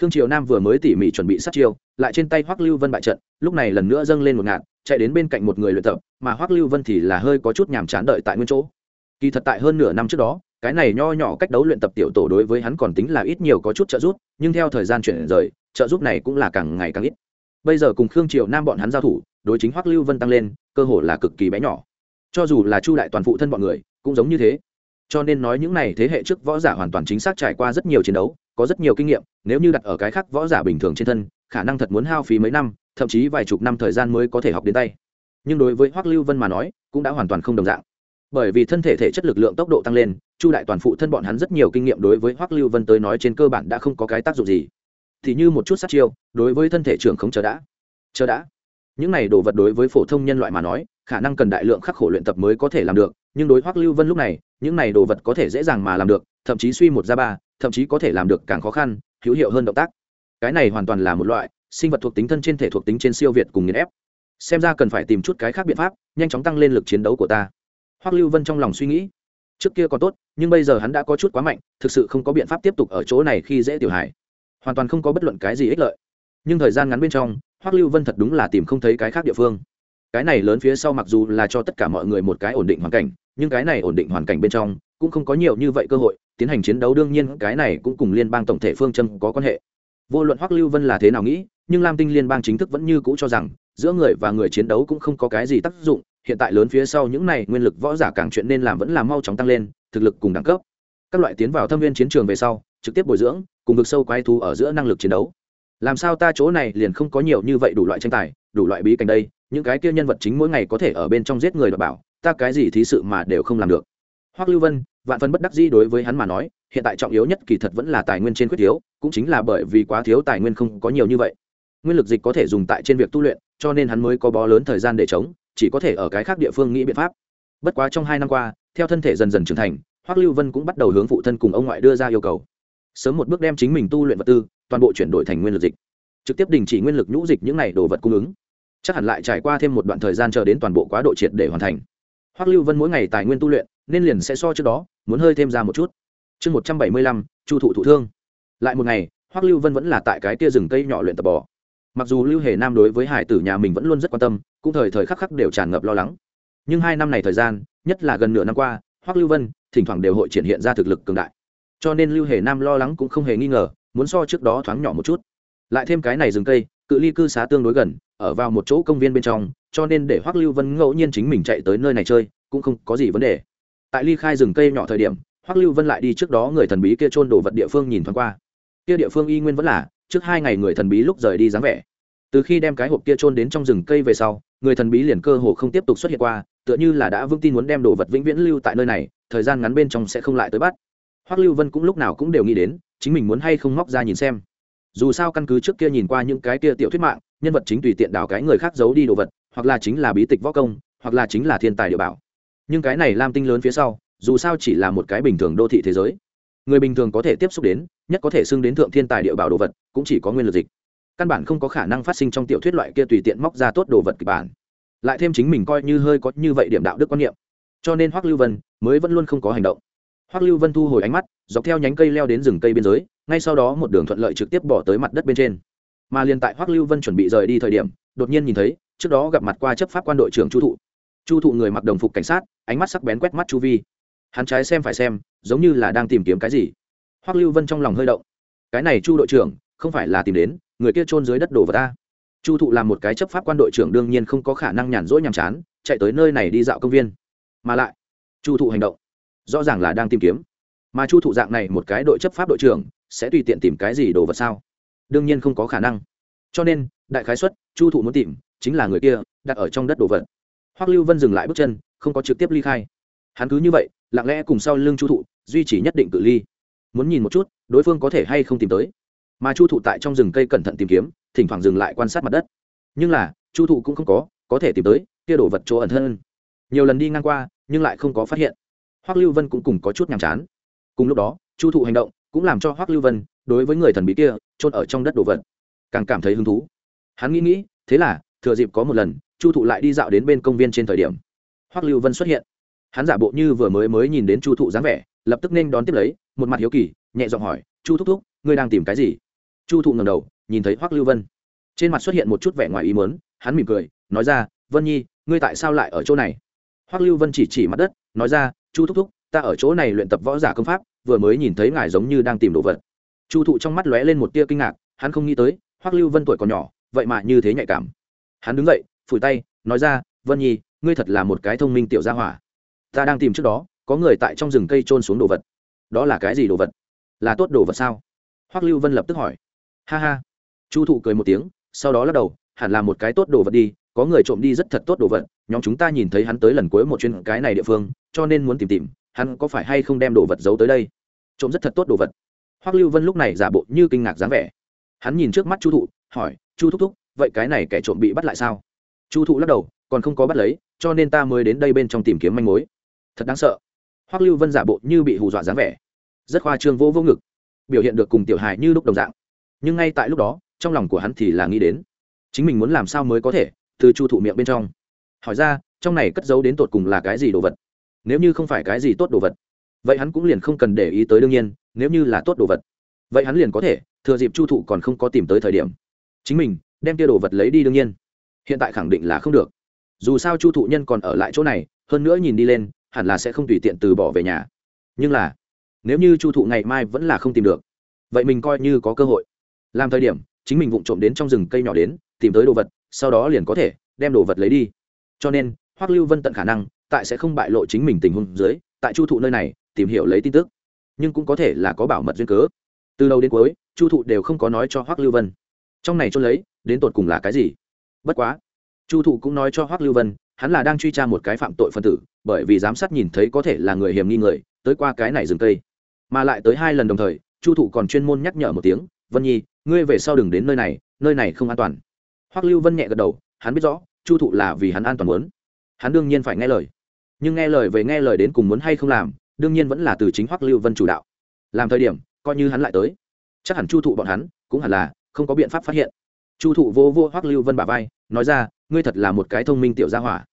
Khương triều nam vừa mới tỉ mỉ chuẩn bị sát chiêu, lại trên tay hoắc lưu vân bại trận, lúc này lần nữa dâng lên một ngạn chạy đến bên cạnh một người luyện tập, mà hoắc lưu vân thì là hơi có chút nhàm chán đợi tại nguyên chỗ. Kỳ thật tại hơn nửa năm trước đó, cái này nho nhỏ cách đấu luyện tập tiểu tổ đối với hắn còn tính là ít nhiều có chút trợ giúp nhưng theo thời gian chuyển rời, trợ giúp này cũng là càng ngày càng ít. Bây giờ cùng khương triều nam bọn hắn giao thủ, đối chính hoắc lưu vân tăng lên, cơ hội là cực kỳ bé nhỏ. Cho dù là chu đại toàn phụ thân bọn người, cũng giống như thế. Cho nên nói những này thế hệ trước võ giả hoàn toàn chính xác trải qua rất nhiều chiến đấu, có rất nhiều kinh nghiệm, nếu như đặt ở cái khác võ giả bình thường trên thân, khả năng thật muốn hao phí mấy năm, thậm chí vài chục năm thời gian mới có thể học đến tay. Nhưng đối với hoắc lưu vân mà nói, cũng đã hoàn toàn không đồng dạng. Bởi vì thân thể thể chất lực lượng tốc độ tăng lên chu đại toàn phụ thân bọn hắn rất nhiều kinh nghiệm đối với hoắc lưu vân tới nói trên cơ bản đã không có cái tác dụng gì. Thì như một chút sát chiêu, đối với thân thể trưởng không chờ đã. Chờ đã. Những này đồ vật đối với phổ thông nhân loại mà nói, khả năng cần đại lượng khắc khổ luyện tập mới có thể làm được, nhưng đối hoắc lưu vân lúc này, những này đồ vật có thể dễ dàng mà làm được, thậm chí suy một ra ba, thậm chí có thể làm được càng khó khăn, hữu hiệu hơn động tác. Cái này hoàn toàn là một loại sinh vật thuộc tính thân trên thể thuộc tính trên siêu việt cùng nghiền ép. Xem ra cần phải tìm chút cái khác biện pháp, nhanh chóng tăng lên lực chiến đấu của ta. Hoắc lưu vân trong lòng suy nghĩ trước kia còn tốt, nhưng bây giờ hắn đã có chút quá mạnh, thực sự không có biện pháp tiếp tục ở chỗ này khi dễ tiểu hải hoàn toàn không có bất luận cái gì ích lợi. Nhưng thời gian ngắn bên trong, hoắc lưu vân thật đúng là tìm không thấy cái khác địa phương. Cái này lớn phía sau mặc dù là cho tất cả mọi người một cái ổn định hoàn cảnh, nhưng cái này ổn định hoàn cảnh bên trong, cũng không có nhiều như vậy cơ hội, tiến hành chiến đấu đương nhiên cái này cũng cùng liên bang tổng thể phương châm có quan hệ. Vô luận hoắc lưu vân là thế nào nghĩ, nhưng lam tinh liên bang chính thức vẫn như cũ cho rằng, giữa người và người chiến đấu cũng không có cái gì tác dụng hiện tại lớn phía sau những này nguyên lực võ giả càng chuyện nên làm vẫn là mau chóng tăng lên, thực lực cùng đẳng cấp. Các loại tiến vào thâm viên chiến trường về sau, trực tiếp bồi dưỡng, cùng vực sâu quái thú ở giữa năng lực chiến đấu. Làm sao ta chỗ này liền không có nhiều như vậy đủ loại tranh tài, đủ loại bí cảnh đây, những cái kia nhân vật chính mỗi ngày có thể ở bên trong giết người đ bảo, ta cái gì thí sự mà đều không làm được. Hoắc lưu vân, vạn phân bất đắc dĩ đối với hắn mà nói, hiện tại trọng yếu nhất kỳ thật vẫn là tài nguyên trên quyết thiếu, cũng chính là bởi vì quá thiếu tài nguyên không có nhiều như vậy. Nguyên lực dịch có thể dùng tại trên việc tu luyện, cho nên hắn mới có bó lớn thời gian để chống chỉ có thể ở cái khác địa phương nghĩ biện pháp. Bất quá trong hai năm qua, theo thân thể dần dần trưởng thành, hoắc lưu vân cũng bắt đầu hướng phụ thân cùng ông ngoại đưa ra yêu cầu. Sớm một bước đem chính mình tu luyện vật tư, toàn bộ chuyển đổi thành nguyên lực dịch. Trực tiếp đình chỉ nguyên lực nhũ dịch những này đồ vật cung ứng. Chắc hẳn lại trải qua thêm một đoạn thời gian chờ đến toàn bộ quá độ triệt để hoàn thành. Hoắc lưu vân mỗi ngày tài nguyên tu luyện, nên liền sẽ so trước đó, muốn hơi thêm ra một chút. Chương một trăm bảy mươi lăm, chu thụ thụ thương. Lại một ngày, hoắc lưu vân vẫn là tại cái tia rừng cây nhỏ luyện tập bò mặc dù lưu hề nam đối với hải tử nhà mình vẫn luôn rất quan tâm, cũng thời thời khắc khắc đều tràn ngập lo lắng. Nhưng hai năm này thời gian, nhất là gần nửa năm qua, hoắc lưu vân, thỉnh thoảng đều hội triển hiện ra thực lực cường đại. Cho nên lưu hề nam lo lắng cũng không hề nghi ngờ, muốn so trước đó thoáng nhỏ một chút. Lại thêm cái này rừng cây, cự ly cư xá tương đối gần, ở vào một chỗ công viên bên trong, cho nên để hoắc lưu vân ngẫu nhiên chính mình chạy tới nơi này chơi, cũng không có gì vấn đề. Tại ly khai rừng cây nhỏ thời điểm, hoắc lưu vân lại đi trước đó người thần bí kia trôn đồ vật địa phương nhìn thoáng qua. Kia địa phương y nguyên vẫn là trước hai ngày người thần bí lúc rời đi dáng vẻ. Từ khi đem cái hộp kia trôn đến trong rừng cây về sau, người thần bí liền cơ hồ không tiếp tục xuất hiện qua, tựa như là đã vững tin muốn đem đồ vật vĩnh viễn lưu tại nơi này, thời gian ngắn bên trong sẽ không lại tới bắt. Hoắc lưu vân cũng lúc nào cũng đều nghĩ đến, chính mình muốn hay không móc ra nhìn xem. Dù sao căn cứ trước kia nhìn qua những cái kia tiểu thuyết mạng, nhân vật chính tùy tiện đào cái người khác giấu đi đồ vật, hoặc là chính là bí tịch võ công, hoặc là chính là thiên tài địa bảo. Nhưng cái này lam tinh lớn phía sau, dù sao chỉ là một cái bình thường đô thị thế giới người bình thường có thể tiếp xúc đến, nhất có thể xưng đến thượng thiên tài địa bảo đồ vật, cũng chỉ có nguyên lực dịch. Căn bản không có khả năng phát sinh trong tiểu thuyết loại kia tùy tiện móc ra tốt đồ vật kịch bản. Lại thêm chính mình coi như hơi có như vậy điểm đạo đức quan niệm. Cho nên hoắc lưu vân mới vẫn luôn không có hành động. Hoắc lưu vân thu hồi ánh mắt, dọc theo nhánh cây leo đến rừng cây biên giới, ngay sau đó một đường thuận lợi trực tiếp bỏ tới mặt đất bên trên. Mà liền tại hoắc lưu vân chuẩn bị rời đi thời điểm, đột nhiên nhìn thấy, trước đó gặp mặt qua chấp pháp quan đội trưởng chu thụ. Chu thụ người mặc đồng phục cảnh sát, ánh mắt sắc bén quét mắt chu vi hắn trái xem phải xem, giống như là đang tìm kiếm cái gì. Hoắc lưu vân trong lòng hơi động. Cái này chu đội trưởng, không phải là tìm đến, người kia trôn dưới đất đổ vào ta. Chu thụ làm một cái chấp pháp quan đội trưởng đương nhiên không có khả năng nhàn rỗi nhàm chán, chạy tới nơi này đi dạo công viên. Mà lại, chu thụ hành động, rõ ràng là đang tìm kiếm. Mà chu thụ dạng này một cái đội chấp pháp đội trưởng, sẽ tùy tiện tìm cái gì đồ vật sao? Đương nhiên không có khả năng. Cho nên, đại khái xuất, chu thụ muốn tìm, chính là người kia, đặt ở trong đất đồ vật. Hoắc lưu vân dừng lại bước chân, không có trực tiếp ly khai. Hắn cứ như vậy lặng lẽ cùng sau lưng chu thụ, duy trì nhất định cự ly. Muốn nhìn một chút, đối phương có thể hay không tìm tới. Mà chu thụ tại trong rừng cây cẩn thận tìm kiếm, thỉnh thoảng dừng lại quan sát mặt đất. Nhưng là, chu thụ cũng không có có thể tìm tới, kia đổ vật chỗ ẩn hơn nhiều lần đi ngang qua, nhưng lại không có phát hiện. Hoắc lưu vân cũng cùng có chút nhàm chán. Cùng lúc đó, chu thụ hành động cũng làm cho hoắc lưu vân đối với người thần bí kia trôn ở trong đất đồ vật càng cảm thấy hứng thú. Hắn nghĩ nghĩ, thế là, thừa dịp có một lần, chu thụ lại đi dạo đến bên công viên trên thời điểm, hoắc lưu vân xuất hiện hắn giả bộ như vừa mới mới nhìn đến chu thụ dáng vẻ, lập tức nên đón tiếp lấy, một mặt hiếu kỳ, nhẹ giọng hỏi, chu thúc thúc, ngươi đang tìm cái gì? Chu thụ ngầm đầu, nhìn thấy hoắc lưu vân. Trên mặt xuất hiện một chút vẻ ngoài ý mớn hắn mỉm cười, nói ra, vân nhi, ngươi tại sao lại ở chỗ này? Hoắc lưu vân chỉ chỉ mặt đất, nói ra, chu thúc thúc, ta ở chỗ này luyện tập võ giả công pháp, vừa mới nhìn thấy ngài giống như đang tìm đồ vật. Chu thụ trong mắt lóe lên một tia kinh ngạc, hắn không nghĩ tới, hoắc lưu vân tuổi còn nhỏ, vậy mà như thế nhạy cảm. Hắn đứng dậy, phủi tay, nói ra, vân nhi, ngươi thật là một cái thông minh tiểu gia hỏa ta đang tìm trước đó, có người tại trong rừng cây trôn xuống đồ vật. Đó là cái gì đồ vật? Là tốt đồ vật sao? Hoắc lưu vân lập tức hỏi. Ha ha. Chu thụ cười một tiếng, sau đó lắc đầu, hẳn là một cái tốt đồ vật đi, có người trộm đi rất thật tốt đồ vật, nhóm chúng ta nhìn thấy hắn tới lần cuối một chuyến cái này địa phương, cho nên muốn tìm tìm, hắn có phải hay không đem đồ vật giấu tới đây? Trộm rất thật tốt đồ vật. Hoắc lưu vân lúc này giả bộ như kinh ngạc dáng vẻ. Hắn nhìn trước mắt chu thụ, hỏi, chu thúc thúc, vậy cái này kẻ trộm bị bắt lại sao? Chu thụ lắc đầu, còn không có bắt lấy, cho nên ta mới đến đây bên trong tìm kiếm manh mối thật đáng sợ. Hoắc lưu vân giả bộ như bị hù dọa dáng vẻ. Rất khoa trương vô vô ngực. Biểu hiện được cùng tiểu hài như lúc đồng dạng. Nhưng ngay tại lúc đó, trong lòng của hắn thì là nghĩ đến, chính mình muốn làm sao mới có thể, từ chu thụ miệng bên trong. Hỏi ra, trong này cất giấu đến tột cùng là cái gì đồ vật? Nếu như không phải cái gì tốt đồ vật, vậy hắn cũng liền không cần để ý tới đương nhiên, nếu như là tốt đồ vật, vậy hắn liền có thể, thừa dịp chu thụ còn không có tìm tới thời điểm, chính mình đem tia đồ vật lấy đi đương nhiên. Hiện tại khẳng định là không được. Dù sao chu thụ nhân còn ở lại chỗ này, hơn nữa nhìn đi lên hẳn là sẽ không tùy tiện từ bỏ về nhà. Nhưng là, nếu như chu thụ ngày mai vẫn là không tìm được, vậy mình coi như có cơ hội. Làm thời điểm, chính mình vụng trộm đến trong rừng cây nhỏ đến, tìm tới đồ vật, sau đó liền có thể đem đồ vật lấy đi. Cho nên, hoắc lưu vân tận khả năng, tại sẽ không bại lộ chính mình tình huống dưới, tại chu thụ nơi này, tìm hiểu lấy tin tức. Nhưng cũng có thể là có bảo mật duyên cớ. Từ đầu đến cuối, chu thụ đều không có nói cho hoắc lưu vân. Trong này cho lấy, đến tột cùng là cái gì? Bất quá, chu thụ cũng nói cho hoắc lưu vân hắn là đang truy tra một cái phạm tội phân tử, bởi vì giám sát nhìn thấy có thể là người hiểm nghi người, tới qua cái này rừng cây. Mà lại tới hai lần đồng thời, chu thụ còn chuyên môn nhắc nhở một tiếng, vân nhi, ngươi về sau đừng đến nơi này nơi này không an toàn. Hoắc lưu vân nhẹ gật đầu, hắn biết rõ, chu thụ là vì hắn an toàn muốn. Hắn đương nhiên phải nghe lời. Nhưng nghe lời về nghe lời đến cùng muốn hay không làm, đương nhiên vẫn là từ chính hoắc lưu vân chủ đạo. Làm thời điểm, coi như hắn lại tới, chắc hẳn chu thụ bọn hắn cũng hẳn là không có biện pháp phát hiện. Chu thụ vô vô hoắc lưu vân bà vai, nói ra ngươi thật là một cái thông minh tiểu gia hỏa.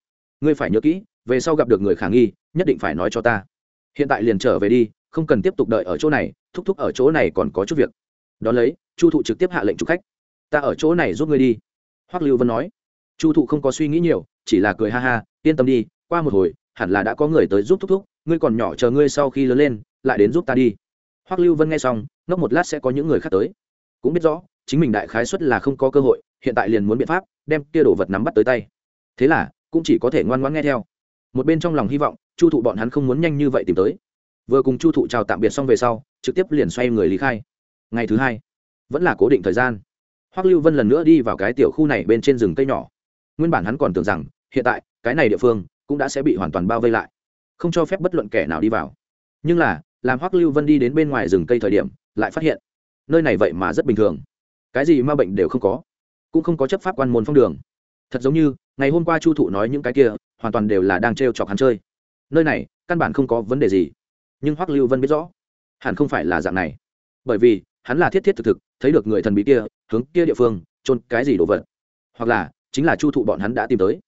Ngươi phải nhớ kỹ, về sau gặp được người khả nghi, nhất định phải nói cho ta. Hiện tại liền trở về đi, không cần tiếp tục đợi ở chỗ này, thúc thúc ở chỗ này còn có chút việc. Đón lấy, chu thụ trực tiếp hạ lệnh chụp khách. Ta ở chỗ này giúp ngươi đi. Hoắc lưu vân nói. Chu thụ không có suy nghĩ nhiều, chỉ là cười ha ha, yên tâm đi, qua một hồi, hẳn là đã có người tới giúp thúc thúc, ngươi còn nhỏ chờ ngươi sau khi lớn lên, lại đến giúp ta đi. Hoắc lưu vân nghe xong, ngốc một lát sẽ có những người khác tới. Cũng biết rõ, chính mình đại khái suất là không có cơ hội hiện tại liền muốn biện pháp đem kia đồ vật nắm bắt tới tay. Thế là, cũng chỉ có thể ngoan ngoãn nghe theo. Một bên trong lòng hy vọng, chu thụ bọn hắn không muốn nhanh như vậy tìm tới. Vừa cùng chu thụ chào tạm biệt xong về sau, trực tiếp liền xoay người lý khai. Ngày thứ hai, vẫn là cố định thời gian. Hoắc lưu vân lần nữa đi vào cái tiểu khu này bên trên rừng cây nhỏ. Nguyên bản hắn còn tưởng rằng, hiện tại, cái này địa phương cũng đã sẽ bị hoàn toàn bao vây lại, không cho phép bất luận kẻ nào đi vào. Nhưng là, làm hoắc lưu vân đi đến bên ngoài rừng cây thời điểm, lại phát hiện, nơi này vậy mà rất bình thường. Cái gì ma bệnh đều không có cũng không có chấp pháp quan môn phong đường. Thật giống như, ngày hôm qua chu thụ nói những cái kia, hoàn toàn đều là đang t chọc hắn chơi. Nơi này, căn bản không có vấn đề gì. Nhưng hoắc lưu vân biết rõ, hẳn không phải là dạng này. Bởi vì, hắn là thiết thiết thực thực, thấy được người thần bí kia, hướng kia địa phương trôn cái gì đồ vật. Hoặc là, chính là chu thụ bọn hắn đã tìm tới.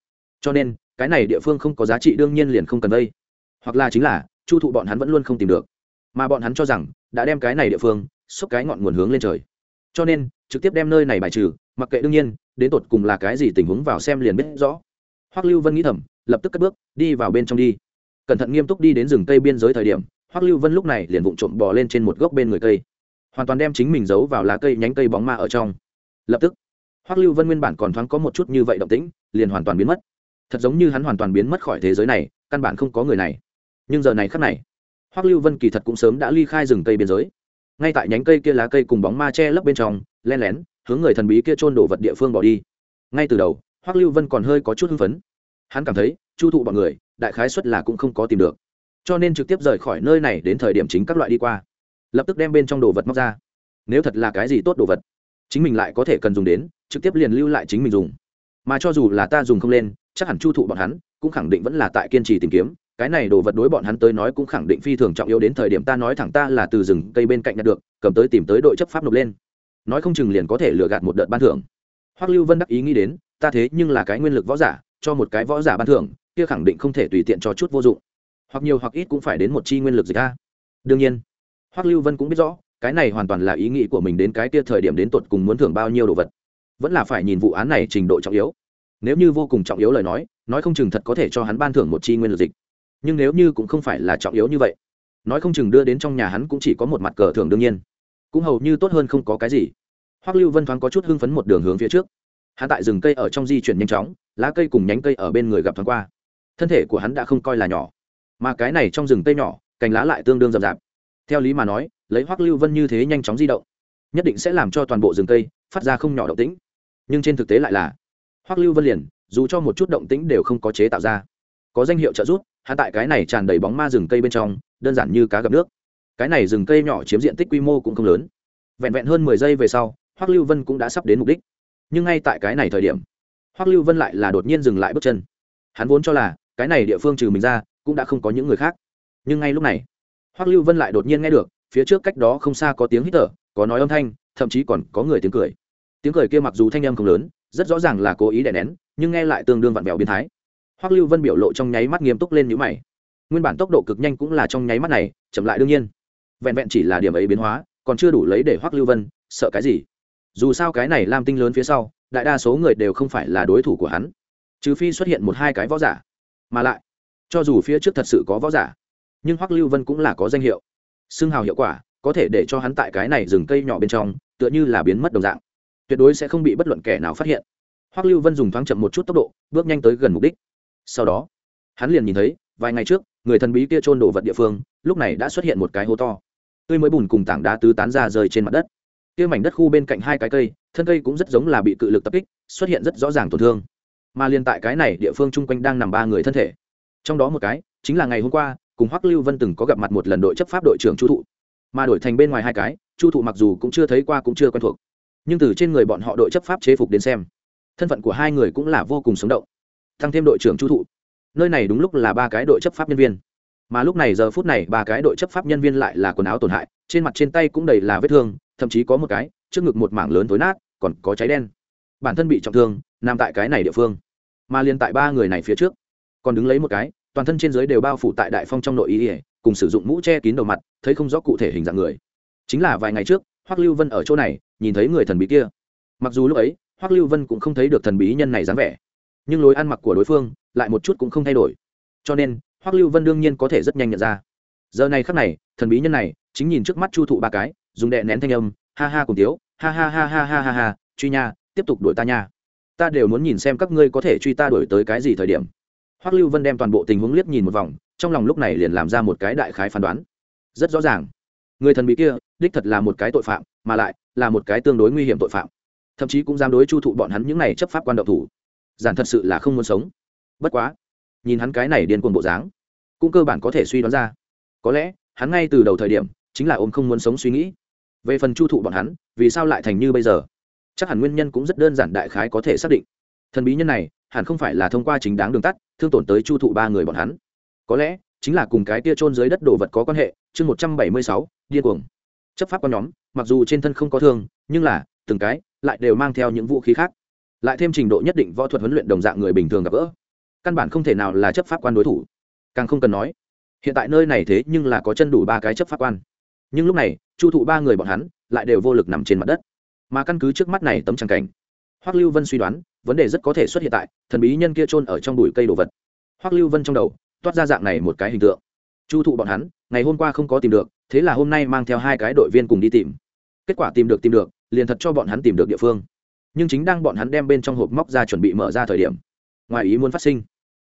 Cho nên, cái này địa phương không có giá trị đương nhiên liền không cần đây hoặc là chính là, chu thụ bọn hắn vẫn luôn không tìm được. Mà bọn hắn cho rằng, đã đem cái này địa phương, xúc cái ngọn nguồn hướng lên trời. Cho nên trực tiếp đem nơi này bài trừ, mặc kệ đương nhiên, đến tột cùng là cái gì tình huống vào xem liền biết rõ. Hoắc lưu vân nghĩ thầm, lập tức cất bước, đi vào bên trong đi. Cẩn thận nghiêm túc đi đến rừng cây biên giới thời điểm, hoắc lưu vân lúc này liền vụng trộm bò lên trên một gốc bên người cây. Hoàn toàn đem chính mình giấu vào lá cây nhánh cây bóng ma ở trong. Lập tức, hoắc lưu vân nguyên bản còn thoáng có một chút như vậy động tĩnh, liền hoàn toàn biến mất. Thật giống như hắn hoàn toàn biến mất khỏi thế giới này, căn bản không có người này. Nhưng giờ này khắc này, hoắc lưu vân kỳ thật cũng sớm đã ly khai rừng cây biên giới ngay tại nhánh cây kia lá cây cùng bóng ma che lấp bên trong, len lén, hướng người thần bí kia trôn đổ vật địa phương bỏ đi. Ngay từ đầu, hoắc lưu vân còn hơi có chút hưng phấn. Hắn cảm thấy, chu thụ bọn người, đại khái xuất là cũng không có tìm được. Cho nên trực tiếp rời khỏi nơi này đến thời điểm chính các loại đi qua. Lập tức đem bên trong đồ vật móc ra. Nếu thật là cái gì tốt đồ vật, chính mình lại có thể cần dùng đến, trực tiếp liền lưu lại chính mình dùng. Mà cho dù là ta dùng không lên, chắc hẳn chu thụ bọn hắn, cũng khẳng định vẫn là tại kiên trì tìm kiếm cái này đồ vật đối bọn hắn tới nói cũng khẳng định phi thường trọng yếu đến thời điểm ta nói thẳng ta là từ rừng cây bên cạnh nhặt được, cầm tới tìm tới đội chấp pháp nộp lên. Nói không chừng liền có thể lừa gạt một đợt ban thưởng. Hoắc lưu vân đắc ý nghĩ đến, ta thế nhưng là cái nguyên lực võ giả, cho một cái võ giả ban thưởng, kia khẳng định không thể tùy tiện cho chút vô dụng. Hoặc nhiều hoặc ít cũng phải đến một chi nguyên lực dịch a. Đương nhiên, hoắc lưu vân cũng biết rõ, cái này hoàn toàn là ý nghĩ của mình đến cái kia thời điểm đến tột cùng muốn thưởng bao nhiêu đồ vật. Vẫn là phải nhìn vụ án này trình độ trọng yếu. Nếu như vô cùng trọng yếu lời nói nói không chừng thật có thể cho hắn ban thưởng một chi nguyên lực dịch nhưng nếu như cũng không phải là trọng yếu như vậy, nói không chừng đưa đến trong nhà hắn cũng chỉ có một mặt cờ thường đương nhiên. Cũng hầu như tốt hơn không có cái gì. Hoắc lưu vân thoáng có chút hưng phấn một đường hướng phía trước. Hắn tại rừng cây ở trong di chuyển nhanh chóng, lá cây cùng nhánh cây ở bên người gặp thoáng qua. Thân thể của hắn đã không coi là nhỏ, mà cái này trong rừng cây nhỏ, cành lá lại tương đương rậm rạp. Theo lý mà nói, lấy hoắc lưu vân như thế nhanh chóng di động, nhất định sẽ làm cho toàn bộ rừng cây phát ra không nhỏ động tĩnh. Nhưng trên thực tế lại là, hoắc lưu vân liền, dù cho một chút động tĩnh đều không có chế tạo ra. Có danh hiệu trợ giúp hạ tại cái này tràn đầy bóng ma rừng cây bên trong, đơn giản như cá gặp nước. Cái này rừng cây nhỏ chiếm diện tích quy mô cũng không lớn. Vẹn vẹn hơn mười giây về sau, hoắc lưu vân cũng đã sắp đến mục đích. Nhưng ngay tại cái này thời điểm, hoắc lưu vân lại là đột nhiên dừng lại bước chân. Hắn vốn cho là, cái này địa phương trừ mình ra, cũng đã không có những người khác. Nhưng ngay lúc này, hoắc lưu vân lại đột nhiên nghe được, phía trước cách đó không xa có tiếng hít thở, có nói âm thanh, thậm chí còn có người tiếng cười. Tiếng cười kia mặc dù thanh âm không lớn, rất rõ ràng là cố ý đè nén, nhưng nghe lại tương đương vặn vẹo biến thái hoắc lưu vân biểu lộ trong nháy mắt nghiêm túc lên nhíu mày. Nguyên bản tốc độ cực nhanh cũng là trong nháy mắt này, chậm lại đương nhiên. Vẹn vẹn chỉ là điểm ấy biến hóa, còn chưa đủ lấy để hoắc lưu vân sợ cái gì. Dù sao cái này lam tinh lớn phía sau, đại đa số người đều không phải là đối thủ của hắn. Trừ phi xuất hiện một hai cái võ giả. Mà lại, cho dù phía trước thật sự có võ giả, nhưng hoắc lưu vân cũng là có danh hiệu. Xưng hào hiệu quả, có thể để cho hắn tại cái này rừng cây nhỏ bên trong, tựa như là biến mất đồng dạng. Tuyệt đối sẽ không bị bất luận kẻ nào phát hiện. Hoắc lưu vân dùng thoáng chậm một chút tốc độ, bước nhanh tới gần mục đích sau đó, hắn liền nhìn thấy, vài ngày trước, người thần bí kia trôn đồ vật địa phương, lúc này đã xuất hiện một cái hố to. Tươi mới bùn cùng tảng đá tứ tán ra rơi trên mặt đất. Kia mảnh đất khu bên cạnh hai cái cây, thân cây cũng rất giống là bị cự lực tập kích, xuất hiện rất rõ ràng tổn thương. Mà liên tại cái này địa phương chung quanh đang nằm ba người thân thể. Trong đó một cái, chính là ngày hôm qua, cùng hoắc lưu vân từng có gặp mặt một lần đội chấp pháp đội trưởng chu thụ. Mà đổi thành bên ngoài hai cái, chu thụ mặc dù cũng chưa thấy qua cũng chưa quen thuộc. Nhưng từ trên người bọn họ đội chấp pháp chế phục đến xem, thân phận của hai người cũng là vô cùng sống động thăng thêm đội trưởng chu thụ. Nơi này đúng lúc là ba cái đội chấp pháp nhân viên. Mà lúc này giờ phút này ba cái đội chấp pháp nhân viên lại là quần áo tổn hại, trên mặt trên tay cũng đầy là vết thương, thậm chí có một cái, trước ngực một mảng lớn tối nát, còn có cháy đen. Bản thân bị trọng thương, nằm tại cái này địa phương. Mà liền tại ba người này phía trước. Còn đứng lấy một cái, toàn thân trên dưới đều bao phủ tại đại phong trong nội ý ỉa cùng sử dụng mũ che kín đầu mặt, thấy không rõ cụ thể hình dạng người. Chính là vài ngày trước, hoắc lưu vân ở chỗ này, nhìn thấy người thần bí kia. Mặc dù lúc ấy, hoắc lưu vân cũng không thấy được thần bí nhân này dáng vẻ nhưng lối ăn mặc của đối phương lại một chút cũng không thay đổi. Cho nên, hoắc lưu vân đương nhiên có thể rất nhanh nhận ra. Giờ này khắc này, thần bí nhân này chính nhìn trước mắt chu thụ ba cái, dùng đệ nén thanh âm, ha ha cùng tiếu, ha ha ha ha ha ha ha, truy nha, tiếp tục đuổi ta nha. Ta đều muốn nhìn xem các ngươi có thể truy ta đuổi tới cái gì thời điểm. Hoắc lưu vân đem toàn bộ tình huống liếc nhìn một vòng, trong lòng lúc này liền làm ra một cái đại khái phán đoán. Rất rõ ràng, người thần bí kia đích thật là một cái tội phạm, mà lại là một cái tương đối nguy hiểm tội phạm. Thậm chí cũng dám đối chu thụ bọn hắn những này chấp pháp quan động thủ giản thật sự là không muốn sống. Bất quá, nhìn hắn cái này điên cuồng bộ dáng, cũng cơ bản có thể suy đoán ra. Có lẽ, hắn ngay từ đầu thời điểm, chính là ôm không muốn sống suy nghĩ. Về phần chu thụ bọn hắn, vì sao lại thành như bây giờ? Chắc hẳn nguyên nhân cũng rất đơn giản đại khái có thể xác định. Thần bí nhân này, hẳn không phải là thông qua chính đáng đường tắt, thương tổn tới chu thụ ba người bọn hắn. Có lẽ, chính là cùng cái tia trôn dưới đất đồ vật có quan hệ, chương một trăm bảy mươi sáu, điên cuồng. Chấp pháp con nhóm, mặc dù trên thân không có thương, nhưng là, từng cái, lại đều mang theo những vũ khí khác lại thêm trình độ nhất định võ thuật huấn luyện đồng dạng người bình thường gặp gỡ, căn bản không thể nào là chấp pháp quan đối thủ. Càng không cần nói, hiện tại nơi này thế nhưng là có chân đủ ba cái chấp pháp quan. Nhưng lúc này, chu thụ ba người bọn hắn lại đều vô lực nằm trên mặt đất. Mà căn cứ trước mắt này tấm tràng cảnh, hoắc lưu vân suy đoán, vấn đề rất có thể xuất hiện tại thần bí nhân kia trôn ở trong bụi cây đồ vật. Hoắc lưu vân trong đầu toát ra dạng này một cái hình tượng. Chu thụ bọn hắn, ngày hôm qua không có tìm được, thế là hôm nay mang theo hai cái đội viên cùng đi tìm. Kết quả tìm được tìm được, liền thật cho bọn hắn tìm được địa phương nhưng chính đang bọn hắn đem bên trong hộp móc ra chuẩn bị mở ra thời điểm, ngoài ý muốn phát sinh.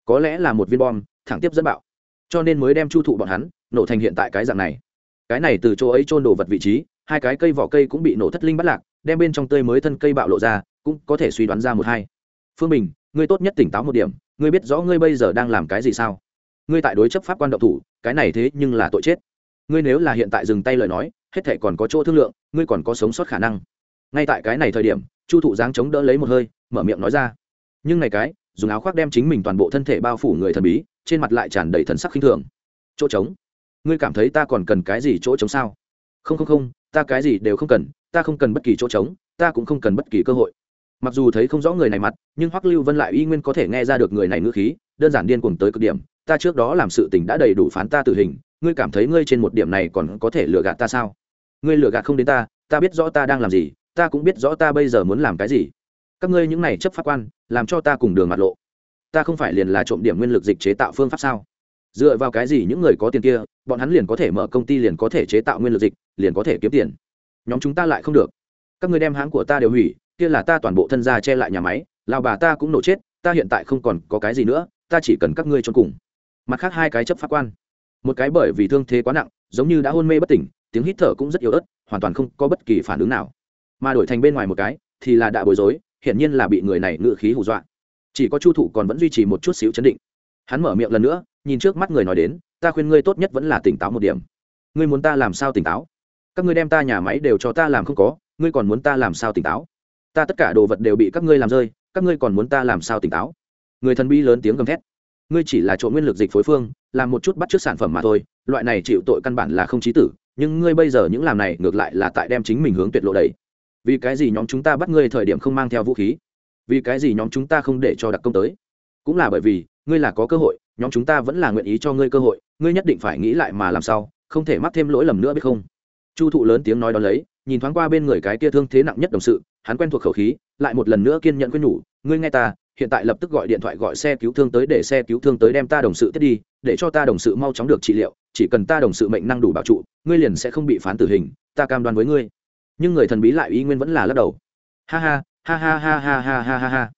Có lẽ là một viên bom, thẳng tiếp dẫn bạo. Cho nên mới đem chu thụ bọn hắn, nổ thành hiện tại cái dạng này. Cái này từ chỗ ấy trôn đồ vật vị trí, hai cái cây vỏ cây cũng bị nổ thất linh bắt lạc, đem bên trong tươi mới thân cây bạo lộ ra, cũng có thể suy đoán ra một hai. Phương bình, ngươi tốt nhất tỉnh táo một điểm, ngươi biết rõ ngươi bây giờ đang làm cái gì sao? Ngươi tại đối chấp pháp quan động thủ, cái này thế nhưng là tội chết. Ngươi nếu là hiện tại dừng tay lời nói, hết thể còn có chỗ thương lượng, ngươi còn có sống sót khả năng. Ngay tại cái này thời điểm chu thụ giáng chống đỡ lấy một hơi, mở miệng nói ra. Nhưng này cái, dùng áo khoác đem chính mình toàn bộ thân thể bao phủ người thần bí, trên mặt lại tràn đầy thần sắc khinh thường. Chỗ trống. Ngươi cảm thấy ta còn cần cái gì chỗ trống sao? Không không không, ta cái gì đều không cần, ta không cần bất kỳ chỗ trống, ta cũng không cần bất kỳ cơ hội. Mặc dù thấy không rõ người này mặt, nhưng hoắc lưu vân lại y nguyên có thể nghe ra được người này ngữ khí, đơn giản điên cuồng tới cực điểm. Ta trước đó làm sự tình đã đầy đủ phán ta tử hình, ngươi cảm thấy ngươi trên một điểm này còn có thể lừa gạt ta sao? Ngươi lừa gạt không đến ta ta biết rõ ta đang làm gì ta cũng biết rõ ta bây giờ muốn làm cái gì. Các ngươi những này chấp pháp quan, làm cho ta cùng đường mặt lộ. Ta không phải liền là trộm điểm nguyên lực dịch chế tạo phương pháp sao? Dựa vào cái gì những người có tiền kia, bọn hắn liền có thể mở công ty liền có thể chế tạo nguyên lực dịch, liền có thể kiếm tiền? Nhóm chúng ta lại không được. Các ngươi đem hãng của ta đều hủy, kia là ta toàn bộ thân gia che lại nhà máy lao bà ta cũng nổ chết, ta hiện tại không còn có cái gì nữa, ta chỉ cần các ngươi cho cùng. Mặt khác hai cái chấp pháp quan. Một cái bởi vì thương thế quá nặng, giống như đã hôn mê bất tỉnh, tiếng hít thở cũng rất yếu ớt, hoàn toàn không có bất kỳ phản ứng nào mà đổi thành bên ngoài một cái, thì là đã bối rối, hiển nhiên là bị người này ngự khí hù dọa. Chỉ có chu thụ còn vẫn duy trì một chút xíu chấn định. Hắn mở miệng lần nữa, nhìn trước mắt người nói đến, ta khuyên ngươi tốt nhất vẫn là tỉnh táo một điểm. Ngươi muốn ta làm sao tỉnh táo? Các ngươi đem ta nhà máy đều cho ta làm không có, ngươi còn muốn ta làm sao tỉnh táo? Ta tất cả đồ vật đều bị các ngươi làm rơi, các ngươi còn muốn ta làm sao tỉnh táo? Người thần bi lớn tiếng gầm thét. Ngươi chỉ là chỗ nguyên lực dịch phối phương, làm một chút bắt t sản phẩm mà thôi, loại này chịu tội căn bản là không trí tử, nhưng ngươi bây giờ những làm này ngược lại là tại đem chính mình hướng tuyệt lộ đầy vì cái gì nhóm chúng ta bắt ngươi thời điểm không mang theo vũ khí? Vì cái gì nhóm chúng ta không để cho đặc công tới? Cũng là bởi vì, ngươi là có cơ hội, nhóm chúng ta vẫn là nguyện ý cho ngươi cơ hội, ngươi nhất định phải nghĩ lại mà làm sao, không thể mắc thêm lỗi lầm nữa biết không? Chu thụ lớn tiếng nói đó lấy, nhìn thoáng qua bên người cái kia thương thế nặng nhất đồng sự, hắn quen thuộc khẩu khí, lại một lần nữa kiên nhận quyết nhủ, ngươi nghe ta, hiện tại lập tức gọi điện thoại gọi xe cứu thương tới để xe cứu thương tới đem ta đồng sự tiếp đi, để cho ta đồng sự mau chóng được trị liệu, chỉ cần ta đồng sự mệnh năng đủ bảo trụ, ngươi liền sẽ không bị phán tử hình, ta cam đoan với ngươi nhưng người thần bí lại ý nguyên vẫn là lắc đầu. Ha ha ha ha ha ha ha ha ha ha.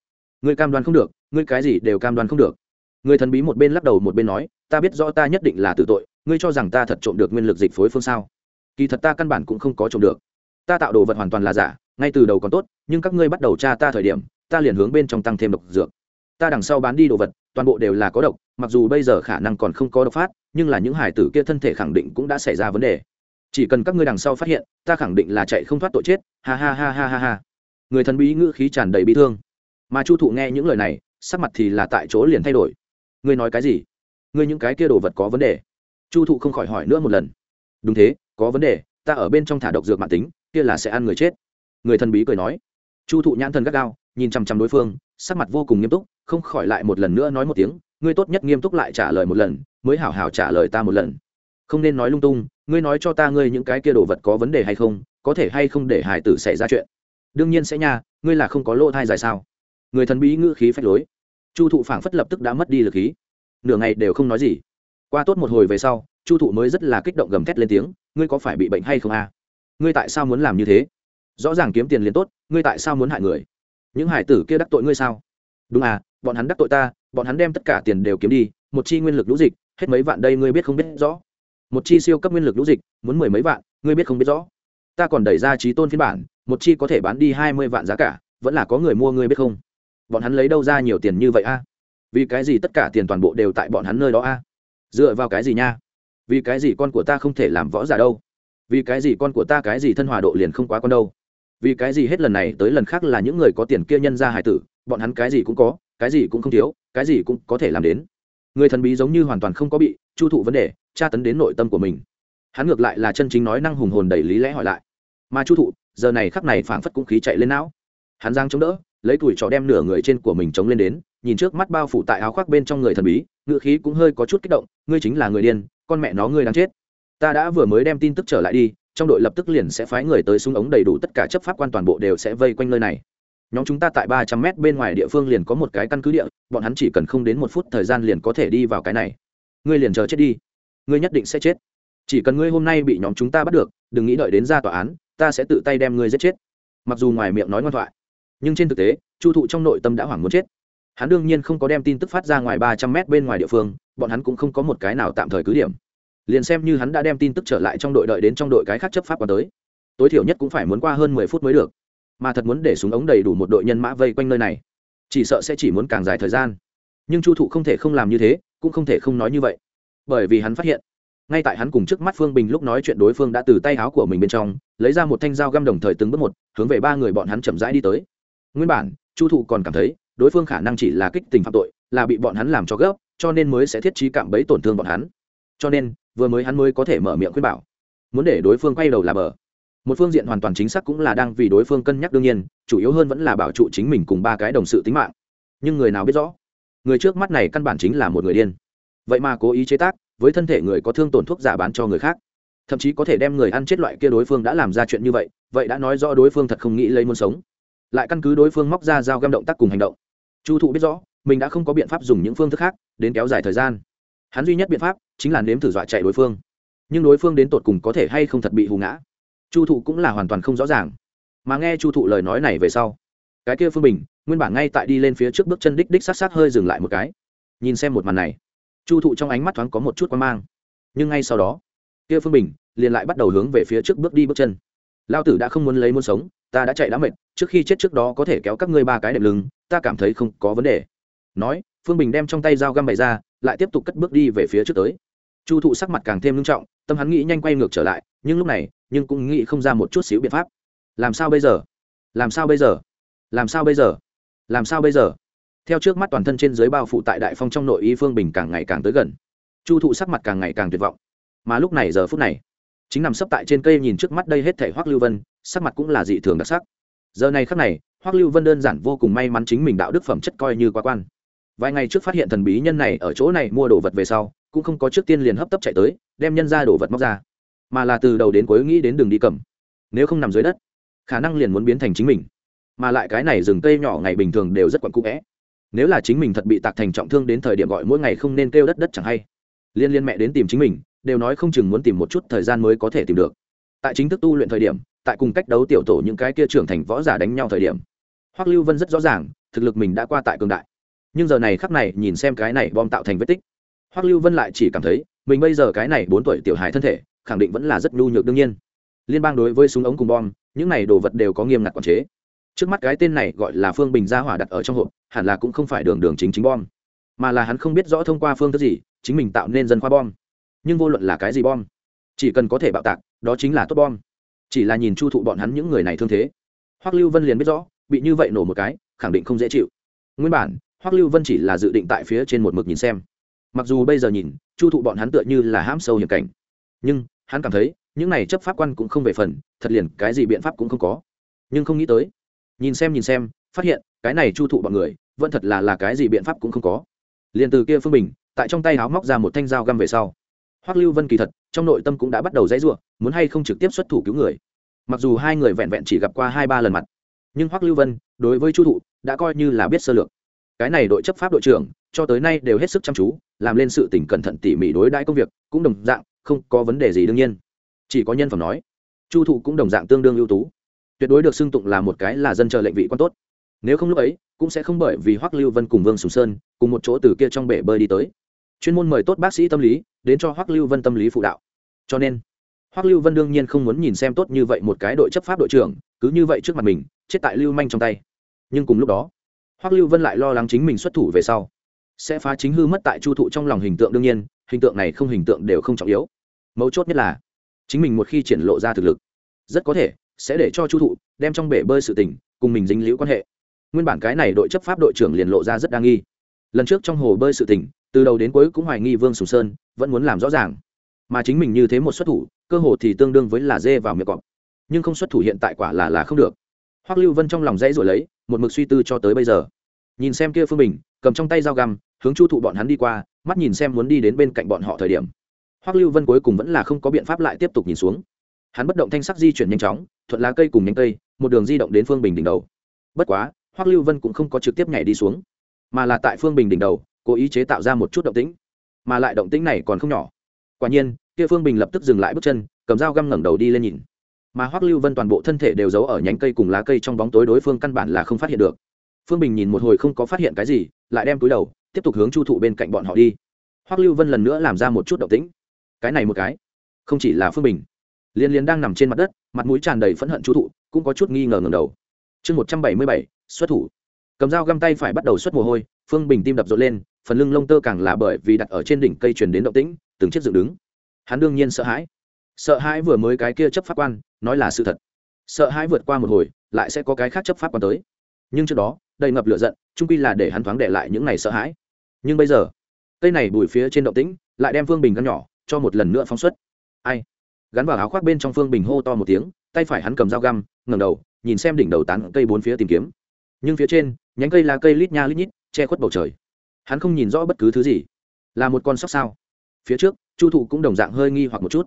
Ngươi cam đoan không được ngươi cái gì đều cam đoan không được. Người thần bí một bên lắc đầu một bên nói, ta biết rõ ta nhất định là tử tội, ngươi cho rằng ta thật trộm được nguyên lực dịch phối phương sao? Kỳ thật ta căn bản cũng không có trộm được. Ta tạo đồ vật hoàn toàn là giả, ngay từ đầu còn tốt, nhưng các ngươi bắt đầu tra ta thời điểm, ta liền hướng bên trong tăng thêm độc dược. Ta đằng sau bán đi đồ vật, toàn bộ đều là có độc, mặc dù bây giờ khả năng còn không có độc phát, nhưng là những hải tử kia thân thể khẳng định cũng đã xảy ra vấn đề chỉ cần các ngươi đằng sau phát hiện, ta khẳng định là chạy không thoát tội chết. Ha ha ha ha ha ha. Người thần bí ngữ khí tràn đầy bi thương. Mà chu thụ nghe những lời này, sắc mặt thì là tại chỗ liền thay đổi. Ngươi nói cái gì? Ngươi những cái kia đồ vật có vấn đề? Chu thụ không khỏi hỏi nữa một lần. Đúng thế, có vấn đề. Ta ở bên trong thả độc dược mạng tính, kia là sẽ ăn người chết. Người thần bí cười nói. Chu thụ nhãn thần gắt gao, nhìn chằm chằm đối phương, sắc mặt vô cùng nghiêm túc, không khỏi lại một lần nữa nói một tiếng. Ngươi tốt nhất nghiêm túc lại trả lời một lần, mới hảo hảo trả lời ta một lần. Không nên nói lung tung ngươi nói cho ta ngươi những cái kia đồ vật có vấn đề hay không, có thể hay không để hải tử xảy ra chuyện? Đương nhiên sẽ nha, ngươi là không có lỗ thai dài sao? Người thần bí ngữ khí phách lối. Chu thụ phảng phất lập tức đã mất đi lực khí. Nửa ngày đều không nói gì. Qua tốt một hồi về sau, chu thụ mới rất là kích động gầm thét lên tiếng, ngươi có phải bị bệnh hay không a? Ngươi tại sao muốn làm như thế? Rõ ràng kiếm tiền liền tốt, ngươi tại sao muốn hại người? Những hải tử kia đắc tội ngươi sao? Đúng à bọn hắn đắc tội ta, bọn hắn đem tất cả tiền đều kiếm đi, một chi nguyên lực lũ dịch, hết mấy vạn đây ngươi biết không biết rõ? Một chi siêu cấp nguyên lực lũ dịch, muốn mười mấy vạn, ngươi biết không biết rõ. Ta còn đẩy ra trí tôn phiên bản, một chi có thể bán đi hai mươi vạn giá cả, vẫn là có người mua ngươi biết không? Bọn hắn lấy đâu ra nhiều tiền như vậy a? Vì cái gì tất cả tiền toàn bộ đều tại bọn hắn nơi đó a? Dựa vào cái gì nha? Vì cái gì con của ta không thể làm võ giả đâu? Vì cái gì con của ta cái gì thân hòa độ liền không quá con đâu? Vì cái gì hết lần này tới lần khác là những người có tiền kia nhân ra hải tử, bọn hắn cái gì cũng có, cái gì cũng không thiếu, cái gì cũng có thể làm đến. Người thần bí giống như hoàn toàn không có bị chu thụ vấn đề tra tấn đến nội tâm của mình. Hắn ngược lại là chân chính nói năng hùng hồn đầy lý lẽ hỏi lại. Mà chu thụ, giờ này khắc này phảng phất cũng khí chạy lên não. Hắn giang chống đỡ, lấy tuổi trò đem nửa người trên của mình chống lên đến, nhìn trước mắt bao phủ tại áo khoác bên trong người thần bí ngựa khí cũng hơi có chút kích động, ngươi chính là người điên, con mẹ nó ngươi đang chết. Ta đã vừa mới đem tin tức trở lại đi, trong đội lập tức liền sẽ phái người tới súng ống đầy đủ tất cả chấp pháp quan toàn bộ đều sẽ vây quanh nơi này. Nhóm chúng ta tại ba trăm mét bên ngoài địa phương liền có một cái căn cứ địa, bọn hắn chỉ cần không đến một phút thời gian liền có thể đi vào cái này. Ngươi liền chờ chết đi ngươi nhất định sẽ chết. Chỉ cần ngươi hôm nay bị nhóm chúng ta bắt được, đừng nghĩ đợi đến ra tòa án, ta sẽ tự tay đem ngươi giết chết. Mặc dù ngoài miệng nói ngoan thoại, nhưng trên thực tế, chu thụ trong nội tâm đã hoảng muốn chết. Hắn đương nhiên không có đem tin tức phát ra ngoài ba trăm mét bên ngoài địa phương, bọn hắn cũng không có một cái nào tạm thời cứ điểm. Liền xem như hắn đã đem tin tức trở lại trong đội đợi đến trong đội cái khác chấp pháp qua tới, tối thiểu nhất cũng phải muốn qua hơn mười phút mới được. Mà thật muốn để súng ống đầy đủ một đội nhân mã vây quanh nơi này, chỉ sợ sẽ chỉ muốn càng dài thời gian. Nhưng chu thụ không thể không làm như thế, cũng không thể không nói như vậy bởi vì hắn phát hiện, ngay tại hắn cùng trước mắt phương bình lúc nói chuyện đối phương đã từ tay áo của mình bên trong, lấy ra một thanh dao găm đồng thời từng bước một, hướng về ba người bọn hắn chậm rãi đi tới. Nguyên bản, chu thụ còn cảm thấy, đối phương khả năng chỉ là kích tình phạm tội, là bị bọn hắn làm cho gấp, cho nên mới sẽ thiết trí cạm bẫy tổn thương bọn hắn. Cho nên, vừa mới hắn mới có thể mở miệng khuyên bảo. Muốn để đối phương quay đầu là bờ. Một phương diện hoàn toàn chính xác cũng là đang vì đối phương cân nhắc đương nhiên, chủ yếu hơn vẫn là bảo trụ chính mình cùng ba cái đồng sự tính mạng. Nhưng người nào biết rõ? Người trước mắt này căn bản chính là một người điên vậy mà cố ý chế tác, với thân thể người có thương tổn thuốc giả bán cho người khác. Thậm chí có thể đem người ăn chết loại kia đối phương đã làm ra chuyện như vậy vậy đã nói rõ đối phương thật không nghĩ lấy muốn sống. Lại căn cứ đối phương móc ra dao găm động tác cùng hành động. Chu thụ biết rõ, mình đã không có biện pháp dùng những phương thức khác, đến kéo dài thời gian. Hắn duy nhất biện pháp chính là nếm thử dọa chạy đối phương. Nhưng đối phương đến tột cùng có thể hay không thật bị hù ngã? Chu thụ cũng là hoàn toàn không rõ ràng. Mà nghe chu thụ lời nói này về sau, cái kia phương bình nguyên bản ngay tại đi lên phía trước bước chân đích đích sát sát hơi dừng lại một cái. Nhìn xem một màn này chu thụ trong ánh mắt thoáng có một chút quan mang. Nhưng ngay sau đó, kia phương bình liền lại bắt đầu hướng về phía trước bước đi bước chân. Lao tử đã không muốn lấy muốn sống, ta đã chạy đã mệt, trước khi chết trước đó có thể kéo các ngươi ba cái đệm lưng, ta cảm thấy không có vấn đề. Nói, phương bình đem trong tay dao găm bày ra, lại tiếp tục cất bước đi về phía trước tới. Chu thụ sắc mặt càng thêm nghiêm trọng, tâm hắn nghĩ nhanh quay ngược trở lại, nhưng lúc này, nhưng cũng nghĩ không ra một chút xíu biện pháp. Làm sao bây giờ? Làm sao bây giờ? Làm sao bây giờ? Làm sao bây giờ? Theo trước mắt toàn thân trên dưới bao phủ tại đại phong trong nội y phương bình càng ngày càng tới gần. Chu thụ sắc mặt càng ngày càng tuyệt vọng. Mà lúc này giờ phút này, chính nằm sấp tại trên cây nhìn trước mắt đây hết thể hoắc lưu vân, sắc mặt cũng là dị thường đặc sắc. Giờ này khắc này, hoắc lưu vân đơn giản vô cùng may mắn chính mình đạo đức phẩm chất coi như quá quan. Vài ngày trước phát hiện thần bí nhân này ở chỗ này mua đồ vật về sau, cũng không có trước tiên liền hấp tấp chạy tới, đem nhân ra đồ vật móc ra. Mà là từ đầu đến cuối nghĩ đến đường đi cầm. Nếu không nằm dưới đất, khả năng liền muốn biến thành chính mình. Mà lại cái này rừng cây nhỏ ngày bình thường đều rất quặn cũ vẽ nếu là chính mình thật bị tạc thành trọng thương đến thời điểm gọi mỗi ngày không nên kêu đất đất chẳng hay. Liên liên mẹ đến tìm chính mình, đều nói không chừng muốn tìm một chút thời gian mới có thể tìm được. Tại chính thức tu luyện thời điểm, tại cùng cách đấu tiểu tổ những cái kia trưởng thành võ giả đánh nhau thời điểm, hoắc lưu vân rất rõ ràng, thực lực mình đã qua tại cường đại. Nhưng giờ này khắc này, nhìn xem cái này bom tạo thành vết tích, hoắc lưu vân lại chỉ cảm thấy, mình bây giờ cái này bốn tuổi tiểu hài thân thể, khẳng định vẫn là rất nhu nhược đương nhiên. Liên bang đối với súng ống cùng bom, những này đồ vật đều có nghiêm ngặt quản chế. Trước mắt cái tên này gọi là phương bình gia hỏa đặt ở trong hộp hẳn là cũng không phải đường đường chính chính bom, mà là hắn không biết rõ thông qua phương thức gì, chính mình tạo nên dân khoa bom. Nhưng vô luận là cái gì bom, chỉ cần có thể bạo tạc, đó chính là tốt bom. Chỉ là nhìn chu thụ bọn hắn những người này thương thế, hoắc lưu vân liền biết rõ, bị như vậy nổ một cái, khẳng định không dễ chịu. Nguyên bản, hoắc lưu vân chỉ là dự định tại phía trên một mực nhìn xem. Mặc dù bây giờ nhìn, chu thụ bọn hắn tựa như là hãm sâu hiểm cảnh. Nhưng, hắn cảm thấy, những này chấp pháp quan cũng không về phần, thật liền cái gì biện pháp cũng không có. Nhưng không nghĩ tới, nhìn xem nhìn xem, phát hiện cái này chu thụ bọn người, vẫn thật là là cái gì biện pháp cũng không có. Liền từ kia phương bình tại trong tay háo móc ra một thanh dao găm về sau. Hoắc lưu vân kỳ thật, trong nội tâm cũng đã bắt đầu dãy ruộng muốn hay không trực tiếp xuất thủ cứu người. Mặc dù hai người vẹn vẹn chỉ gặp qua hai ba lần mặt, nhưng hoắc lưu vân, đối với chu thụ, đã coi như là biết sơ lược. Cái này đội chấp pháp đội trưởng, cho tới nay đều hết sức chăm chú, làm lên sự tỉnh cẩn thận tỉ mỉ đối đãi công việc, cũng đồng dạng, không có vấn đề gì đương nhiên. Chỉ có nhân phẩm nói, chu thụ cũng đồng dạng tương đương ưu tú. Tuyệt đối được xưng tụng là một cái là dân chờ lệnh vị quan tốt nếu không lúc ấy, cũng sẽ không bởi vì hoắc lưu vân cùng vương sùng sơn cùng một chỗ từ kia trong bể bơi đi tới. Chuyên môn mời tốt bác sĩ tâm lý, đến cho hoắc lưu vân tâm lý phụ đạo. Cho nên, hoắc lưu vân đương nhiên không muốn nhìn xem tốt như vậy một cái đội chấp pháp đội trưởng, cứ như vậy trước mặt mình, chết tại lưu manh trong tay. Nhưng cùng lúc đó, hoắc lưu vân lại lo lắng chính mình xuất thủ về sau. Sẽ phá chính hư mất tại chu thụ trong lòng hình tượng đương nhiên, hình tượng này không hình tượng đều không trọng yếu. Mấu chốt nhất là, chính mình một khi triển lộ ra thực lực, rất có thể sẽ để cho chu thụ đem trong bể bơi sự tình cùng mình dính liễu quan hệ nguyên bản cái này đội chấp pháp đội trưởng liền lộ ra rất đa nghi. Lần trước trong hồ bơi sự tình, từ đầu đến cuối cũng hoài nghi vương sùng sơn, vẫn muốn làm rõ ràng. Mà chính mình như thế một xuất thủ, cơ hồ thì tương đương với là dê vào miệng cọp. Nhưng không xuất thủ hiện tại quả là là không được. Hoắc lưu vân trong lòng dãy rồi lấy, một mực suy tư cho tới bây giờ. Nhìn xem kia phương bình, cầm trong tay dao găm, hướng chu thụ bọn hắn đi qua, mắt nhìn xem muốn đi đến bên cạnh bọn họ thời điểm. Hoắc lưu vân cuối cùng vẫn là không có biện pháp lại tiếp tục nhìn xuống. Hắn bất động thanh sắc di chuyển nhanh chóng, thuận lá cây cùng nhánh cây, một đường di động đến phương bình đỉnh đầu. Bất quá hoắc lưu vân cũng không có trực tiếp nhảy đi xuống, mà là tại phương bình đỉnh đầu, cố ý chế tạo ra một chút động tĩnh, mà lại động tĩnh này còn không nhỏ. Quả nhiên, kia phương bình lập tức dừng lại bước chân, cầm dao găm ngẩng đầu đi lên nhìn. Mà hoắc lưu vân toàn bộ thân thể đều giấu ở nhánh cây cùng lá cây trong bóng tối đối phương căn bản là không phát hiện được. Phương bình nhìn một hồi không có phát hiện cái gì, lại đem túi đầu, tiếp tục hướng chu thụ bên cạnh bọn họ đi. Hoắc lưu vân lần nữa làm ra một chút động tĩnh. Cái này một cái, không chỉ là phương bình. Liên liên đang nằm trên mặt đất, mặt mũi tràn đầy phẫn hận chu thụ, cũng có chút nghi ngờ ngầm đầu. Chương một trăm bảy mươi bảy xuất thủ. Cầm dao găm tay phải bắt đầu xuất mồ hôi, phương bình tim đập rộn lên, phần lưng lông tơ càng là bởi vì đặt ở trên đỉnh cây truyền đến động tĩnh, từng chiếc dựng đứng. Hắn đương nhiên sợ hãi. Sợ hãi vừa mới cái kia chấp pháp quan, nói là sự thật. Sợ hãi vượt qua một hồi, lại sẽ có cái khác chấp pháp quan tới. Nhưng trước đó, đầy ngập lửa giận, trung quy là để hắn thoáng để lại những ngày sợ hãi. Nhưng bây giờ, cây này bùi phía trên động tĩnh, lại đem phương bình gắn nhỏ, cho một lần nữa phóng xuất. Ai? Gắn vào áo khoác bên trong phương bình hô to một tiếng, tay phải hắn cầm dao găm ngầm đầu, nhìn xem đỉnh đầu tán cây bốn phía tìm kiếm nhưng phía trên, nhánh cây là cây lít nha lít nhít, che khuất bầu trời. Hắn không nhìn rõ bất cứ thứ gì. Là một con sóc sao? Phía trước, chu thụ cũng đồng dạng hơi nghi hoặc một chút.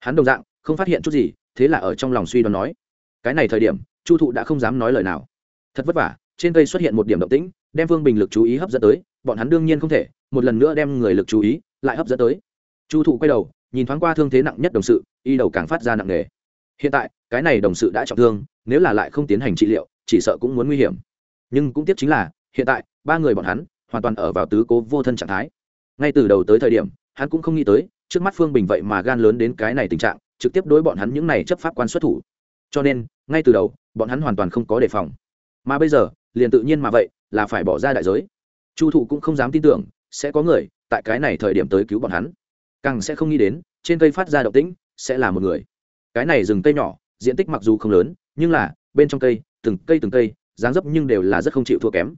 Hắn đồng dạng, không phát hiện chút gì, thế là ở trong lòng suy đoán nói, cái này thời điểm, chu thụ đã không dám nói lời nào. Thật vất vả, trên cây xuất hiện một điểm động tĩnh, đem Vương bình lực chú ý hấp dẫn tới, bọn hắn đương nhiên không thể, một lần nữa đem người lực chú ý lại hấp dẫn tới. Chu thụ quay đầu, nhìn thoáng qua thương thế nặng nhất đồng sự, y đầu càng phát ra nặng nề. Hiện tại, cái này đồng sự đã trọng thương, nếu là lại không tiến hành trị liệu, chỉ sợ cũng muốn nguy hiểm nhưng cũng tiếc chính là, hiện tại, ba người bọn hắn hoàn toàn ở vào tứ cố vô thân trạng thái. Ngay từ đầu tới thời điểm, hắn cũng không nghĩ tới, trước mắt phương bình vậy mà gan lớn đến cái này tình trạng, trực tiếp đối bọn hắn những này chấp pháp quan xuất thủ. Cho nên, ngay từ đầu, bọn hắn hoàn toàn không có đề phòng. Mà bây giờ, liền tự nhiên mà vậy, là phải bỏ ra đại giới. Chu thụ cũng không dám tin tưởng, sẽ có người tại cái này thời điểm tới cứu bọn hắn. Càng sẽ không nghĩ đến, trên cây phát ra động tĩnh, sẽ là một người. Cái này rừng cây nhỏ, diện tích mặc dù không lớn, nhưng là, bên trong cây, từng cây từng cây dáng dấp nhưng đều là rất không chịu thua kém.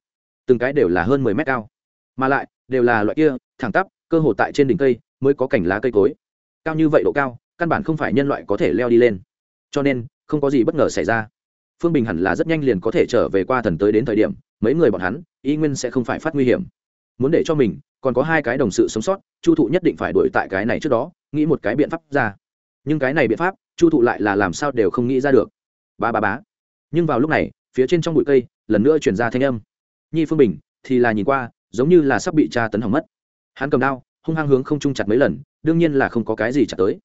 Từng cái đều là hơn mười mét cao. Mà lại, đều là loại kia, thẳng tắp, cơ hồ tại trên đỉnh cây, mới có cảnh lá cây cối. Cao như vậy độ cao, căn bản không phải nhân loại có thể leo đi lên. Cho nên, không có gì bất ngờ xảy ra. Phương bình hẳn là rất nhanh liền có thể trở về qua thần tới đến thời điểm, mấy người bọn hắn, y nguyên sẽ không phải phát nguy hiểm. Muốn để cho mình, còn có hai cái đồng sự sống sót, chu thụ nhất định phải đuổi tại cái này trước đó, nghĩ một cái biện pháp ra. Nhưng cái này biện pháp, chu thụ lại là làm sao đều không nghĩ ra được. Ba ba bá nhưng vào lúc này phía trên trong bụi cây, lần nữa chuyển ra thanh âm. Nhi phương bình, thì là nhìn qua, giống như là sắp bị tra tấn hỏng mất. Hắn cầm đao, hung hăng hướng không trung chặt mấy lần, đương nhiên là không có cái gì chặt tới.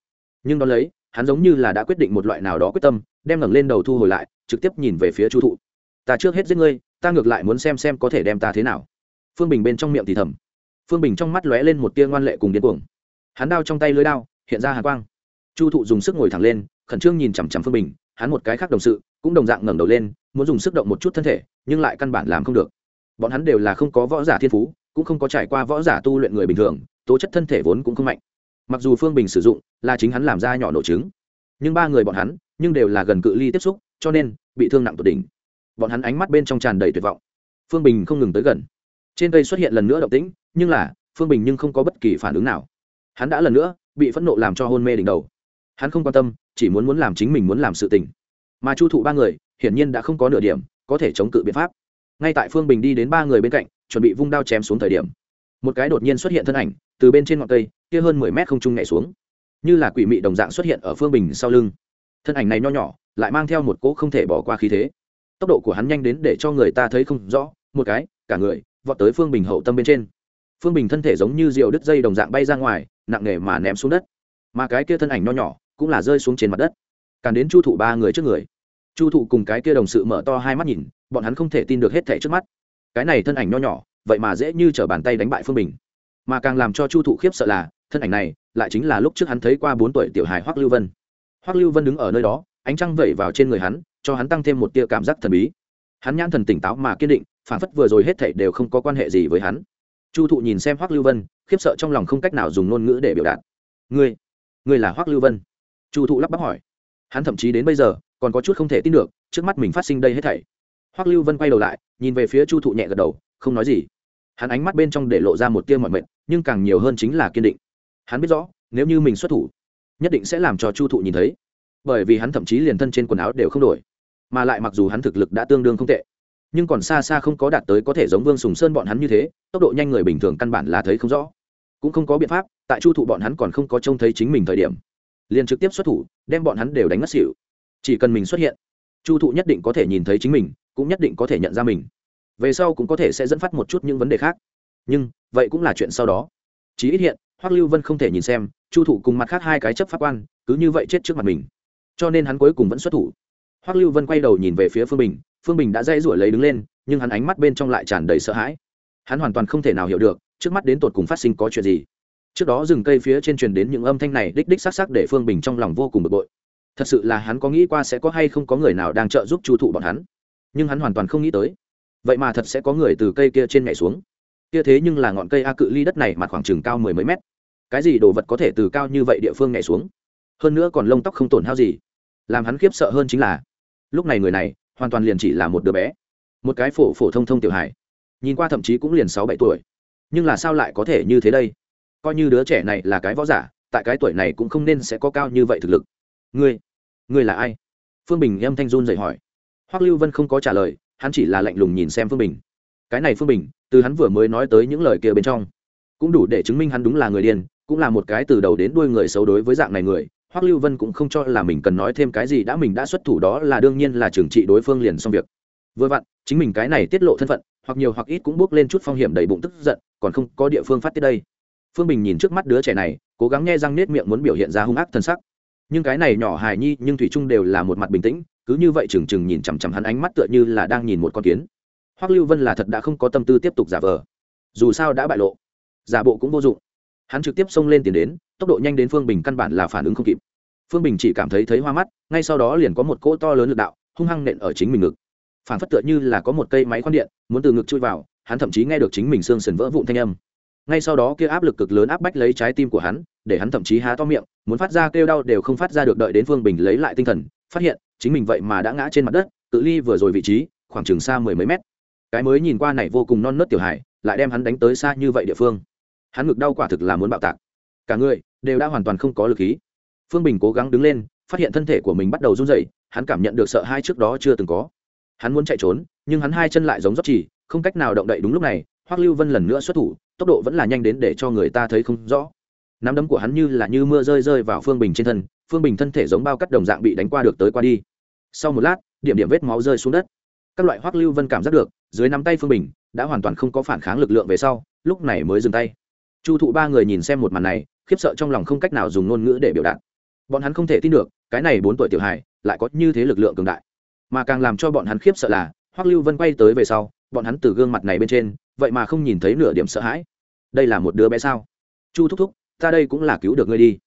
Nhưng đ ó lấy, hắn giống như là đã quyết định một loại nào đó quyết tâm, đem ngẩng lên đầu thu hồi lại, trực tiếp nhìn về phía chu thụ. Ta trước hết giết ngươi, ta ngược lại muốn xem xem có thể đem ta thế nào. Phương bình bên trong miệng thì thầm. Phương bình trong mắt lóe lên một tia ngoan lệ cùng điên cuồng. Hắn đao trong tay lưới đao, hiện ra hạ quang. Chu thụ dùng sức ngồi thẳng lên, khẩn trương nhìn chằm chằm phương bình, hắn một cái khác đồng sự cũng đồng dạng ngẩng đầu lên, muốn dùng sức động một chút thân thể, nhưng lại căn bản làm không được. Bọn hắn đều là không có võ giả thiên phú, cũng không có trải qua võ giả tu luyện người bình thường, tố chất thân thể vốn cũng không mạnh. Mặc dù phương bình sử dụng, là chính hắn làm ra nhỏ nổ trứng. Nhưng ba người bọn hắn, nhưng đều là gần cự ly tiếp xúc, cho nên, bị thương nặng tột đỉnh. Bọn hắn ánh mắt bên trong tràn đầy tuyệt vọng. Phương bình không ngừng tới gần. Trên cây xuất hiện lần nữa động tĩnh, nhưng là, phương bình nhưng không có bất kỳ phản ứng nào. Hắn đã lần nữa, bị phẫn nộ làm cho hôn mê đỉnh đầu. Hắn không quan tâm, chỉ muốn muốn làm chính mình muốn làm sự tình mà chu thụ ba người, hiển nhiên đã không có nửa điểm có thể chống cự biện pháp. Ngay tại phương bình đi đến ba người bên cạnh, chuẩn bị vung đao chém xuống thời điểm, một cái đột nhiên xuất hiện thân ảnh, từ bên trên ngọn cây, kia hơn mười mét không trung nhảy xuống. Như là quỷ mị đồng dạng xuất hiện ở phương bình sau lưng. Thân ảnh này nho nhỏ, lại mang theo một cỗ không thể bỏ qua khí thế. Tốc độ của hắn nhanh đến để cho người ta thấy không rõ, một cái, cả người, vọt tới phương bình hậu tâm bên trên. Phương bình thân thể giống như rượu đứt dây đồng dạng bay ra ngoài, nặng nề mà ném xuống đất. Mà cái kia thân ảnh nho nhỏ, cũng là rơi xuống trên mặt đất càn đến chu thụ ba người trước người. Chu thụ cùng cái kia đồng sự mở to hai mắt nhìn, bọn hắn không thể tin được hết thẻ trước mắt. Cái này thân ảnh nho nhỏ, vậy mà dễ như t r ở bàn tay đánh bại phương bình. Mà càng làm cho chu thụ khiếp sợ là, thân ảnh này lại chính là lúc trước hắn thấy qua bốn tuổi tiểu hài hoắc lưu vân. Hoắc lưu vân đứng ở nơi đó, ánh trăng vẩy vào trên người hắn, cho hắn tăng thêm một tia cảm giác thần bí. Hắn nhãn thần tỉnh táo mà kiên định, phản phất vừa rồi hết thảy đều không có quan hệ gì với hắn. Chu thụ nhìn xem hoắc lưu vân, khiếp sợ trong lòng không cách nào dùng ngôn ngữ để biểu đạt. Ngươi ngươi là hoắc lưu vân? Chu thụ lắp bắp hỏi hắn thậm chí đến bây giờ còn có chút không thể tin được, trước mắt mình phát sinh đây hết thảy. Hoắc lưu vân quay đầu lại, nhìn về phía chu thụ nhẹ gật đầu, không nói gì. Hắn ánh mắt bên trong để lộ ra một tia mọi mệt, nhưng càng nhiều hơn chính là kiên định. Hắn biết rõ, nếu như mình xuất thủ, nhất định sẽ làm cho chu thụ nhìn thấy. Bởi vì hắn thậm chí liền thân trên quần áo đều không đổi. Mà lại mặc dù hắn thực lực đã tương đương không tệ, nhưng còn xa xa không có đạt tới có thể giống vương sùng sơn bọn hắn như thế, tốc độ nhanh người bình thường căn bản là thấy không rõ. Cũng không có biện pháp, tại chu thụ bọn hắn còn không có trông thấy chính mình thời điểm liền trực tiếp xuất thủ, đem bọn hắn đều đánh mất xỉu. Chỉ cần mình xuất hiện, chu thụ nhất định có thể nhìn thấy chính mình, cũng nhất định có thể nhận ra mình. Về sau cũng có thể sẽ dẫn phát một chút những vấn đề khác. Nhưng, vậy cũng là chuyện sau đó. Chí ít hiện, hoắc lưu vân không thể nhìn xem, chu thụ cùng mặt khác hai cái chấp pháp quan, cứ như vậy chết trước mặt mình. Cho nên hắn cuối cùng vẫn xuất thủ. Hoắc lưu vân quay đầu nhìn về phía phương bình phương bình đã dây rủi lấy đứng lên, nhưng hắn ánh mắt bên trong lại tràn đầy sợ hãi. Hắn hoàn toàn không thể nào hiểu được, trước mắt đến tột cùng phát sinh có chuyện gì trước đó rừng cây phía trên truyền đến những âm thanh này đích đích sắc sắc để phương bình trong lòng vô cùng bực bội. Thật sự là hắn có nghĩ qua sẽ có hay không có người nào đang trợ giúp chu thụ bọn hắn. Nhưng hắn hoàn toàn không nghĩ tới. Vậy mà thật sẽ có người từ cây kia trên nhảy xuống. Kia thế nhưng là ngọn cây a cự ly đất này mặt khoảng chừng cao mười mấy mét. Cái gì đồ vật có thể từ cao như vậy địa phương nhảy xuống? Hơn nữa còn lông tóc không tổn hao gì. Làm hắn khiếp sợ hơn chính là, lúc này người này hoàn toàn liền chỉ là một đứa bé. Một cái phổ phổ thông thông tiểu hải nhìn qua thậm chí cũng liền sáu bảy tuổi. Nhưng là sao lại có thể như thế đây? Coi như đứa trẻ này là cái võ giả, tại cái tuổi này cũng không nên sẽ có cao như vậy thực lực. Ngươi ngươi là ai? Phương bình âm thanh run dậy hỏi. Hoắc lưu vân không có trả lời, hắn chỉ là lạnh lùng nhìn xem phương bình. Cái này phương bình, từ hắn vừa mới nói tới những lời kia bên trong, cũng đủ để chứng minh hắn đúng là người điên, cũng là một cái từ đầu đến đuôi người xấu đối với dạng này người. Hoắc lưu vân cũng không cho là mình cần nói thêm cái gì, đã mình đã xuất thủ đó là đương nhiên là trừng trị đối phương liền xong việc. Vừa vặn, chính mình cái này tiết lộ thân phận, hoặc nhiều hoặc ít cũng bước lên chút phong hiểm đầy bụng tức giận, còn không có địa phương phát tiết đây phương bình nhìn trước mắt đứa trẻ này, cố gắng nghe răng nết miệng muốn biểu hiện ra hung ác thân sắc. Nhưng cái này nhỏ hài nhi, nhưng thủy trung đều là một mặt bình tĩnh, cứ như vậy trừng trừng nhìn chằm chằm hắn ánh mắt tựa như là đang nhìn một con kiến. Hoắc lưu vân là thật đã không có tâm tư tiếp tục giả vờ. Dù sao đã bại lộ, giả bộ cũng vô dụng. Hắn trực tiếp xông lên tiền đến, tốc độ nhanh đến phương bình căn bản là phản ứng không kịp. Phương bình chỉ cảm thấy thấy hoa mắt, ngay sau đó liền có một cỗ to lớn lực đạo, hung hăng nện ở chính mình ngực. Phản phất tựa như là có một cây máy khoan điện, muốn từ ngực chui vào, hắn thậm chí nghe được chính mình xương sần vỡ vụn thanh âm ngay sau đó kia áp lực cực lớn áp bách lấy trái tim của hắn, để hắn thậm chí há to miệng, muốn phát ra kêu đau đều không phát ra được đợi đến phương bình lấy lại tinh thần, phát hiện, chính mình vậy mà đã ngã trên mặt đất tự ly vừa rồi vị trí, khoảng chừng xa mười mấy mét. Cái mới nhìn qua này vô cùng non nớt tiểu hải lại đem hắn đánh tới xa như vậy địa phương. Hắn ngực đau quả thực là muốn bạo tạc. Cả người đều đã hoàn toàn không có lực khí. Phương bình cố gắng đứng lên, phát hiện thân thể của mình bắt đầu run rẩy, hắn cảm nhận được sợ hai trước đó chưa từng có. Hắn muốn chạy trốn, nhưng hắn hai chân lại giống dốc chỉ, không cách nào động đậy đúng lúc này hoắc lưu vân lần nữa xuất thủ, tốc độ vẫn là nhanh đến để cho người ta thấy không rõ. Nắm đấm của hắn như là như mưa rơi rơi vào phương bình trên thân, phương bình thân thể giống bao cắt đồng dạng bị đánh qua được tới qua đi. Sau một lát, điểm điểm vết máu rơi xuống đất. Các loại hoắc lưu vân cảm giác được, dưới nắm tay phương bình, đã hoàn toàn không có phản kháng lực lượng về sau, lúc này mới dừng tay. Chu thụ ba người nhìn xem một màn này, khiếp sợ trong lòng không cách nào dùng ngôn ngữ để biểu đạt. Bọn hắn không thể tin được, cái này bốn tuổi tiểu hài, lại có như thế lực lượng cường đại. Mà càng làm cho bọn hắn khiếp sợ là, hoắc lưu vân quay tới về sau, bọn hắn từ gương mặt này bên trên vậy mà không nhìn thấy nửa điểm sợ hãi. Đây là một đứa bé sao? Chu thúc thúc, ta đây cũng là cứu được ngươi đi.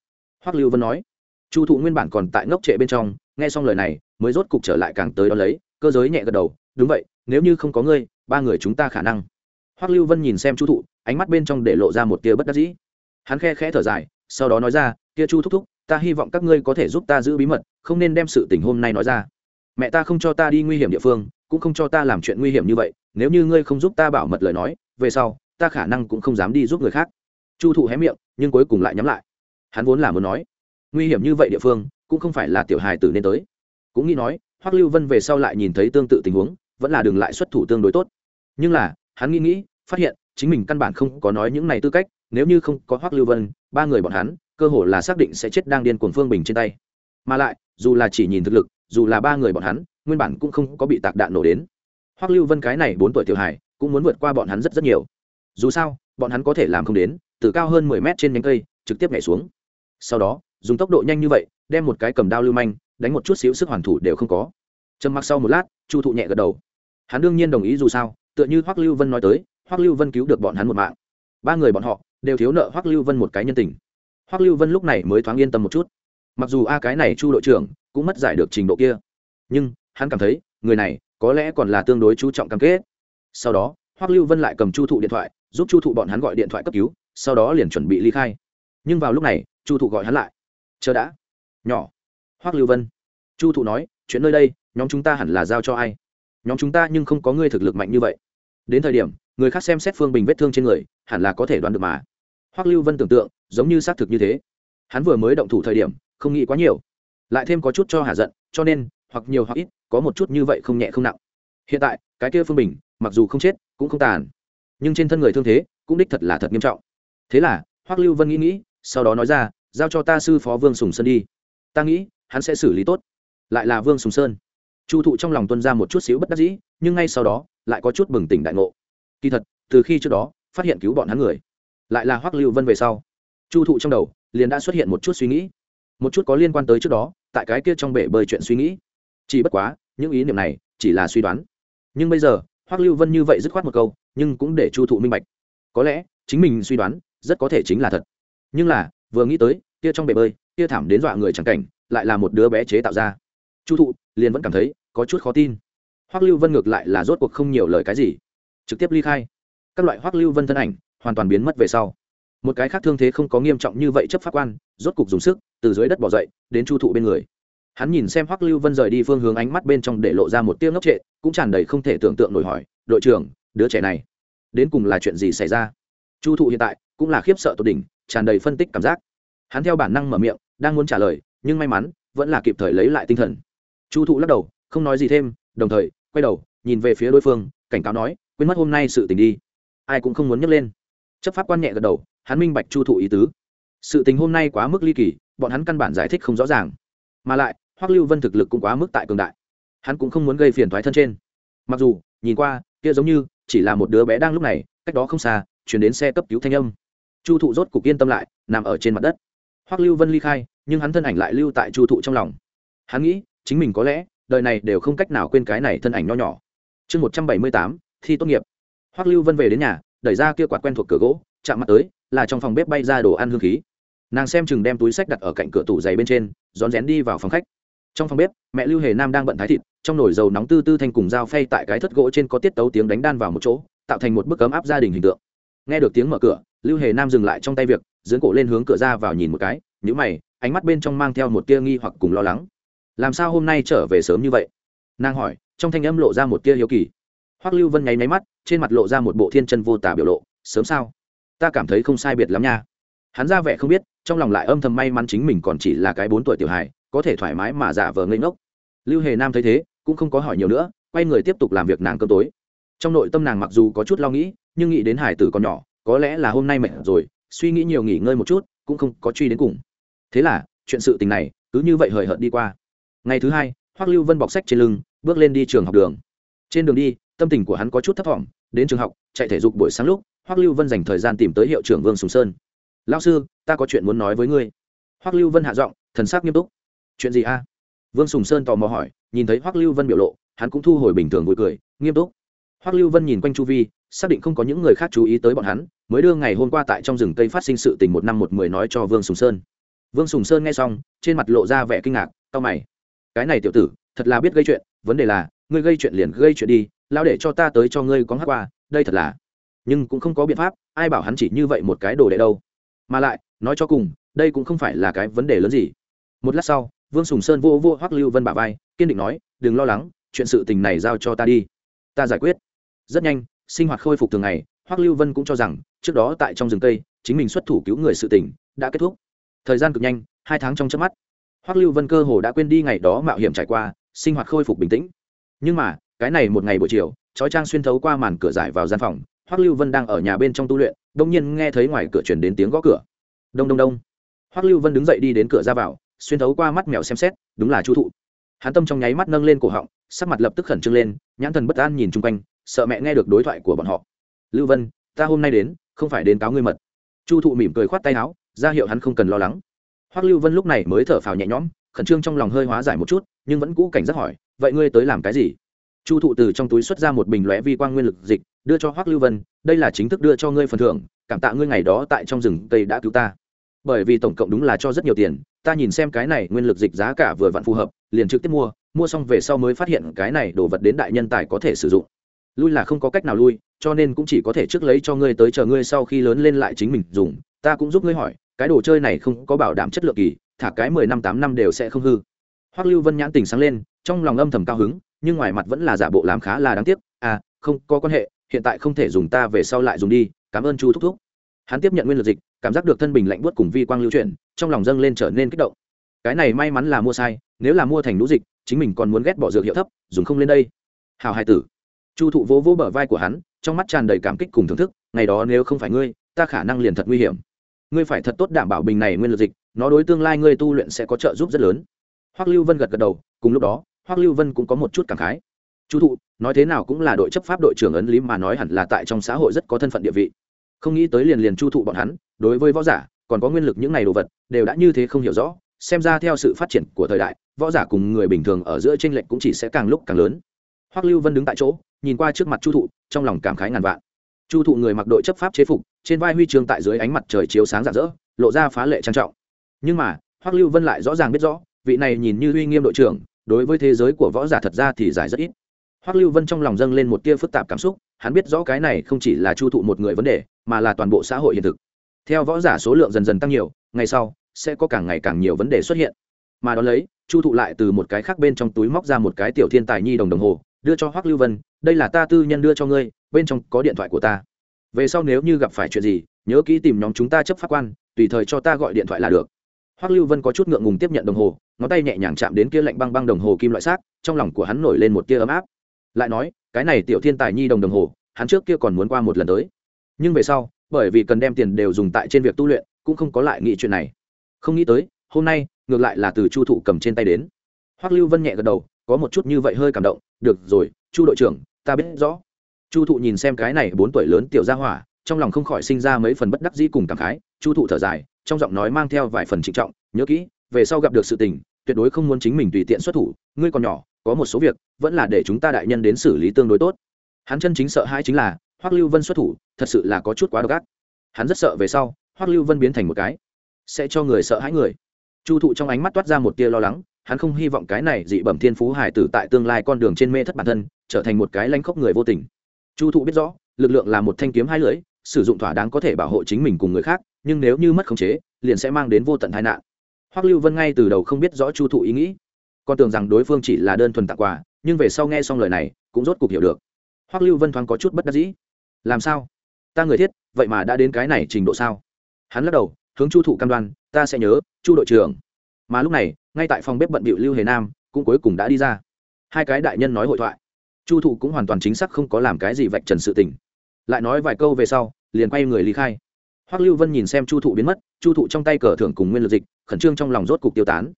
Hoắc lưu vân nói. Chu thụ nguyên bản còn tại ngốc trệ bên trong, nghe xong lời này, mới rốt cục trở lại càng tới đó lấy, cơ giới nhẹ gật đầu, đúng vậy, nếu như không có ngươi, ba người chúng ta khả năng. Hoắc lưu vân nhìn xem chu thụ, ánh mắt bên trong để lộ ra một tia bất đắc dĩ. Hắn khe khẽ thở dài, sau đó nói ra, kia chu thúc thúc, ta hy vọng các ngươi có thể giúp ta giữ bí mật, không nên đem sự tình hôm nay nói ra. Mẹ ta không cho ta đi nguy hiểm địa phương cũng không cho ta làm chuyện nguy hiểm như vậy, nếu như ngươi không giúp ta bảo mật lời nói, về sau, ta khả năng cũng không dám đi giúp người khác. Chu thụ hé miệng, nhưng cuối cùng lại nhắm lại. Hắn vốn là muốn nói, nguy hiểm như vậy địa phương, cũng không phải là tiểu hài tử nên tới. Cũng nghĩ nói, hoắc lưu vân về sau lại nhìn thấy tương tự tình huống, vẫn là đừng lại xuất thủ tương đối tốt. Nhưng là, hắn nghĩ nghĩ, phát hiện, chính mình căn bản không có nói những này tư cách, nếu như không có hoắc lưu vân, ba người bọn hắn, cơ hồ là xác định sẽ chết đang điên cuồng phương bình trên tay. Mà lại, dù là chỉ nhìn thực lực, dù là ba người bọn hắn nguyên bản cũng không có bị tạc đạn nổ đến. Hoắc lưu vân cái này bốn tuổi tiểu hải cũng muốn vượt qua bọn hắn rất rất nhiều. Dù sao, bọn hắn có thể làm không đến, từ cao hơn mười mét trên nhánh cây, trực tiếp nhảy xuống. Sau đó, dùng tốc độ nhanh như vậy, đem một cái cầm đao lưu manh, đánh một chút xíu sức hoàn thủ đều không có. Trầm mặc sau một lát, chu thụ nhẹ gật đầu. Hắn đương nhiên đồng ý dù sao, tựa như hoắc lưu vân nói tới, hoắc lưu vân cứu được bọn hắn một mạng. Ba người bọn họ đều thiếu nợ hoắc lưu vân một cái nhân tình. Hoắc lưu vân lúc này mới thoáng yên tâm một chút. Mặc dù a cái này chu đội trưởng cũng mất giải được trình độ kia, nhưng hắn cảm thấy, người này có lẽ còn là tương đối chú trọng cam kết. Sau đó, hoắc lưu vân lại cầm chu thụ điện thoại, giúp chu thụ bọn hắn gọi điện thoại cấp cứu, sau đó liền chuẩn bị ly khai. Nhưng vào lúc này, chu thụ gọi hắn lại. Chờ đã. Nhỏ. Hoắc lưu vân. Chu thụ nói, chuyện nơi đây, nhóm chúng ta hẳn là giao cho ai? Nhóm chúng ta nhưng không có ngươi thực lực mạnh như vậy. Đến thời điểm, người khác xem xét phương bình vết thương trên người, hẳn là có thể đoán được mà. Hoắc lưu vân tưởng tượng, giống như xác thực như thế. Hắn vừa mới động thủ thời điểm, không nghĩ quá nhiều. Lại thêm có chút cho hạ giận, cho nên, hoặc nhiều hoặc ít có một chút như vậy không nhẹ không nặng. Hiện tại, cái kia phương bình, mặc dù không chết, cũng không tàn. Nhưng trên thân người thương thế, cũng đích thật là thật nghiêm trọng. Thế là, hoắc lưu vân nghĩ nghĩ, sau đó nói ra, giao cho ta sư phó vương sùng sơn đi. Ta nghĩ, hắn sẽ xử lý tốt. Lại là vương sùng sơn. Chu thụ trong lòng tuân ra một chút xíu bất đắc dĩ, nhưng ngay sau đó, lại có chút bừng tỉnh đại ngộ. Kỳ thật, từ khi trước đó, phát hiện cứu bọn hắn người, lại là hoắc lưu vân về sau, chu thụ trong đầu, liền đã xuất hiện một chút suy nghĩ. Một chút có liên quan tới trước đó, tại cái kia trong bể bơi chuyện suy nghĩ. Chỉ bất quá những ý niệm này chỉ là suy đoán. Nhưng bây giờ, hoắc lưu vân như vậy dứt khoát một câu, nhưng cũng để chu thụ minh bạch. Có lẽ, chính mình suy đoán rất có thể chính là thật. Nhưng là, vừa nghĩ tới, kia trong bể bơi, kia thảm đến dọa người chẳng cảnh, lại là một đứa bé chế tạo ra. Chu thụ liền vẫn cảm thấy có chút khó tin. Hoắc lưu vân ngược lại là rốt cuộc không nhiều lời cái gì. Trực tiếp ly khai. Các loại hoắc lưu vân thân ảnh hoàn toàn biến mất về sau. Một cái khác thương thế không có nghiêm trọng như vậy chấp pháp quan, rốt cục dùng sức, từ dưới đất bỏ dậy, đến chu thụ bên người hắn nhìn xem hoắc lưu vân rời đi phương hướng ánh mắt bên trong để lộ ra một tiếng ngốc trệ, cũng tràn đầy không thể tưởng tượng nổi hỏi, đội trưởng, đứa trẻ này, đến cùng là chuyện gì xảy ra? Chu thụ hiện tại cũng là khiếp sợ tột đỉnh, tràn đầy phân tích cảm giác. Hắn theo bản năng mở miệng, đang muốn trả lời, nhưng may mắn, vẫn là kịp thời lấy lại tinh thần. Chu thụ lắc đầu, không nói gì thêm, đồng thời, quay đầu, nhìn về phía đối phương, cảnh cáo nói, quên mất hôm nay sự tình đi. Ai cũng không muốn nhấc lên. Chấp pháp quan nhẹ gật đầu, hắn minh bạch chu thụ ý tứ. Sự tình hôm nay quá mức ly kỳ, bọn hắn căn bản giải thích không rõ ràng. Mà lại hoắc lưu vân thực lực cũng quá mức tại cường đại. Hắn cũng không muốn gây phiền thoái thân trên. Mặc dù, nhìn qua, kia giống như chỉ là một đứa bé đang lúc này, cách đó không xa, chuyển đến xe cấp cứu thanh âm. Chu thụ rốt cục yên tâm lại, nằm ở trên mặt đất. Hoắc lưu vân ly khai, nhưng hắn thân ảnh lại lưu tại chu thụ trong lòng. Hắn nghĩ, chính mình có lẽ, đời này đều không cách nào quên cái này thân ảnh nho nhỏ. Chương một trăm bảy mươi tám, thi tốt nghiệp. Hoắc lưu vân về đến nhà, đẩy ra kia quạt quen thuộc cửa gỗ, chạm mặt tới, là trong phòng bếp bay ra đồ ăn hương khí. Nàng xem chừng đem túi sách đặt ở cạnh cửa tủ giày bên trên, rón rén đi vào phòng khách trong phòng bếp, mẹ lưu hề nam đang bận thái thịt, trong nồi dầu nóng tư tư thanh cùng dao phay tại cái thất gỗ trên có tiết tấu tiếng đánh đan vào một chỗ, tạo thành một bức ấm áp gia đình hình tượng. Nghe được tiếng mở cửa, lưu hề nam dừng lại trong tay việc dưỡng cổ lên hướng cửa ra vào nhìn một cái nhữ mày, ánh mắt bên trong mang theo một tia nghi hoặc cùng lo lắng. Làm sao hôm nay trở về sớm như vậy? Nàng hỏi, trong thanh âm lộ ra một tia hiếu kỳ. Hoắc lưu vân nháy máy mắt, trên mặt lộ ra một bộ thiên chân vô tả biểu lộ, sớm sao? Ta cảm thấy không sai biệt lắm nha. Hắn ra vẻ không biết, trong lòng lại âm thầm may mắn chính mình còn chỉ là cái bốn tuổi tiểu hài có thể thoải mái mà giả vờ ngây ngốc. Lưu hề nam thấy thế, cũng không có hỏi nhiều nữa, quay người tiếp tục làm việc nàng cơm tối. Trong nội tâm nàng mặc dù có chút lo nghĩ, nhưng nghĩ đến hải tử còn nhỏ, có lẽ là hôm nay mệt rồi, suy nghĩ nhiều nghỉ ngơi một chút, cũng không có truy đến cùng. Thế là, chuyện sự tình này, cứ như vậy hời hợt đi qua. Ngày thứ hai, hoắc lưu vân bọc sách trên lưng, bước lên đi trường học đường. Trên đường đi, tâm tình của hắn có chút thấp thỏm, đến trường học, chạy thể dục buổi sáng lúc, hoắc lưu vân dành thời gian tìm tới hiệu trưởng vương sùng sơn. Lao sư, ta có chuyện muốn nói với ngươi. Hoắc lưu vân hạ giọng, thần sắc nghiêm túc chuyện gì a? Vương sùng sơn tò mò hỏi, nhìn thấy hoắc lưu vân biểu lộ, hắn cũng thu hồi bình thường vui cười, nghiêm túc. Hoắc lưu vân nhìn quanh chu vi, xác định không có những người khác chú ý tới bọn hắn, mới đưa ngày hôm qua tại trong rừng cây phát sinh sự tình một năm một mười nói cho vương sùng sơn. Vương sùng sơn nghe xong, trên mặt lộ ra vẻ kinh ngạc tao mày. Cái này tiểu tử, thật là biết gây chuyện, vấn đề là, ngươi gây chuyện liền gây chuyện đi lao để cho ta tới cho ngươi có hát qua, đây thật là. Nhưng cũng không có biện pháp, ai bảo hắn chỉ như vậy một cái đồ đệ đâu. Mà lại, nói cho cùng, đây cũng không phải là cái vấn đề lớn gì. Một lát sau vương sùng sơn vô vô hoắc lưu vân bà vai, kiên định nói, đừng lo lắng, chuyện sự tình này giao cho ta đi. Ta giải quyết. Rất nhanh, sinh hoạt khôi phục thường ngày, hoắc lưu vân cũng cho rằng, trước đó tại trong rừng cây, chính mình xuất thủ cứu người sự tình, đã kết thúc. Thời gian cực nhanh, hai tháng trong chớp mắt, hoắc lưu vân cơ hồ đã quên đi ngày đó mạo hiểm trải qua, sinh hoạt khôi phục bình tĩnh. Nhưng mà, cái này một ngày buổi chiều, chói trang xuyên thấu qua màn cửa giải vào gian phòng, hoắc lưu vân đang ở nhà bên trong tu luyện đông nhiên nghe thấy ngoài cửa chuyển đến tiếng gõ cửa. Đông đông đông. Hoắc lưu vân đứng dậy đi đến cửa ra vào xuyên thấu qua mắt mèo xem xét, đúng là chu thụ. Hắn tâm trong nháy mắt nâng lên cổ họng, sắc mặt lập tức khẩn trương lên, nhãn thần bất an nhìn chung quanh, sợ mẹ nghe được đối thoại của bọn họ. Lưu vân, ta hôm nay đến, không phải đến cáo ngươi mật. Chu thụ mỉm cười khoát tay áo, ra hiệu hắn không cần lo lắng. Hoắc lưu vân lúc này mới thở phào nhẹ nhõm, khẩn trương trong lòng hơi hóa giải một chút, nhưng vẫn cũ cảnh giác hỏi, vậy ngươi tới làm cái gì? Chu thụ từ trong túi xuất ra một bình lóe vi quang nguyên lực dịch, đưa cho hoắc lưu vân, đây là chính thức đưa cho ngươi phần thưởng, cảm tạ ngươi ngày đó tại trong rừng cây đã cứu ta. Bởi vì tổng cộng đúng là cho rất nhiều tiền ta nhìn xem cái này nguyên lực dịch giá cả vừa vặn phù hợp, liền trực tiếp mua mua xong về sau mới phát hiện cái này đồ vật đến đại nhân tài có thể sử dụng. Lui là không có cách nào lui, cho nên cũng chỉ có thể trước lấy cho ngươi tới chờ ngươi sau khi lớn lên lại chính mình dùng, ta cũng giúp ngươi hỏi, cái đồ chơi này không có bảo đảm chất lượng kỳ, thả cái mười năm tám năm đều sẽ không hư. Hoắc lưu vân nhãn tình sáng lên, trong lòng âm thầm cao hứng, nhưng ngoài mặt vẫn là giả bộ làm khá là đáng tiếc à không, có quan hệ, hiện tại không thể dùng ta về sau lại dùng đi, cảm ơn chu thúc thúc. Hắn tiếp nhận nguyên lực dịch, cảm giác được thân bình lạnh buốt cùng vi quang lưu chuyển trong lòng dâng lên trở nên kích động. Cái này may mắn là mua sai, nếu là mua thành lũ dịch, chính mình còn muốn ghét bỏ dược hiệu thấp, dùng không lên đây. Hào hai tử. Chu thụ vỗ vỗ bờ vai của hắn, trong mắt tràn đầy cảm kích cùng thưởng thức, ngày đó nếu không phải ngươi, ta khả năng liền thật nguy hiểm. Ngươi phải thật tốt đảm bảo bình này nguyên lực dịch, nó đối tương lai ngươi tu luyện sẽ có trợ giúp rất lớn. Hoắc lưu vân gật gật đầu, cùng lúc đó, hoắc lưu vân cũng có một chút cảm khái. Chu thụ, nói thế nào cũng là đội chấp pháp đội trưởng ấn lý mà nói hẳn là tại trong xã hội rất có thân phận địa vị. Không nghĩ tới liền liền chu thụ bọn hắn, đối với võ giả còn có nguyên lực những này đồ vật, đều đã như thế không hiểu rõ, xem ra theo sự phát triển của thời đại, võ giả cùng người bình thường ở giữa tranh lệch cũng chỉ sẽ càng lúc càng lớn. Hoắc lưu vân đứng tại chỗ, nhìn qua trước mặt chu thụ, trong lòng cảm khái ngàn vạn. Chu thụ người mặc đội chấp pháp chế phục, trên vai huy chương tại dưới ánh mặt trời chiếu sáng rạng rỡ, lộ ra phá lệ trang trọng. Nhưng mà, hoắc lưu vân lại rõ ràng biết rõ, vị này nhìn như uy nghiêm đội trưởng, đối với thế giới của võ giả thật ra thì giải rất ít. Hoắc lưu vân trong lòng dâng lên một tia phức tạp cảm xúc, hắn biết rõ cái này không chỉ là chu thụ một người vấn đề, mà là toàn bộ xã hội hiện thực theo võ giả số lượng dần dần tăng nhiều, ngày sau, sẽ có càng ngày càng nhiều vấn đề xuất hiện. Mà đón lấy, chu thụ lại từ một cái khác bên trong túi móc ra một cái tiểu thiên tài nhi đồng đồng hồ, đưa cho hoắc lưu vân, đây là ta tư nhân đưa cho ngươi, bên trong có điện thoại của ta. Về sau nếu như gặp phải chuyện gì, nhớ kỹ tìm nhóm chúng ta chấp pháp quan, tùy thời cho ta gọi điện thoại là được. Hoắc lưu vân có chút ngượng ngùng tiếp nhận đồng hồ, ngón tay nhẹ nhàng chạm đến kia lạnh băng băng đồng hồ kim loại xác, trong lòng của hắn nổi lên một tia ấm áp. Lại nói, cái này tiểu thiên tài nhi đồng đồng hồ, hắn trước kia còn muốn qua một lần tới. Nhưng về sau bởi vì cần đem tiền đều dùng tại trên việc tu luyện, cũng không có lại nghĩ chuyện này. Không nghĩ tới, hôm nay, ngược lại là từ chu thụ cầm trên tay đến. Hoắc lưu vân nhẹ gật đầu, có một chút như vậy hơi cảm động, được rồi, chu đội trưởng, ta biết rõ. Chu thụ nhìn xem cái này bốn tuổi lớn tiểu gia hỏa, trong lòng không khỏi sinh ra mấy phần bất đắc dĩ cùng cảm khái. Chu thụ thở dài, trong giọng nói mang theo vài phần trịnh trọng, nhớ kỹ, về sau gặp được sự tình, tuyệt đối không muốn chính mình tùy tiện xuất thủ, ngươi còn nhỏ, có một số việc, vẫn là để chúng ta đại nhân đến xử lý tương đối tốt. Hắn chân chính sợ hãi chính là hoắc lưu vân xuất thủ, thật sự là có chút quá độc ác. Hắn rất sợ về sau, hoắc lưu vân biến thành một cái, sẽ cho người sợ hãi người. Chu thụ trong ánh mắt toát ra một tia lo lắng, hắn không hy vọng cái này dị bẩm thiên phú hải tử tại tương lai con đường trên mê thất bản thân, trở thành một cái lanh khốc người vô tình. Chu thụ biết rõ, lực lượng là một thanh kiếm hai lưỡi, sử dụng thỏa đáng có thể bảo hộ chính mình cùng người khác, nhưng nếu như mất khống chế, liền sẽ mang đến vô tận tai nạn. Hoắc lưu vân ngay từ đầu không biết rõ chu thụ ý nghĩ. Con tưởng rằng đối phương chỉ là đơn thuần tặng quà, nhưng về sau nghe xong lời này, cũng rốt cục hiểu được. Hoắc lưu vân thoáng có chút bất đắc dĩ làm sao? Ta người thiết, vậy mà đã đến cái này trình độ sao? Hắn lắc đầu, hướng chu thụ cam đoan, ta sẽ nhớ, chu đội trưởng. Mà lúc này, ngay tại phòng bếp bận bịu lưu hề nam, cũng cuối cùng đã đi ra. Hai cái đại nhân nói hội thoại. Chu thụ cũng hoàn toàn chính xác không có làm cái gì vạch trần sự tình. Lại nói vài câu về sau, liền quay người lý khai. Hoắc lưu vân nhìn xem chu thụ biến mất, chu thụ trong tay cờ thưởng cùng nguyên lực dịch, khẩn trương trong lòng rốt cục tiêu tán.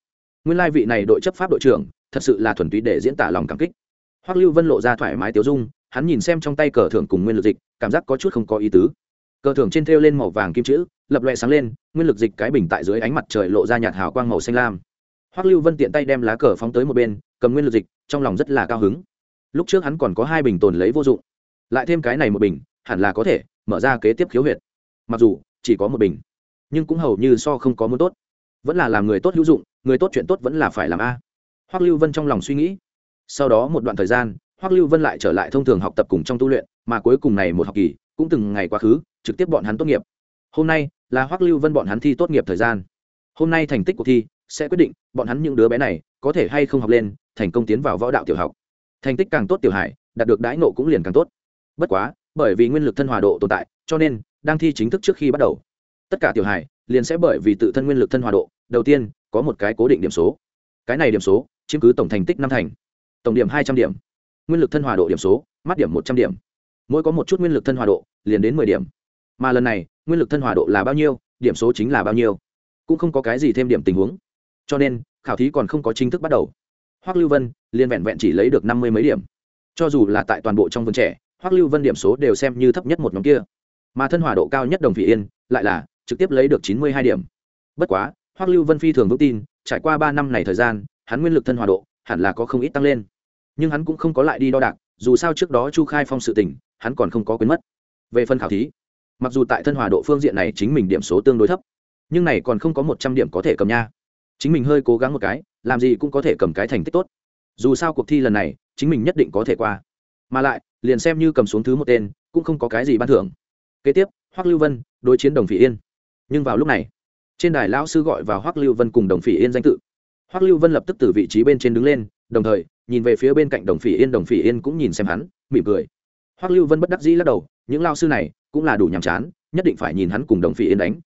Nguyên lai vị này đội chấp pháp đội trưởng, thật sự là thuần túy để diễn tả lòng cảm kích. Hoắc lưu vân lộ ra thoải mái tiêu dung hắn nhìn xem trong tay cờ thưởng cùng nguyên lực dịch, cảm giác có chút không có ý tứ. Cờ thưởng trên thêu lên màu vàng kim chữ, lập loè sáng lên, nguyên lực dịch cái bình tại dưới ánh mặt trời lộ ra nhạt hào quang màu xanh lam. Hoắc lưu vân tiện tay đem lá cờ phóng tới một bên, cầm nguyên lực dịch, trong lòng rất là cao hứng. Lúc trước hắn còn có hai bình tồn lấy vô dụng, lại thêm cái này một bình, hẳn là có thể mở ra kế tiếp khiếu huyệt. Mặc dù chỉ có một bình, nhưng cũng hầu như so không có muốn tốt. Vẫn là làm người tốt hữu dụng, người tốt chuyện tốt vẫn là phải làm a. Hoắc lưu vân trong lòng suy nghĩ. Sau đó một đoạn thời gian hoắc lưu vân lại trở lại thông thường học tập cùng trong tu luyện, mà cuối cùng này một học kỳ, cũng từng ngày quá khứ, trực tiếp bọn hắn tốt nghiệp. Hôm nay là hoắc lưu vân bọn hắn thi tốt nghiệp thời gian. Hôm nay thành tích cuộc thi sẽ quyết định bọn hắn những đứa bé này có thể hay không học lên, thành công tiến vào võ đạo tiểu học. Thành tích càng tốt tiểu hải, đạt được đãi ngộ cũng liền càng tốt. Bất quá, bởi vì nguyên lực thân hòa độ tồn tại, cho nên đang thi chính thức trước khi bắt đầu. Tất cả tiểu hải liền sẽ bởi vì tự thân nguyên lực thân hòa độ, đầu tiên có một cái cố định điểm số. Cái này điểm số chiếm cứ tổng thành tích năm thành. Tổng điểm hai trăm điểm nguyên lực thân hòa độ điểm số, mắt điểm một trăm điểm. Mỗi có một chút nguyên lực thân hòa độ, liền đến mười điểm. Mà lần này, nguyên lực thân hòa độ là bao nhiêu, điểm số chính là bao nhiêu. Cũng không có cái gì thêm điểm tình huống. Cho nên, khảo thí còn không có chính thức bắt đầu. Hoắc lưu vân liền vẹn vẹn chỉ lấy được năm mươi mấy điểm. Cho dù là tại toàn bộ trong vườn trẻ, hoắc lưu vân điểm số đều xem như thấp nhất một nhóm kia. Mà thân hòa độ cao nhất đồng vị yên lại là trực tiếp lấy được chín mươi hai điểm. Bất quá, hoắc lưu vân phi thường vững tin, trải qua ba năm này thời gian, hắn nguyên lực thân hòa độ hẳn là có không ít tăng lên nhưng hắn cũng không có lại đi đo đạc, dù sao trước đó chu khai phong sự tình, hắn còn không có quên mất. Về phần khảo thí, mặc dù tại thân hòa độ phương diện này chính mình điểm số tương đối thấp, nhưng này còn không có một trăm điểm có thể cầm nha. Chính mình hơi cố gắng một cái, làm gì cũng có thể cầm cái thành tích tốt. Dù sao cuộc thi lần này, chính mình nhất định có thể qua. Mà lại, liền xem như cầm xuống thứ một tên, cũng không có cái gì ban thưởng. Kế tiếp, hoắc lưu vân, đối chiến đồng phỉ yên. Nhưng vào lúc này, trên đài lão sư gọi vào hoắc lưu vân cùng đồng phỉ yên danh tự. Hoắc lưu vân lập tức từ vị trí bên trên đứng lên, đồng thời nhìn về phía bên cạnh đồng phỉ yên, đồng phỉ yên cũng nhìn xem hắn, mỉm cười. Hoắc lưu vân bất đắc dĩ lắc đầu, những lao sư này cũng là đủ nhàm chán, nhất định phải nhìn hắn cùng đồng phỉ yên đánh.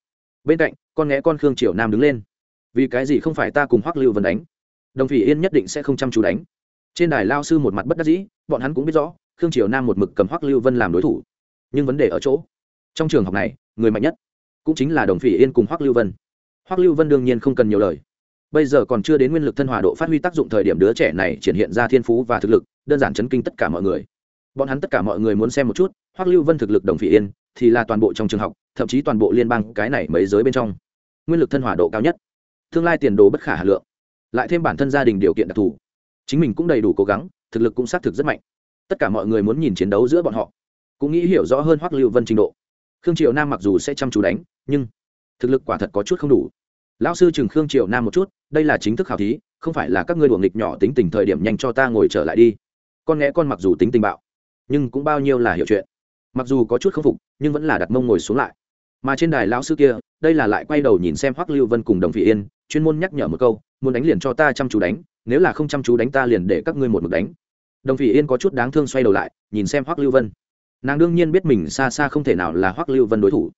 Bên cạnh, con nghe con khương triều nam đứng lên. Vì cái gì không phải ta cùng hoắc lưu vân đánh? Đồng phỉ yên nhất định sẽ không chăm chú đánh. Trên đài lao sư một mặt bất đắc dĩ, bọn hắn cũng biết rõ, khương triều nam một mực cầm hoắc lưu vân làm đối thủ. Nhưng vấn đề ở chỗ, trong trường học này, người mạnh nhất cũng chính là đồng phỉ yên cùng hoắc lưu vân. Hoắc lưu vân đương nhiên không cần nhiều lời bây giờ còn chưa đến nguyên lực thân hòa độ phát huy tác dụng thời điểm đứa trẻ này triển hiện ra thiên phú và thực lực, đơn giản chấn kinh tất cả mọi người. Bọn hắn tất cả mọi người muốn xem một chút, hoắc lưu vân thực lực đồng phỉ yên, thì là toàn bộ trong trường học, thậm chí toàn bộ liên bang cái này mấy giới bên trong. Nguyên lực thân hòa độ cao nhất. Tương lai tiền đồ bất khả hà lượng. Lại thêm bản thân gia đình điều kiện đặc thù. Chính mình cũng đầy đủ cố gắng, thực lực cũng xác thực rất mạnh. Tất cả mọi người muốn nhìn chiến đấu giữa bọn họ. Cũng nghĩ hiểu rõ hơn hoắc lưu vân trình độ. Khương triệu nam mặc dù sẽ chăm chú đánh, nhưng thực lực quả thật có chút không đủ. Lão sư chừng khương triệu nam một chút đây là chính thức khảo thí, không phải là các ngươi đuồng nghịch nhỏ tính tình thời điểm nhanh cho ta ngồi trở lại đi. Con nghe con mặc dù tính tình bạo, nhưng cũng bao nhiêu là hiểu chuyện. Mặc dù có chút k phục, nhưng vẫn là đặt mông ngồi xuống lại. Mà trên đài lão sư kia, đây là lại quay đầu nhìn xem hoắc lưu vân cùng đồng vị yên, chuyên môn nhắc nhở một câu, muốn đánh liền cho ta chăm chú đánh, nếu là không chăm chú đánh ta liền để các ngươi một mực đánh. Đồng vị yên có chút đáng thương xoay đầu lại, nhìn xem hoắc lưu vân. Nàng đương nhiên biết mình xa xa không thể nào là hoắc lưu vân đối thủ.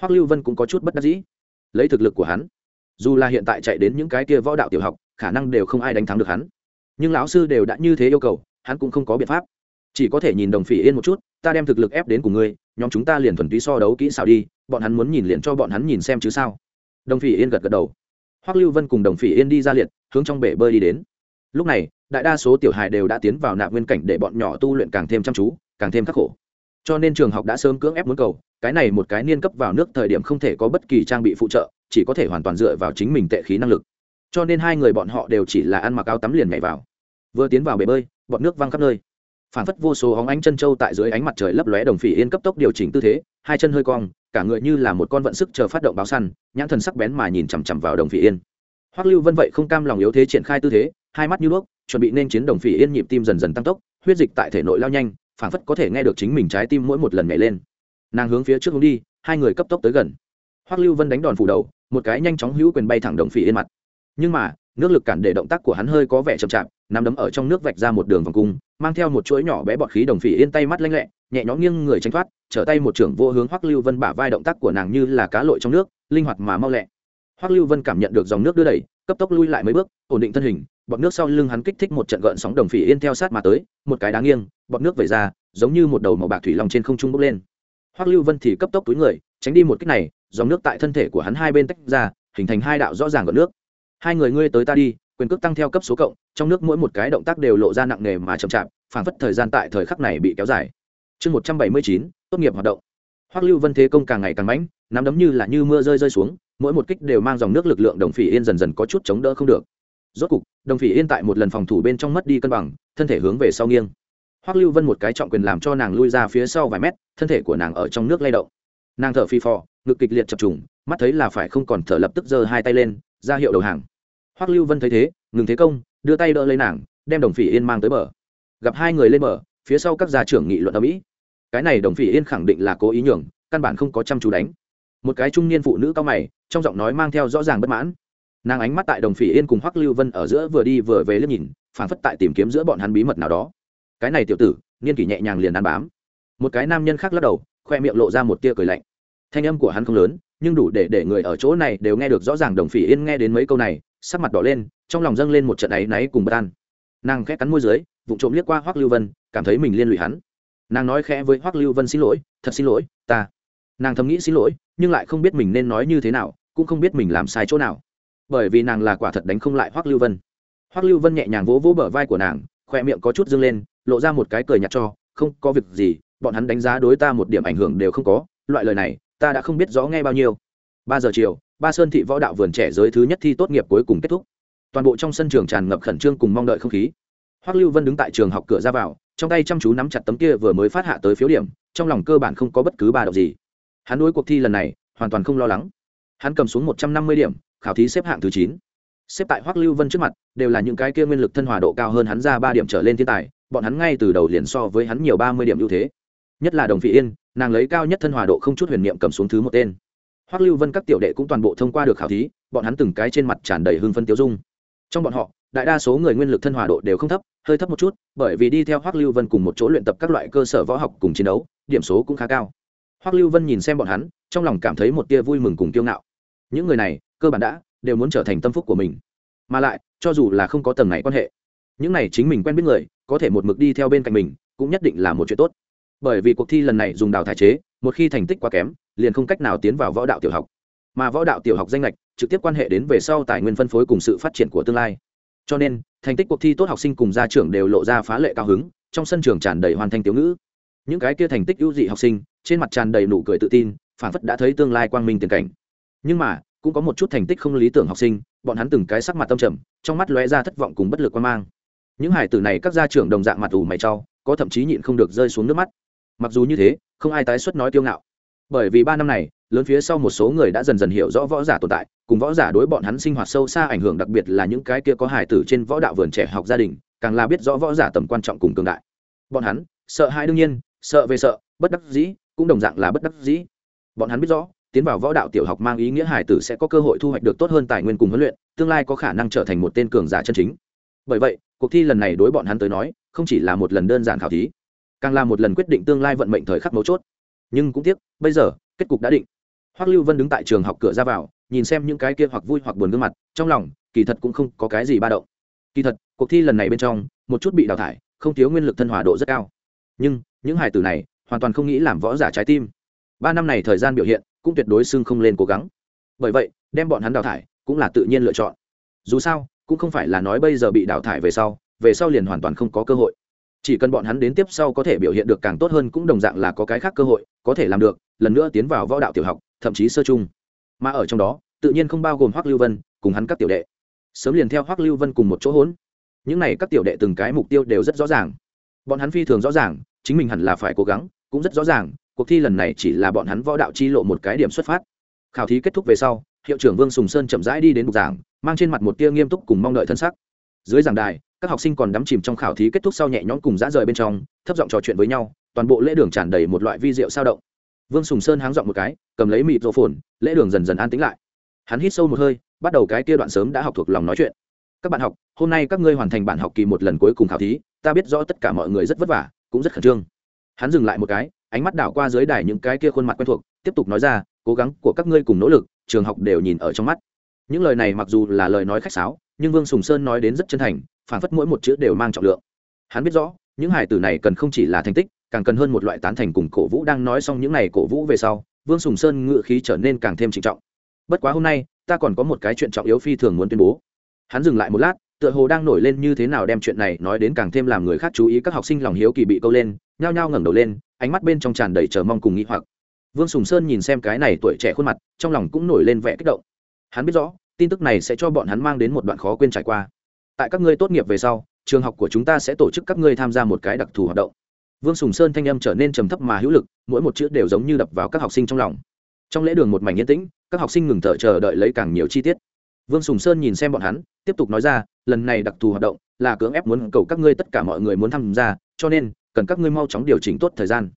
Hoắc lưu vân cũng có chút bất đắc dĩ. Lấy thực lực của hắn dù là hiện tại chạy đến những cái kia võ đạo tiểu học, khả năng đều không ai đánh thắng được hắn. Nhưng lão sư đều đã như thế yêu cầu, hắn cũng không có biện pháp. Chỉ có thể nhìn đồng phỉ yên một chút, ta đem thực lực ép đến cùng ngươi, nhóm chúng ta liền thuần túy so đấu kỹ xảo đi, bọn hắn muốn nhìn liền cho bọn hắn nhìn xem chứ sao. Đồng phỉ yên gật gật đầu. Hoắc lưu vân cùng đồng phỉ yên đi ra liệt, hướng trong bể bơi đi đến. Lúc này, đại đa số tiểu hài đều đã tiến vào nạp nguyên cảnh để bọn nhỏ tu luyện càng thêm chăm chú, càng thêm khắc khổ. Cho nên trường học đã sớm cưỡng ép muốn cầu, cái này một cái niên cấp vào nước thời điểm không thể có bất kỳ trang bị phụ trợ chỉ có thể hoàn toàn dựa vào chính mình tệ khí năng lực. Cho nên hai người bọn họ đều chỉ là ăn mặc áo tắm liền nhảy vào. Vừa tiến vào bể bơi, bọn nước văng khắp nơi. Phản phất vô số hóng ánh chân trâu tại dưới ánh mặt trời lấp lóe đồng phỉ yên cấp tốc điều chỉnh tư thế, hai chân hơi cong, cả người như là một con vận sức chờ phát động báo săn, nhãn thần sắc bén mà nhìn chằm chằm vào đồng phỉ yên. Hoắc lưu vân vậy không cam lòng yếu thế triển khai tư thế, hai mắt như đuốc, chuẩn bị nên chiến đồng phỉ yên nhịp tim dần dần tăng tốc, huyết dịch tại thể nội lao nhanh, phản phất có thể nghe được chính mình trái tim mỗi một lần nhảy lên. Nàng hướng phía trước hướng đi, hai người cấp tốc tới gần. Hoắc lưu vân đánh đòn phủ đầu một cái nhanh chóng hữu quyền bay thẳng đồng phỉ yên mặt. Nhưng mà, nước lực cản để động tác của hắn hơi có vẻ chậm chạp, nắm đấm ở trong nước vạch ra một đường vòng cung, mang theo một chuỗi nhỏ bé bọt khí đồng phỉ yên tay mắt lanh lẹ, nhẹ nhõm nghiêng người tránh thoát, trở tay một trưởng vô hướng hoắc lưu vân bả vai động tác của nàng như là cá lội trong nước, linh hoạt mà mau lẹ. Hoắc lưu vân cảm nhận được dòng nước đưa đẩy, cấp tốc lui lại mấy bước, ổn định thân hình, bọt nước sau lưng hắn kích thích một trận gợn sóng đồng phỉ yên theo sát mà tới, một cái đá nghiêng, bọt nước vẩy ra, giống như một đầu màu bạc thủy long trên không trung bốc lên. Hoắc lưu vân thì cấp tốc túi người, tránh đi một kích này dòng nước tại thân thể của hắn hai bên tách ra, hình thành hai đạo rõ ràng gợn nước. Hai người ngươi tới ta đi, quyền cước tăng theo cấp số cộng, trong nước mỗi một cái động tác đều lộ ra nặng nề mà chậm chạp phản phất thời gian tại thời khắc này bị kéo dài. Chương một trăm bảy mươi chín, tốt nghiệp hoạt động. Hoắc lưu vân thế công càng ngày càng mãnh, nắm đấm như là như mưa rơi rơi xuống, mỗi một kích đều mang dòng nước lực lượng đồng phỉ yên dần dần có chút chống đỡ không được. Rốt cục, đồng phỉ yên tại một lần phòng thủ bên trong mất đi cân bằng, thân thể hướng về sau nghiêng. Hoắc lưu vân một cái trọng quyền làm cho nàng lui ra phía sau vài mét, thân thể của nàng ở trong nước lay động. Nàng thở phi phò ngực kịch liệt chập trùng, mắt thấy là phải không còn thở lập tức giơ hai tay lên, ra hiệu đầu hàng. Hoắc lưu vân thấy thế, ngừng thế công, đưa tay đỡ lấy nàng, đem đồng phỉ yên mang tới bờ. Gặp hai người lên bờ, phía sau các gia trưởng nghị luận ở mỹ cái này đồng phỉ yên khẳng định là cố ý nhường, căn bản không có chăm chú đánh. Một cái trung niên phụ nữ cao mày, trong giọng nói mang theo rõ ràng bất mãn. Nàng ánh mắt tại đồng phỉ yên cùng hoắc lưu vân ở giữa vừa đi vừa về liếc nhìn phản phất tại tìm kiếm giữa bọn hắn bí mật nào đó. Cái này tiểu tử, niên kỷ nhẹ nhàng liền ăn bám. Một cái nam nhân khác lắc đầu, khoe miệng lộ ra một tia cười lạnh thanh âm của hắn không lớn, nhưng đủ để để người ở chỗ này đều nghe được rõ ràng đồng phỉ yên nghe đến mấy câu này, sắc mặt đỏ lên, trong lòng dâng lên một trận áy náy cùng bất an. Nàng khẽ cắn môi dưới vụ trộm liếc qua hoắc lưu vân, cảm thấy mình liên lụy hắn. Nàng nói khẽ với hoắc lưu vân, xin lỗi, thật xin lỗi, ta. Nàng thầm nghĩ xin lỗi nhưng lại không biết mình nên nói như thế nào, cũng không biết mình làm sai chỗ nào. Bởi vì nàng là quả thật đánh không lại hoắc lưu vân. Hoắc lưu vân nhẹ nhàng vỗ vỗ bờ vai của nàng, khoe miệng có chút dâng lên, lộ ra một cái cười nhạt cho, không có việc gì, bọn hắn đánh giá đối ta một điểm ảnh hưởng đều không có, loại lời này ta đã không biết rõ nghe bao nhiêu. Ba giờ chiều, ba sơn thị võ đạo vườn trẻ giới thứ nhất thi tốt nghiệp cuối cùng kết thúc. Toàn bộ trong sân trường tràn ngập khẩn trương cùng mong đợi không khí. Hoắc lưu vân đứng tại trường học cửa ra vào, trong tay chăm chú nắm chặt tấm kia vừa mới phát hạ tới phiếu điểm, trong lòng cơ bản không có bất cứ ba động gì. Hắn đối cuộc thi lần này hoàn toàn không lo lắng. Hắn cầm xuống một trăm năm mươi điểm, khảo thí xếp hạng thứ chín. Xếp tại hoắc lưu vân trước mặt, đều là những cái kia nguyên lực thân hòa độ cao hơn hắn ra ba điểm trở lên thiên tài, bọn hắn ngay từ đầu liền so với hắn nhiều ba mươi điểm ưu thế nhất là đồng vị yên, nàng lấy cao nhất thân hòa độ không chút huyền niệm cầm xuống thứ một tên. Hoắc lưu vân các tiểu đệ cũng toàn bộ thông qua được khảo thí, bọn hắn từng cái trên mặt tràn đầy hưng phân tiêu dung. Trong bọn họ, đại đa số người nguyên lực thân hòa độ đều không thấp, hơi thấp một chút, bởi vì đi theo hoắc lưu vân cùng một chỗ luyện tập các loại cơ sở võ học cùng chiến đấu, điểm số cũng khá cao. Hoắc lưu vân nhìn xem bọn hắn, trong lòng cảm thấy một tia vui mừng cùng kiêu ngạo. Những người này, cơ bản đã, đều muốn trở thành tâm phúc của mình. Mà lại, cho dù là không có tầng này quan hệ, những này chính mình quen biết người, có thể một mực đi theo bên cạnh mình, cũng nhất định là một chuyện tốt bởi vì cuộc thi lần này dùng đào thải chế, một khi thành tích quá kém, liền không cách nào tiến vào võ đạo tiểu học. Mà võ đạo tiểu học danh lệch trực tiếp quan hệ đến về sau tài nguyên phân phối cùng sự phát triển của tương lai. Cho nên, thành tích cuộc thi tốt học sinh cùng gia trưởng đều lộ ra phá lệ cao hứng, trong sân trường tràn đầy hoàn thành tiểu ngữ. Những cái kia thành tích ưu dị học sinh, trên mặt tràn đầy nụ cười tự tin phản phất đã thấy tương lai quang minh tiền cảnh. Nhưng mà, cũng có một chút thành tích không lý tưởng học sinh, bọn hắn từng cái sắc mặt tâm trầm, trong mắt lóe ra thất vọng cùng bất lực quan mang. Những hải tử này các gia trưởng đồng dạng mặt ủ mày trau có thậm chí nhịn không được rơi xuống nước mắt mặc dù như thế, không ai tái xuất nói tiêu ngạo. Bởi vì ba năm này, lớn phía sau một số người đã dần dần hiểu rõ võ giả tồn tại, cùng võ giả đối bọn hắn sinh hoạt sâu xa ảnh hưởng đặc biệt là những cái kia có hải tử trên võ đạo vườn trẻ học gia đình, càng là biết rõ võ giả tầm quan trọng cùng cường đại. Bọn hắn, sợ hãi đương nhiên, sợ về sợ, bất đắc dĩ, cũng đồng dạng là bất đắc dĩ. Bọn hắn biết rõ, tiến vào võ đạo tiểu học mang ý nghĩa hải tử sẽ có cơ hội thu hoạch được tốt hơn tài nguyên cùng huấn luyện, tương lai có khả năng trở thành một tên cường giả chân chính. Bởi vậy, cuộc thi lần này đối bọn hắn tới nói, không chỉ là một lần đơn giản khảo thí càng là một lần quyết định tương lai vận mệnh thời khắc mấu chốt. Nhưng cũng tiếc, bây giờ, kết cục đã định. Hoắc lưu vân đứng tại trường học cửa ra vào, nhìn xem những cái kia hoặc vui hoặc buồn gương mặt, trong lòng, kỳ thật cũng không có cái gì ba động. Kỳ thật, cuộc thi lần này bên trong, một chút bị đào thải, không thiếu nguyên lực thân hòa độ rất cao. Nhưng, những hải tử này, hoàn toàn không nghĩ làm võ giả trái tim. Ba năm này thời gian biểu hiện, cũng tuyệt đối xưng không lên cố gắng. Bởi vậy, đem bọn hắn đào thải, cũng là tự nhiên lựa chọn. Dù sao, cũng không phải là nói bây giờ bị đào thải về sau về sau liền hoàn toàn không có cơ hội chỉ cần bọn hắn đến tiếp sau có thể biểu hiện được càng tốt hơn cũng đồng dạng là có cái khác cơ hội, có thể làm được, lần nữa tiến vào võ đạo tiểu học, thậm chí sơ chung mà ở trong đó, tự nhiên không bao gồm hoắc lưu vân, cùng hắn các tiểu đệ. Sớm liền theo hoắc lưu vân cùng một chỗ hỗn. Những này các tiểu đệ từng cái mục tiêu đều rất rõ ràng. Bọn hắn phi thường rõ ràng, chính mình hẳn là phải cố gắng, cũng rất rõ ràng, cuộc thi lần này chỉ là bọn hắn võ đạo chi lộ một cái điểm xuất phát. Khảo thí kết thúc về sau, hiệu trưởng vương sùng sơn chậm rãi đi đến bục giảng, mang trên mặt một tia nghiêm túc cùng mong đợi thân sắc. Dưới giảng đài các học sinh còn đắm chìm trong khảo thí kết thúc sau nhẹ nhõm cùng dã rời bên trong, thấp giọng trò chuyện với nhau, toàn bộ lễ đường tràn đầy một loại vi rượu sao động. Vương sùng sơn háng giọng một cái, cầm lấy mịt rổ phồn, lễ đường dần dần an tĩnh lại. Hắn hít sâu một hơi, bắt đầu cái kia đoạn sớm đã học thuộc lòng nói chuyện. Các bạn học, hôm nay các ngươi hoàn thành bản học kỳ một lần cuối cùng khảo thí, ta biết rõ tất cả mọi người rất vất vả, cũng rất khẩn trương. Hắn dừng lại một cái, ánh mắt đảo qua dưới đài những cái kia khuôn mặt quen thuộc, tiếp tục nói ra, cố gắng của các ngươi cùng nỗ lực, trường học đều nhìn ở trong mắt. Những lời này mặc dù là lời nói khách sáo, nhưng vương sùng sơn nói đến rất chân thành phản phất mỗi một chữ đều mang trọng lượng. Hắn biết rõ, những hải tử này cần không chỉ là thành tích, càng cần hơn một loại tán thành cùng cổ vũ đang nói xong những n à y cổ vũ về sau, vương sùng sơn ngự khí trở nên càng thêm trịnh trọng. Bất quá hôm nay, ta còn có một cái chuyện trọng yếu phi thường muốn tuyên bố. Hắn dừng lại một lát, tựa hồ đang nổi lên như thế nào đem chuyện này nói đến càng thêm làm người khác chú ý các học sinh lòng hiếu kỳ bị câu lên, nhao nhao ngẩng đầu lên, ánh mắt bên trong tràn đầy chờ mong cùng nghĩ hoặc. Vương sùng sơn nhìn xem cái này tuổi trẻ khuôn mặt, trong lòng cũng nổi lên vẻ kích động. Hắn biết rõ, tin tức này sẽ cho bọn hắn mang đến một đoạn khó quên trải qua tại các ngươi tốt nghiệp về sau, trường học của chúng ta sẽ tổ chức các ngươi tham gia một cái đặc thù hoạt động. Vương sùng sơn thanh âm trở nên trầm thấp mà hữu lực, mỗi một chữ đều giống như đập vào các học sinh trong lòng. Trong lễ đường một mảnh yên tĩnh, các học sinh ngừng thở chờ đợi lấy càng nhiều chi tiết. Vương sùng sơn nhìn xem bọn hắn, tiếp tục nói ra, lần này đặc thù hoạt động là cưỡng ép muốn cầu các ngươi tất cả mọi người muốn tham gia, cho nên, cần các ngươi mau chóng điều chỉnh tốt thời gian.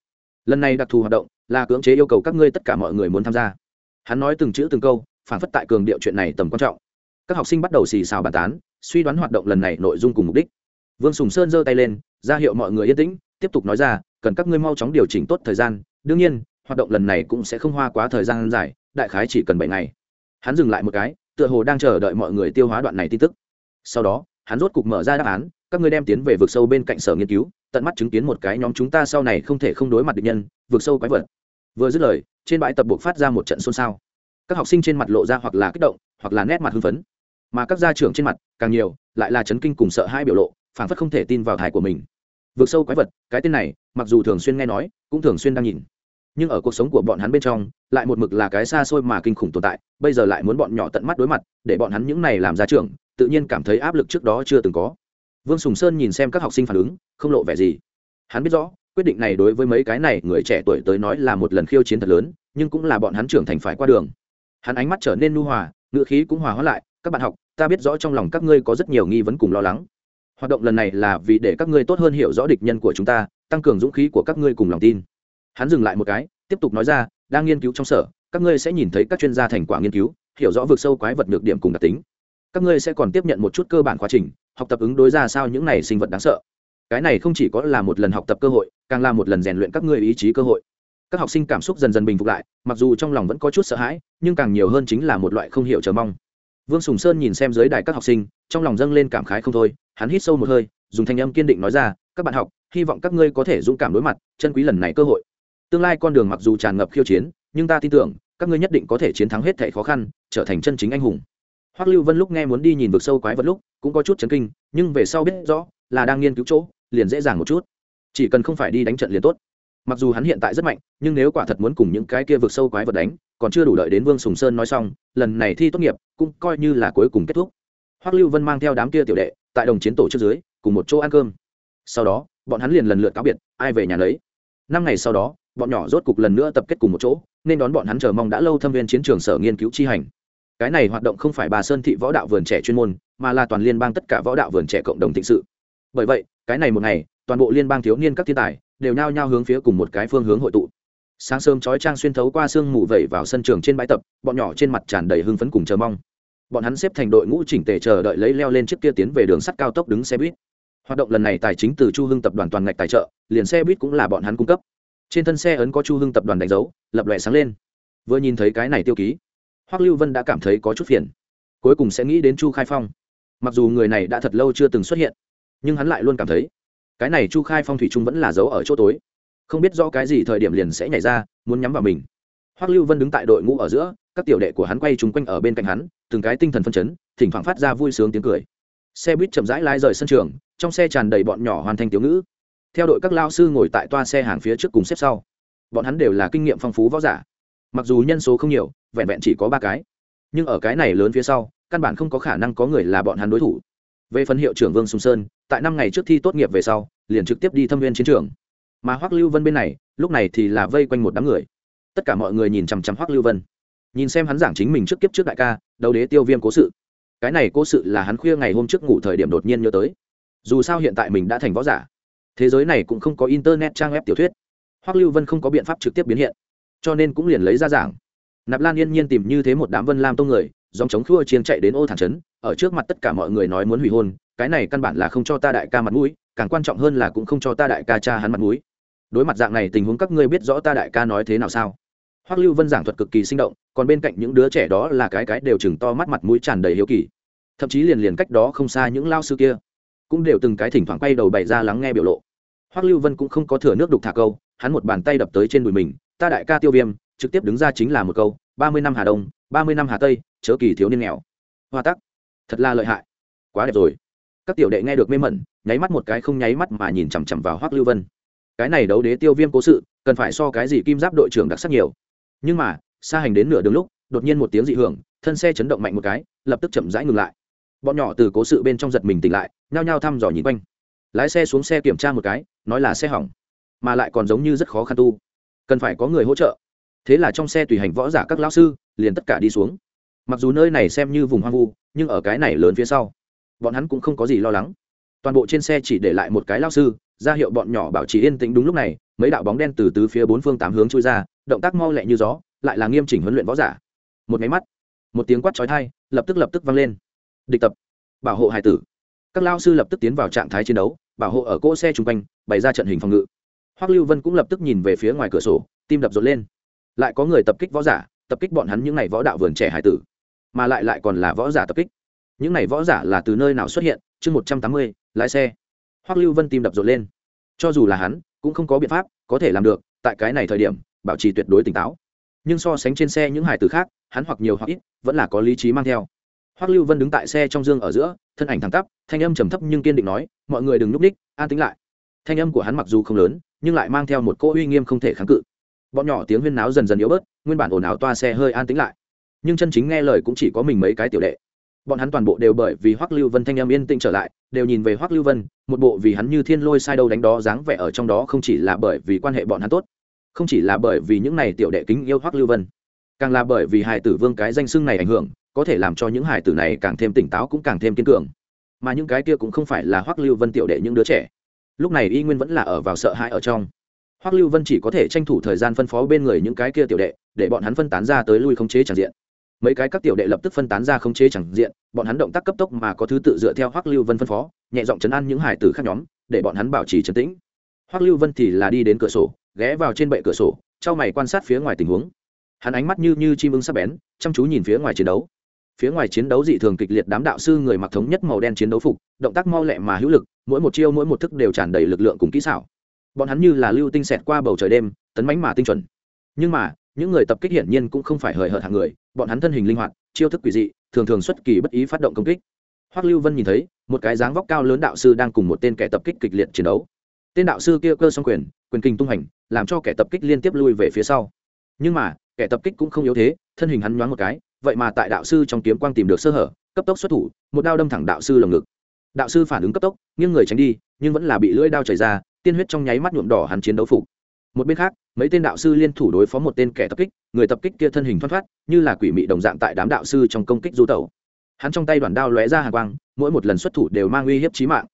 Lần này đặc thù hoạt động là cưỡng chế yêu cầu các ngươi tất cả mọi người muốn tham gia. Hắn nói từng chữ từng câu, phản phất tại cường điệu chuyện này tầm quan trọng. Các học sinh bắt đầu xì xào bàn tán suy đoán hoạt động lần này nội dung cùng mục đích. Vương sùng sơn giơ tay lên, ra hiệu mọi người yên tĩnh, tiếp tục nói ra, cần các ngươi mau chóng điều chỉnh tốt thời gian, đương nhiên, hoạt động lần này cũng sẽ không hoa quá thời gian dài, đại khái chỉ cần bảy ngày. Hắn dừng lại một cái, tựa hồ đang chờ đợi mọi người tiêu hóa đoạn này tin tức. Sau đó, hắn rốt cục mở ra đáp án, các ngươi đem tiến về vực sâu bên cạnh sở nghiên cứu, tận mắt chứng kiến một cái nhóm chúng ta sau này không thể không đối mặt địch nhân, vực sâu quái vật. Vừa dứt lời, trên bãi tập buộc phát ra một trận xôn xao. Các học sinh trên mặt lộ ra hoặc là kích động, hoặc là nét mặt hưng phấn mà các gia trưởng trên mặt càng nhiều, lại là chấn kinh cùng sợ hai biểu lộ phản phất không thể tin vào thải của mình. Vượt sâu quái vật, cái tên này, mặc dù thường xuyên nghe nói, cũng thường xuyên đang nhìn. Nhưng ở cuộc sống của bọn hắn bên trong, lại một mực là cái xa xôi mà kinh khủng tồn tại, bây giờ lại muốn bọn nhỏ tận mắt đối mặt, để bọn hắn những này làm gia trưởng, tự nhiên cảm thấy áp lực trước đó chưa từng có. Vương sùng sơn nhìn xem các học sinh phản ứng, không lộ vẻ gì. Hắn biết rõ, quyết định này đối với mấy cái này người trẻ tuổi tới nói là một lần khiêu chiến thật lớn, nhưng cũng là bọn hắn trưởng thành phải qua đường. Hắn ánh mắt trở nên nu hòa, ngữ khí cũng hòa hóa lại, các bạn học ta biết rõ trong lòng các ngươi có rất nhiều nghi vấn cùng lo lắng. Hoạt động lần này là vì để các ngươi tốt hơn hiểu rõ địch nhân của chúng ta, tăng cường dũng khí của các ngươi cùng lòng tin. Hắn dừng lại một cái, tiếp tục nói ra, đang nghiên cứu trong sở, các ngươi sẽ nhìn thấy các chuyên gia thành quả nghiên cứu, hiểu rõ vực sâu quái vật nhược điểm cùng đặc tính. Các ngươi sẽ còn tiếp nhận một chút cơ bản quá trình, học tập ứng đối ra sao những này sinh vật đáng sợ. Cái này không chỉ có là một lần học tập cơ hội, càng là một lần rèn luyện các ngươi ý chí cơ hội. Các học sinh cảm xúc dần dần bình phục lại, mặc dù trong lòng vẫn có chút sợ hãi, nhưng càng nhiều hơn chính là một loại không hiểu chờ mong vương sùng sơn nhìn xem dưới đài các học sinh, trong lòng dâng lên cảm khái không thôi, hắn hít sâu một hơi, dùng thanh âm kiên định nói ra, các bạn học, hy vọng các ngươi có thể dũng cảm đối mặt, chân quý lần này cơ hội. Tương lai con đường mặc dù tràn ngập khiêu chiến, nhưng ta tin tưởng, các ngươi nhất định có thể chiến thắng hết thảy khó khăn, trở thành chân chính anh hùng. Hoắc lưu vân lúc nghe muốn đi nhìn vực sâu quái vật lúc, cũng có chút chấn kinh, nhưng về sau biết rõ, là đang nghiên cứu chỗ, liền dễ dàng một chút. Chỉ cần không phải đi đánh trận liền tốt. Mặc dù hắn hiện tại rất mạnh, nhưng nếu quả thật muốn cùng những cái kia vực sâu quái vật đánh còn chưa đủ đợi đến vương sùng sơn nói xong, lần này thi tốt nghiệp, cũng coi như là cuối cùng kết thúc. Hoắc lưu vân mang theo đám kia tiểu đệ, tại đồng chiến tổ trước dưới, cùng một chỗ ăn cơm. Sau đó, bọn hắn liền lần lượt cáo biệt, ai về nhà lấy năm ngày sau đó, bọn nhỏ rốt cục lần nữa tập kết cùng một chỗ, nên đón bọn hắn chờ mong đã lâu thâm viên chiến trường sở nghiên cứu chi hành. Cái này hoạt động không phải bà sơn thị võ đạo vườn trẻ chuyên môn, mà là toàn liên bang tất cả võ đạo vườn trẻ cộng đồng thịnh sự. Bởi vậy, cái này một ngày, toàn bộ liên bang thiếu niên các thiên tài, đều nhao nhao hướng phía cùng một cái phương hướng hội tụ sáng sớm chói trang xuyên thấu qua sương mù vẩy vào sân trường trên bãi tập, bọn nhỏ trên mặt tràn đầy hưng phấn cùng chờ mong. Bọn hắn xếp thành đội ngũ chỉnh tề chờ đợi lấy leo lên chiếc kia tiến về đường sắt cao tốc đứng xe buýt. Hoạt động lần này tài chính từ chu hưng tập đoàn toàn ngạch tài trợ, liền xe buýt cũng là bọn hắn cung cấp. Trên thân xe ấn có chu hưng tập đoàn đánh dấu, lập lòe sáng lên. Vừa nhìn thấy cái này tiêu ký, hoắc lưu vân đã cảm thấy có chút phiền. Cuối cùng sẽ nghĩ đến chu khai phong. Mặc dù người này đã thật lâu chưa từng xuất hiện, nhưng hắn lại luôn cảm thấy, cái này chu khai phong thủy trung vẫn là giấu ở chỗ tối không biết rõ cái gì thời điểm liền sẽ nhảy ra, muốn nhắm vào mình. Hoắc lưu vân đứng tại đội ngũ ở giữa, các tiểu đệ của hắn quay chung quanh ở bên cạnh hắn, từng cái tinh thần phân chấn, thỉnh thoảng phát ra vui sướng tiếng cười. Xe buýt chậm rãi lai rời sân trường, trong xe tràn đầy bọn nhỏ hoàn thành tiểu ngữ. Theo đội các lao sư ngồi tại toa xe hàng phía trước cùng xếp sau. Bọn hắn đều là kinh nghiệm phong phú võ giả. Mặc dù nhân số không nhiều, vẹn vẹn chỉ có ba cái. Nhưng ở cái này lớn phía sau, căn bản không có khả năng có người là bọn hắn đối thủ. Về phần hiệu trưởng vương sùng sơn, tại năm ngày trước thi tốt nghiệp về sau, liền trực tiếp đi thâm viên chiến trường mà hoắc lưu vân bên này, lúc này thì là vây quanh một đám người. Tất cả mọi người nhìn chằm chằm hoắc lưu vân. Nhìn xem hắn giảng chính mình trước kiếp trước đại ca, đấu đế tiêu viêm cố sự. Cái này cố sự là hắn khuya ngày hôm trước ngủ thời điểm đột nhiên nhớ tới. Dù sao hiện tại mình đã thành võ giả. Thế giới này cũng không có internet trang web tiểu thuyết. Hoắc lưu vân không có biện pháp trực tiếp biến hiện. Cho nên cũng liền lấy ra giảng. Nạp lan yên nhiên tìm như thế một đám vân lam tông người dòng chống khua chiến chạy đến ô thẳng trấn, ở trước mặt tất cả mọi người nói muốn hủy hôn, cái này căn bản là không cho ta đại ca mặt mũi, càng quan trọng hơn là cũng không cho ta đại ca cha hắn mặt mũi đối mặt dạng này tình huống các ngươi biết rõ ta đại ca nói thế nào sao? Hoắc lưu vân giảng thuật cực kỳ sinh động, còn bên cạnh những đứa trẻ đó là cái cái đều chừng to mắt mặt mũi tràn đầy hiếu kỳ. Thậm chí liền liền cách đó không xa những lao sư kia, cũng đều từng cái thỉnh thoảng quay đầu bày ra lắng nghe biểu lộ. Hoắc lưu vân cũng không có thừa nước đục thả câu, hắn một bàn tay đập tới trên đùi mình, ta đại ca tiêu viêm, trực tiếp đứng ra chính là một câu, ba mươi năm hà đông, ba mươi năm hà tây, chớ kỳ thiếu niên nghèo. Hoa tắc. Thật là lợi hại. Quá đẹp rồi. Các tiểu đệ nghe được mê mẩn, nháy mắt một cái không nháy mắt mà nhìn chằm chằm vào hoắc lưu vân cái này đấu đế tiêu viêm cố sự, cần phải so cái gì kim giáp đội trưởng đặc sắc nhiều. Nhưng mà, xa hành đến nửa đường lúc, đột nhiên một tiếng dị hưởng, thân xe chấn động mạnh một cái, lập tức chậm rãi ngừng lại. Bọn nhỏ từ cố sự bên trong giật mình tỉnh lại, nhao nhao thăm dò nhìn quanh. Lái xe xuống xe kiểm tra một cái, nói là xe hỏng, mà lại còn giống như rất khó khăn tu. Cần phải có người hỗ trợ. Thế là trong xe tùy hành võ giả các lão sư, liền tất cả đi xuống. Mặc dù nơi này xem như vùng hoang vu, nhưng ở cái này lớn phía sau, bọn hắn cũng không có gì lo lắng. Toàn bộ trên xe chỉ để lại một cái lao sư ra hiệu bọn nhỏ bảo trì yên tĩnh đúng lúc này, mấy đạo bóng đen từ tứ phía bốn phương tám hướng trôi ra, động tác mau lẹ như gió, lại là nghiêm chỉnh huấn luyện võ giả. Một máy mắt, một tiếng quát trói thai lập tức lập tức vang lên. Địch tập, bảo hộ hải tử. Các lao sư lập tức tiến vào trạng thái chiến đấu, bảo hộ ở cỗ xe chung quanh, bày ra trận hình phòng ngự. Hoắc lưu vân cũng lập tức nhìn về phía ngoài cửa sổ, tim đập rộn lên. Lại có người tập kích võ giả, tập kích bọn hắn những n à y võ đạo vườn trẻ hải tử, mà lại lại còn là võ giả tập kích. Những n à y võ giả là từ nơi nào xuất hiện? Chương một trăm tám mươi, lái xe hoắc lưu vân tim đập rộn lên. Cho dù là hắn, cũng không có biện pháp có thể làm được, tại cái này thời điểm, bảo trì tuyệt đối tỉnh táo. Nhưng so sánh trên xe những hải tử khác, hắn hoặc nhiều hoặc ít, vẫn là có lý trí mang theo. Hoắc lưu vân đứng tại xe trong dương ở giữa, thân ảnh thẳng tắp, thanh âm trầm thấp nhưng kiên định nói, mọi người đừng núp ních, an tính lại. Thanh âm của hắn mặc dù không lớn, nhưng lại mang theo một cỗ uy nghiêm không thể kháng cự. Bọn nhỏ tiếng huyên náo dần dần yếu bớt, nguyên bản ồn ào toa xe hơi an tính lại. Nhưng chân chính nghe lời cũng chỉ có mình mấy cái tiểu đệ bọn hắn toàn bộ đều bởi vì hoắc lưu vân thanh em yên tĩnh trở lại, đều nhìn về hoắc lưu vân, một bộ vì hắn như thiên lôi sai đâu đánh đó dáng vẻ ở trong đó không chỉ là bởi vì quan hệ bọn hắn tốt, không chỉ là bởi vì những này tiểu đệ kính yêu hoắc lưu vân, càng là bởi vì hải tử vương cái danh xưng này ảnh hưởng, có thể làm cho những hải tử này càng thêm tỉnh táo cũng càng thêm kiên cường. Mà những cái kia cũng không phải là hoắc lưu vân tiểu đệ những đứa trẻ. Lúc này y nguyên vẫn là ở vào sợ hãi ở trong. Hoắc lưu vân chỉ có thể tranh thủ thời gian phân phó bên người những cái kia tiểu đệ, để bọn hắn phân tán ra tới lui khống chế tràn diện mấy cái các tiểu đệ lập tức phân tán ra khống chế chẳng diện, bọn hắn động tác cấp tốc mà có thứ tự dựa theo hoắc lưu vân phân phó, nhẹ giọng chấn an những hải tử khác nhóm, để bọn hắn bảo trì trấn tĩnh. Hoắc lưu vân thì là đi đến cửa sổ, ghé vào trên bệ cửa sổ, trao mày quan sát phía ngoài tình huống. Hắn ánh mắt như như chim ưng sắc bén, chăm chú nhìn phía ngoài chiến đấu. Phía ngoài chiến đấu dị thường kịch liệt đám đạo sư người mặc thống nhất màu đen chiến đấu phục, động tác mau lẹ mà hữu lực, mỗi một chiêu mỗi một thức đều tràn đầy lực lượng cùng kỹ xảo. Bọn hắn như là lưu tinh xẹt qua bầu trời đêm, tấn mánh mà tinh chuẩn. Nhưng mà những người tập kích hiển nhiên cũng không phải hời hợt hàng người, bọn hắn thân hình linh hoạt, chiêu thức quỷ dị, thường thường xuất kỳ bất ý phát động công kích. Hoắc lưu vân nhìn thấy, một cái dáng vóc cao lớn đạo sư đang cùng một tên kẻ tập kích kịch liệt chiến đấu. Tên đạo sư kia cơ song quyền quyền kinh tung hành, làm cho kẻ tập kích liên tiếp lui về phía sau. Nhưng mà, kẻ tập kích cũng không yếu thế, thân hình hắn nhoáng một cái, vậy mà tại đạo sư trong kiếm quang tìm được sơ hở, cấp tốc xuất thủ, một đao đâm thẳng đạo sư lồng ngực. Đạo sư phản ứng cấp tốc, nghiêng người tránh đi, nhưng vẫn là bị lưỡi đao chảy ra, tiên huyết trong nháy mắt nhuộm đỏ hắn chiến đấu phục. Một bên khác mấy tên đạo sư liên thủ đối phó một tên kẻ tập kích, người tập kích kia thân hình thoát thoát, như là quỷ mị đồng dạng tại đám đạo sư trong công kích du tẩu. Hắn trong tay đoàn đao lóe ra hàng quang, mỗi một lần xuất thủ đều mang uy hiếp chí mạng.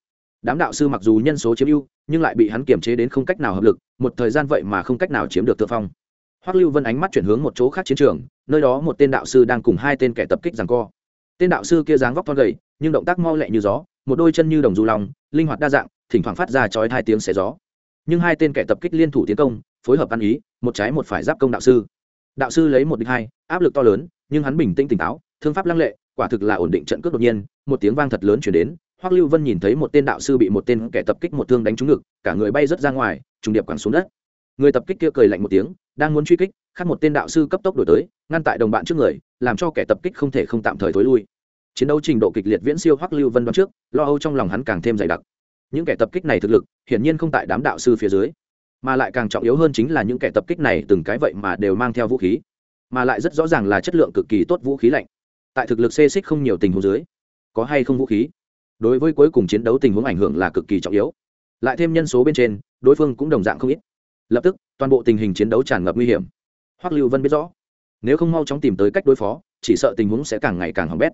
Đám đạo sư mặc dù nhân số chiếm ưu, nhưng lại bị hắn kiềm chế đến không cách nào hợp lực, một thời gian vậy mà không cách nào chiếm được thượng phong. Hoắc lưu vân ánh mắt chuyển hướng một chỗ khác chiến trường, nơi đó một tên đạo sư đang cùng hai tên kẻ tập kích rằng co. Tên đạo sư kia dáng vóc thon gầy, nhưng động tác mau lẹ như gió, một đôi chân như đồng du lòng linh hoạt đa dạng, thỉnh thoảng phát ra chói hai tiếng xé gió. Nhưng hai tên kẻ tập kích liên thủ tiến công phối hợp ăn ý, một trái một phải giáp công đạo sư. Đạo sư lấy một địch hai, áp lực to lớn, nhưng hắn bình tĩnh tỉnh táo, thương pháp lăng lệ, quả thực là ổn định trận cướp đột nhiên, một tiếng vang thật lớn chuyển đến, hoắc lưu vân nhìn thấy một tên đạo sư bị một tên kẻ tập kích một thương đánh trúng ngực, cả người bay rớt ra ngoài, trùng điệp quẳng xuống đất. Người tập kích kia cười lạnh một tiếng, đang muốn truy kích, khác một tên đạo sư cấp tốc đổi tới, ngăn tại đồng bạn trước người, làm cho kẻ tập kích không thể không tạm thời thối lui. Chiến đấu trình độ kịch liệt viễn siêu hoắc lưu vân đoán trước, lo âu trong lòng hắn càng thêm dày đặc. Những kẻ tập kích này thực lực, hiển nhiên không tại đám đạo sư phía dưới mà lại càng trọng yếu hơn chính là những kẻ tập kích này từng cái vậy mà đều mang theo vũ khí, mà lại rất rõ ràng là chất lượng cực kỳ tốt vũ khí lạnh. Tại thực lực xê xích không nhiều tình huống dưới, có hay không vũ khí? Đối với cuối cùng chiến đấu tình huống ảnh hưởng là cực kỳ trọng yếu. Lại thêm nhân số bên trên, đối phương cũng đồng dạng không ít. Lập tức, toàn bộ tình hình chiến đấu tràn ngập nguy hiểm. Hoắc lưu vân biết rõ, nếu không mau chóng tìm tới cách đối phó, chỉ sợ tình huống sẽ càng ngày càng hỏng bét.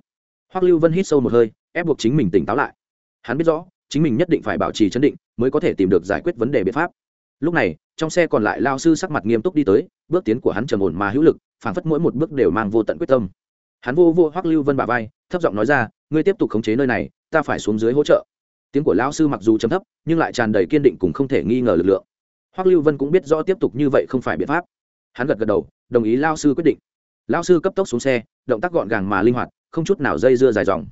Hoắc lưu vân hít sâu một hơi, ép buộc chính mình tỉnh táo lại. Hắn biết rõ, chính mình nhất định phải bảo trì chấn định, mới có thể tìm được giải quyết vấn đề biện pháp lúc này, trong xe còn lại lao sư sắc mặt nghiêm túc đi tới, bước tiến của hắn trầm ổn mà hữu lực, phảng phất mỗi một bước đều mang vô tận quyết tâm. Hắn vô vô hoắc lưu vân bà vai, thấp giọng nói ra, ngươi tiếp tục khống chế nơi này, ta phải xuống dưới hỗ trợ. Tiếng của lão sư mặc dù chấm thấp, nhưng lại tràn đầy kiên định cùng không thể nghi ngờ lực lượng. Hoắc lưu vân cũng biết rõ tiếp tục như vậy không phải biện pháp. Hắn gật gật đầu, đồng ý lao sư quyết định. Lao sư cấp tốc xuống xe, động tác gọn gàng mà linh hoạt, không chút nào dây dưa dài dòng.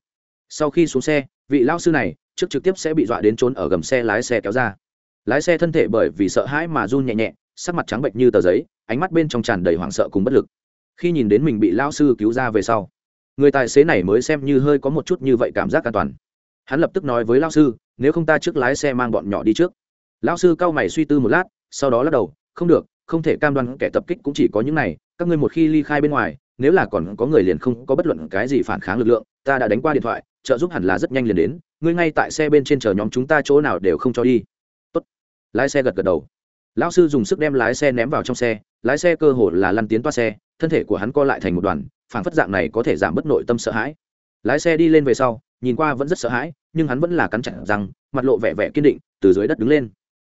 Sau khi xuống xe, vị lao sư này trước trực tiếp sẽ bị dọa đến trốn ở gầm xe lái xe kéo ra lái xe thân thể bởi vì sợ hãi mà run nhẹ nhẹ, sắc mặt trắng bệnh như tờ giấy, ánh mắt bên trong tràn đầy hoảng sợ cùng bất lực. Khi nhìn đến mình bị lao sư cứu ra về sau, người tài xế này mới xem như hơi có một chút như vậy cảm giác an toàn. Hắn lập tức nói với lao sư, nếu không ta trước lái xe mang bọn nhỏ đi trước. Lao sư cau mày suy tư một lát, sau đó lắc đầu, không được, không thể cam đoan kẻ tập kích cũng chỉ có những này, các ngươi một khi ly khai bên ngoài, nếu là còn có người liền không có bất luận cái gì phản kháng lực lượng, ta đã đánh qua điện thoại, trợ giúp hẳn là rất nhanh liền đến, ngươi ngay tại xe bên trên chờ nhóm chúng ta chỗ nào đều không cho đi lái xe gật gật đầu. Lão sư dùng sức đem lái xe ném vào trong xe, lái xe cơ hồ là lăn tiến toa xe, thân thể của hắn co lại thành một đoàn phản phất dạng này có thể giảm bớt nội tâm sợ hãi. Lái xe đi lên về sau, nhìn qua vẫn rất sợ hãi, nhưng hắn vẫn là cắn chặt rằng mặt lộ vẻ vẻ kiên định, từ dưới đất đứng lên.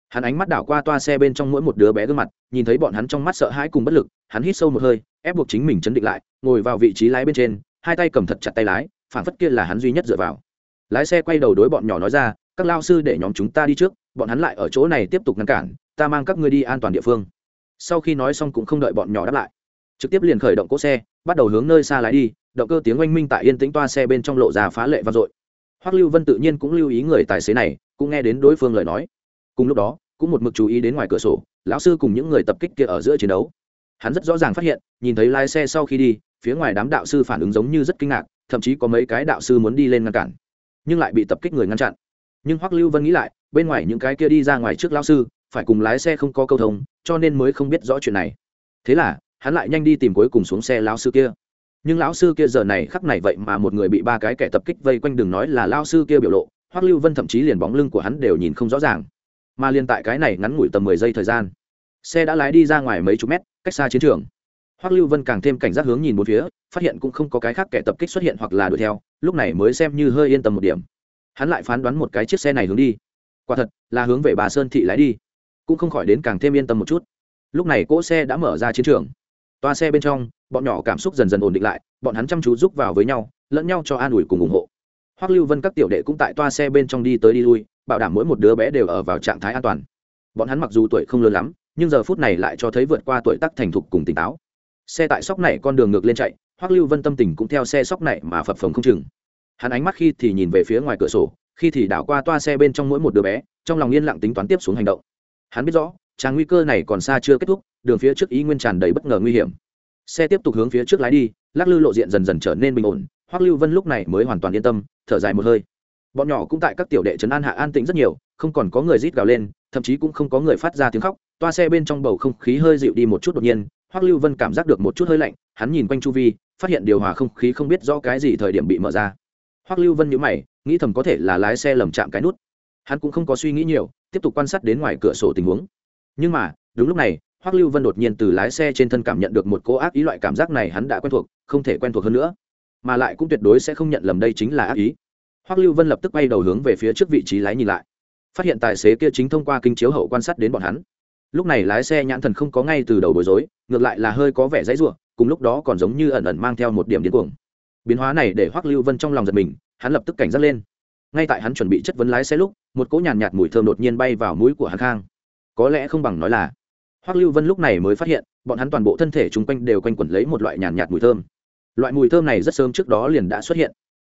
Hắn ánh mắt đảo qua toa xe bên trong mỗi một đứa bé gương mặt, nhìn thấy bọn hắn trong mắt sợ hãi cùng bất lực, hắn hít sâu một hơi, ép buộc chính mình chấn định lại, ngồi vào vị trí lái bên trên, hai tay cầm thật chặt tay lái phản phất kia là hắn duy nhất dựa vào. Lái xe quay đầu đối bọn nhỏ nói ra, các lao sư để nhóm chúng ta đi trước bọn hắn lại ở chỗ này tiếp tục ngăn cản, ta mang các ngươi đi an toàn địa phương. Sau khi nói xong cũng không đợi bọn nhỏ đáp lại. Trực tiếp liền khởi động cỗ xe, bắt đầu hướng nơi xa lái đi, động cơ tiếng oanh minh tại yên tĩnh toa xe bên trong lộ ra phá lệ vang dội. Hoắc lưu vân tự nhiên cũng lưu ý người tài xế này, cũng nghe đến đối phương lời nói. Cùng lúc đó, cũng một mực chú ý đến ngoài cửa sổ, lão sư cùng những người tập kích kia ở giữa chiến đấu. Hắn rất rõ ràng phát hiện, nhìn thấy lái xe sau khi đi, phía ngoài đám đạo sư phản ứng giống như rất kinh ngạc, thậm chí có mấy cái đạo sư muốn đi lên ngăn cản, nhưng lại bị tập kích người ngăn chặn. Nhưng hoắc lưu vân nghĩ lại bên ngoài những cái kia đi ra ngoài trước lao sư, phải cùng lái xe không có câu thông, cho nên mới không biết rõ chuyện này. Thế là, hắn lại nhanh đi tìm cuối cùng xuống xe lao sư kia. Nhưng lão sư kia giờ này khắc này vậy mà một người bị ba cái kẻ tập kích vây quanh đừng nói là lao sư kia biểu lộ, hoắc lưu vân thậm chí liền bóng lưng của hắn đều nhìn không rõ ràng. Mà liên tại cái này ngắn ngủi tầm mười giây thời gian, xe đã lái đi ra ngoài mấy chục mét, cách xa chiến trường. Hoắc lưu vân càng thêm cảnh giác hướng nhìn một phía, phát hiện cũng không có cái khác kẻ tập kích xuất hiện hoặc là đuổi theo, lúc này mới xem như hơi yên tâm một điểm. Hắn lại phán đoán một cái chiếc xe này hướng đi quả thật, là hướng về bà sơn thị lái đi. Cũng không khỏi đến càng thêm yên tâm một chút. Lúc này cỗ xe đã mở ra chiến trường. Toa xe bên trong, bọn nhỏ cảm xúc dần dần ổn định lại, bọn hắn chăm chú giúp vào với nhau, lẫn nhau cho an ủi cùng ủng hộ. Hoắc lưu vân các tiểu đệ cũng tại toa xe bên trong đi tới đi lui, bảo đảm mỗi một đứa bé đều ở vào trạng thái an toàn. Bọn hắn mặc dù tuổi không lớn lắm, nhưng giờ phút này lại cho thấy vượt qua tuổi tác thành thục cùng tỉnh táo. Xe tại sóc này con đường ngược lên chạy, hoắc lưu vân tâm tình cũng theo xe sóc này mà phập phồng không chừng. Hắn ánh mắt khi thì nhìn về phía ngoài cửa sổ khi thì đảo qua toa xe bên trong mỗi một đứa bé, trong lòng yên lặng tính toán tiếp xuống hành động. Hắn biết rõ, tràng nguy cơ này còn xa chưa kết thúc, đường phía trước ý nguyên tràn đầy bất ngờ nguy hiểm. Xe tiếp tục hướng phía trước lái đi, lắc lư lộ diện dần dần trở nên bình ổn, hoắc lưu vân lúc này mới hoàn toàn yên tâm, thở dài một hơi. Bọn nhỏ cũng tại các tiểu đệ trấn an hạ an tĩnh rất nhiều, không còn có người rít gào lên, thậm chí cũng không có người phát ra tiếng khóc, toa xe bên trong bầu không khí hơi dịu đi một chút đột nhiên, hoắc lưu vân cảm giác được một chút hơi lạnh, hắn nhìn quanh chu vi, phát hiện điều hòa không khí không biết rõ cái gì thời điểm bị mở ra hoắc lưu vân nhíu mày, nghĩ thầm có thể là lái xe lầm chạm cái nút. Hắn cũng không có suy nghĩ nhiều, tiếp tục quan sát đến ngoài cửa sổ tình huống. Nhưng mà, đúng lúc này, hoắc lưu vân đột nhiên từ lái xe trên thân cảm nhận được một cô ác ý loại cảm giác này hắn đã quen thuộc, không thể quen thuộc hơn nữa. Mà lại cũng tuyệt đối sẽ không nhận lầm đây chính là ác ý. Hoắc lưu vân lập tức bay đầu hướng về phía trước vị trí lái nhìn lại. Phát hiện tài xế kia chính thông qua kinh chiếu hậu quan sát đến bọn hắn. Lúc này lái xe nhãn thần không có ngay từ đầu bối rối, ngược lại là hơi có vẻ dãy ruộng cùng lúc đó còn giống như ẩn ẩn mang theo một điểm điên cuồng biến hóa này để hoắc lưu vân trong lòng giật mình hắn lập tức cảnh giác lên. Ngay tại hắn chuẩn bị chất vấn lái xe lúc một cỗ nhàn nhạt, nhạt mùi thơm đột nhiên bay vào mũi của hắn khang. Có lẽ không bằng nói là hoắc lưu vân lúc này mới phát hiện bọn hắn toàn bộ thân thể chung quanh đều quanh quẩn lấy một loại nhàn nhạt, nhạt mùi thơm. Loại mùi thơm này rất sớm trước đó liền đã xuất hiện.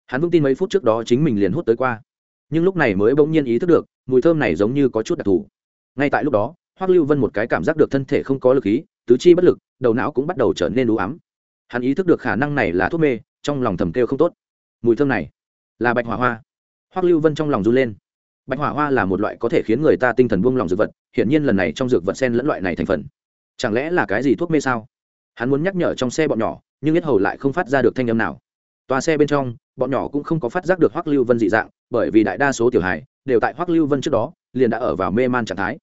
Hắn vững tin mấy phút trước đó chính mình liền hút tới qua. Nhưng lúc này mới bỗng nhiên ý thức được mùi thơm này giống như có chút đặc thù. Ngay tại lúc đó hoắc lưu vân một cái cảm giác được thân thể không có lực khí tứ chi bất lực đầu não cũng bắt đầu trở nên đủ ám. Hắn ý thức được khả năng này là thuốc mê trong lòng thầm kêu không tốt. Mùi thơm này là bạch hỏa hoa. Hoắc lưu vân trong lòng run lên. Bạch hỏa hoa là một loại có thể khiến người ta tinh thần buông lòng dược vật, hiển nhiên lần này trong dược vật sen lẫn loại này thành phần. Chẳng lẽ là cái gì thuốc mê sao? Hắn muốn nhắc nhở trong xe bọn nhỏ, nhưng biết hầu lại không phát ra được thanh âm nào. Toa xe bên trong, bọn nhỏ cũng không có phát giác được hoắc lưu vân dị dạng, bởi vì đại đa số tiểu hài đều tại hoắc lưu vân trước đó, liền đã ở vào mê man trạng thái.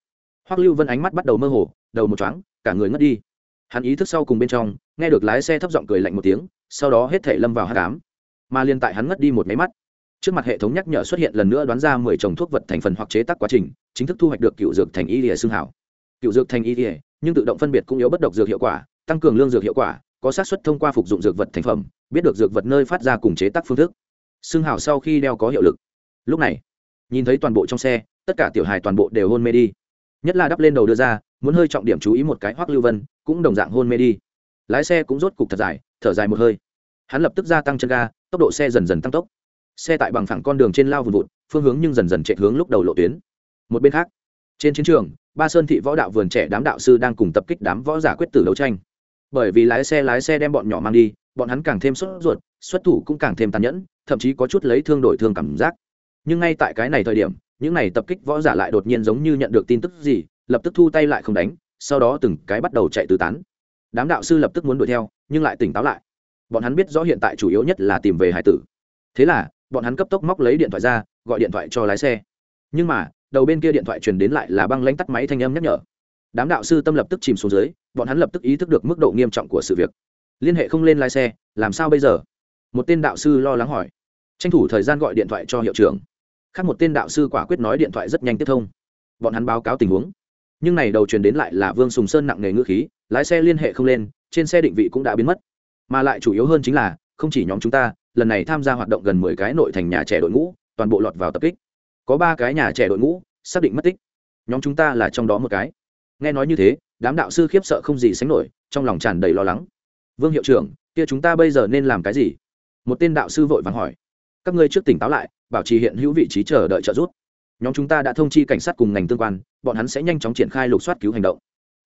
Hoắc lưu vân ánh mắt bắt đầu mơ hồ, đầu một chóng cả người ngất đi. Hắn ý thức sau cùng bên trong, nghe được lái xe thấp giọng cười lạnh một tiếng sau đó hết thể lâm vào hát cám. Mà liên tại hắn ngất đi một máy mắt, trước mặt hệ thống nhắc nhở xuất hiện lần nữa đoán ra mười trồng thuốc vật thành phần hoặc chế tác quá trình, chính thức thu hoạch được cựu dược thành y lìa xương hảo. Cựu dược thành y lìa, nhưng tự động phân biệt cũng yếu bất độc dược hiệu quả, tăng cường lương dược hiệu quả, có xác suất thông qua phục dụng dược vật thành phẩm, biết được dược vật nơi phát ra cùng chế tác phương thức. Xương hảo sau khi đeo có hiệu lực. Lúc này, nhìn thấy toàn bộ trong xe, tất cả tiểu hài toàn bộ đều hôn mê đi. Nhất là đắp lên đầu đưa ra, muốn hơi trọng điểm chú ý một cái hoắc lưu vân, cũng đồng dạng hôn mê đi. Lái xe cũng rốt cục thật dài thở dài một hơi. Hắn lập tức gia tăng chân ga, tốc độ xe dần dần tăng tốc. Xe tại bằng phẳng con đường trên lao vùn vụt, phương hướng nhưng dần dần chạy hướng lúc đầu lộ tuyến. Một bên khác, trên chiến trường, ba sơn thị võ đạo vườn trẻ đám đạo sư đang cùng tập kích đám võ giả quyết tử đấu tranh. Bởi vì lái xe lái xe đem bọn nhỏ mang đi, bọn hắn càng thêm sốt ruột, xuất thủ cũng càng thêm tàn nhẫn, thậm chí có chút lấy thương đổi thương cảm giác. Nhưng ngay tại cái này thời điểm, những này tập kích võ giả lại đột nhiên giống như nhận được tin tức gì, lập tức thu tay lại không đánh, sau đó từng cái bắt đầu chạy tứ tán. Đám đạo sư lập tức muốn đuổi theo nhưng lại tỉnh táo lại. Bọn hắn biết rõ hiện tại chủ yếu nhất là tìm về hải tử. Thế là, bọn hắn cấp tốc móc lấy điện thoại ra, gọi điện thoại cho lái xe. Nhưng mà, đầu bên kia điện thoại truyền đến lại là băng lãnh tắt máy thanh âm nhắc nhở. Đám đạo sư tâm lập tức chìm xuống dưới, bọn hắn lập tức ý thức được mức độ nghiêm trọng của sự việc. Liên hệ không lên lái xe, làm sao bây giờ? Một tên đạo sư lo lắng hỏi. Tranh thủ thời gian gọi điện thoại cho hiệu trưởng. Khác một tên đạo sư quả quyết nói điện thoại rất nhanh tiếp thông. Bọn hắn báo cáo tình huống. Nhưng này đầu truyền đến lại là vương sùng sơn nặng nề ngữ khí, lái xe liên hệ không lên trên xe định vị cũng đã biến mất. Mà lại chủ yếu hơn chính là, không chỉ nhóm chúng ta, lần này tham gia hoạt động gần mười cái nội thành nhà trẻ đội ngũ, toàn bộ lọt vào tập kích. Có ba cái nhà trẻ đội ngũ, xác định mất tích. Nhóm chúng ta là trong đó một cái. Nghe nói như thế, đám đạo sư khiếp sợ không gì sánh nổi, trong lòng tràn đầy lo lắng. Vương hiệu trưởng, kia chúng ta bây giờ nên làm cái gì? Một tên đạo sư vội vàng hỏi. Các ngươi trước tỉnh táo lại, bảo trì hiện hữu vị trí chờ đợi trợ giúp. Nhóm chúng ta đã thông chi cảnh sát cùng ngành tương quan, bọn hắn sẽ nhanh chóng triển khai lục soát cứu hành động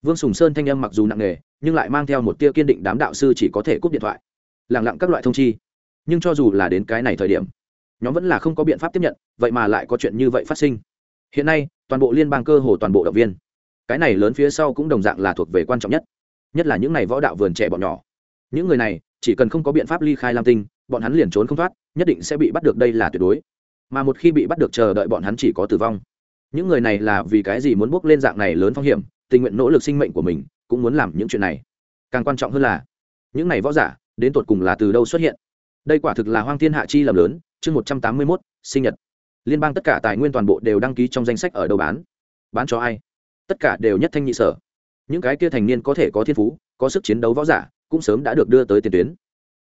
vương sùng sơn thanh âm mặc dù nặng nề, nhưng lại mang theo một tia kiên định đám đạo sư chỉ có thể cúp điện thoại. Lẳng lặng các loại thông chi. Nhưng cho dù là đến cái này thời điểm, nhóm vẫn là không có biện pháp tiếp nhận, vậy mà lại có chuyện như vậy phát sinh. Hiện nay, toàn bộ liên bang cơ hồ toàn bộ động viên. Cái này lớn phía sau cũng đồng dạng là thuộc về quan trọng nhất. Nhất là những n à y võ đạo vườn trẻ bọn nhỏ. Những người này, chỉ cần không có biện pháp ly khai lam tinh, bọn hắn liền trốn không thoát, nhất định sẽ bị bắt được đây là tuyệt đối. Mà một khi bị bắt được chờ đợi bọn hắn chỉ có tử vong. Những người này là vì cái gì muốn bước lên dạng này lớn phong hiểm tình nguyện nỗ lực sinh mệnh của mình, cũng muốn làm những chuyện này. Càng quan trọng hơn là, những này võ giả, đến tột cùng là từ đâu xuất hiện? Đây quả thực là hoang thiên hạ chi lầm lớn, chương một trăm tám mươi mốt, sinh nhật. Liên bang tất cả tài nguyên toàn bộ đều đăng ký trong danh sách ở đâu bán? Bán cho ai? Tất cả đều nhất thanh nhị sở. Những cái kia thành niên có thể có thiên phú, có sức chiến đấu võ giả, cũng sớm đã được đưa tới tiền tuyến.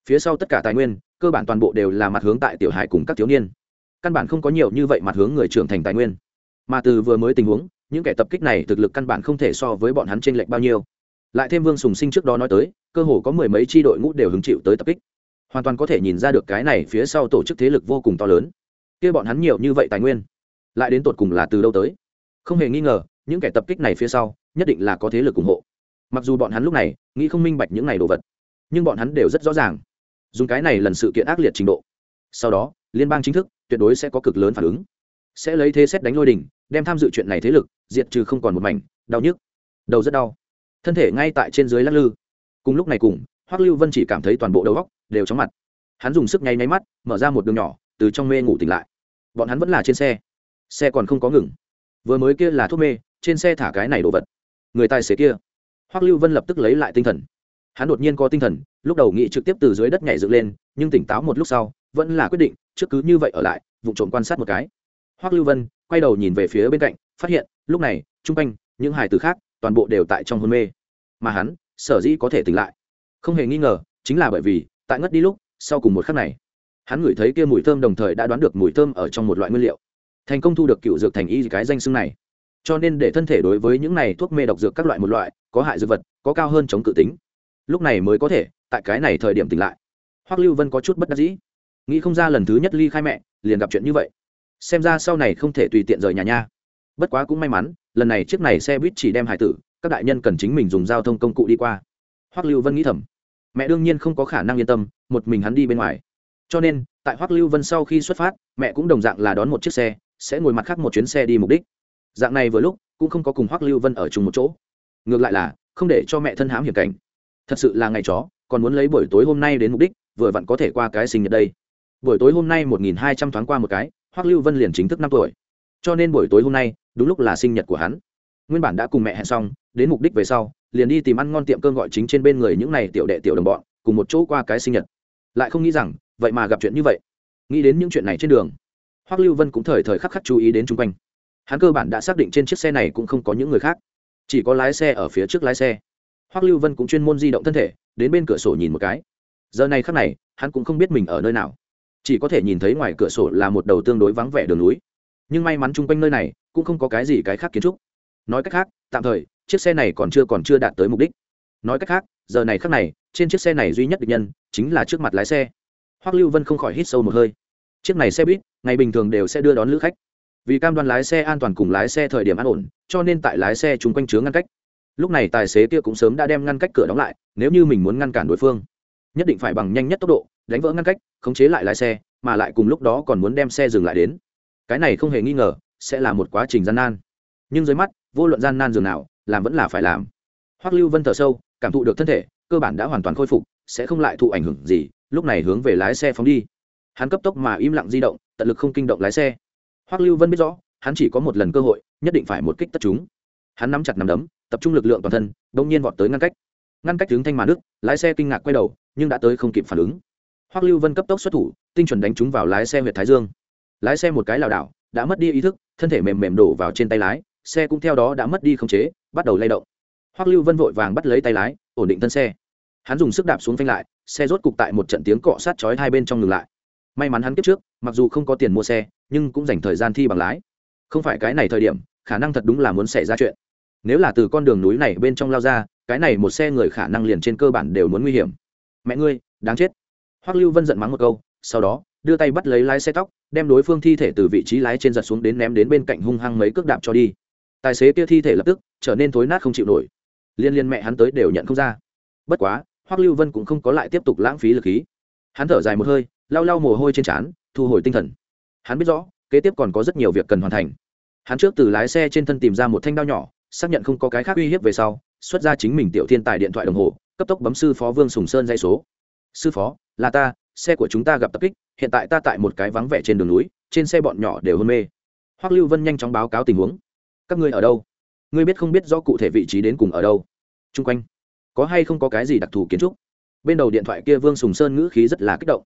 Phía sau tất cả tài nguyên, cơ bản toàn bộ đều là mặt hướng tại tiểu hải cùng các thiếu niên. Căn bản không có nhiều như vậy mặt hướng người trưởng thành tài nguyên. Mà từ vừa mới tình huống những kẻ tập kích này thực lực căn bản không thể so với bọn hắn trên lệch bao nhiêu. Lại thêm vương sùng sinh trước đó nói tới, cơ hồ có mười mấy chi đội ngũ đều hứng chịu tới tập kích. Hoàn toàn có thể nhìn ra được cái này phía sau tổ chức thế lực vô cùng to lớn. Kia bọn hắn nhiều như vậy tài nguyên, lại đến tột cùng là từ đâu tới? Không hề nghi ngờ, những kẻ tập kích này phía sau, nhất định là có thế lực ủng hộ. Mặc dù bọn hắn lúc này, nghĩ không minh bạch những này đồ vật, nhưng bọn hắn đều rất rõ ràng. Dùng cái này lần sự kiện ác liệt trình độ. Sau đó, liên bang chính thức tuyệt đối sẽ có cực lớn phản ứng sẽ lấy thế xét đánh lôi đỉnh, đem tham dự chuyện này thế lực diệt trừ không còn một mảnh đau nhức đầu rất đau. Thân thể ngay tại trên dưới lắc lư. Cùng lúc này cùng hoắc lưu vân chỉ cảm thấy toàn bộ đầu góc đều chóng mặt. Hắn dùng sức nháy nháy mắt mở ra một đường nhỏ từ trong mê ngủ tỉnh lại. Bọn hắn vẫn là trên xe. Xe còn không có ngừng. Vừa mới kia là thuốc mê trên xe thả cái này đồ vật. Người tài xế kia. Hoắc lưu vân lập tức lấy lại tinh thần. Hắn đột nhiên có tinh thần lúc đầu nghĩ trực tiếp từ dưới đất nhảy dựng lên nhưng tỉnh táo một lúc sau vẫn là quyết định trước cứ như vậy ở lại vụ trộm quan sát một cái hoắc lưu vân quay đầu nhìn về phía bên cạnh, phát hiện, lúc này, chung quanh, những hải tử khác, toàn bộ đều tại trong hôn mê. Mà hắn, sở dĩ có thể tỉnh lại. Không hề nghi ngờ, chính là bởi vì, tại ngất đi lúc, sau cùng một khắc này, hắn ngửi thấy kia mùi thơm đồng thời đã đoán được mùi thơm ở trong một loại nguyên liệu. Thành công thu được cựu dược thành y cái danh xưng này. Cho nên để thân thể đối với những này thuốc mê độc dược các loại một loại, có hại dược vật, có cao hơn chống cự tính. Lúc này mới có thể, tại cái này thời điểm tỉnh lại. Hoắc lưu vân có chút bất đắc dĩ. Nghĩ không ra lần thứ nhất ly khai mẹ, liền gặp chuyện như vậy xem ra sau này không thể tùy tiện rời nhà nha. Bất quá cũng may mắn, lần này chiếc này xe buýt chỉ đem hải tử, các đại nhân cần chính mình dùng giao thông công cụ đi qua. Hoắc lưu vân nghĩ thầm. Mẹ đương nhiên không có khả năng yên tâm, một mình hắn đi bên ngoài. Cho nên, tại hoắc lưu vân sau khi xuất phát, mẹ cũng đồng dạng là đón một chiếc xe, sẽ ngồi mặt khác một chuyến xe đi mục đích. Dạng này vừa lúc, cũng không có cùng hoắc lưu vân ở chung một chỗ. Ngược lại là, không để cho mẹ thân hãm hiểm cảnh. Thật sự là ngày chó, còn muốn lấy buổi tối hôm nay đến mục đích, vừa vặn có thể qua cái sinh nhật đây. Buổi tối hôm nay một nghìn hai trăm thoáng qua một cái hoắc lưu vân liền chính thức năm tuổi. Cho nên buổi tối hôm nay, đúng lúc là sinh nhật của hắn. Nguyên bản đã cùng mẹ hẹn xong, đến mục đích về sau, liền đi tìm ăn ngon tiệm cơm gọi chính trên bên người những n à y tiểu đệ tiểu đồng bọn, cùng một chỗ qua cái sinh nhật. Lại không nghĩ rằng, vậy mà gặp chuyện như vậy. Nghĩ đến những chuyện này trên đường, hoắc lưu vân cũng thời thời khắc khắc chú ý đến chung quanh. Hắn cơ bản đã xác định trên chiếc xe này cũng không có những người khác, chỉ có lái xe ở phía trước lái xe. Hoắc lưu vân cũng chuyên môn di động thân thể, đến bên cửa sổ nhìn một cái. Giờ này khắc này, hắn cũng không biết mình ở nơi nào chỉ có thể nhìn thấy ngoài cửa sổ là một đầu tương đối vắng vẻ đường núi. Nhưng may mắn chung quanh nơi này cũng không có cái gì cái khác kiến trúc. Nói cách khác, tạm thời, chiếc xe này còn chưa còn chưa đạt tới mục đích. Nói cách khác, giờ này khác này, trên chiếc xe này duy nhất địch nhân chính là trước mặt lái xe. Hoắc lưu vân không khỏi hít sâu một hơi. Chiếc này xe buýt, ngày bình thường đều sẽ đưa đón lữ khách. Vì cam đoan lái xe an toàn cùng lái xe thời điểm an ổn, cho nên tại lái xe chung quanh chứa ngăn cách. Lúc này tài xế kia cũng sớm đã đem ngăn cách cửa đóng lại, nếu như mình muốn ngăn cản đối phương, nhất định phải bằng nhanh nhất tốc độ, đánh vỡ ngăn cách khống chế lại lái xe, mà lại cùng lúc đó còn muốn đem xe dừng lại đến. Cái này không hề nghi ngờ, sẽ là một quá trình gian nan. Nhưng dưới mắt, vô luận gian nan dường nào, làm vẫn là phải làm. Hoắc lưu vân thở sâu, cảm thụ được thân thể, cơ bản đã hoàn toàn khôi phục, sẽ không lại thụ ảnh hưởng gì, lúc này hướng về lái xe phóng đi. Hắn cấp tốc mà im lặng di động, tận lực không kinh động lái xe. Hoắc lưu vân biết rõ, hắn chỉ có một lần cơ hội, nhất định phải một kích tất chúng. Hắn nắm chặt nắm đấm, tập trung lực lượng toàn thân đông nhiên vọt tới ngăn cách. Ngăn cách hướng thanh mà nước, lái xe kinh ngạc quay đầu, nhưng đã tới không kịp phản ứng hoắc lưu vân cấp tốc xuất thủ, tinh chuẩn đánh trúng vào lái xe huyện thái dương. Lái xe một cái lảo đảo, đã mất đi ý thức, thân thể mềm mềm đổ vào trên tay lái, xe cũng theo đó đã mất đi khống chế, bắt đầu lay động. Hoắc lưu vân vội vàng bắt lấy tay lái, ổn định thân xe. Hắn dùng sức đạp xuống phanh lại, xe rốt cục tại một trận tiếng cọ sát chói hai bên trong ngừng lại. May mắn hắn kiếp trước, mặc dù không có tiền mua xe, nhưng cũng dành thời gian thi bằng lái. Không phải cái này thời điểm, khả năng thật đúng là muốn xảy ra chuyện. Nếu là từ con đường núi này bên trong lao ra, cái này một xe người khả năng liền trên cơ bản đều muốn nguy hiểm. Mẹ ngươi, đáng chết hoắc lưu vân giận mắng một câu, sau đó, đưa tay bắt lấy lái xe tóc, đem đối phương thi thể từ vị trí lái trên giật xuống đến ném đến bên cạnh hung hăng mấy cước đạp cho đi. Tài xế kia thi thể lập tức trở nên thối nát không chịu nổi. Liên liên mẹ hắn tới đều nhận không ra. Bất quá, hoắc lưu vân cũng không có lại tiếp tục lãng phí lực khí. Hắn thở dài một hơi, lau lau mồ hôi trên trán, thu hồi tinh thần. Hắn biết rõ, kế tiếp còn có rất nhiều việc cần hoàn thành. Hắn trước từ lái xe trên thân tìm ra một thanh đao nhỏ, xác nhận không có cái khác uy hiếp về sau, xuất ra chính mình tiểu thiên tài điện thoại đồng hồ, cấp tốc bấm sư phó vương sùng sơn dây số sư phó, là ta, xe của chúng ta gặp tập kích, hiện tại ta tại một cái vắng vẻ trên đường núi, trên xe bọn nhỏ đều hôn mê. Hoắc lưu vân nhanh chóng báo cáo tình huống. Các ngươi ở đâu? Ngươi biết không biết rõ cụ thể vị trí đến cùng ở đâu? Chung quanh. Có hay không có cái gì đặc thù kiến trúc? Bên đầu điện thoại kia vương sùng sơn ngữ khí rất là kích động.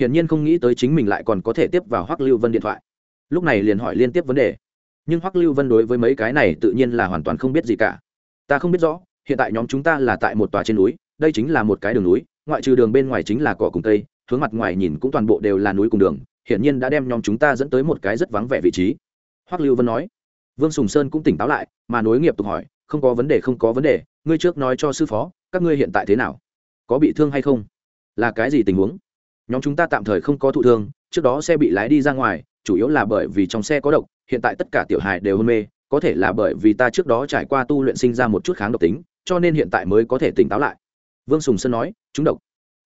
Hiển nhiên không nghĩ tới chính mình lại còn có thể tiếp vào hoắc lưu vân điện thoại. Lúc này liền hỏi liên tiếp vấn đề. Nhưng hoắc lưu vân đối với mấy cái này tự nhiên là hoàn toàn không biết gì cả. Ta không biết rõ, hiện tại nhóm chúng ta là tại một tòa trên núi, đây chính là một cái đường núi ngoại trừ đường bên ngoài chính là cỏ cùng tây hướng mặt ngoài nhìn cũng toàn bộ đều là núi cùng đường, hiển nhiên đã đem nhóm chúng ta dẫn tới một cái rất vắng vẻ vị trí. Hoắc lưu vân nói. Vương sùng sơn cũng tỉnh táo lại, mà nối nghiệp tục hỏi, không có vấn đề, không có vấn đề, ngươi trước nói cho sư phó, các ngươi hiện tại thế nào? Có bị thương hay không? Là cái gì tình huống? Nhóm chúng ta tạm thời không có thụ thương, trước đó xe bị lái đi ra ngoài, chủ yếu là bởi vì trong xe có độc, hiện tại tất cả tiểu hài đều hôn mê, có thể là bởi vì ta trước đó trải qua tu luyện sinh ra một chút kháng độc tính, cho nên hiện tại mới có thể tỉnh táo lại vương sùng sơn nói, chúng độc.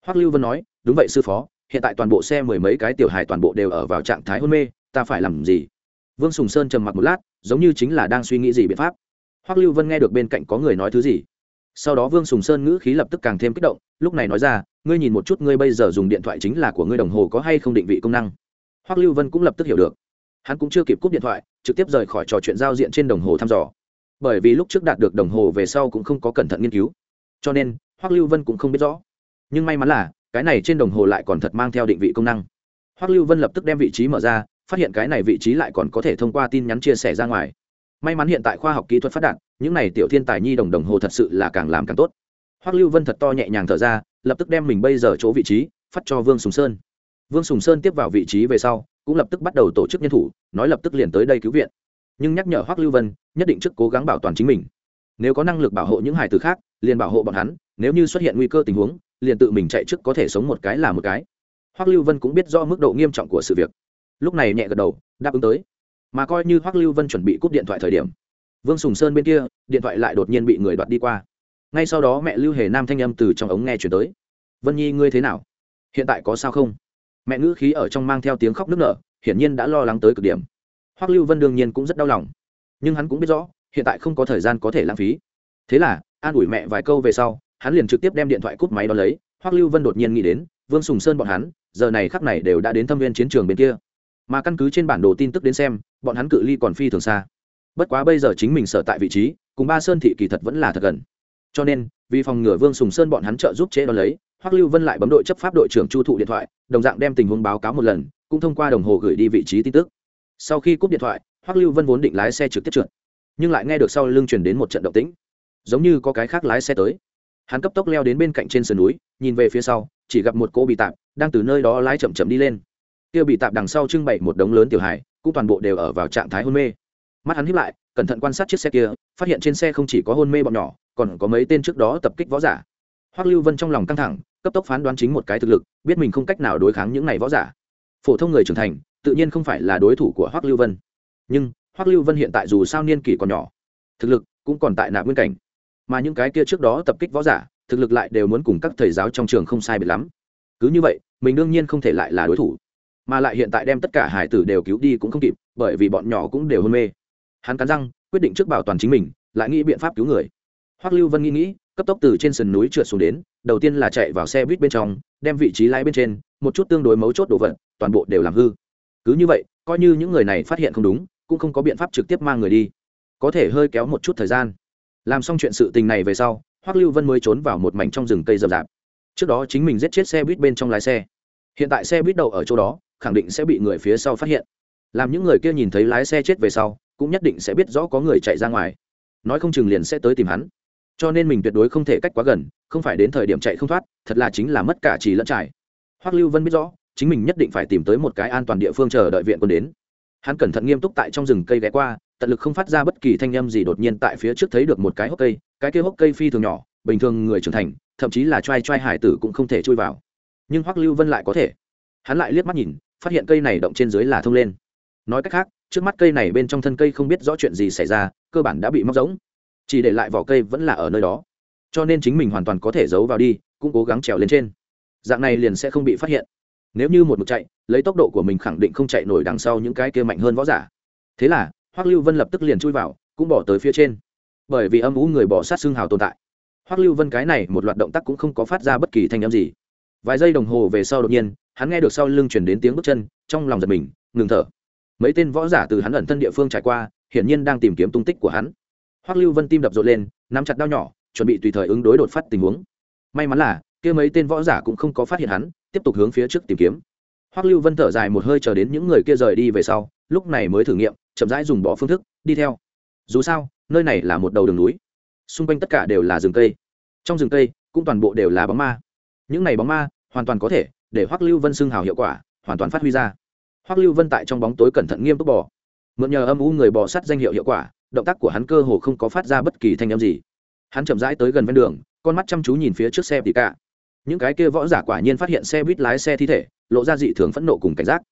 Hoắc lưu vân nói, đúng vậy sư phó, hiện tại toàn bộ xe mười mấy cái tiểu hài toàn bộ đều ở vào trạng thái hôn mê, ta phải làm gì? Vương sùng sơn trầm mặc một lát, giống như chính là đang suy nghĩ gì biện pháp. Hoắc lưu vân nghe được bên cạnh có người nói thứ gì. Sau đó vương sùng sơn ngữ khí lập tức càng thêm kích động, lúc này nói ra, ngươi nhìn một chút, ngươi bây giờ dùng điện thoại chính là của ngươi đồng hồ có hay không định vị công năng? Hoắc lưu vân cũng lập tức hiểu được. Hắn cũng chưa kịp cúp điện thoại, trực tiếp rời khỏi trò chuyện giao diện trên đồng hồ thăm dò. Bởi vì lúc trước đạt được đồng hồ về sau cũng không có cẩn thận nghiên cứu. Cho nên hoắc lưu vân cũng không biết rõ. Nhưng may mắn là, cái này trên đồng hồ lại còn thật mang theo định vị công năng. Hoắc lưu vân lập tức đem vị trí mở ra, phát hiện cái này vị trí lại còn có thể thông qua tin nhắn chia sẻ ra ngoài. May mắn hiện tại khoa học kỹ thuật phát đạt, những này tiểu thiên tài nhi đồng đồng hồ thật sự là càng làm càng tốt. Hoắc lưu vân thật to nhẹ nhàng thở ra, lập tức đem mình bây giờ chỗ vị trí phát cho vương sùng sơn. Vương sùng sơn tiếp vào vị trí về sau, cũng lập tức bắt đầu tổ chức nhân thủ, nói lập tức liền tới đây cứu viện. Nhưng nhắc nhở hoắc lưu vân, nhất định trước cố gắng bảo toàn chính mình nếu có năng lực bảo hộ những hải tử khác, liền bảo hộ bọn hắn, nếu như xuất hiện nguy cơ tình huống, liền tự mình chạy trước có thể sống một cái là một cái. Hoắc lưu vân cũng biết do mức độ nghiêm trọng của sự việc. Lúc này nhẹ gật đầu, đáp ứng tới. Mà coi như hoắc lưu vân chuẩn bị cúp điện thoại thời điểm, vương sùng sơn bên kia, điện thoại lại đột nhiên bị người đoạt đi qua. Ngay sau đó mẹ lưu hề nam thanh âm từ trong ống nghe chuyển tới. Vân nhi, ngươi thế nào? Hiện tại có sao không? Mẹ ngữ khí ở trong mang theo tiếng khóc nức nở, hiển nhiên đã lo lắng tới cực điểm. Hoắc lưu vân đương nhiên cũng rất đau lòng. Nhưng hắn cũng biết rõ hiện tại không có thời gian có thể lãng phí. Thế là, an ủi mẹ vài câu về sau, hắn liền trực tiếp đem điện thoại cút máy đó lấy, hoắc lưu vân đột nhiên nghĩ đến, vương sùng sơn bọn hắn, giờ này khắc này đều đã đến thâm viên chiến trường bên kia. Mà căn cứ trên bản đồ tin tức đến xem, bọn hắn cự ly còn phi thường xa. Bất quá bây giờ chính mình sở tại vị trí, cùng ba sơn thị kỳ thật vẫn là thật gần. Cho nên, vì phòng ngừa vương sùng sơn bọn hắn trợ giúp chế đ ó lấy, hoắc lưu vân lại bấm đội chấp pháp đội trưởng chu thụ điện thoại, đồng dạng đem tình huống báo cáo một lần, cũng thông qua đồng hồ gửi đi vị trí tin tức. Sau khi cúp điện thoại, hoắc lưu vân vốn định lái xe trực tiếp trượt nhưng lại nghe được sau lưng chuyển đến một trận động tĩnh. Giống như có cái khác lái xe tới. Hắn cấp tốc leo đến bên cạnh trên sườn núi, nhìn về phía sau, chỉ gặp một cô bị tạm đang từ nơi đó lái chậm chậm đi lên. Kia bị tạm đằng sau trưng bày một đống lớn tiểu hải cũng toàn bộ đều ở vào trạng thái hôn mê. Mắt hắn hiếp lại, cẩn thận quan sát chiếc xe kia, phát hiện trên xe không chỉ có hôn mê bọn nhỏ, còn có mấy tên trước đó tập kích võ giả. Hoắc lưu vân trong lòng căng thẳng, cấp tốc phán đoán chính một cái thực lực, biết mình không cách nào đối kháng những này võ giả. Phổ thông người trưởng thành, tự nhiên không phải là đối thủ của hoắc lưu vân. Nhưng hoắc lưu vân hiện tại dù sao niên kỷ còn nhỏ, thực lực cũng còn tại nạp nguyên cảnh. Mà những cái kia trước đó tập kích võ giả, thực lực lại đều muốn cùng các thầy giáo trong trường không sai biệt lắm. Cứ như vậy, mình đương nhiên không thể lại là đối thủ. Mà lại hiện tại đem tất cả hải tử đều cứu đi cũng không kịp, bởi vì bọn nhỏ cũng đều hôn mê. Hắn cắn răng, quyết định trước bảo toàn chính mình, lại nghĩ biện pháp cứu người. Hoắc lưu vân nghĩ nghĩ, cấp tốc từ trên sườn núi trượt xuống đến, đầu tiên là chạy vào xe buýt bên trong, đem vị trí lái bên trên, một chút tương đối mấu chốt đồ vật, toàn bộ đều làm hư. Cứ như vậy, coi như những người này phát hiện không đúng cũng không có biện pháp trực tiếp mang người đi. Có thể hơi kéo một chút thời gian. Làm xong chuyện sự tình này về sau, hoắc lưu vân mới trốn vào một mảnh trong rừng cây rậm rạp. Trước đó chính mình giết chết xe buýt bên trong lái xe. Hiện tại xe buýt đậu ở chỗ đó, khẳng định sẽ bị người phía sau phát hiện. Làm những người kia nhìn thấy lái xe chết về sau, cũng nhất định sẽ biết rõ có người chạy ra ngoài. Nói không chừng liền sẽ tới tìm hắn. Cho nên mình tuyệt đối không thể cách quá gần, không phải đến thời điểm chạy không thoát, thật là chính là mất cả trì lẫn trải. Hoắc lưu vân biết rõ, chính mình nhất định phải tìm tới một cái an toàn địa phương chờ đợi viện quân đến hắn cẩn thận nghiêm túc tại trong rừng cây ghé qua, tận lực không phát ra bất kỳ thanh âm gì đột nhiên tại phía trước thấy được một cái hốc cây, cái kia hốc cây phi thường nhỏ, bình thường người trưởng thành, thậm chí là t r a i t r a i hải tử cũng không thể chui vào. Nhưng hoắc lưu vân lại có thể. Hắn lại liếc mắt nhìn, phát hiện cây này động trên dưới là thông lên. Nói cách khác, trước mắt cây này bên trong thân cây không biết rõ chuyện gì xảy ra, cơ bản đã bị móc giống chỉ để lại vỏ cây vẫn là ở nơi đó. Cho nên chính mình hoàn toàn có thể giấu vào đi, cũng cố gắng trèo lên trên. Dạng này liền sẽ không bị phát hiện nếu như một mực chạy, lấy tốc độ của mình khẳng định không chạy nổi đằng sau những cái kia mạnh hơn võ giả. Thế là, hoắc lưu vân lập tức liền chui vào, cũng bỏ tới phía trên. Bởi vì âm ú người bỏ sát xương hào tồn tại. Hoắc lưu vân cái này một loạt động tác cũng không có phát ra bất kỳ thanh âm gì. Vài giây đồng hồ về sau đột nhiên, hắn nghe được sau lưng chuyển đến tiếng bước chân, trong lòng giật mình, ngừng thở. Mấy tên võ giả từ hắn ẩn thân địa phương trải qua, hiển nhiên đang tìm kiếm tung tích của hắn. Hoắc lưu vân tim đập rộn lên, nắm chặt đao nhỏ, chuẩn bị tùy thời ứng đối đột phát tình huống. May mắn là, kia mấy tên võ giả cũng không có phát hiện hắn tiếp tục hướng phía trước tìm kiếm. Hoắc lưu vân thở dài một hơi chờ đến những người kia rời đi về sau, lúc này mới thử nghiệm, chậm rãi dùng bỏ phương thức, đi theo. Dù sao, nơi này là một đầu đường núi. Xung quanh tất cả đều là rừng cây. Trong rừng cây, cũng toàn bộ đều là bóng ma. Những này bóng ma, hoàn toàn có thể, để hoắc lưu vân xưng hào hiệu quả, hoàn toàn phát huy ra. Hoắc lưu vân tại trong bóng tối cẩn thận nghiêm túc bỏ. mượn nhờ âm u người bò sắt danh hiệu hiệu quả, động tác của hắn cơ hồ không có phát ra bất kỳ thanh âm gì. Hắn chậm rãi tới gần ven đường, con mắt chăm chú nhìn phía trước xe tỉ cả những cái kia võ giả quả nhiên phát hiện xe buýt lái xe thi thể, lộ ra dị thường phẫn nộ cùng cảnh giác.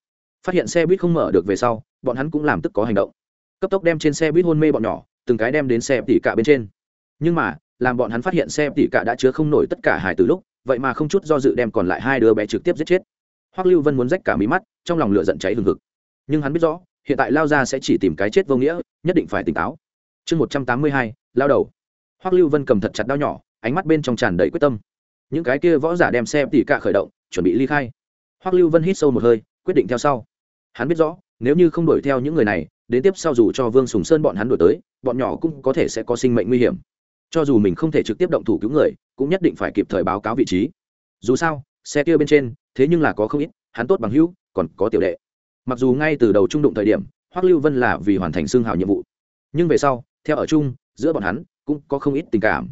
Phát hiện xe buýt không mở được về sau, bọn hắn cũng làm tức có hành động. Cấp tốc đem trên xe buýt hôn mê bọn nhỏ, từng cái đem đến xe tỉ cả bên trên. Nhưng mà, làm bọn hắn phát hiện xe tỉ cả đã chứa không nổi tất cả hải từ lúc, vậy mà không chút do dự đem còn lại hai đứa bé trực tiếp giết chết. Hoắc lưu vân muốn rách cả mí mắt, trong lòng lửa giận cháy hừng hực. Nhưng hắn biết rõ, hiện tại lao ra sẽ chỉ tìm cái chết vô nghĩa, nhất định phải tỉnh táo. Chương một trăm tám mươi hai, lao đầu. Hoắc lưu vân cầm thật chặt đao nhỏ, ánh mắt bên trong tràn đầy quyết tâm những cái kia võ giả đem xe tỉ cả khởi động, chuẩn bị ly khai. Hoắc lưu vân hít sâu một hơi, quyết định theo sau. Hắn biết rõ, nếu như không đuổi theo những người này, đến tiếp sau dù cho vương sùng sơn bọn hắn đuổi tới, bọn nhỏ cũng có thể sẽ có sinh mệnh nguy hiểm. Cho dù mình không thể trực tiếp động thủ cứu người, cũng nhất định phải kịp thời báo cáo vị trí. Dù sao, xe kia bên trên, thế nhưng là có không ít, hắn tốt bằng hữu, còn có tiểu đệ. Mặc dù ngay từ đầu trung đụng thời điểm, hoắc lưu vân là vì hoàn thành xương hào nhiệm vụ. Nhưng về sau, theo ở chung, giữa bọn hắn, cũng có không ít tình cảm.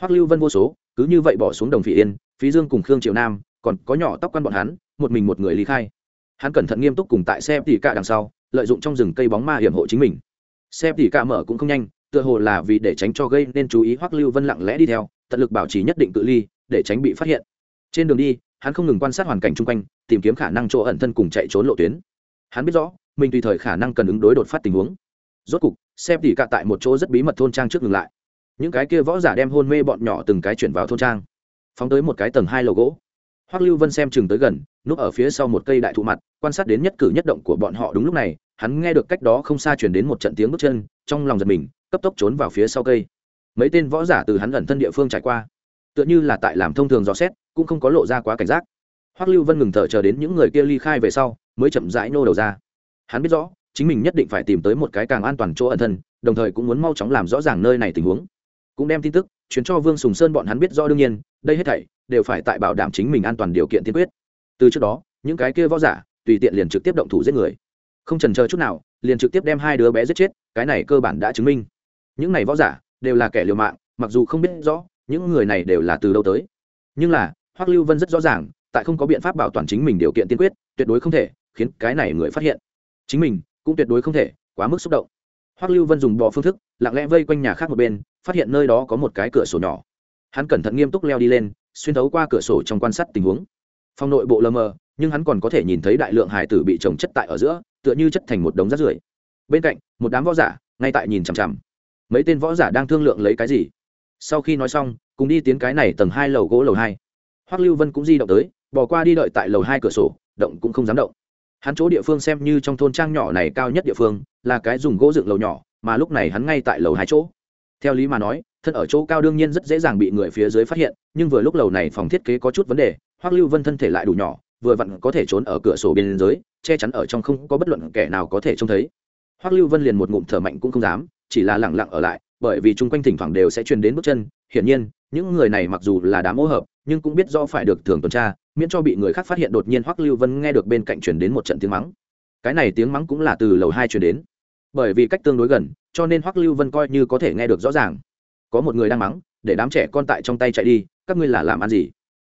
Hoắc lưu vân vô số cứ như vậy bỏ xuống đồng phỉ yên, phí dương cùng khương triệu nam, còn có nhỏ tóc quan bọn hắn, một mình một người ly khai. Hắn cẩn thận nghiêm túc cùng tại xe tỉ cả đằng sau, lợi dụng trong rừng cây bóng ma hiểm hộ chính mình. Xe tỉ cả mở cũng không nhanh, tựa hồ là vì để tránh cho gây nên chú ý hoắc lưu vân lặng lẽ đi theo, tận lực bảo trì nhất định cự ly, để tránh bị phát hiện. Trên đường đi, hắn không ngừng quan sát hoàn cảnh chung quanh, tìm kiếm khả năng chỗ ẩn thân cùng chạy trốn lộ tuyến. Hắn biết rõ, mình tùy thời khả năng cần ứng đối đột phát tình huống. Rốt cục xe tỉ cả tại một chỗ rất bí mật thôn trang trước ngừng lại những cái kia võ giả đem hôn mê bọn nhỏ từng cái chuyển vào thôn trang, phóng tới một cái tầng hai lầu gỗ. Hoắc lưu vân xem chừng tới gần, núp ở phía sau một cây đại thụ mặt, quan sát đến nhất cử nhất động của bọn họ đúng lúc này, hắn nghe được cách đó không xa chuyển đến một trận tiếng bước chân, trong lòng giật mình, cấp tốc trốn vào phía sau cây. Mấy tên võ giả từ hắn gần thân địa phương trải qua, tựa như là tại làm thông thường dò xét, cũng không có lộ ra quá cảnh giác. Hoắc lưu vân ngừng thở chờ đến những người kia ly khai về sau, mới chậm rãi nô đầu ra. Hắn biết rõ, chính mình nhất định phải tìm tới một cái càng an toàn chỗ ẩn thân, đồng thời cũng muốn mau chóng làm rõ ràng nơi này tình huống cũng đem tin tức chuyển cho vương sùng sơn bọn hắn biết rõ đương nhiên, đây hết thảy đều phải tại bảo đảm chính mình an toàn điều kiện tiên quyết. Từ trước đó, những cái kia võ giả tùy tiện liền trực tiếp động thủ giết người. Không trần chờ chút nào, liền trực tiếp đem hai đứa bé giết chết, cái này cơ bản đã chứng minh. Những này võ giả đều là kẻ liều mạng, mặc dù không biết rõ những người này đều là từ đâu tới. Nhưng là, hoắc lưu vân rất rõ ràng, tại không có biện pháp bảo toàn chính mình điều kiện tiên quyết, tuyệt đối không thể khiến cái này người phát hiện. Chính mình cũng tuyệt đối không thể quá mức xúc động hoắc lưu vân dùng bò phương thức, lặng lẽ vây quanh nhà khác một bên, phát hiện nơi đó có một cái cửa sổ nhỏ. Hắn cẩn thận nghiêm túc leo đi lên, xuyên thấu qua cửa sổ trong quan sát tình huống. Phòng nội bộ lờ mờ, nhưng hắn còn có thể nhìn thấy đại lượng hải tử bị trồng chất tại ở giữa, tựa như chất thành một đống rác rưởi. Bên cạnh, một đám võ giả, ngay tại nhìn chằm chằm. Mấy tên võ giả đang thương lượng lấy cái gì? Sau khi nói xong, cùng đi tiến cái này tầng hai lầu gỗ lầu hai. Hoắc lưu vân cũng di động tới, bỏ qua đi đợi tại lầu hai cửa sổ, động cũng không dám động. Hắn chỗ địa phương xem như trong thôn trang nhỏ này cao nhất địa phương là cái dùng gỗ dựng lầu nhỏ, mà lúc này hắn ngay tại lầu hai chỗ. Theo lý mà nói, thân ở chỗ cao đương nhiên rất dễ dàng bị người phía dưới phát hiện, nhưng vừa lúc lầu này phòng thiết kế có chút vấn đề, hoắc lưu vân thân thể lại đủ nhỏ, vừa vặn có thể trốn ở cửa sổ bên dưới, che chắn ở trong không có bất luận kẻ nào có thể trông thấy. Hoắc lưu vân liền một ngụm thở mạnh cũng không dám, chỉ là lẳng lặng ở lại, bởi vì chung quanh thỉnh thoảng đều sẽ truyền đến bước chân. Hiển nhiên, những người này mặc dù là đám ô hợp, nhưng cũng biết do phải được thường tuần tra, miễn cho bị người khác phát hiện đột nhiên hoắc lưu vân nghe được bên cạnh truyền đến một trận tiếng mắng. Cái này tiếng mắng cũng là từ lầu hai truyền đến bởi vì cách tương đối gần, cho nên hoắc lưu vân coi như có thể nghe được rõ ràng. Có một người đang mắng, để đám trẻ con tại trong tay chạy đi, các ngươi là làm ăn gì?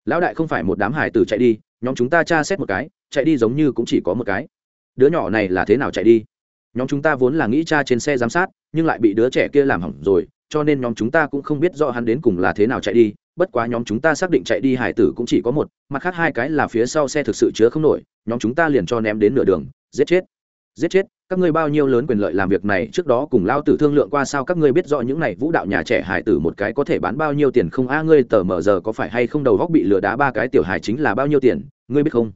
Lão đại không phải một đám hải tử chạy đi, nhóm chúng ta tra xét một cái, chạy đi giống như cũng chỉ có một cái. Đứa nhỏ này là thế nào chạy đi? Nhóm chúng ta vốn là nghĩ cha trên xe giám sát, nhưng lại bị đứa trẻ kia làm hỏng rồi, cho nên nhóm chúng ta cũng không biết rõ hắn đến cùng là thế nào chạy đi. Bất quá nhóm chúng ta xác định chạy đi hải tử cũng chỉ có một, mặt khác hai cái là phía sau xe thực sự chứa không nổi, nhóm chúng ta liền cho ném đến nửa đường, giết chết. Giết chết các ngươi bao nhiêu lớn quyền lợi làm việc này, trước đó cùng lao tử thương lượng qua sao các ngươi biết rõ những này vũ đạo nhà trẻ hải tử một cái có thể bán bao nhiêu tiền không? A, ngươi tờ mở giờ có phải hay không đầu góc bị lừa đá ba cái tiểu hải chính là bao nhiêu tiền, ngươi biết không?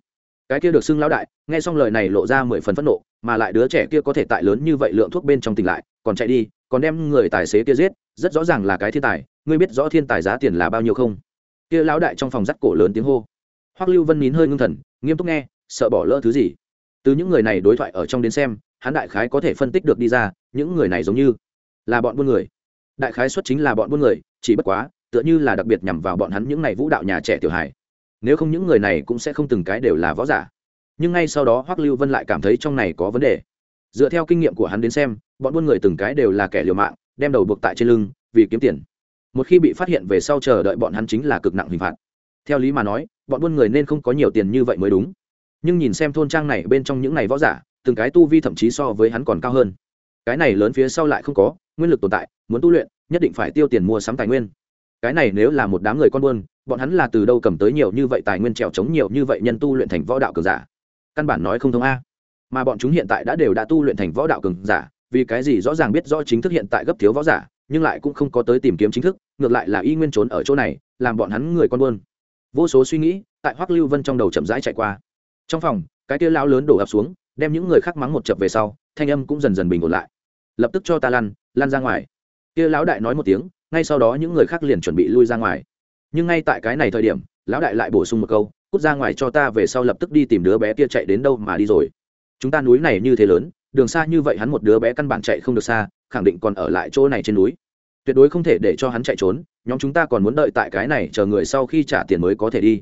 Cái kia được xưng lão đại, nghe xong lời này lộ ra mười phần phẫn nộ, mà lại đứa trẻ kia có thể tại lớn như vậy lượng thuốc bên trong tỉnh lại, còn chạy đi, còn đem người tài xế kia giết, rất rõ ràng là cái thiên tài, ngươi biết rõ thiên tài giá tiền là bao nhiêu không? Kia lão đại trong phòng dắt cổ lớn tiếng hô. Hoắc lưu vân nín hơi ngưng thần, nghiêm túc nghe, sợ bỏ lỡ thứ gì? Từ những người này đối thoại ở trong đến xem hắn đại khái có thể phân tích được đi ra, những người này giống như là bọn buôn người. Đại khái xuất chính là bọn buôn người, chỉ bất quá, tựa như là đặc biệt nhằm vào bọn hắn những này vũ đạo nhà trẻ tiểu hài. Nếu không những người này cũng sẽ không từng cái đều là võ giả. Nhưng ngay sau đó hoắc lưu vân lại cảm thấy trong này có vấn đề. Dựa theo kinh nghiệm của hắn đến xem, bọn buôn người từng cái đều là kẻ liều mạng, đem đầu buộc tại trên lưng, vì kiếm tiền. Một khi bị phát hiện về sau chờ đợi bọn hắn chính là cực nặng hình phạt. Theo lý mà nói, bọn buôn người nên không có nhiều tiền như vậy mới đúng. Nhưng nhìn xem thôn trang này bên trong những này võ giả từng cái tu vi thậm chí so với hắn còn cao hơn. Cái này lớn phía sau lại không có, nguyên lực tồn tại, muốn tu luyện, nhất định phải tiêu tiền mua sắm tài nguyên. Cái này nếu là một đám người con buôn, bọn hắn là từ đâu cầm tới nhiều như vậy tài nguyên trèo chống nhiều như vậy nhân tu luyện thành võ đạo cường giả? Căn bản nói không thông a. Mà bọn chúng hiện tại đã đều đã tu luyện thành võ đạo cường giả, vì cái gì rõ ràng biết rõ chính thức hiện tại gấp thiếu võ giả, nhưng lại cũng không có tới tìm kiếm chính thức, ngược lại là y nguyên trốn ở chỗ này, làm bọn hắn người con buôn. Vô số suy nghĩ, tại hoắc lưu vân trong đầu chậm rãi chạy qua. Trong phòng, cái tia lao lớn đổ ập xuống đem những người khác mắng một chập về sau, thanh âm cũng dần dần bình ổn lại. Lập tức cho ta lăn lăn ra ngoài. Kia lão đại nói một tiếng, ngay sau đó những người khác liền chuẩn bị lui ra ngoài. Nhưng ngay tại cái này thời điểm, lão đại lại bổ sung một câu, cút ra ngoài cho ta về sau lập tức đi tìm đứa bé kia chạy đến đâu mà đi rồi. Chúng ta núi này như thế lớn, đường xa như vậy hắn một đứa bé căn bản chạy không được xa, khẳng định còn ở lại chỗ này trên núi. Tuyệt đối không thể để cho hắn chạy trốn, nhóm chúng ta còn muốn đợi tại cái này chờ người sau khi trả tiền mới có thể đi.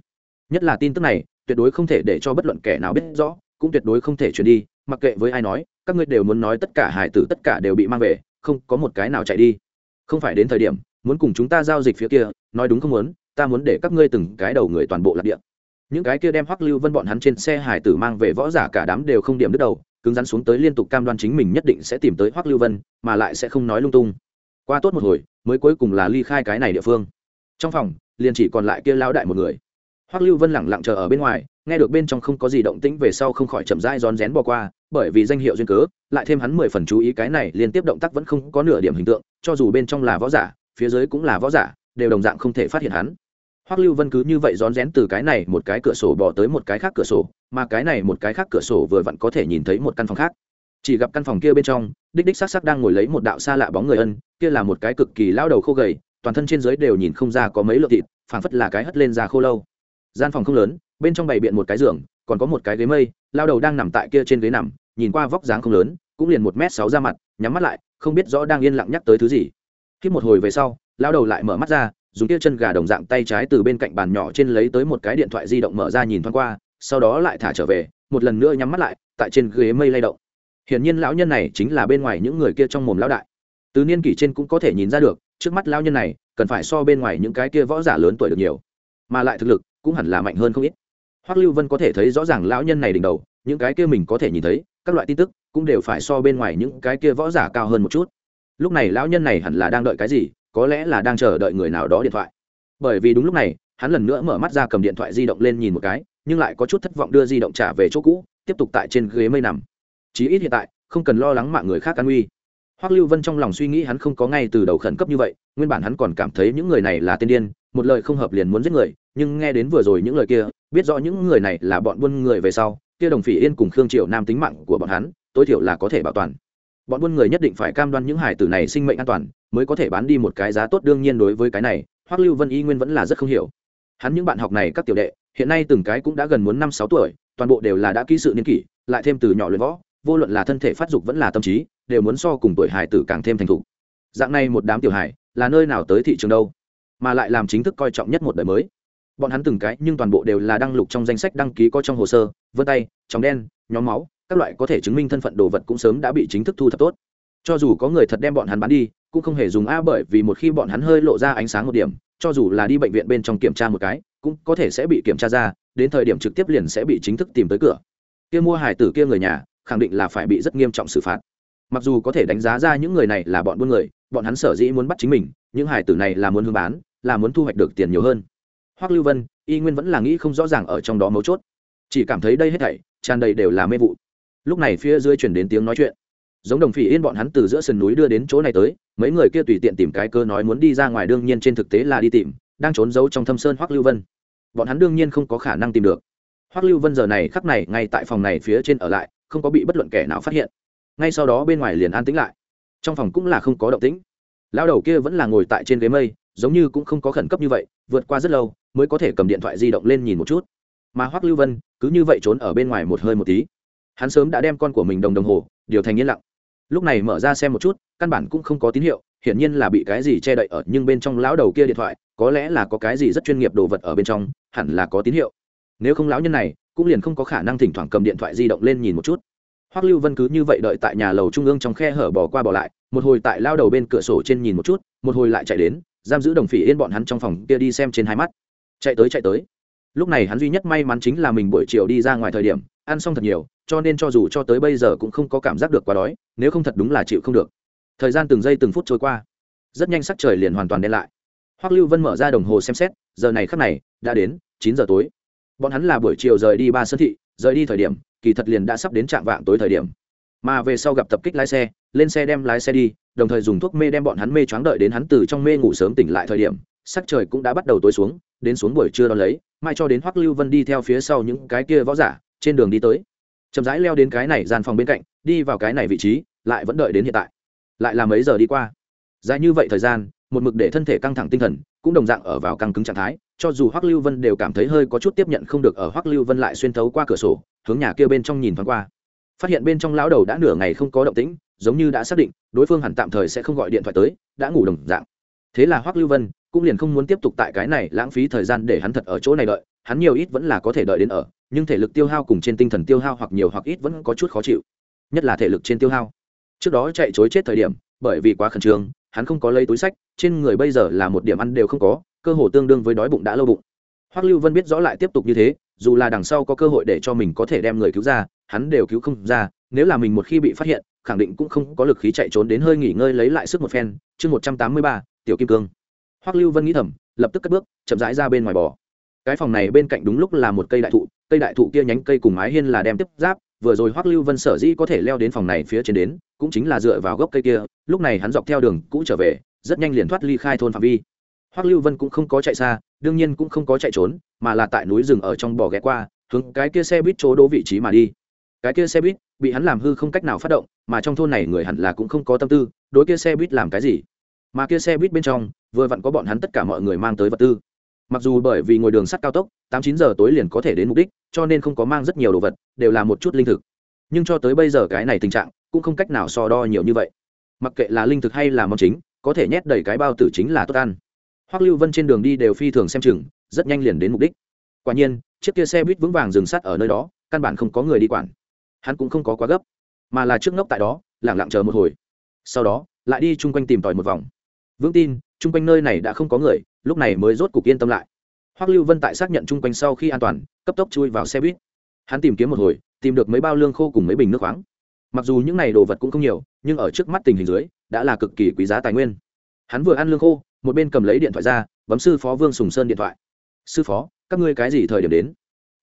Nhất là tin tức này, tuyệt đối không thể để cho bất luận kẻ nào biết rõ cũng tuyệt đối không thể chuyển đi, mặc kệ với ai nói, các ngươi đều muốn nói tất cả hải tử tất cả đều bị mang về, không có một cái nào chạy đi. Không phải đến thời điểm, muốn cùng chúng ta giao dịch phía kia, nói đúng không muốn, ta muốn để các ngươi từng cái đầu người toàn bộ lạc địa. Những cái kia đem hoắc lưu vân bọn hắn trên xe hải tử mang về võ giả cả đám đều không điểm đứt đầu, cứng rắn xuống tới liên tục cam đoan chính mình nhất định sẽ tìm tới hoắc lưu vân, mà lại sẽ không nói lung tung. Qua tốt một hồi, mới cuối cùng là ly khai cái này địa phương. Trong phòng, liền chỉ còn lại kia lão đại một người. Hoắc lưu vân lẳng lặng chờ ở bên ngoài nghe được bên trong không có gì động tĩnh về sau không khỏi chậm rãi rón rén bỏ qua, bởi vì danh hiệu duyên cớ, lại thêm hắn mười phần chú ý cái này liên tiếp động tác vẫn không có nửa điểm hình tượng, cho dù bên trong là võ giả, phía dưới cũng là võ giả, đều đồng dạng không thể phát hiện hắn. Hoắc lưu vân cứ như vậy rón rén từ cái này một cái cửa sổ bỏ tới một cái khác cửa sổ, mà cái này một cái khác cửa sổ vừa vặn có thể nhìn thấy một căn phòng khác. Chỉ gặp căn phòng kia bên trong, đích đích sắc sắc đang ngồi lấy một đạo xa lạ bóng người ân, kia là một cái cực kỳ lao đầu khô gầy, toàn thân trên dưới đều nhìn không ra có mấy lượng thịt, phảng phất là cái hất lên ra khô lâu. Gian phòng không lớn bên trong bày biện một cái giường, còn có một cái ghế mây, lao đầu đang nằm tại kia trên ghế nằm, nhìn qua vóc dáng không lớn, cũng liền một m sáu ra mặt, nhắm mắt lại, không biết rõ đang yên lặng nhắc tới thứ gì. Khi một hồi về sau, lao đầu lại mở mắt ra, dùng kia chân gà đồng dạng tay trái từ bên cạnh bàn nhỏ trên lấy tới một cái điện thoại di động mở ra nhìn thoáng qua, sau đó lại thả trở về, một lần nữa nhắm mắt lại, tại trên ghế mây lay động. Hiển nhiên lão nhân này chính là bên ngoài những người kia trong mồm lão đại. Từ niên kỷ trên cũng có thể nhìn ra được, trước mắt lão nhân này cần phải so bên ngoài những cái kia võ giả lớn tuổi được nhiều, mà lại thực lực cũng hẳn là mạnh hơn không ít hoắc lưu vân có thể thấy rõ ràng lão nhân này đỉnh đầu, những cái kia mình có thể nhìn thấy, các loại tin tức cũng đều phải so bên ngoài những cái kia võ giả cao hơn một chút. Lúc này lão nhân này hẳn là đang đợi cái gì, có lẽ là đang chờ đợi người nào đó điện thoại. Bởi vì đúng lúc này, hắn lần nữa mở mắt ra cầm điện thoại di động lên nhìn một cái, nhưng lại có chút thất vọng đưa di động trả về chỗ cũ, tiếp tục tại trên ghế mây nằm. Chí ít hiện tại, không cần lo lắng mạng người khác an nguy hoắc lưu vân trong lòng suy nghĩ hắn không có ngay từ đầu khẩn cấp như vậy, nguyên bản hắn còn cảm thấy những người này là tiên điên một lời không hợp liền muốn giết người, nhưng nghe đến vừa rồi những lời kia, biết rõ những người này là bọn buôn người về sau, kia đồng phỉ yên cùng khương triệu nam tính mạng của bọn hắn, tối thiểu là có thể bảo toàn. Bọn buôn người nhất định phải cam đoan những hải tử này sinh mệnh an toàn, mới có thể bán đi một cái giá tốt đương nhiên đối với cái này, hoắc lưu vân y nguyên vẫn là rất không hiểu. Hắn những bạn học này các tiểu đệ, hiện nay từng cái cũng đã gần muốn năm sáu tuổi, toàn bộ đều là đã ký sự niên kỷ, lại thêm từ nhỏ luyện võ, vô luận là thân thể phát dục vẫn là tâm trí, đều muốn so cùng tuổi hải tử càng thêm thành thục. Dạng này một đám tiểu hải, là nơi nào tới thị trường đâu? Mà lại làm chính thức coi trọng nhất một đời mới. Bọn hắn từng cái nhưng toàn bộ đều là đăng lục trong danh sách đăng ký có trong hồ sơ, vân tay chóng đen, nhóm máu, các loại có thể chứng minh thân phận đồ vật cũng sớm đã bị chính thức thu thập tốt. Cho dù có người thật đem bọn hắn bán đi, cũng không hề dùng a bởi vì một khi bọn hắn hơi lộ ra ánh sáng một điểm, cho dù là đi bệnh viện bên trong kiểm tra một cái, cũng có thể sẽ bị kiểm tra ra, đến thời điểm trực tiếp liền sẽ bị chính thức tìm tới cửa. Kia mua hải tử kia người nhà, khẳng định là phải bị rất nghiêm trọng xử phạt. Mặc dù có thể đánh giá ra những người này là bọn buôn người, bọn hắn sở dĩ muốn bắt chính mình, những hải tử này là muốn hương bán là muốn thu hoạch được tiền nhiều hơn. Hoắc lưu vân, y nguyên vẫn là nghĩ không rõ ràng ở trong đó mấu chốt. Chỉ cảm thấy đây hết thảy, tràn đầy đều là mê vụ. Lúc này phía dưới chuyển đến tiếng nói chuyện. Giống đồng phỉ yên bọn hắn từ giữa sườn núi đưa đến chỗ này tới, mấy người kia tùy tiện tìm cái cơ nói muốn đi ra ngoài đương nhiên trên thực tế là đi tìm, đang trốn giấu trong thâm sơn hoắc lưu vân. Bọn hắn đương nhiên không có khả năng tìm được. Hoắc lưu vân giờ này khắc này ngay tại phòng này phía trên ở lại, không có bị bất luận kẻ nào phát hiện. Ngay sau đó bên ngoài liền an tĩnh lại. Trong phòng cũng là không có động tĩnh. Lao đầu kia vẫn là ngồi tại trên ghế mây giống như cũng không có khẩn cấp như vậy, vượt qua rất lâu, mới có thể cầm điện thoại di động lên nhìn một chút. Mà hoắc lưu vân, cứ như vậy trốn ở bên ngoài một hơi một tí. Hắn sớm đã đem con của mình đồng đồng hồ, điều thành yên lặng. Lúc này mở ra xem một chút, căn bản cũng không có tín hiệu, hiển nhiên là bị cái gì che đậy ở, nhưng bên trong lão đầu kia điện thoại, có lẽ là có cái gì rất chuyên nghiệp đồ vật ở bên trong, hẳn là có tín hiệu. Nếu không lão nhân này, cũng liền không có khả năng thỉnh thoảng cầm điện thoại di động lên nhìn một chút. Hoắc lưu vân cứ như vậy đợi tại nhà lầu trung ương trong khe hở bỏ qua bỏ lại, một hồi tại lao đầu bên cửa sổ trên nhìn một chút, một hồi lại chạy đến giam giữ đồng phỉ yên bọn hắn trong phòng kia đi xem trên hai mắt. Chạy tới chạy tới. Lúc này hắn duy nhất may mắn chính là mình buổi chiều đi ra ngoài thời điểm, ăn xong thật nhiều, cho nên cho dù cho tới bây giờ cũng không có cảm giác được quá đói, nếu không thật đúng là chịu không được. Thời gian từng giây từng phút trôi qua. Rất nhanh sắc trời liền hoàn toàn đen lại. Hoắc lưu vân mở ra đồng hồ xem xét, giờ này khắc này, đã đến chín giờ tối. Bọn hắn là buổi chiều rời đi ba sân thị, rời đi thời điểm, kỳ thật liền đã sắp đến trạm vạng tối thời điểm mà về sau gặp tập kích lái xe, lên xe đem lái xe đi, đồng thời dùng thuốc mê đem bọn hắn mê choáng đợi đến hắn từ trong mê ngủ sớm tỉnh lại thời điểm, sắc trời cũng đã bắt đầu tối xuống, đến xuống buổi trưa đón lấy, mai cho đến hoắc lưu vân đi theo phía sau những cái kia võ giả, trên đường đi tới. Chậm rãi leo đến cái này gian phòng bên cạnh, đi vào cái này vị trí, lại vẫn đợi đến hiện tại. Lại là mấy giờ đi qua? Dài như vậy thời gian, một mực để thân thể căng thẳng tinh thần, cũng đồng dạng ở vào căng cứng trạng thái, cho dù hoắc lưu vân đều cảm thấy hơi có chút tiếp nhận không được ở hoắc lưu vân lại xuyên thấu qua cửa sổ, hướng nhà kia bên trong nhìn thoáng qua phát hiện bên trong lão đầu đã nửa ngày không có động tĩnh, giống như đã xác định, đối phương hẳn tạm thời sẽ không gọi điện thoại tới, đã ngủ đồng dạng. Thế là hoắc lưu vân cũng liền không muốn tiếp tục tại cái này lãng phí thời gian để hắn thật ở chỗ này đợi, hắn nhiều ít vẫn là có thể đợi đến ở, nhưng thể lực tiêu hao cùng trên tinh thần tiêu hao hoặc nhiều hoặc ít vẫn có chút khó chịu. Nhất là thể lực trên tiêu hao. Trước đó chạy chối chết thời điểm, bởi vì quá khẩn trương, hắn không có lấy túi sách, trên người bây giờ là một điểm ăn đều không có, cơ hồ tương đương với đói bụng đã lâu bụng. Hoắc lưu vân biết rõ lại tiếp tục như thế dù là đằng sau có cơ hội để cho mình có thể đem người cứu ra, hắn đều cứu không ra, nếu là mình một khi bị phát hiện, khẳng định cũng không có lực khí chạy trốn đến hơi nghỉ ngơi lấy lại sức một phen. Chương một trăm tám mươi ba, tiểu kim cương. Hoắc lưu vân nghĩ thầm, lập tức cất bước, chậm rãi ra bên ngoài bò. Cái phòng này bên cạnh đúng lúc là một cây đại thụ, cây đại thụ kia nhánh cây cùng mái hiên là đem tiếp giáp, vừa rồi hoắc lưu vân sở dĩ có thể leo đến phòng này phía trên đến, cũng chính là dựa vào gốc cây kia, lúc này hắn dọc theo đường cũ trở về, rất nhanh liền thoát ly khai thôn phạm vi. Hoắc lưu vân cũng không có chạy xa đương nhiên cũng không có chạy trốn, mà là tại núi rừng ở trong bò ghé qua, hướng cái kia xe buýt chỗ đỗ vị trí mà đi. Cái kia xe buýt bị hắn làm hư không cách nào phát động, mà trong thôn này người hẳn là cũng không có tâm tư, đối kia xe buýt làm cái gì? Mà kia xe buýt bên trong, vừa vặn có bọn hắn tất cả mọi người mang tới vật tư. Mặc dù bởi vì ngồi đường sắt cao tốc, tám chín giờ tối liền có thể đến mục đích, cho nên không có mang rất nhiều đồ vật, đều là một chút linh thực. Nhưng cho tới bây giờ cái này tình trạng, cũng không cách nào so đo nhiều như vậy. Mặc kệ là linh thực hay là món chính, có thể nhét đầy cái bao tử chính là tốt ăn hoắc lưu vân trên đường đi đều phi thường xem chừng, rất nhanh liền đến mục đích. Quả nhiên, chiếc kia xe buýt vững vàng dừng sắt ở nơi đó, căn bản không có người đi quản. Hắn cũng không có quá gấp, mà là trước ngốc tại đó lẳng lặng chờ một hồi. Sau đó, lại đi chung quanh tìm tòi một vòng. Vững tin, chung quanh nơi này đã không có người, lúc này mới rốt cục yên tâm lại. Hoắc lưu vân tại xác nhận chung quanh sau khi an toàn, cấp tốc chui vào xe buýt. Hắn tìm kiếm một hồi, tìm được mấy bao lương khô cùng mấy bình nước khoáng. Mặc dù những này đồ vật cũng không nhiều, nhưng ở trước mắt tình hình dưới, đã là cực kỳ quý giá tài nguyên hắn vừa ăn lương khô, một bên cầm lấy điện thoại ra, bấm sư phó vương sùng sơn điện thoại. Sư phó, các ngươi cái gì thời điểm đến?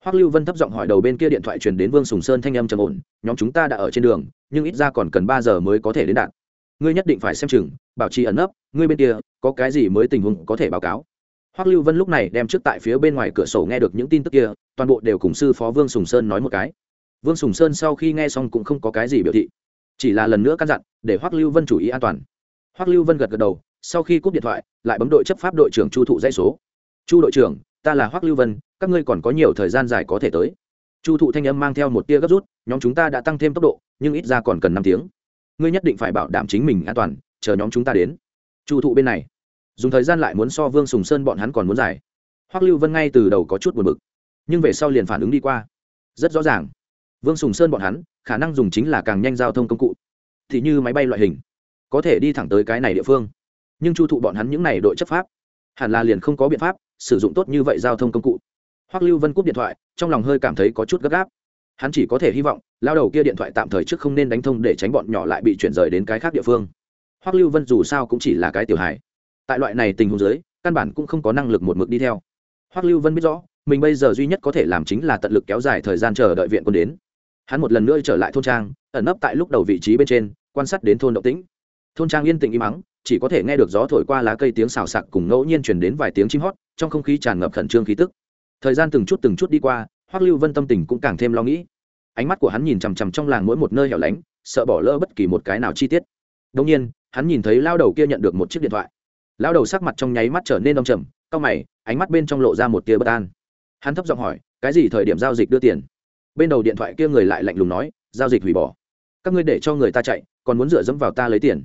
Hoắc lưu vân thấp giọng hỏi đầu bên kia điện thoại truyền đến vương sùng sơn thanh âm trầm ổn, nhóm chúng ta đã ở trên đường, nhưng ít ra còn cần ba giờ mới có thể đến đạt. Ngươi nhất định phải xem chừng, bảo trì ẩn nấp, ngươi bên kia, có cái gì mới tình huống có thể báo cáo? Hoắc lưu vân lúc này đem trước tại phía bên ngoài cửa sổ nghe được những tin tức kia, toàn bộ đều cùng sư phó vương sùng sơn nói một cái. Vương sùng sơn sau khi nghe xong cũng không có cái gì biểu thị, chỉ là lần nữa căn dặn, để hoắc lưu vân chủ ý an toàn. Hoắc lưu vân gật gật đầu sau khi cúp điện thoại, lại bấm đội chấp pháp đội trưởng chu thụ dãy số. Chu đội trưởng, ta là hoắc lưu vân, các ngươi còn có nhiều thời gian dài có thể tới. Chu thụ thanh âm mang theo một tia gấp rút, nhóm chúng ta đã tăng thêm tốc độ, nhưng ít ra còn cần năm tiếng. Ngươi nhất định phải bảo đảm chính mình an toàn, chờ nhóm chúng ta đến. Chu thụ bên này, dùng thời gian lại muốn so vương sùng sơn bọn hắn còn muốn giải hoắc lưu vân ngay từ đầu có chút buồn bực, nhưng về sau liền phản ứng đi qua. Rất rõ ràng, vương sùng sơn bọn hắn, khả năng dùng chính là càng nhanh giao thông công cụ. Thì như máy bay loại hình, có thể đi thẳng tới cái này địa phương nhưng chu thụ bọn hắn những n à y đội chấp pháp, hẳn là liền không có biện pháp sử dụng tốt như vậy giao thông công cụ. Hoắc lưu vân cúp điện thoại, trong lòng hơi cảm thấy có chút gấp gáp. Hắn chỉ có thể hy vọng, lao đầu kia điện thoại tạm thời trước không nên đánh thông để tránh bọn nhỏ lại bị chuyển rời đến cái khác địa phương. Hoắc lưu vân dù sao cũng chỉ là cái tiểu hài. Tại loại này tình huống dưới, căn bản cũng không có năng lực một mực đi theo. Hoắc lưu vân biết rõ, mình bây giờ duy nhất có thể làm chính là tận lực kéo dài thời gian chờ đợi viện quân đến. Hắn một lần nữa trở lại thôn trang, ẩn nấp tại lúc đầu vị trí bên trên, quan sát đến thôn động tĩnh. Thôn trang yên tĩnh im mắng chỉ có thể nghe được gió thổi qua lá cây tiếng xào xạc cùng ngẫu nhiên chuyển đến vài tiếng chim hót, trong không khí tràn ngập khẩn trương khí tức. Thời gian từng chút từng chút đi qua, hoắc lưu vân tâm tình cũng càng thêm lo nghĩ. Ánh mắt của hắn nhìn chằm chằm trong làng mỗi một nơi hẻo lánh, sợ bỏ lỡ bất kỳ một cái nào chi tiết. Đông nhiên, hắn nhìn thấy lao đầu kia nhận được một chiếc điện thoại. Lao đầu sắc mặt trong nháy mắt trở nên đông trầm, cau mày, ánh mắt bên trong lộ ra một tia bất an. Hắn thấp giọng hỏi, cái gì thời điểm giao dịch đưa tiền? Bên đầu điện thoại kia người lại lạnh lùng nói, giao dịch hủy bỏ. Các ngươi để cho người ta chạy, còn muốn dựa dẫm vào ta lấy tiền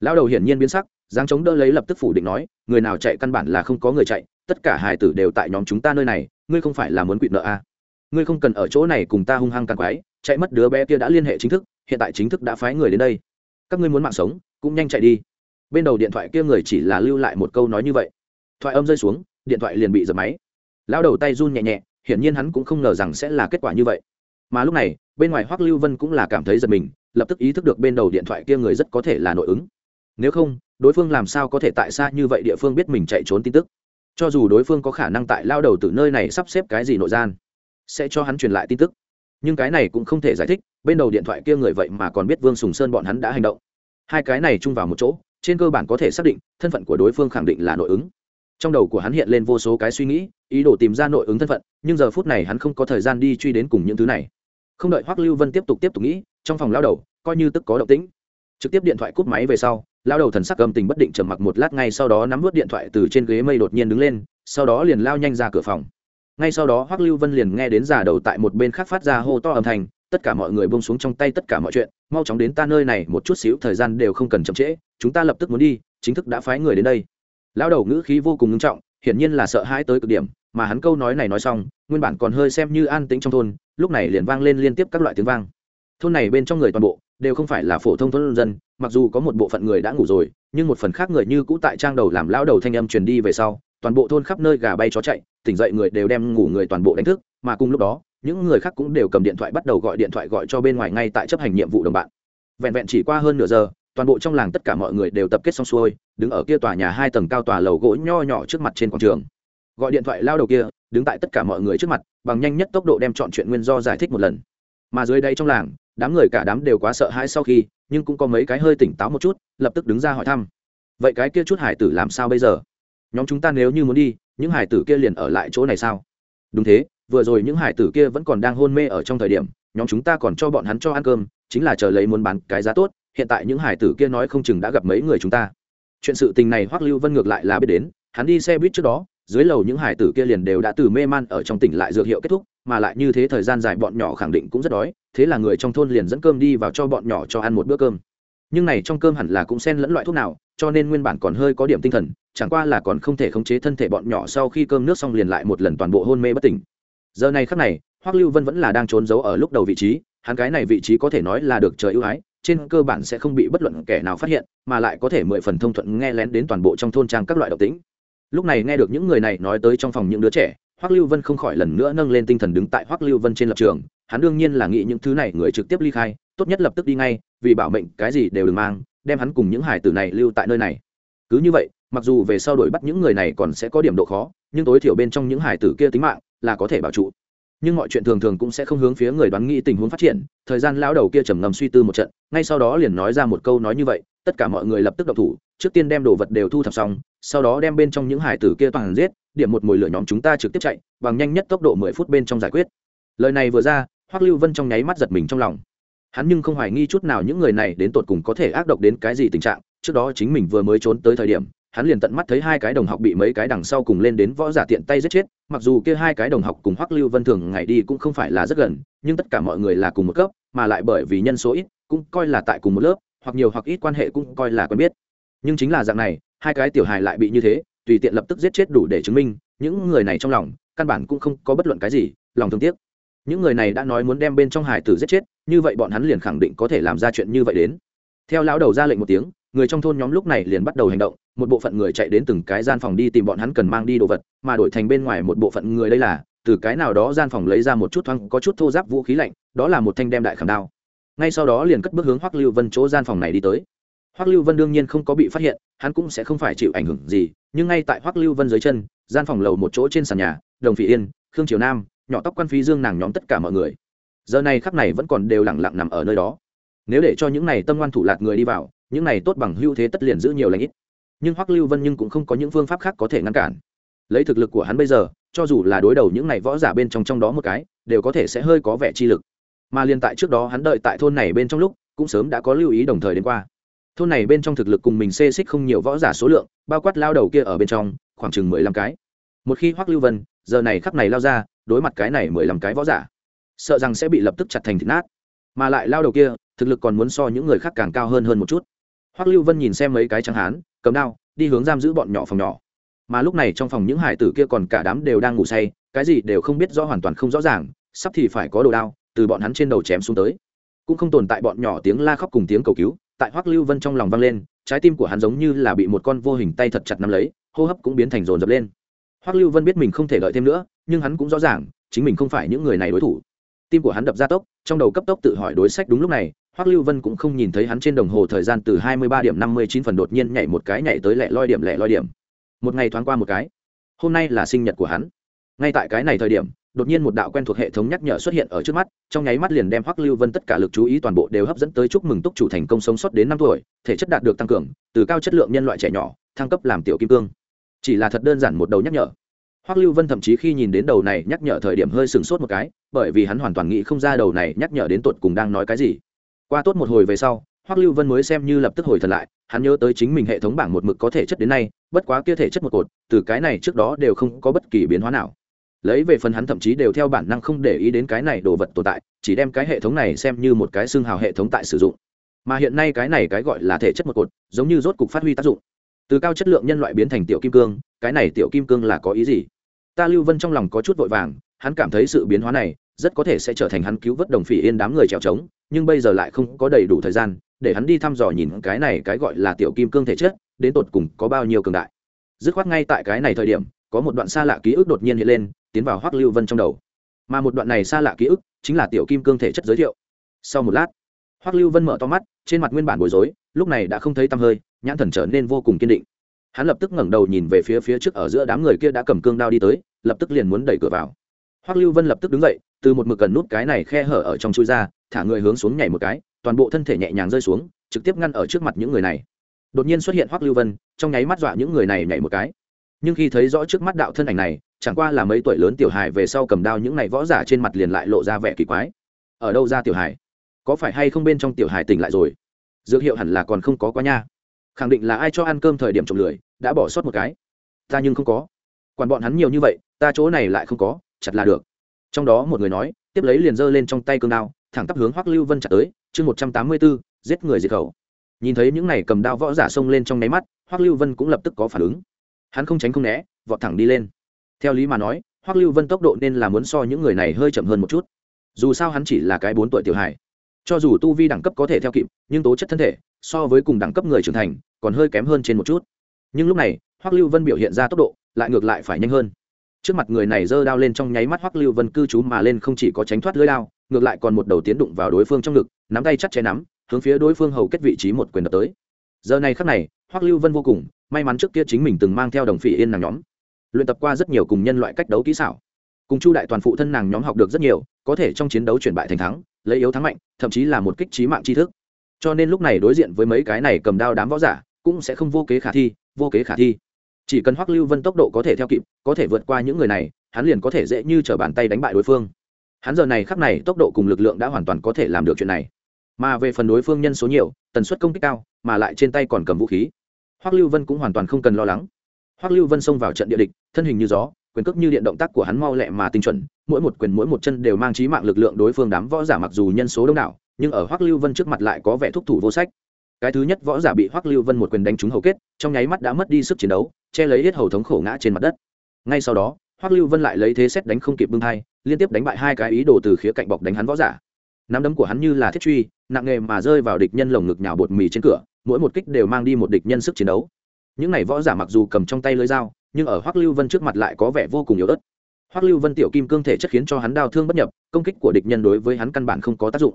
lao đầu hiển nhiên biến sắc giáng chống đỡ lấy lập tức phủ định nói, người nào chạy căn bản là không có người chạy, tất cả hài tử đều tại nhóm chúng ta nơi này, ngươi không phải là muốn quỵt nợ à. ngươi không cần ở chỗ này cùng ta hung hăng càng quái, chạy mất đứa bé kia đã liên hệ chính thức, hiện tại chính thức đã phái người đến đây. Các ngươi muốn mạng sống, cũng nhanh chạy đi. Bên đầu điện thoại kia người chỉ là lưu lại một câu nói như vậy. Thoại âm rơi xuống, điện thoại liền bị giật máy. Lao đầu tay run nhẹ nhẹ, hiển nhiên hắn cũng không ngờ rằng sẽ là kết quả như vậy. Mà lúc này, bên ngoài hoắc lưu vân cũng là cảm thấy giật mình, lập tức ý thức được bên đầu điện thoại kia người rất có thể là nội ứng nếu không, đối phương làm sao có thể tại xa như vậy địa phương biết mình chạy trốn tin tức? Cho dù đối phương có khả năng tại lao đầu từ nơi này sắp xếp cái gì nội gian, sẽ cho hắn truyền lại tin tức. Nhưng cái này cũng không thể giải thích, bên đầu điện thoại kia người vậy mà còn biết vương sùng sơn bọn hắn đã hành động. Hai cái này chung vào một chỗ, trên cơ bản có thể xác định, thân phận của đối phương khẳng định là nội ứng. Trong đầu của hắn hiện lên vô số cái suy nghĩ, ý đồ tìm ra nội ứng thân phận, nhưng giờ phút này hắn không có thời gian đi truy đến cùng những thứ này. Không đợi hoắc lưu vân tiếp tục tiếp tục nghĩ, trong phòng lao đầu, coi như tức có động tĩnh. Trực tiếp điện thoại cúp máy về sau lao đầu thần sắc âm tình bất định trầm mặc một lát ngay sau đó nắm vớt điện thoại từ trên ghế mây đột nhiên đứng lên, sau đó liền lao nhanh ra cửa phòng. Ngay sau đó hoắc lưu vân liền nghe đến già đầu tại một bên khác phát ra hô to âm thanh, tất cả mọi người bông xuống trong tay tất cả mọi chuyện, mau chóng đến ta nơi này một chút xíu, thời gian đều không cần chậm trễ, chúng ta lập tức muốn đi, chính thức đã phái người đến đây. Lao đầu ngữ khí vô cùng nghiêm trọng, hiển nhiên là sợ hãi tới cực điểm, mà hắn câu nói này nói xong, nguyên bản còn hơi xem như an tĩnh trong thôn, lúc này liền vang lên liên tiếp các loại tiếng vang. Thôn này bên trong người toàn bộ đều không phải là phổ thông thôn dân, mặc dù có một bộ phận người đã ngủ rồi, nhưng một phần khác người như cũ tại trang đầu làm lao đầu thanh âm truyền đi về sau, toàn bộ thôn khắp nơi gà bay chó chạy, tỉnh dậy người đều đem ngủ người toàn bộ đánh thức, mà cùng lúc đó, những người khác cũng đều cầm điện thoại bắt đầu gọi điện thoại gọi cho bên ngoài ngay tại chấp hành nhiệm vụ đồng bạn. Vẹn vẹn chỉ qua hơn nửa giờ, toàn bộ trong làng tất cả mọi người đều tập kết xong xuôi, đứng ở kia tòa nhà hai tầng cao tòa lầu gỗ nho nhỏ trước mặt trên quảng trường. Gọi điện thoại lao đầu kia, đứng tại tất cả mọi người trước mặt, bằng nhanh nhất tốc độ đem chọn chuyện nguyên do giải thích một lần. Mà dưới đây trong làng đám người cả đám đều quá sợ hãi sau khi, nhưng cũng có mấy cái hơi tỉnh táo một chút, lập tức đứng ra hỏi thăm. Vậy cái kia chút hải tử làm sao bây giờ? Nhóm chúng ta nếu như muốn đi, những hải tử kia liền ở lại chỗ này sao? Đúng thế, vừa rồi những hải tử kia vẫn còn đang hôn mê ở trong thời điểm, nhóm chúng ta còn cho bọn hắn cho ăn cơm, chính là chờ lấy muốn bán cái giá tốt, hiện tại những hải tử kia nói không chừng đã gặp mấy người chúng ta. Chuyện sự tình này hoắc lưu vân ngược lại là biết đến, hắn đi xe buýt trước đó, dưới lầu những hải tử kia liền đều đã từ mê man ở trong tỉnh lại dược hiệu kết thúc mà lại như thế thời gian dài bọn nhỏ khẳng định cũng rất đói, thế là người trong thôn liền dẫn cơm đi vào cho bọn nhỏ cho ăn một bữa cơm. Nhưng này trong cơm hẳn là cũng xen lẫn loại thuốc nào, cho nên nguyên bản còn hơi có điểm tinh thần, chẳng qua là còn không thể khống chế thân thể bọn nhỏ sau khi cơm nước xong liền lại một lần toàn bộ hôn mê bất tỉnh. Giờ này khắc này, hoắc lưu vân vẫn là đang trốn giấu ở lúc đầu vị trí, hắn cái này vị trí có thể nói là được trời ưu ái, trên cơ bản sẽ không bị bất luận kẻ nào phát hiện, mà lại có thể mười phần thông thuận nghe lén đến toàn bộ trong thôn trang các loại độc tính lúc này nghe được những người này nói tới trong phòng những đứa trẻ hoắc lưu vân không khỏi lần nữa nâng lên tinh thần đứng tại hoắc lưu vân trên lập trường, hắn đương nhiên là nghĩ những thứ này người trực tiếp ly khai, tốt nhất lập tức đi ngay, vì bảo mệnh cái gì đều đừng mang, đem hắn cùng những hải tử này lưu tại nơi này. Cứ như vậy, mặc dù về sau đuổi bắt những người này còn sẽ có điểm độ khó, nhưng tối thiểu bên trong những hải tử kia tính mạng là có thể bảo trụ. Nhưng mọi chuyện thường thường cũng sẽ không hướng phía người đoán nghĩ tình huống phát triển, thời gian lão đầu kia trầm ngâm suy tư một trận, ngay sau đó liền nói ra một câu nói như vậy, tất cả mọi người lập tức động thủ, trước tiên đem đồ vật đều thu thập xong, sau đó đem bên trong những hải tử kia toàn giết điểm một mồi lửa nhóm chúng ta trực tiếp chạy, bằng nhanh nhất tốc độ mười phút bên trong giải quyết. Lời này vừa ra, hoắc lưu vân trong nháy mắt giật mình trong lòng. Hắn nhưng không hoài nghi chút nào những người này đến tột cùng có thể ác độc đến cái gì tình trạng, trước đó chính mình vừa mới trốn tới thời điểm, hắn liền tận mắt thấy hai cái đồng học bị mấy cái đằng sau cùng lên đến võ giả tiện tay giết chết, mặc dù kia hai cái đồng học cùng hoắc lưu vân thường ngày đi cũng không phải là rất gần, nhưng tất cả mọi người là cùng một cấp, mà lại bởi vì nhân số ít, cũng coi là tại cùng một lớp, hoặc nhiều hoặc ít quan hệ cũng coi là quen biết. Nhưng chính là dạng này, hai cái tiểu hài lại bị như thế tùy tiện lập tức giết chết đủ để chứng minh, những người này trong lòng, căn bản cũng không có bất luận cái gì, lòng thương tiếc. Những người này đã nói muốn đem bên trong hải tử giết chết, như vậy bọn hắn liền khẳng định có thể làm ra chuyện như vậy đến. Theo lão đầu ra lệnh một tiếng, người trong thôn nhóm lúc này liền bắt đầu hành động, một bộ phận người chạy đến từng cái gian phòng đi tìm bọn hắn cần mang đi đồ vật, mà đổi thành bên ngoài một bộ phận người đây là, từ cái nào đó gian phòng lấy ra một chút thoáng, có chút thô giáp vũ khí lạnh, đó là một thanh đem đại khảm đao. Ngay sau đó liền cất bước hướng hoắc lưu vân chỗ gian phòng này đi tới. Hoắc lưu vân đương nhiên không có bị phát hiện, hắn cũng sẽ không phải chịu ảnh hưởng gì nhưng ngay tại hoắc lưu vân dưới chân gian phòng lầu một chỗ trên sàn nhà đồng phỉ yên khương triều nam nhỏ tóc quan phí dương nàng nhóm tất cả mọi người giờ này khắc này vẫn còn đều lặng lặng nằm ở nơi đó nếu để cho những này tâm ngoan thủ lạt người đi vào những này tốt bằng hưu thế tất liền giữ nhiều lãnh ít nhưng hoắc lưu vân nhưng cũng không có những phương pháp khác có thể ngăn cản lấy thực lực của hắn bây giờ cho dù là đối đầu những này võ giả bên trong trong đó một cái đều có thể sẽ hơi có vẻ chi lực mà liên tại trước đó hắn đợi tại thôn này bên trong lúc cũng sớm đã có lưu ý đồng thời đến qua thôn này bên trong thực lực cùng mình xê xích không nhiều võ giả số lượng, bao quát lao đầu kia ở bên trong, khoảng chừng mười lăm cái. Một khi hoắc lưu vân, giờ này khắc này lao ra, đối mặt cái này mười lăm cái võ giả, sợ rằng sẽ bị lập tức chặt thành thịt nát. Mà lại lao đầu kia, thực lực còn muốn so những người khác càng cao hơn hơn một chút. Hoắc lưu vân nhìn xem mấy cái trắng hán, cầm đao, đi hướng giam giữ bọn nhỏ phòng nhỏ. Mà lúc này trong phòng những hải tử kia còn cả đám đều đang ngủ say, cái gì đều không biết rõ hoàn toàn không rõ ràng, sắp thì phải có đồ đao, từ bọn hắn trên đầu chém xuống tới. Cũng không tồn tại bọn nhỏ tiếng la khóc cùng tiếng cầu cứu tại hoắc lưu vân trong lòng vang lên, trái tim của hắn giống như là bị một con vô hình tay thật chặt nắm lấy, hô hấp cũng biến thành rồn rập lên. Hoắc lưu vân biết mình không thể đợi thêm nữa, nhưng hắn cũng rõ ràng, chính mình không phải những người này đối thủ. Tim của hắn đập ra tốc, trong đầu cấp tốc tự hỏi đối sách đúng lúc này, hoắc lưu vân cũng không nhìn thấy hắn trên đồng hồ thời gian từ hai mươi ba điểm năm mươi chín phần đột nhiên nhảy một cái nhảy tới lẻ loi điểm, lẻ loi điểm. Một ngày thoáng qua một cái. Hôm nay là sinh nhật của hắn. Ngay tại cái này thời điểm đột nhiên một đạo quen thuộc hệ thống nhắc nhở xuất hiện ở trước mắt, trong nháy mắt liền đem hoắc lưu vân tất cả lực chú ý toàn bộ đều hấp dẫn tới chúc mừng túc chủ thành công sống sót đến năm tuổi, thể chất đạt được tăng cường, từ cao chất lượng nhân loại trẻ nhỏ, thăng cấp làm tiểu kim cương. Chỉ là thật đơn giản một đầu nhắc nhở. Hoắc lưu vân thậm chí khi nhìn đến đầu này nhắc nhở thời điểm hơi sừng sốt một cái, bởi vì hắn hoàn toàn nghĩ không ra đầu này nhắc nhở đến tột cùng đang nói cái gì. Qua tốt một hồi về sau, hoắc lưu vân mới xem như lập tức hồi thật lại, hắn nhớ tới chính mình hệ thống bảng một mực có thể chất đến nay, bất quá kia thể chất một cột, từ cái này trước đó đều không có bất kỳ biến hóa nào lấy về phần hắn thậm chí đều theo bản năng không để ý đến cái này đồ vật tồn tại, chỉ đem cái hệ thống này xem như một cái xương hào hệ thống tại sử dụng. Mà hiện nay cái này cái gọi là thể chất một cột, giống như rốt cục phát huy tác dụng. Từ cao chất lượng nhân loại biến thành tiểu kim cương, cái này tiểu kim cương là có ý gì? Ta lưu vân trong lòng có chút vội vàng, hắn cảm thấy sự biến hóa này rất có thể sẽ trở thành hắn cứu vớt đồng phỉ yên đám người trèo trống, nhưng bây giờ lại không có đầy đủ thời gian để hắn đi thăm dò nhìn cái này cái gọi là tiểu kim cương thể chất, đến tột cùng có bao nhiêu cường đại. Dứt khoát ngay tại cái này thời điểm, có một đoạn xa lạ ký ức đột nhiên hiện lên tiến vào hoắc lưu vân trong đầu. Mà một đoạn này xa lạ ký ức chính là tiểu kim cương thể chất giới thiệu. Sau một lát, hoắc lưu vân mở to mắt, trên mặt nguyên bản bối rối, lúc này đã không thấy tăm hơi, nhãn thần trở nên vô cùng kiên định. Hắn lập tức ngẩng đầu nhìn về phía phía trước ở giữa đám người kia đã cầm cương đao đi tới, lập tức liền muốn đẩy cửa vào. Hoắc lưu vân lập tức đứng dậy, từ một mực cần nút cái này khe hở ở trong chui ra, thả người hướng xuống nhảy một cái, toàn bộ thân thể nhẹ nhàng rơi xuống, trực tiếp ngăn ở trước mặt những người này. Đột nhiên xuất hiện hoắc lưu vân, trong nháy mắt dọa những người này nhảy một cái. Nhưng khi thấy rõ trước mắt đạo thân ảnh này chẳng qua là mấy tuổi lớn tiểu hài về sau cầm đao những này võ giả trên mặt liền lại lộ ra vẻ kỳ quái. Ở đâu ra tiểu hài? Có phải hay không bên trong tiểu hài tỉnh lại rồi? Dược hiệu hẳn là còn không có quá nha. Khẳng định là ai cho ăn cơm thời điểm trộm lười, đã bỏ sót một cái. Ta nhưng không có. Quản bọn hắn nhiều như vậy, ta chỗ này lại không có, chặt là được. Trong đó một người nói, tiếp lấy liền giơ lên trong tay cương đao, thẳng tắp hướng hoắc lưu vân chặt tới, chương một trăm tám mươi bốn giết người diệt khẩu. Nhìn thấy những này cầm đao võ giả xông lên trong nháy mắt, hoắc lưu vân cũng lập tức có phản ứng. Hắn không tránh không né, vọt thẳng đi lên theo lý mà nói, hoắc lưu vân tốc độ nên là muốn so những người này hơi chậm hơn một chút. Dù sao hắn chỉ là cái bốn tuổi tiểu hài. Cho dù tu vi đẳng cấp có thể theo kịp, nhưng tố chất thân thể, so với cùng đẳng cấp người trưởng thành, còn hơi kém hơn trên một chút. Nhưng lúc này, hoắc lưu vân biểu hiện ra tốc độ, lại ngược lại phải nhanh hơn. Trước mặt người này giơ đao lên trong nháy mắt hoắc lưu vân cư trú mà lên không chỉ có tránh thoát lưỡi đao, ngược lại còn một đầu tiến đụng vào đối phương trong ngực, nắm tay chắt che nắm, hướng phía đối phương hầu kết vị trí một quyền đập tới. Giờ này khắc này, hoắc lưu vân vô cùng may mắn trước kia chính mình từng mang theo đồng phỉ yên nàng nhóm luyện tập qua rất nhiều cùng nhân loại cách đấu kỹ xảo. Cùng chu đại toàn phụ thân nàng nhóm học được rất nhiều, có thể trong chiến đấu chuyển bại thành thắng, lấy yếu thắng mạnh, thậm chí là một kích trí mạng tri thức. Cho nên lúc này đối diện với mấy cái này cầm đao đám võ giả, cũng sẽ không vô kế khả thi, vô kế khả thi. Chỉ cần hoắc lưu vân tốc độ có thể theo kịp, có thể vượt qua những người này, hắn liền có thể dễ như t bàn tay đánh bại đối phương. Hắn giờ này khắc này tốc độ cùng lực lượng đã hoàn toàn có thể làm được chuyện này. Mà về phần đối phương nhân số nhiều, tần suất công kích cao, mà lại trên tay còn cầm vũ khí. Hoắc lưu vân cũng hoàn toàn không cần lo lắng hoắc lưu vân xông vào trận địa địch thân hình như gió quyền cước như điện động tác của hắn mau lẹ mà tinh chuẩn mỗi một quyền mỗi một chân đều mang trí mạng lực lượng đối phương đám võ giả mặc dù nhân số đông đảo nhưng ở hoắc lưu vân trước mặt lại có vẻ thúc thủ vô sách. Cái thứ nhất võ giả bị hoắc lưu vân một quyền đánh trúng hầu kết trong nháy mắt đã mất đi sức chiến đấu che lấy hết hầu thống khổ ngã trên mặt đất. Ngay sau đó hoắc lưu vân lại lấy thế xét đánh không kịp bưng thai, liên tiếp đánh bại hai cái ý đồ từ khía cạnh bọc đánh hắn võ giả. Nắm đấm của hắn như là thiết truy nặng nghề mà rơi vào địch nhân lồng ngực nhào bột mì trên cửa mỗi một kích đều mang đi một địch nhân sức chiến đấu những này võ giả mặc dù cầm trong tay lưới dao, nhưng ở hoắc lưu vân trước mặt lại có vẻ vô cùng yếu ớt. Hoắc lưu vân tiểu kim cương thể chất khiến cho hắn đau thương bất nhập, công kích của địch nhân đối với hắn căn bản không có tác dụng.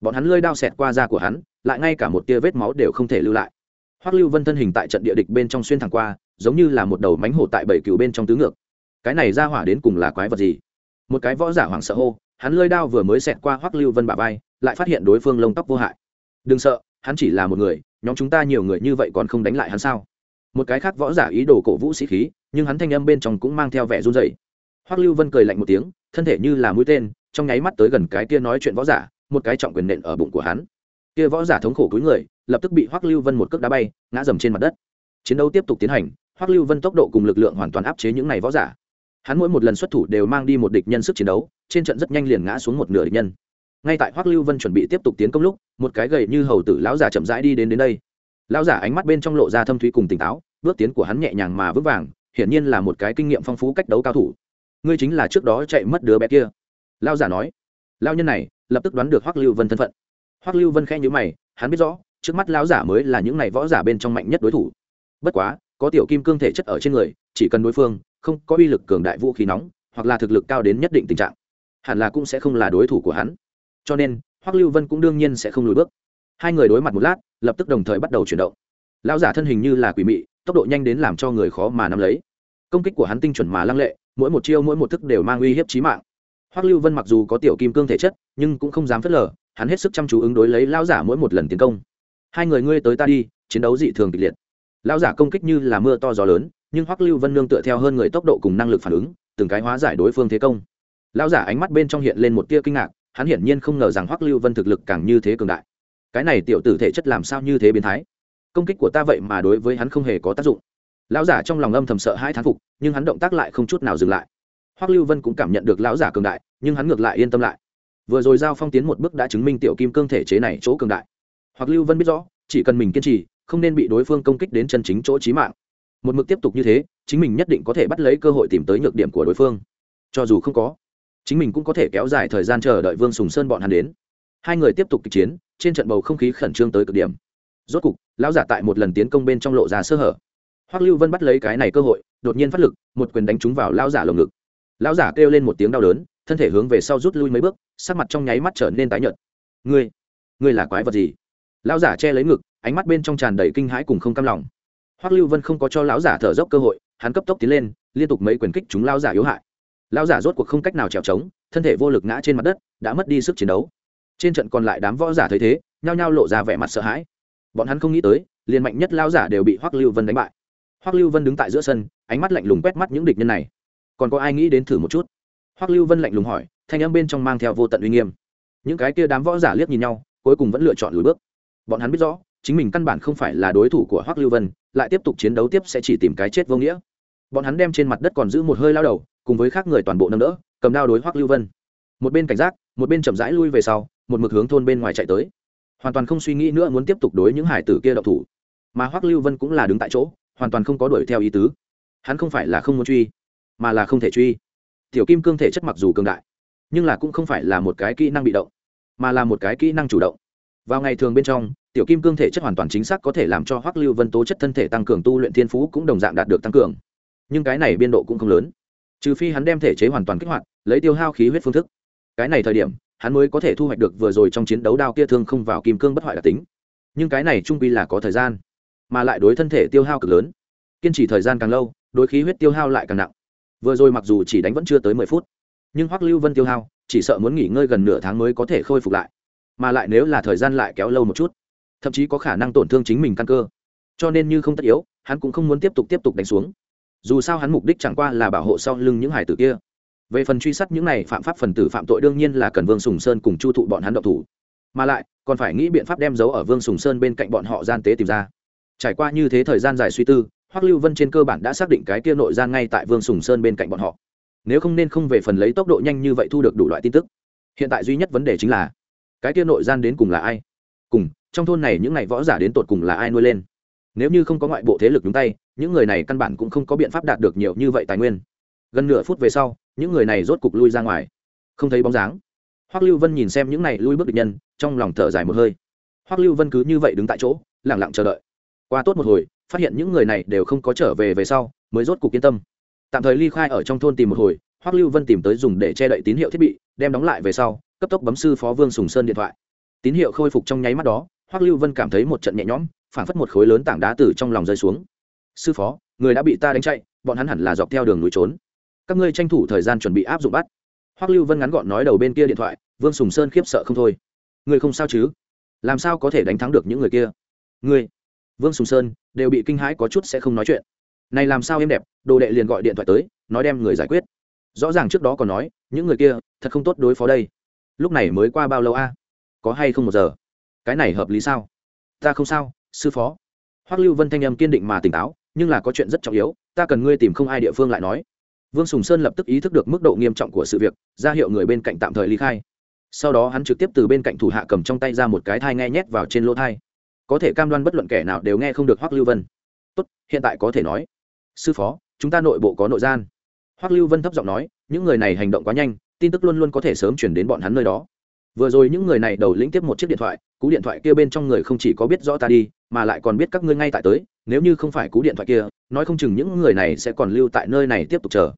Bọn hắn lơi đao xẹt qua da của hắn, lại ngay cả một tia vết máu đều không thể lưu lại. Hoắc lưu vân thân hình tại trận địa địch bên trong xuyên thẳng qua, giống như là một đầu mánh hổ tại bảy cừu bên trong tứ ngược. Cái này ra hỏa đến cùng là quái vật gì? Một cái võ giả hoảng sợ hô, hắn lơi đao vừa mới xẹt qua hoắc lưu vân bả vai, lại phát hiện đối phương lông tóc vô hại. Đừng sợ, hắn chỉ là một người, nhóm chúng ta nhiều người như vậy còn không đánh lại hắn sao? Một cái khác võ giả ý đồ cổ vũ sĩ khí, nhưng hắn thanh âm bên trong cũng mang theo vẻ run rẩy. Hoắc lưu vân cười lạnh một tiếng, thân thể như là mũi tên, trong nháy mắt tới gần cái kia nói chuyện võ giả, một cái trọng quyền nện ở bụng của hắn. Kia võ giả thống khổ cúi người, lập tức bị hoắc lưu vân một cước đá bay, ngã dầm trên mặt đất. Chiến đấu tiếp tục tiến hành, hoắc lưu vân tốc độ cùng lực lượng hoàn toàn áp chế những này võ giả. Hắn mỗi một lần xuất thủ đều mang đi một địch nhân sức chiến đấu, trên trận rất nhanh liền ngã xuống một nửa địch nhân. Ngay tại hoắc lưu vân chuẩn bị tiếp tục tiến công lúc, một cái gầy như hầu tử lão giả chậm rãi đi đến đến đây lão giả ánh mắt bên trong lộ ra thâm thúy cùng tỉnh táo, bước tiến của hắn nhẹ nhàng mà vững vàng, hiển nhiên là một cái kinh nghiệm phong phú cách đấu cao thủ. Ngươi chính là trước đó chạy mất đứa bé kia. Lão giả nói. Lão nhân này, lập tức đoán được hoắc lưu vân thân phận. Hoắc lưu vân khẽ nhíu mày, hắn biết rõ, trước mắt lão giả mới là những này võ giả bên trong mạnh nhất đối thủ. Bất quá, có tiểu kim cương thể chất ở trên người, chỉ cần đối phương không có uy lực cường đại vũ khí nóng, hoặc là thực lực cao đến nhất định tình trạng, hẳn là cũng sẽ không là đối thủ của hắn. Cho nên, hoắc lưu vân cũng đương nhiên sẽ không lùi bước hai người đối mặt một lát, lập tức đồng thời bắt đầu chuyển động. Lão giả thân hình như là quỷ mị, tốc độ nhanh đến làm cho người khó mà nắm lấy. Công kích của hắn tinh chuẩn mà lăng lệ, mỗi một chiêu mỗi một thức đều mang uy hiếp chí mạng. Hoắc lưu vân mặc dù có tiểu kim cương thể chất, nhưng cũng không dám phớt lờ, hắn hết sức chăm chú ứng đối lấy lão giả mỗi một lần tiến công. Hai người ngươi tới ta đi, chiến đấu dị thường kịch liệt. Lão giả công kích như là mưa to gió lớn, nhưng hoắc lưu vân nương tựa theo hơn người tốc độ cùng năng lực phản ứng, từng cái hóa giải đối phương thế công. Lão giả ánh mắt bên trong hiện lên một tia kinh ngạc, hắn hiển nhiên không ngờ rằng hoắc lưu vân thực lực càng như thế cường đại cái này tiểu tử thể chất làm sao như thế biến thái? Công kích của ta vậy mà đối với hắn không hề có tác dụng. Lão giả trong lòng âm thầm sợ hai thán phục, nhưng hắn động tác lại không chút nào dừng lại. Hoắc lưu vân cũng cảm nhận được lão giả cường đại, nhưng hắn ngược lại yên tâm lại. Vừa rồi giao phong tiến một bước đã chứng minh tiểu kim cương thể chế này chỗ cường đại. Hoặc lưu vân biết rõ, chỉ cần mình kiên trì, không nên bị đối phương công kích đến chân chính chỗ trí mạng. Một mực tiếp tục như thế, chính mình nhất định có thể bắt lấy cơ hội tìm tới nhược điểm của đối phương. Cho dù không có, chính mình cũng có thể kéo dài thời gian chờ đợi vương sùng sơn bọn hắn đến hai người tiếp tục kịch chiến, trên trận bầu không khí khẩn trương tới cực điểm. Rốt cục, lão giả tại một lần tiến công bên trong lộ ra sơ hở. Hoắc lưu vân bắt lấy cái này cơ hội, đột nhiên phát lực, một quyền đánh trúng vào lão giả lồng ngực. Lão giả kêu lên một tiếng đau đớn, thân thể hướng về sau rút lui mấy bước, sắc mặt trong nháy mắt trở nên tái nhợt. Ngươi ngươi là quái vật gì? Lão giả che lấy ngực, ánh mắt bên trong tràn đầy kinh hãi cùng không cam lòng. Hoắc lưu vân không có cho lão giả thở dốc cơ hội, hắn cấp tốc tiến lên, liên tục mấy quyền kích chúng lão giả yếu hại. Lão giả rốt cuộc không cách nào trèo trống, thân thể vô lực ngã trên mặt đất, đã mất đi sức chiến đấu trên trận còn lại đám võ giả thấy thế, nhao nhao lộ ra vẻ mặt sợ hãi. Bọn hắn không nghĩ tới, liền mạnh nhất lao giả đều bị hoắc lưu vân đánh bại. Hoắc lưu vân đứng tại giữa sân, ánh mắt lạnh lùng quét mắt những địch nhân này. Còn có ai nghĩ đến thử một chút? Hoắc lưu vân lạnh lùng hỏi, thanh âm bên trong mang theo vô tận uy nghiêm. Những cái kia đám võ giả liếc nhìn nhau, cuối cùng vẫn lựa chọn lùi bước. Bọn hắn biết rõ, chính mình căn bản không phải là đối thủ của hoắc lưu vân, lại tiếp tục chiến đấu tiếp sẽ chỉ tìm cái chết vô nghĩa. Bọn hắn đem trên mặt đất còn giữ một hơi lao đầu, cùng với khác người toàn bộ nâng đỡ, cầm đao đối hoắc lưu vân. Một bên cảnh giác, một bên chậm rãi lui về sau một mực hướng thôn bên ngoài chạy tới. Hoàn toàn không suy nghĩ nữa muốn tiếp tục đối những hải tử kia độc thủ. Mà hoắc lưu vân cũng là đứng tại chỗ, hoàn toàn không có đuổi theo ý tứ. Hắn không phải là không muốn truy, mà là không thể truy. Tiểu kim cương thể chất mặc dù cường đại, nhưng là cũng không phải là một cái kỹ năng bị động, mà là một cái kỹ năng chủ động. Vào ngày thường bên trong, tiểu kim cương thể chất hoàn toàn chính xác có thể làm cho hoắc lưu vân tố chất thân thể tăng cường tu luyện thiên phú cũng đồng dạng đạt được tăng cường. Nhưng cái này biên độ cũng không lớn, trừ phi hắn đem thể chế hoàn toàn kích hoạt, lấy tiêu hao khí huyết phương thức. Cái này thời điểm hắn mới có thể thu hoạch được vừa rồi trong chiến đấu đao kia thương không vào kim cương bất hoại đặc tính. Nhưng cái này trung quy là có thời gian, mà lại đối thân thể tiêu hao cực lớn. Kiên trì thời gian càng lâu, đối khí huyết tiêu hao lại càng nặng. Vừa rồi mặc dù chỉ đánh vẫn chưa tới mười phút, nhưng hoắc lưu vân tiêu hao, chỉ sợ muốn nghỉ ngơi gần nửa tháng mới có thể khôi phục lại. Mà lại nếu là thời gian lại kéo lâu một chút, thậm chí có khả năng tổn thương chính mình căn cơ. Cho nên như không tất yếu, hắn cũng không muốn tiếp tục tiếp tục đánh xuống. Dù sao hắn mục đích chẳng qua là bảo hộ sau lưng những hải tử kia về phần truy sát những này phạm pháp phần tử phạm tội đương nhiên là cần vương sùng sơn cùng chu thụ bọn hắn độc thủ. Mà lại, còn phải nghĩ biện pháp đem giấu ở vương sùng sơn bên cạnh bọn họ gian tế tìm ra. Trải qua như thế thời gian dài suy tư, hoắc lưu vân trên cơ bản đã xác định cái kia nội gian ngay tại vương sùng sơn bên cạnh bọn họ. Nếu không nên không về phần lấy tốc độ nhanh như vậy thu được đủ loại tin tức. Hiện tại duy nhất vấn đề chính là, cái kia nội gian đến cùng là ai? Cùng, trong thôn này những ngày võ giả đến tột cùng là ai nuôi lên? Nếu như không có ngoại bộ thế lực đúng tay, những người này căn bản cũng không có biện pháp đạt được nhiều như vậy tài nguyên. Gần nửa phút về sau những người này rốt cục lui ra ngoài. Không thấy bóng dáng. Hoắc lưu vân nhìn xem những này lui bước địch nhân, trong lòng thở dài một hơi. Hoắc lưu vân cứ như vậy đứng tại chỗ lẳng lặng chờ đợi. Qua tốt một hồi, phát hiện những người này đều không có trở về về sau, mới rốt cục yên tâm. Tạm thời ly khai ở trong thôn tìm một hồi, hoắc lưu vân tìm tới dùng để che đậy tín hiệu thiết bị, đem đóng lại về sau, cấp tốc bấm sư phó vương sùng sơn điện thoại. Tín hiệu khôi phục trong nháy mắt đó, hoắc lưu vân cảm thấy một trận nhẹ nhõm phản phất một khối lớn tảng đá từ trong lòng rơi xuống. Sư phó, người đã bị ta đánh chạy, bọn hắn hẳn là dọc theo đường núi trốn các ngươi tranh thủ thời gian chuẩn bị áp dụng bắt. Hoắc lưu vân ngắn gọn nói đầu bên kia điện thoại, vương sùng sơn khiếp sợ không thôi. Người không sao chứ? Làm sao có thể đánh thắng được những người kia? Ngươi vương sùng sơn, đều bị kinh hãi có chút sẽ không nói chuyện. Này làm sao em đẹp, đồ đệ liền gọi điện thoại tới, nói đem người giải quyết. Rõ ràng trước đó còn nói, những người kia, thật không tốt đối phó đây. Lúc này mới qua bao lâu a? Có hay không một giờ? Cái này hợp lý sao? Ta không sao, sư phó. Hoắc lưu vân thanh âm kiên định mà tỉnh táo, nhưng là có chuyện rất trọng yếu, ta cần ngươi tìm không ai địa phương lại nói vương sùng sơn lập tức ý thức được mức độ nghiêm trọng của sự việc, ra hiệu người bên cạnh tạm thời ly khai. Sau đó hắn trực tiếp từ bên cạnh thủ hạ cầm trong tay ra một cái thai nghe nhét vào trên lỗ thai. Có thể cam đoan bất luận kẻ nào đều nghe không được hoắc lưu vân. Tốt, hiện tại có thể nói. Sư phó, chúng ta nội bộ có nội gian. Hoắc lưu vân thấp giọng nói, những người này hành động quá nhanh, tin tức luôn luôn có thể sớm chuyển đến bọn hắn nơi đó. Vừa rồi những người này đầu lĩnh tiếp một chiếc điện thoại, cú điện thoại kia bên trong người không chỉ có biết rõ ta đi, mà lại còn biết các ngươi ngay tại tới, nếu như không phải cú điện thoại kia, nói không chừng những người này sẽ còn lưu tại nơi này tiếp tục chờ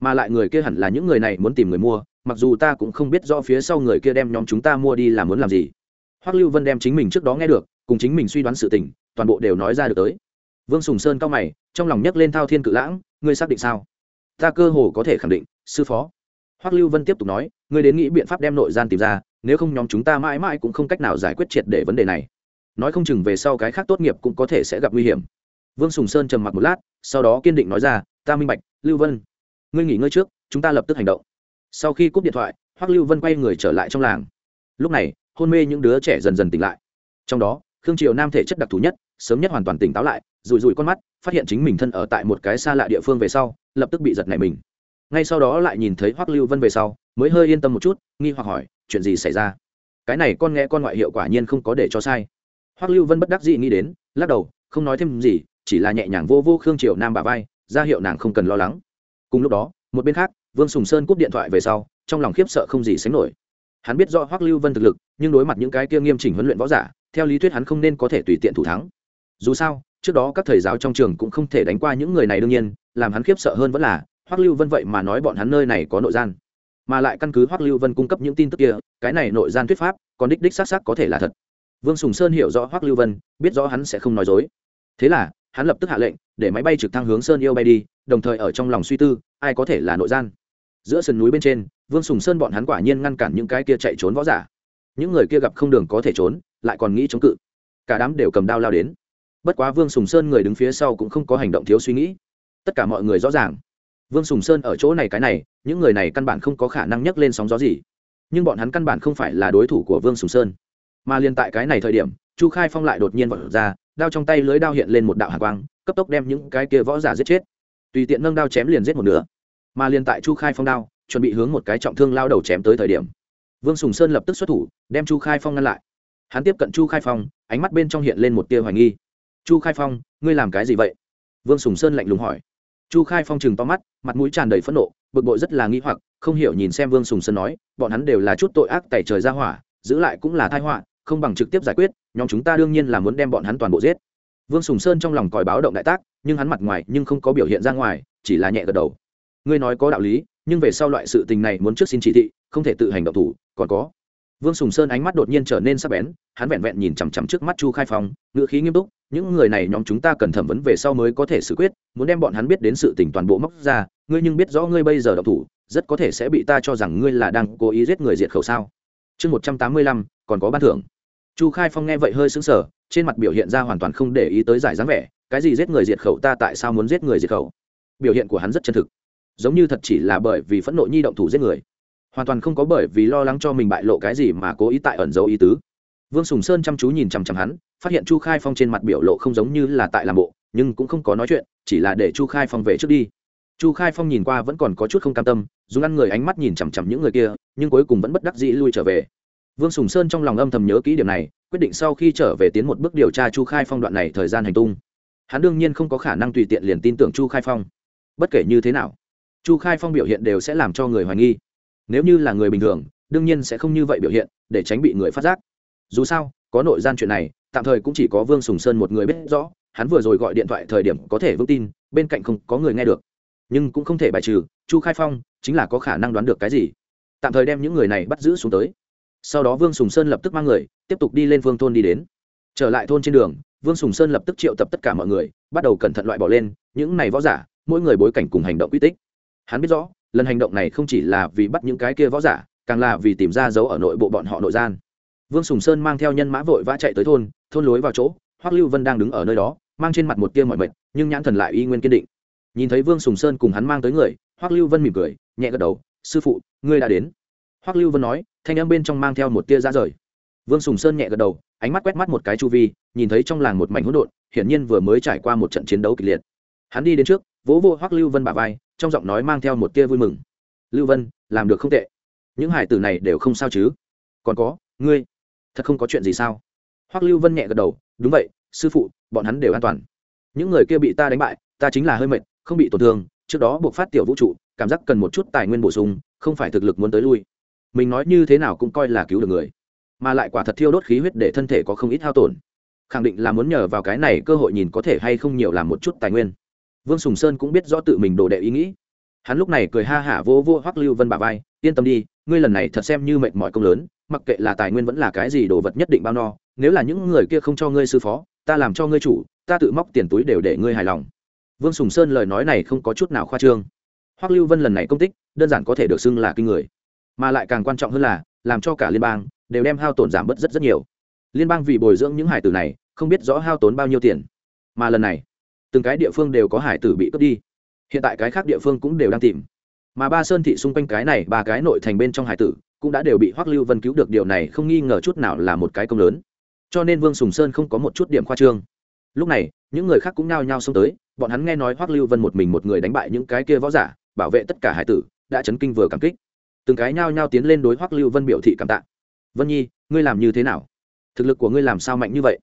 mà lại người kia hẳn là những người này muốn tìm người mua, mặc dù ta cũng không biết rõ phía sau người kia đem nhóm chúng ta mua đi là muốn làm gì. Hoắc lưu vân đem chính mình trước đó nghe được, cùng chính mình suy đoán sự tình, toàn bộ đều nói ra được tới. Vương sùng sơn cao mày, trong lòng nhấc lên thao thiên cự lãng, ngươi xác định sao? Ta cơ hồ có thể khẳng định, sư phó. Hoắc lưu vân tiếp tục nói, ngươi đến nghĩ biện pháp đem nội gian tìm ra, nếu không nhóm chúng ta mãi mãi cũng không cách nào giải quyết triệt để vấn đề này. Nói không chừng về sau cái khác tốt nghiệp cũng có thể sẽ gặp nguy hiểm. Vương sùng sơn trầm mặc một lát, sau đó kiên định nói ra, ta minh bạch, lưu vân ngươi nghỉ ngơi trước, chúng ta lập tức hành động. Sau khi cúp điện thoại, hoắc lưu vân quay người trở lại trong làng. Lúc này, hôn mê những đứa trẻ dần dần tỉnh lại. Trong đó, khương triều nam thể chất đặc thù nhất, sớm nhất hoàn toàn tỉnh táo lại rụi rụi con mắt, phát hiện chính mình thân ở tại một cái xa lạ địa phương về sau, lập tức bị giật nảy mình. Ngay sau đó lại nhìn thấy hoắc lưu vân về sau, mới hơi yên tâm một chút, nghi hoặc hỏi, chuyện gì xảy ra? Cái này con nghe con ngoại hiệu quả nhiên không có để cho sai. Hoắc lưu vân bất đắc dĩ nghĩ đến, lắc đầu, không nói thêm gì, chỉ là nhẹ nhàng vô vô khương triều nam bà vai, ra hiệu nàng không cần lo lắng cùng lúc đó, một bên khác, vương sùng sơn cúp điện thoại về sau, trong lòng khiếp sợ không gì sánh nổi. Hắn biết rõ hoắc lưu vân thực lực, nhưng đối mặt những cái kia nghiêm chỉnh huấn luyện võ giả, theo lý thuyết hắn không nên có thể tùy tiện thủ thắng. Dù sao, trước đó các thầy giáo trong trường cũng không thể đánh qua những người này đương nhiên, làm hắn khiếp sợ hơn vẫn là, hoắc lưu vân vậy mà nói bọn hắn nơi này có nội gian. Mà lại căn cứ hoắc lưu vân cung cấp những tin tức kia, cái này nội gian thuyết pháp, còn đích đích xác xác có thể là thật. Vương sùng sơn hiểu rõ hoắc lưu vân, biết rõ hắn sẽ không nói dối. Thế là, hắn lập tức hạ lệnh để máy bay trực thăng hướng sơn yêu bay đi, đồng thời ở trong lòng suy tư, ai có thể là nội gian. Giữa sườn núi bên trên, vương sùng sơn bọn hắn quả nhiên ngăn cản những cái kia chạy trốn võ giả. Những người kia gặp không đường có thể trốn, lại còn nghĩ chống cự. Cả đám đều cầm đao lao đến. Bất quá vương sùng sơn người đứng phía sau cũng không có hành động thiếu suy nghĩ. Tất cả mọi người rõ ràng. Vương sùng sơn ở chỗ này cái này, những người này căn bản không có khả năng nhấc lên sóng gió gì. Nhưng bọn hắn căn bản không phải là đối thủ của vương sùng sơn. Mà liên tại cái này thời điểm, chu khai phong lại đột nhiên vọt ra đao trong tay lưới đao hiện lên một đạo hạ quang, cấp tốc đem những cái kia võ giả giết chết. Tùy tiện nâng đao chém liền giết một nửa. Mà liên tại chu khai phong đao, chuẩn bị hướng một cái trọng thương lao đầu chém tới thời điểm, vương sùng sơn lập tức xuất thủ, đem chu khai phong ngăn lại. Hắn tiếp cận chu khai phong, ánh mắt bên trong hiện lên một tia hoài nghi. Chu khai phong, ngươi làm cái gì vậy? Vương sùng sơn lạnh lùng hỏi. Chu khai phong chừng to mắt, mặt mũi tràn đầy phẫn nộ, bực bội rất là nghi hoặc, không hiểu nhìn xem vương sùng sơn nói, bọn hắn đều là chút tội ác tẩy trời ra hỏa, giữ lại cũng là thai họa không bằng trực tiếp giải quyết, nhóm chúng ta đương nhiên là muốn đem bọn hắn toàn bộ giết. Vương sùng sơn trong lòng còi báo động đại tác, nhưng hắn mặt ngoài nhưng không có biểu hiện ra ngoài, chỉ là nhẹ gật đầu. Ngươi nói có đạo lý, nhưng về sau loại sự tình này muốn trước xin chỉ thị, không thể tự hành động thủ, còn có. Vương sùng sơn ánh mắt đột nhiên trở nên sắc bén, hắn vẹn vẹn nhìn chằm chằm trước mắt chu khai phong ngựa khí nghiêm túc, những người này nhóm chúng ta cần thẩm vấn về sau mới có thể xử quyết, muốn đem bọn hắn biết đến sự tình toàn bộ móc ra, ngươi nhưng biết rõ ngươi bây giờ động thủ, rất có thể sẽ bị ta cho rằng ngươi là đang cố ý giết người diệt khẩu sao? Chương một trăm tám mươi lăm, còn có ban thưởng chu khai phong nghe vậy hơi sững sờ, trên mặt biểu hiện ra hoàn toàn không để ý tới giải dáng vẻ, cái gì giết người diệt khẩu ta tại sao muốn giết người diệt khẩu? Biểu hiện của hắn rất chân thực. Giống như thật chỉ là bởi vì phẫn nộ nhi động thủ giết người. Hoàn toàn không có bởi vì lo lắng cho mình bại lộ cái gì mà cố ý tại ẩn dấu ý tứ. Vương sùng sơn chăm chú nhìn chằm chằm hắn, phát hiện chu khai phong trên mặt biểu lộ không giống như là tại làm bộ, nhưng cũng không có nói chuyện, chỉ là để chu khai phong về trước đi. Chu khai phong nhìn qua vẫn còn có chút không cam tâm, dùng ăn người ánh mắt nhìn chằm chằm những người kia, nhưng cuối cùng vẫn bất đắc dĩ lui trở về vương sùng sơn trong lòng âm thầm nhớ kỹ điểm này, quyết định sau khi trở về tiến một bước điều tra chu khai phong đoạn này thời gian hành tung. Hắn đương nhiên không có khả năng tùy tiện liền tin tưởng chu khai phong. Bất kể như thế nào, chu khai phong biểu hiện đều sẽ làm cho người hoài nghi. Nếu như là người bình thường, đương nhiên sẽ không như vậy biểu hiện, để tránh bị người phát giác. Dù sao, có nội gian chuyện này, tạm thời cũng chỉ có vương sùng sơn một người biết rõ, hắn vừa rồi gọi điện thoại thời điểm có thể vững tin, bên cạnh không có người nghe được. Nhưng cũng không thể bài trừ, chu khai phong chính là có khả năng đoán được cái gì. Tạm thời đem những người này bắt giữ xuống tới sau đó vương sùng sơn lập tức mang người, tiếp tục đi lên phương thôn đi đến. Trở lại thôn trên đường, vương sùng sơn lập tức triệu tập tất cả mọi người, bắt đầu cẩn thận loại bỏ lên, những này võ giả, mỗi người bối cảnh cùng hành động quy tích. Hắn biết rõ, lần hành động này không chỉ là vì bắt những cái kia võ giả, càng là vì tìm ra dấu ở nội bộ bọn họ nội gian. Vương sùng sơn mang theo nhân mã vội vã chạy tới thôn thôn lối vào chỗ, hoắc lưu vân đang đứng ở nơi đó, mang trên mặt một tia mọi mệt, nhưng nhãn thần lại y nguyên kiên định. Nhìn thấy vương sùng sơn cùng hắn mang tới người, hoắc lưu vân mỉm cười, nhẹ gật đầu, sư phụ, ngươi đã đến. Hoắc lưu vân nói thanh âm bên trong mang theo một tia ra rời. Vương sùng sơn nhẹ gật đầu, ánh mắt quét mắt một cái chu vi, nhìn thấy trong làng một mảnh hỗn độn, hiển nhiên vừa mới trải qua một trận chiến đấu kịch liệt. Hắn đi đến trước, vỗ vô hoắc lưu vân bà vai, trong giọng nói mang theo một tia vui mừng. Lưu vân, làm được không tệ. Những hải tử này đều không sao chứ? Còn có, ngươi, thật không có chuyện gì sao? Hoắc lưu vân nhẹ gật đầu, đúng vậy, sư phụ, bọn hắn đều an toàn. Những người kia bị ta đánh bại, ta chính là hơi mệt, không bị tổn thương, trước đó buộc phát tiểu vũ trụ, cảm giác cần một chút tài nguyên bổ sung, không phải thực lực muốn tới lui mình nói như thế nào cũng coi là cứu được người, mà lại quả thật thiêu đốt khí huyết để thân thể có không ít hao tổn. Khẳng định là muốn nhờ vào cái này cơ hội nhìn có thể hay không nhiều làm một chút tài nguyên. Vương sùng sơn cũng biết rõ tự mình đồ đệ ý nghĩ. Hắn lúc này cười ha hả vô vô hoắc lưu vân bà vai, yên tâm đi, ngươi lần này thật xem như mệt mỏi công lớn, mặc kệ là tài nguyên vẫn là cái gì đồ vật nhất định bao no, nếu là những người kia không cho ngươi sư phó, ta làm cho ngươi chủ, ta tự móc tiền túi đều để ngươi hài lòng. Vương sùng sơn lời nói này không có chút nào khoa trương. Hoắc lưu vân lần này công tích, đơn giản có thể được xưng là kinh người mà lại càng quan trọng hơn là, làm cho cả liên bang đều đem hao tổn giảm bớt rất rất nhiều. Liên bang vì bồi dưỡng những hải tử này, không biết rõ hao tốn bao nhiêu tiền. Mà lần này, từng cái địa phương đều có hải tử bị cướp đi. Hiện tại cái khác địa phương cũng đều đang tìm. Mà ba sơn thị xung quanh cái này, ba cái nội thành bên trong hải tử cũng đã đều bị hoắc lưu vân cứu được, điều này không nghi ngờ chút nào là một cái công lớn. Cho nên vương sùng sơn không có một chút điểm khoa trương. Lúc này, những người khác cũng nao nhao xông tới, bọn hắn nghe nói hoắc lưu vân một mình một người đánh bại những cái kia võ giả, bảo vệ tất cả hải tử, đã chấn kinh vừa cảm kích từng cái nhao nhao tiến lên đối hoắc lưu vân biểu thị cảm tạ vân nhi ngươi làm như thế nào thực lực của ngươi làm sao mạnh như vậy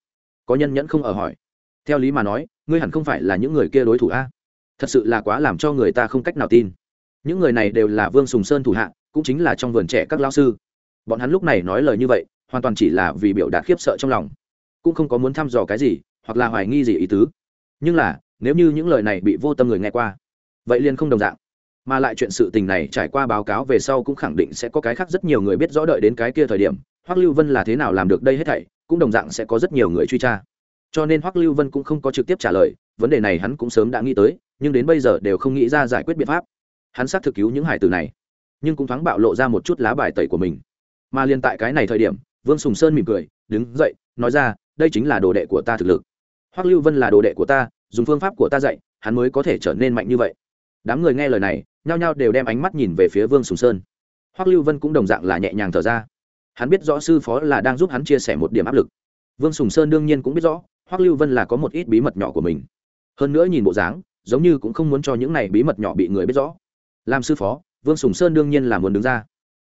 có nhân nhẫn không ở hỏi theo lý mà nói ngươi hẳn không phải là những người kia đối thủ a thật sự là quá làm cho người ta không cách nào tin những người này đều là vương sùng sơn thủ hạ cũng chính là trong vườn trẻ các lao sư bọn hắn lúc này nói lời như vậy hoàn toàn chỉ là vì biểu đạt khiếp sợ trong lòng cũng không có muốn thăm dò cái gì hoặc là hoài nghi gì ý tứ nhưng là nếu như những lời này bị vô tâm người nghe qua vậy liền không đồng dạng mà lại chuyện sự tình này trải qua báo cáo về sau cũng khẳng định sẽ có cái khác rất nhiều người biết rõ đợi đến cái kia thời điểm, hoắc lưu vân là thế nào làm được đây hết thảy, cũng đồng dạng sẽ có rất nhiều người truy tra. Cho nên hoắc lưu vân cũng không có trực tiếp trả lời, vấn đề này hắn cũng sớm đã nghĩ tới, nhưng đến bây giờ đều không nghĩ ra giải quyết biện pháp. Hắn xác thực cứu những hải tử này, nhưng cũng thoáng bạo lộ ra một chút lá bài tẩy của mình. Mà liền tại cái này thời điểm, vương sùng sơn mỉm cười, đứng dậy, nói ra, đây chính là đồ đệ của ta thực lực. Hoắc lưu vân là đồ đệ của ta, dùng phương pháp của ta dạy, hắn mới có thể trở nên mạnh như vậy. Đám người nghe lời này nhao nhao đều đem ánh mắt nhìn về phía vương sùng sơn. Hoắc lưu vân cũng đồng dạng là nhẹ nhàng thở ra. Hắn biết rõ sư phó là đang giúp hắn chia sẻ một điểm áp lực. Vương sùng sơn đương nhiên cũng biết rõ, hoắc lưu vân là có một ít bí mật nhỏ của mình. Hơn nữa nhìn bộ dáng, giống như cũng không muốn cho những này bí mật nhỏ bị người biết rõ. Làm sư phó, vương sùng sơn đương nhiên là muốn đứng ra.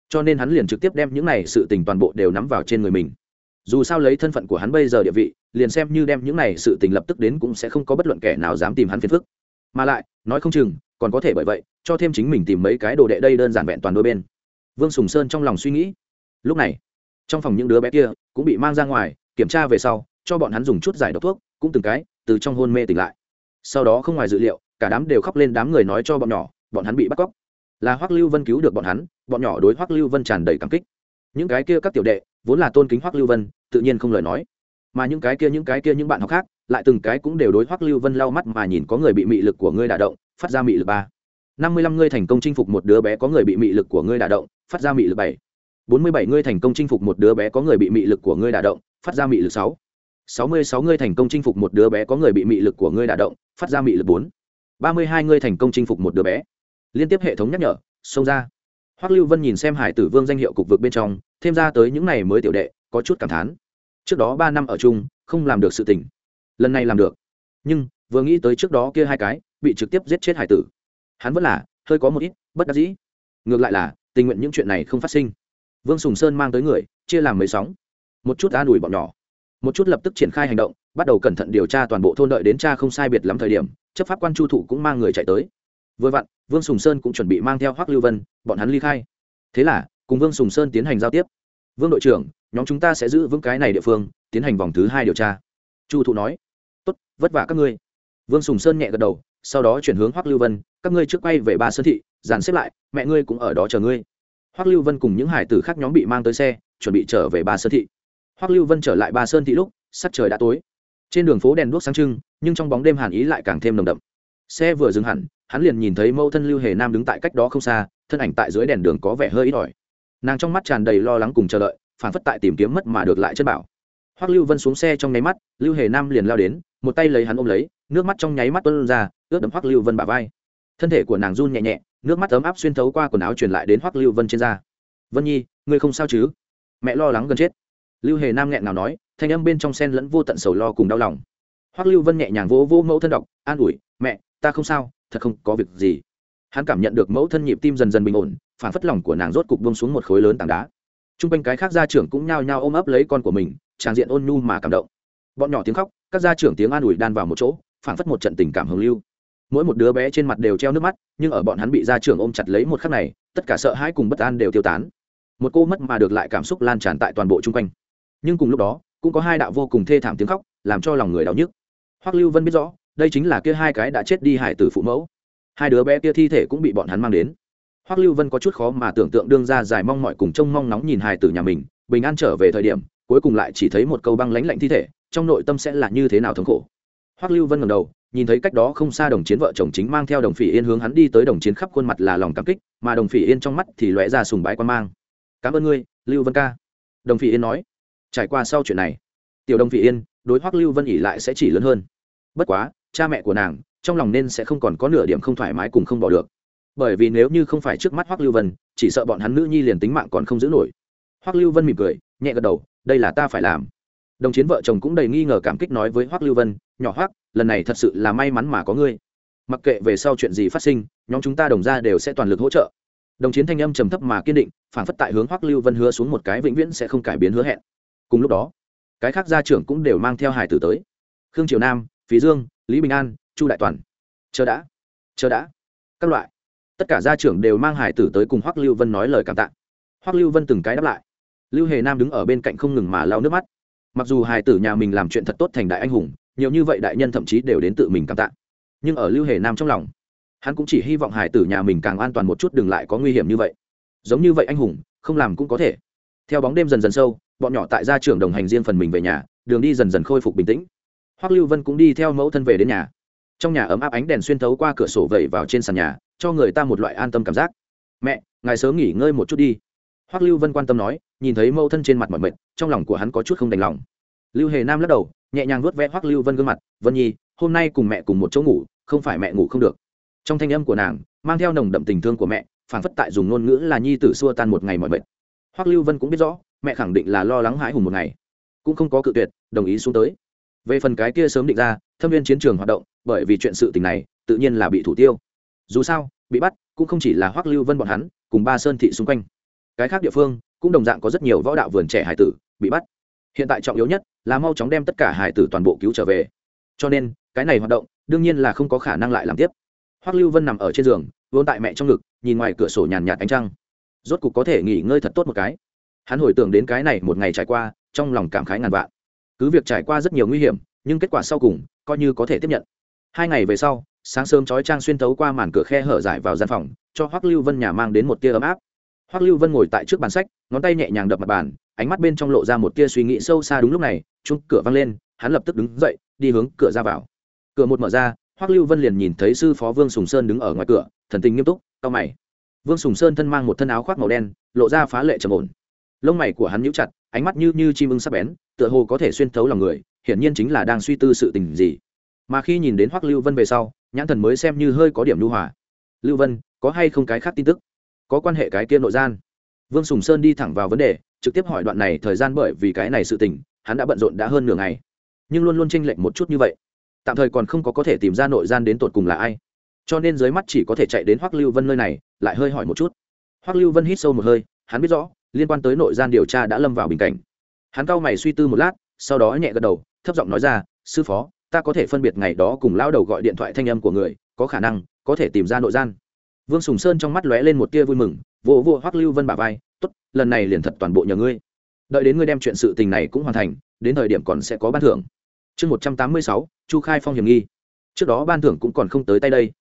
Cho nên hắn liền trực tiếp đem những này sự tình toàn bộ đều nắm vào trên người mình. Dù sao lấy thân phận của hắn bây giờ địa vị, liền xem như đem những này sự tình lập tức đến cũng sẽ không có bất luận kẻ nào dám tìm hắn phiền phức mà lại, nói không chừng, còn có thể bởi vậy, cho thêm chính mình tìm mấy cái đồ đệ đây đơn giản vẹn toàn đôi bên. Vương sùng sơn trong lòng suy nghĩ. Lúc này, trong phòng những đứa bé kia cũng bị mang ra ngoài, kiểm tra về sau, cho bọn hắn dùng chút giải độc thuốc, cũng từng cái, từ trong hôn mê tỉnh lại. Sau đó không ngoài dự liệu, cả đám đều khóc lên đám người nói cho bọn nhỏ, bọn hắn bị bắt cóc. Là hoắc lưu vân cứu được bọn hắn, bọn nhỏ đối hoắc lưu vân tràn đầy cảm kích. Những cái kia các tiểu đệ, vốn là tôn kính hoắc lưu vân, tự nhiên không lời nói. Mà những cái kia, những cái kia những bạn học khác lại từng cái cũng đều đối hoắc lưu vân lau mắt mà nhìn có người bị mị lực của ngươi đả động, phát ra mị lực ba. Năm mươi lăm ngươi thành công chinh phục một đứa bé có người bị mị lực của ngươi đả động, phát ra mị lực bảy. Bốn mươi bảy ngươi thành công chinh phục một đứa bé có người bị mị lực của ngươi đả động, phát ra mị lực sáu. Sáu mươi sáu ngươi thành công chinh phục một đứa bé có người bị mị lực của ngươi đả động, phát ra mị lực bốn. Ba mươi hai ngươi thành công chinh phục một đứa bé. Liên tiếp hệ thống nhắc nhở, xông ra. Hoắc lưu vân nhìn xem hải tử vương danh hiệu cục vực bên trong, thêm ra tới những này mới tiểu đệ, có chút cảm thán. Trước đó ba năm ở chung, không làm được sự tình lần này làm được. Nhưng, vừa nghĩ tới trước đó kia hai cái, bị trực tiếp giết chết hải tử. Hắn vẫn là, hơi có một ít, bất đắc dĩ. Ngược lại là, tình nguyện những chuyện này không phát sinh. Vương sùng sơn mang tới người, chia làm mấy sóng. Một chút an ủi bọn nhỏ. Một chút lập tức triển khai hành động, bắt đầu cẩn thận điều tra toàn bộ thôn đợi đến cha không sai biệt lắm thời điểm, chấp pháp quan chu thủ cũng mang người chạy tới. Vừa vặn, vương sùng sơn cũng chuẩn bị mang theo hoác lưu vân, bọn hắn ly khai. Thế là, cùng vương sùng sơn tiến hành giao tiếp. Vương đội trưởng, nhóm chúng ta sẽ giữ vững cái này địa phương, tiến hành vòng thứ hai điều tra chu thụ nói, tốt, vất vả các ngươi. Vương sùng sơn nhẹ gật đầu, sau đó chuyển hướng hoắc lưu vân, các ngươi trước quay về ba sơn thị, dàn xếp lại, mẹ ngươi cũng ở đó chờ ngươi. Hoắc lưu vân cùng những hải tử khác nhóm bị mang tới xe, chuẩn bị trở về ba sơn thị. Hoắc lưu vân trở lại ba sơn thị lúc, sắc trời đã tối. Trên đường phố đèn đuốc sáng trưng, nhưng trong bóng đêm hàn ý lại càng thêm nồng đậm. Xe vừa dừng hẳn, hắn liền nhìn thấy mẫu thân lưu hề nam đứng tại cách đó không xa, thân ảnh tại dưới đèn đường có vẻ hơi ít ỏi. Nàng trong mắt tràn đầy lo lắng cùng chờ đợi phản phất tại tìm kiếm mất mà được lại chân bảo hoắc lưu vân xuống xe trong nháy mắt, lưu hề nam liền lao đến, một tay lấy hắn ôm lấy, nước mắt trong nháy mắt tuôn ra, ướt đẫm hoắc lưu vân bả vai. Thân thể của nàng run nhẹ nhẹ, nước mắt ấm áp xuyên thấu qua quần áo truyền lại đến hoắc lưu vân trên da. Vân nhi, ngươi không sao chứ? Mẹ lo lắng gần chết. Lưu hề nam nghẹn nào nói, thanh âm bên trong sen lẫn vô tận sầu lo cùng đau lòng. Hoắc lưu vân nhẹ nhàng vỗ vỗ mẫu thân đọc, an ủi, mẹ, ta không sao, thật không có việc gì. Hắn cảm nhận được mẫu thân nhịp tim dần dần bình ổn phản phất lòng của nàng rốt cục buông xuống một khối lớn tảng đá t r u n g quanh cái khác gia trưởng cũng nhao nhao ôm ấp lấy con của mình tràng diện ôn nhu mà cảm động. Bọn nhỏ tiếng khóc, các gia trưởng tiếng an ủi đan vào một chỗ, phảng phất một trận tình cảm hưởng lưu. Mỗi một đứa bé trên mặt đều treo nước mắt, nhưng ở bọn hắn bị gia trưởng ôm chặt lấy một khắc này, tất cả sợ hãi cùng bất an đều tiêu tán. Một cô mất mà được lại cảm xúc lan tràn tại toàn bộ chung quanh. Nhưng cùng lúc đó, cũng có hai đạo vô cùng thê thảm tiếng khóc, làm cho lòng người đau nhức. Hoắc lưu vân biết rõ, đây chính là kia hai cái đã chết đi hải tử phụ mẫu. Hai đứa bé kia thi thể cũng bị bọn hắn mang đến hoắc lưu vân có chút khó mà tưởng tượng đương ra dài mong mọi cùng trông mong nóng nhìn hài tử nhà mình, bình an trở về thời điểm, cuối cùng lại chỉ thấy một câu băng lãnh lạnh thi thể, trong nội tâm sẽ là như thế nào thống khổ. Hoắc lưu vân ngẩng đầu, nhìn thấy cách đó không xa đồng chiến vợ chồng chính mang theo đồng phỉ yên hướng hắn đi tới đồng chiến khắp khuôn mặt là lòng cảm kích, mà đồng phỉ yên trong mắt thì lóe ra sùng bái quan mang. Cảm ơn ngươi, lưu vân ca. Đồng phỉ yên nói. Trải qua sau chuyện này, tiểu đồng phỉ yên đối hoắc lưu vân ỉ lại sẽ chỉ lớn hơn. Bất quá, cha mẹ của nàng trong lòng nên sẽ không còn có nửa điểm không thoải mái cùng không bỏ được bởi vì nếu như không phải trước mắt hoắc lưu vân, chỉ sợ bọn hắn nữ nhi liền tính mạng còn không giữ nổi. Hoắc lưu vân mỉm cười, nhẹ gật đầu, đây là ta phải làm. Đồng chiến vợ chồng cũng đầy nghi ngờ cảm kích nói với hoắc lưu vân, nhỏ hoắc, lần này thật sự là may mắn mà có ngươi. Mặc kệ về sau chuyện gì phát sinh, nhóm chúng ta đồng ra đều sẽ toàn lực hỗ trợ. Đồng chiến thanh âm trầm thấp mà kiên định, phản phất tại hướng hoắc lưu vân hứa xuống một cái vĩnh viễn sẽ không cải biến hứa hẹn. Cùng lúc đó, cái khác gia trưởng cũng đều mang theo hải tử tới. Khương triều nam, phí dương, lý bình an, chu đại toàn. Chờ đã chờ đã. Các loại tất cả gia trưởng đều mang hải tử tới cùng hoắc lưu vân nói lời cảm tạ. Hoắc lưu vân từng cái đáp lại. Lưu hề nam đứng ở bên cạnh không ngừng mà lau nước mắt. Mặc dù hải tử nhà mình làm chuyện thật tốt thành đại anh hùng, nhiều như vậy đại nhân thậm chí đều đến tự mình cảm tạ. Nhưng ở lưu hề nam trong lòng, hắn cũng chỉ hy vọng hải tử nhà mình càng an toàn một chút đừng lại có nguy hiểm như vậy. Giống như vậy anh hùng, không làm cũng có thể. Theo bóng đêm dần dần sâu, bọn nhỏ tại gia trưởng đồng hành riêng phần mình về nhà, đường đi dần dần khôi phục bình tĩnh. Hoắc lưu vân cũng đi theo mẫu thân về đến nhà. Trong nhà ấm áp ánh đèn xuyên thấu qua cửa sổ vẩy vào trên sàn nhà cho người ta một loại an tâm cảm giác. Mẹ, ngài sớm nghỉ ngơi một chút đi. Hoắc lưu vân quan tâm nói, nhìn thấy mẫu thân trên mặt mọi mệt, trong lòng của hắn có chút không đành lòng. Lưu hề nam lắc đầu, nhẹ nhàng vuốt ve hoắc lưu vân gương mặt, vân nhi, hôm nay cùng mẹ cùng một chỗ ngủ, không phải mẹ ngủ không được. Trong thanh âm của nàng, mang theo nồng đậm tình thương của mẹ phản phất tại dùng ngôn ngữ là nhi tử xua tan một ngày mọi mệt. Hoắc lưu vân cũng biết rõ, mẹ khẳng định là lo lắng hãi hùng một ngày. Cũng không có cự tuyệt, đồng ý xuống tới. Về phần cái kia sớm định ra, thâm viên chiến trường hoạt động, bởi vì chuyện sự tình này, tự nhiên là bị thủ tiêu dù sao, bị bắt cũng không chỉ là hoắc lưu vân bọn hắn, cùng ba sơn thị xung quanh. Cái khác địa phương cũng đồng dạng có rất nhiều võ đạo vườn trẻ hải tử bị bắt. Hiện tại trọng yếu nhất là mau chóng đem tất cả hải tử toàn bộ cứu trở về. Cho nên, cái này hoạt động đương nhiên là không có khả năng lại làm tiếp. Hoắc lưu vân nằm ở trên giường, vốn tại mẹ trong ngực, nhìn ngoài cửa sổ nhàn nhạt ánh trăng. Rốt cục có thể nghỉ ngơi thật tốt một cái. Hắn hồi tưởng đến cái này một ngày trải qua, trong lòng cảm khái ngàn vạn. Cứ việc trải qua rất nhiều nguy hiểm, nhưng kết quả sau cùng coi như có thể tiếp nhận. Hai ngày về sau sáng sớm chói trang xuyên tấu qua màn cửa khe hở giải vào gian phòng, cho hoắc lưu vân nhà mang đến một tia ấm áp. Hoắc lưu vân ngồi tại trước bàn sách, ngón tay nhẹ nhàng đập mặt bàn, ánh mắt bên trong lộ ra một tia suy nghĩ sâu xa đúng lúc này chung cửa văng lên, hắn lập tức đứng dậy, đi hướng cửa ra vào. Cửa một mở ra, hoắc lưu vân liền nhìn thấy sư phó vương sùng sơn đứng ở ngoài cửa, thần tình nghiêm túc cao mày. Vương sùng sơn thân mang một thân áo khoác màu đen, lộ ra phá lệ trầm ổn. Lông mày của hắn nhíu chặt, ánh mắt như như chim ưng sắc bén, tựa hồ có thể xuyên thấu lòng người, hiển nhiên chính là đang suy tư sự tình gì. Mà khi nhìn đến hoắc lưu vân về sau nhãn thần mới xem như hơi có điểm lưu hòa. Lưu vân, có hay không cái khác tin tức? Có quan hệ cái kia nội gian? Vương sùng sơn đi thẳng vào vấn đề, trực tiếp hỏi đoạn này thời gian bởi vì cái này sự tình, hắn đã bận rộn đã hơn nửa ngày. Nhưng luôn luôn tranh lệch một chút như vậy. Tạm thời còn không có có thể tìm ra nội gian đến tột cùng là ai. Cho nên dưới mắt chỉ có thể chạy đến hoắc lưu vân nơi này, lại hơi hỏi một chút. Hoắc lưu vân hít sâu một hơi, hắn biết rõ, liên quan tới nội gian điều tra đã lâm vào bình cảnh. Hắn cau mày suy tư một lát, sau đó nhẹ gật đầu, thấp giọng nói ra, sư phó ta có thể phân biệt ngày đó cùng lão đầu gọi điện thoại thanh âm của người, có khả năng, có thể tìm ra nội gian. Vương sùng sơn trong mắt lóe lên một tia vui mừng, vỗ vỗ hoắc lưu vân bà vai t ố t lần này liền thật toàn bộ nhờ ngươi. Đợi đến ngươi đem chuyện sự tình này cũng hoàn thành, đến thời điểm còn sẽ có ban thưởng. Chương một trăm tám mươi sáu, chu khai phong hiểm nghi. Trước đó ban thưởng cũng còn không tới tay đây.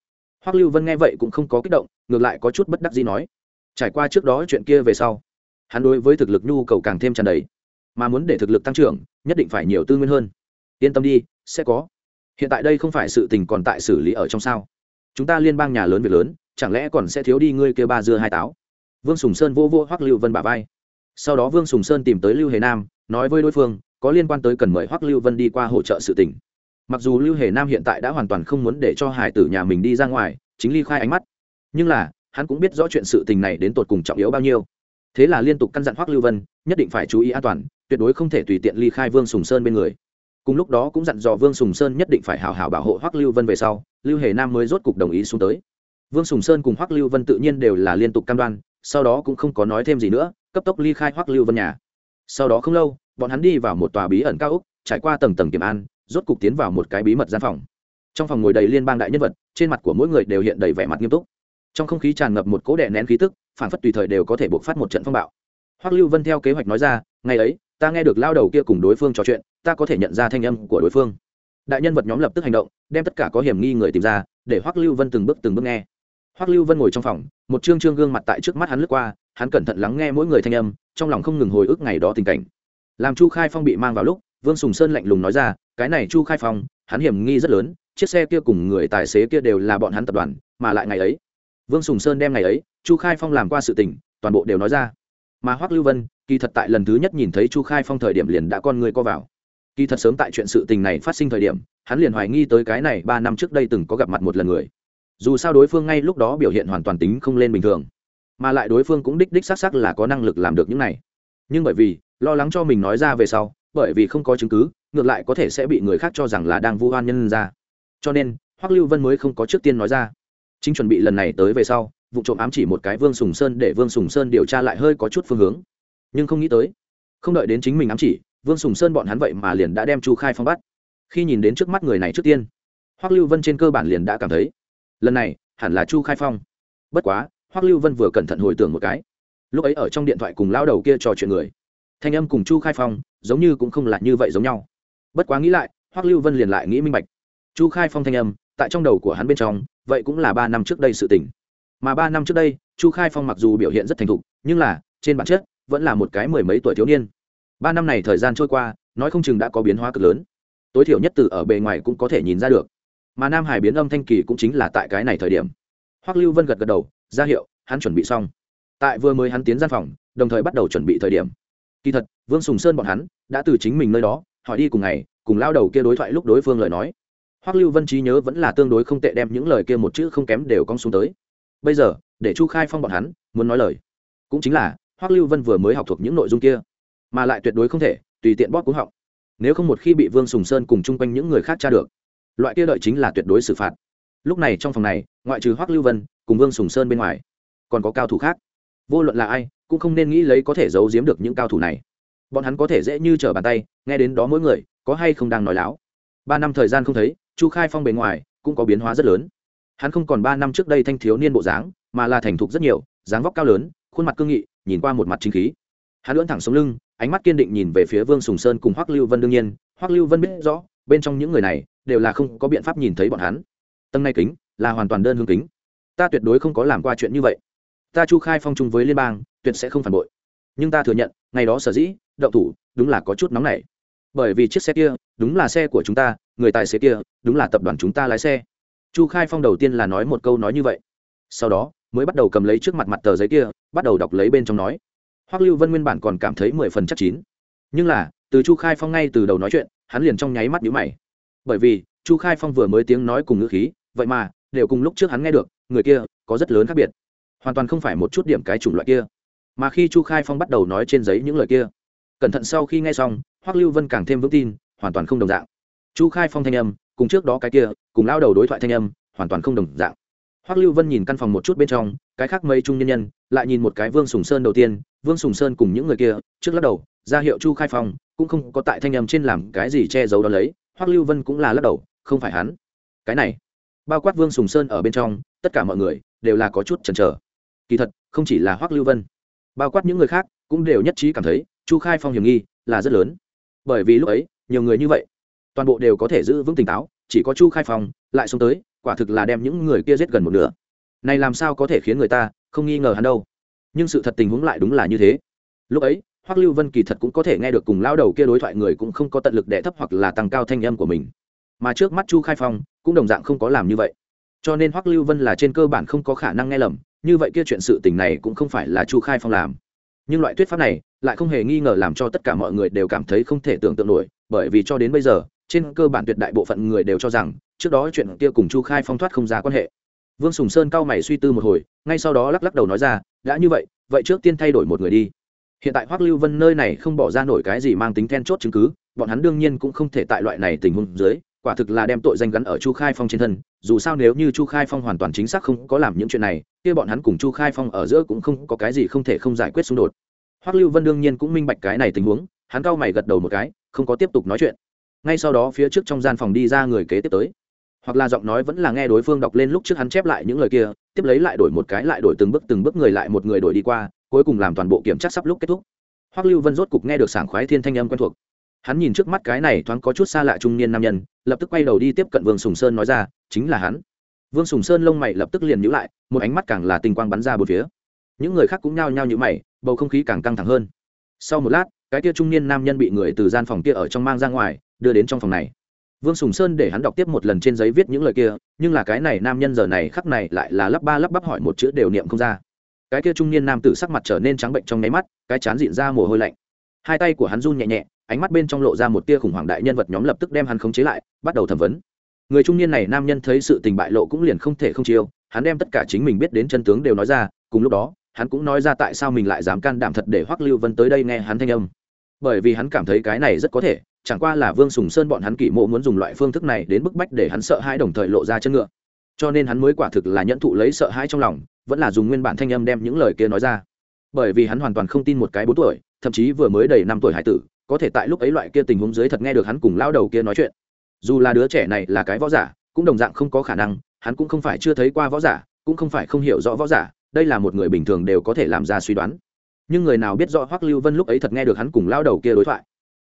Hoắc lưu vân nghe vậy cũng không có kích động, ngược lại có chút bất đắc gì nói, trải qua trước đó chuyện kia về sau, hắn đối với thực lực nhu cầu càng thêm tràn đầy. Mà muốn để thực lực tăng trưởng, nhất định phải nhiều tư nguyên hơn yên tâm đi, sẽ có. Hiện tại đây không phải sự tình còn tại xử lý ở trong sao. Chúng ta liên bang nhà lớn việc lớn, chẳng lẽ còn sẽ thiếu đi ngươi kêu ba dưa hai táo? Vương sùng sơn vô vô hoắc lưu vân bà vai. Sau đó vương sùng sơn tìm tới lưu hề nam, nói với đối phương, có liên quan tới cần mời hoắc lưu vân đi qua hỗ trợ sự tình. Mặc dù lưu hề nam hiện tại đã hoàn toàn không muốn để cho hải tử nhà mình đi ra ngoài, chính ly khai ánh mắt. Nhưng là, hắn cũng biết rõ chuyện sự tình này đến tột cùng trọng yếu bao nhiêu. Thế là liên tục căn dặn hoắc lưu vân, nhất định phải chú ý an toàn, tuyệt đối không thể tùy tiện ly khai vương sùng sơn bên người cùng lúc đó cũng dặn dò vương sùng sơn nhất định phải hào hào bảo hộ hoắc lưu vân về sau, lưu hề nam mới rốt cục đồng ý xuống tới. Vương sùng sơn cùng hoắc lưu vân tự nhiên đều là liên tục cam đoan, sau đó cũng không có nói thêm gì nữa, cấp tốc ly khai hoắc lưu vân nhà. Sau đó không lâu, bọn hắn đi vào một tòa bí ẩn cao úc trải qua tầng tầng kiểm an, rốt cục tiến vào một cái bí mật gian phòng. Trong phòng ngồi đầy liên bang đại nhân vật, trên mặt của mỗi người đều hiện đầy vẻ mặt nghiêm túc. Trong không khí tràn ngập một cỗ đè nén khí tức, phản phất tùy thời đều có thể buộc phát một trận phong bạo. Hoắc lưu vân theo kế hoạch nói ra, ngày ấy, ta nghe được lao đầu kia cùng đối phương trò chuyện ta có thể nhận ra thanh âm của đối phương. Đại nhân vật nhóm lập tức hành động, đem tất cả có hiểm nghi người tìm ra, để hoắc lưu vân từng bước từng bước nghe. Hoắc lưu vân ngồi trong phòng, một trương trương gương mặt tại trước mắt hắn lướt qua, hắn cẩn thận lắng nghe mỗi người thanh âm, trong lòng không ngừng hồi ức ngày đó tình cảnh. Làm chu khai phong bị mang vào lúc, vương sùng sơn lạnh lùng nói ra, cái này chu khai phong, hắn hiểm nghi rất lớn, chiếc xe kia cùng người tài xế kia đều là bọn hắn tập đoàn, mà lại ngày ấy. Vương sùng sơn đem ngày ấy, chu khai phong làm qua sự tình, toàn bộ đều nói ra. Mà hoắc lưu vân, kỳ thật tại lần thứ nhất nhìn thấy chu khai phong thời điểm liền đã con người co vào kỳ thật sớm tại chuyện sự tình này phát sinh thời điểm, hắn liền hoài nghi tới cái này ba năm trước đây từng có gặp mặt một lần người. Dù sao đối phương ngay lúc đó biểu hiện hoàn toàn tính không lên bình thường, mà lại đối phương cũng đích đích xác xác là có năng lực làm được những này. Nhưng bởi vì, lo lắng cho mình nói ra về sau, bởi vì không có chứng cứ, ngược lại có thể sẽ bị người khác cho rằng là đang vu oan nhân ra. Cho nên, hoắc lưu vân mới không có trước tiên nói ra. Chính chuẩn bị lần này tới về sau, vụ trộm ám chỉ một cái vương sùng sơn để vương sùng sơn điều tra lại hơi có chút phương hướng. Nhưng không nghĩ tới, không đợi đến chính mình ám chỉ vương sùng sơn bọn hắn vậy mà liền đã đem chu khai phong bắt. Khi nhìn đến trước mắt người này trước tiên, hoắc lưu vân trên cơ bản liền đã cảm thấy, lần này, hẳn là chu khai phong. Bất quá, hoắc lưu vân vừa cẩn thận hồi tưởng một cái, lúc ấy ở trong điện thoại cùng lao đầu kia trò chuyện người, thanh âm cùng chu khai phong giống như cũng không là như vậy giống nhau. Bất quá nghĩ lại, hoắc lưu vân liền lại nghĩ minh bạch. Chu khai phong thanh âm, tại trong đầu của hắn bên trong, vậy cũng là ba năm trước đây sự tình. Mà ba năm trước đây, chu khai phong mặc dù biểu hiện rất thành thục, nhưng là, trên bản chất, vẫn là một cái mười mấy tuổi thiếu niên ba năm này thời gian trôi qua, nói không chừng đã có biến hóa cực lớn. Tối thiểu nhất từ ở bề ngoài cũng có thể nhìn ra được. Mà nam hải biến âm thanh kỳ cũng chính là tại cái này thời điểm. Hoắc lưu vân gật gật đầu, ra hiệu, hắn chuẩn bị xong. Tại vừa mới hắn tiến gian phòng, đồng thời bắt đầu chuẩn bị thời điểm. Kỳ thật, vương sùng sơn bọn hắn đã từ chính mình nơi đó, hỏi đi cùng ngày, cùng lao đầu kia đối thoại lúc đối phương lời nói. Hoắc lưu vân trí nhớ vẫn là tương đối không tệ đem những lời kia một chữ không kém đều cong xuống tới. Bây giờ, để chu khai phong bọn hắn muốn nói lời. Cũng chính là, hoắc lưu vân vừa mới học thuộc những nội dung kia mà lại tuyệt đối không thể, tùy tiện bóp cúng họng. Nếu không một khi bị vương sùng sơn cùng chung quanh những người khác tra được, loại kia đợi chính là tuyệt đối xử phạt. Lúc này trong phòng này, ngoại trừ hoắc lưu vân cùng vương sùng sơn bên ngoài, còn có cao thủ khác. Vô luận là ai, cũng không nên nghĩ lấy có thể giấu giếm được những cao thủ này. Bọn hắn có thể dễ như trở bàn tay, nghe đến đó mỗi người có hay không đang nói láo. Ba năm thời gian không thấy, chu khai phong bề ngoài cũng có biến hóa rất lớn. Hắn không còn ba năm trước đây thanh thiếu niên bộ dáng, mà là thành thục rất nhiều, dáng vóc cao lớn, khuôn mặt cương nghị, nhìn qua một mặt chính khí hắn lưỡn thẳng sống lưng, ánh mắt kiên định nhìn về phía vương sùng sơn cùng hoắc lưu vân đương nhiên. Hoắc lưu vân biết rõ, bên trong những người này đều là không có biện pháp nhìn thấy bọn hắn. Tầng này kính là hoàn toàn đơn hương kính. Ta tuyệt đối không có làm qua chuyện như vậy. Ta chu khai phong chung với liên bang, tuyệt sẽ không phản bội. Nhưng ta thừa nhận, ngày đó sở dĩ đậu thủ, đúng là có chút nóng nảy. Bởi vì chiếc xe kia, đúng là xe của chúng ta, người tài xế kia, đúng là tập đoàn chúng ta lái xe. Chu khai phong đầu tiên là nói một câu nói như vậy. Sau đó, mới bắt đầu cầm lấy trước mặt mặt tờ giấy kia, bắt đầu đọc lấy bên trong nói hoắc lưu vân nguyên bản còn cảm thấy mười phần chắc chín. Nhưng là, từ chu khai phong ngay từ đầu nói chuyện, hắn liền trong nháy mắt nhíu mày. Bởi vì, chu khai phong vừa mới tiếng nói cùng ngữ khí, vậy mà, đều cùng lúc trước hắn nghe được, người kia, có rất lớn khác biệt. Hoàn toàn không phải một chút điểm cái chủng loại kia. Mà khi chu khai phong bắt đầu nói trên giấy những lời kia, cẩn thận sau khi nghe xong, hoắc lưu vân càng thêm vững tin, hoàn toàn không đồng dạng. Chu khai phong thanh âm, cùng trước đó cái kia, cùng lao đầu đối thoại thanh âm, hoàn toàn không đồng dạng hoắc lưu vân nhìn căn phòng một chút bên trong, cái khác mấy trung nhân nhân, lại nhìn một cái vương sùng sơn đầu tiên, vương sùng sơn cùng những người kia, trước lắc đầu, ra hiệu chu khai phong, cũng không có tại thanh âm trên làm cái gì che giấu đó lấy, hoắc lưu vân cũng là lắc đầu, không phải hắn. Cái này, bao quát vương sùng sơn ở bên trong, tất cả mọi người, đều là có chút chần chờ. Kỳ thật, không chỉ là hoắc lưu vân, bao quát những người khác, cũng đều nhất trí cảm thấy, chu khai phong hiểm nghi, là rất lớn. Bởi vì lúc ấy, nhiều người như vậy, toàn bộ đều có thể giữ vững tỉnh táo, chỉ có chu khai phong, lại xuống tới quả thực là đem những người kia giết gần một nửa. Này làm sao có thể khiến người ta không nghi ngờ hắn đâu? Nhưng sự thật tình huống lại đúng là như thế. Lúc ấy, hoắc lưu vân kỳ thật cũng có thể nghe được cùng lao đầu kia đối thoại người cũng không có tận lực đệ thấp hoặc là tăng cao thanh âm của mình. Mà trước mắt chu khai phong cũng đồng dạng không có làm như vậy. Cho nên hoắc lưu vân là trên cơ bản không có khả năng nghe lầm, như vậy kia chuyện sự tình này cũng không phải là chu khai phong làm. Nhưng loại thuyết pháp này lại không hề nghi ngờ làm cho tất cả mọi người đều cảm thấy không thể tưởng tượng nổi, bởi vì cho đến bây giờ trên cơ bản tuyệt đại bộ phận người đều cho rằng, trước đó chuyện kia cùng chu khai phong thoát không ra quan hệ. Vương sùng sơn cao mày suy tư một hồi, ngay sau đó lắc lắc đầu nói ra, đã như vậy vậy trước tiên thay đổi một người đi. Hiện tại hoắc lưu vân nơi này không bỏ ra nổi cái gì mang tính then chốt chứng cứ, bọn hắn đương nhiên cũng không thể tại loại này tình huống dưới, quả thực là đem tội danh gắn ở chu khai phong trên thân, dù sao nếu như chu khai phong hoàn toàn chính xác không có làm những chuyện này, kia bọn hắn cùng chu khai phong ở giữa cũng không có cái gì không thể không giải quyết xung đột. Hoắc lưu vân đương nhiên cũng minh bạch cái này tình huống, hắn cao mày gật đầu một cái, không có tiếp tục nói chuyện ngay sau đó phía trước trong gian phòng đi ra người kế tiếp tới. Hoặc là giọng nói vẫn là nghe đối phương đọc lên lúc trước hắn chép lại những lời kia, tiếp lấy lại đổi một cái, lại đổi từng bước từng bước người lại một người đổi đi qua, cuối cùng làm toàn bộ kiểm tra sắp lúc kết thúc. Hoắc lưu vân rốt cục nghe được sảng khoái thiên thanh âm quen thuộc. Hắn nhìn trước mắt cái này thoáng có chút xa lạ trung niên nam nhân, lập tức quay đầu đi tiếp cận vương sùng sơn nói ra, chính là hắn. Vương sùng sơn lông mày lập tức liền nhữ lại, một ánh mắt càng là tinh quang bắn ra bốn phía. Những người khác cũng nhao nhao nhữ mày, bầu không khí càng căng thẳng hơn. Sau một lát, cái kia trung niên nam nhân bị người từ gian phòng kia ở trong mang ra ngoài đưa đến trong phòng này. Vương sùng sơn để hắn đọc tiếp một lần trên giấy viết những lời kia, nhưng là cái này nam nhân giờ này khắc này lại là lắp ba lắp bắp hỏi một chữ đều niệm không ra. Cái kia trung niên nam tử sắc mặt trở nên trắng bệnh trong nháy mắt, cái chán dịn ra mồ hôi lạnh. Hai tay của hắn run nhẹ nhẹ, ánh mắt bên trong lộ ra một tia khủng hoảng đại nhân vật nhóm lập tức đem hắn khống chế lại, bắt đầu thẩm vấn. Người trung niên này nam nhân thấy sự tình bại lộ cũng liền không thể không chiêu, hắn đem tất cả chính mình biết đến chân tướng đều nói ra, cùng lúc đó, hắn cũng nói ra tại sao mình lại dám can đảm thật để hoắc lưu vân tới đây nghe hắn thanh âm. Bởi vì hắn cảm thấy cái này rất có thể chẳng qua là vương sùng sơn bọn hắn kỷ mộ muốn dùng loại phương thức này đến bức bách để hắn sợ hãi đồng thời lộ ra chân ngựa. Cho nên hắn mới quả thực là nhẫn thụ lấy sợ hãi trong lòng, vẫn là dùng nguyên bản thanh âm đem những lời kia nói ra. Bởi vì hắn hoàn toàn không tin một cái bốn tuổi, thậm chí vừa mới đầy năm tuổi hải tử, có thể tại lúc ấy loại kia tình huống dưới thật nghe được hắn cùng lao đầu kia nói chuyện. Dù là đứa trẻ này là cái võ giả, cũng đồng dạng không có khả năng, hắn cũng không phải chưa thấy qua võ giả, cũng không phải không hiểu rõ võ giả, đây là một người bình thường đều có thể làm ra suy đoán. Nhưng người nào biết rõ hoắc lưu vân lúc ấy thật nghe được hắn cùng lao đầu kia đối thoại?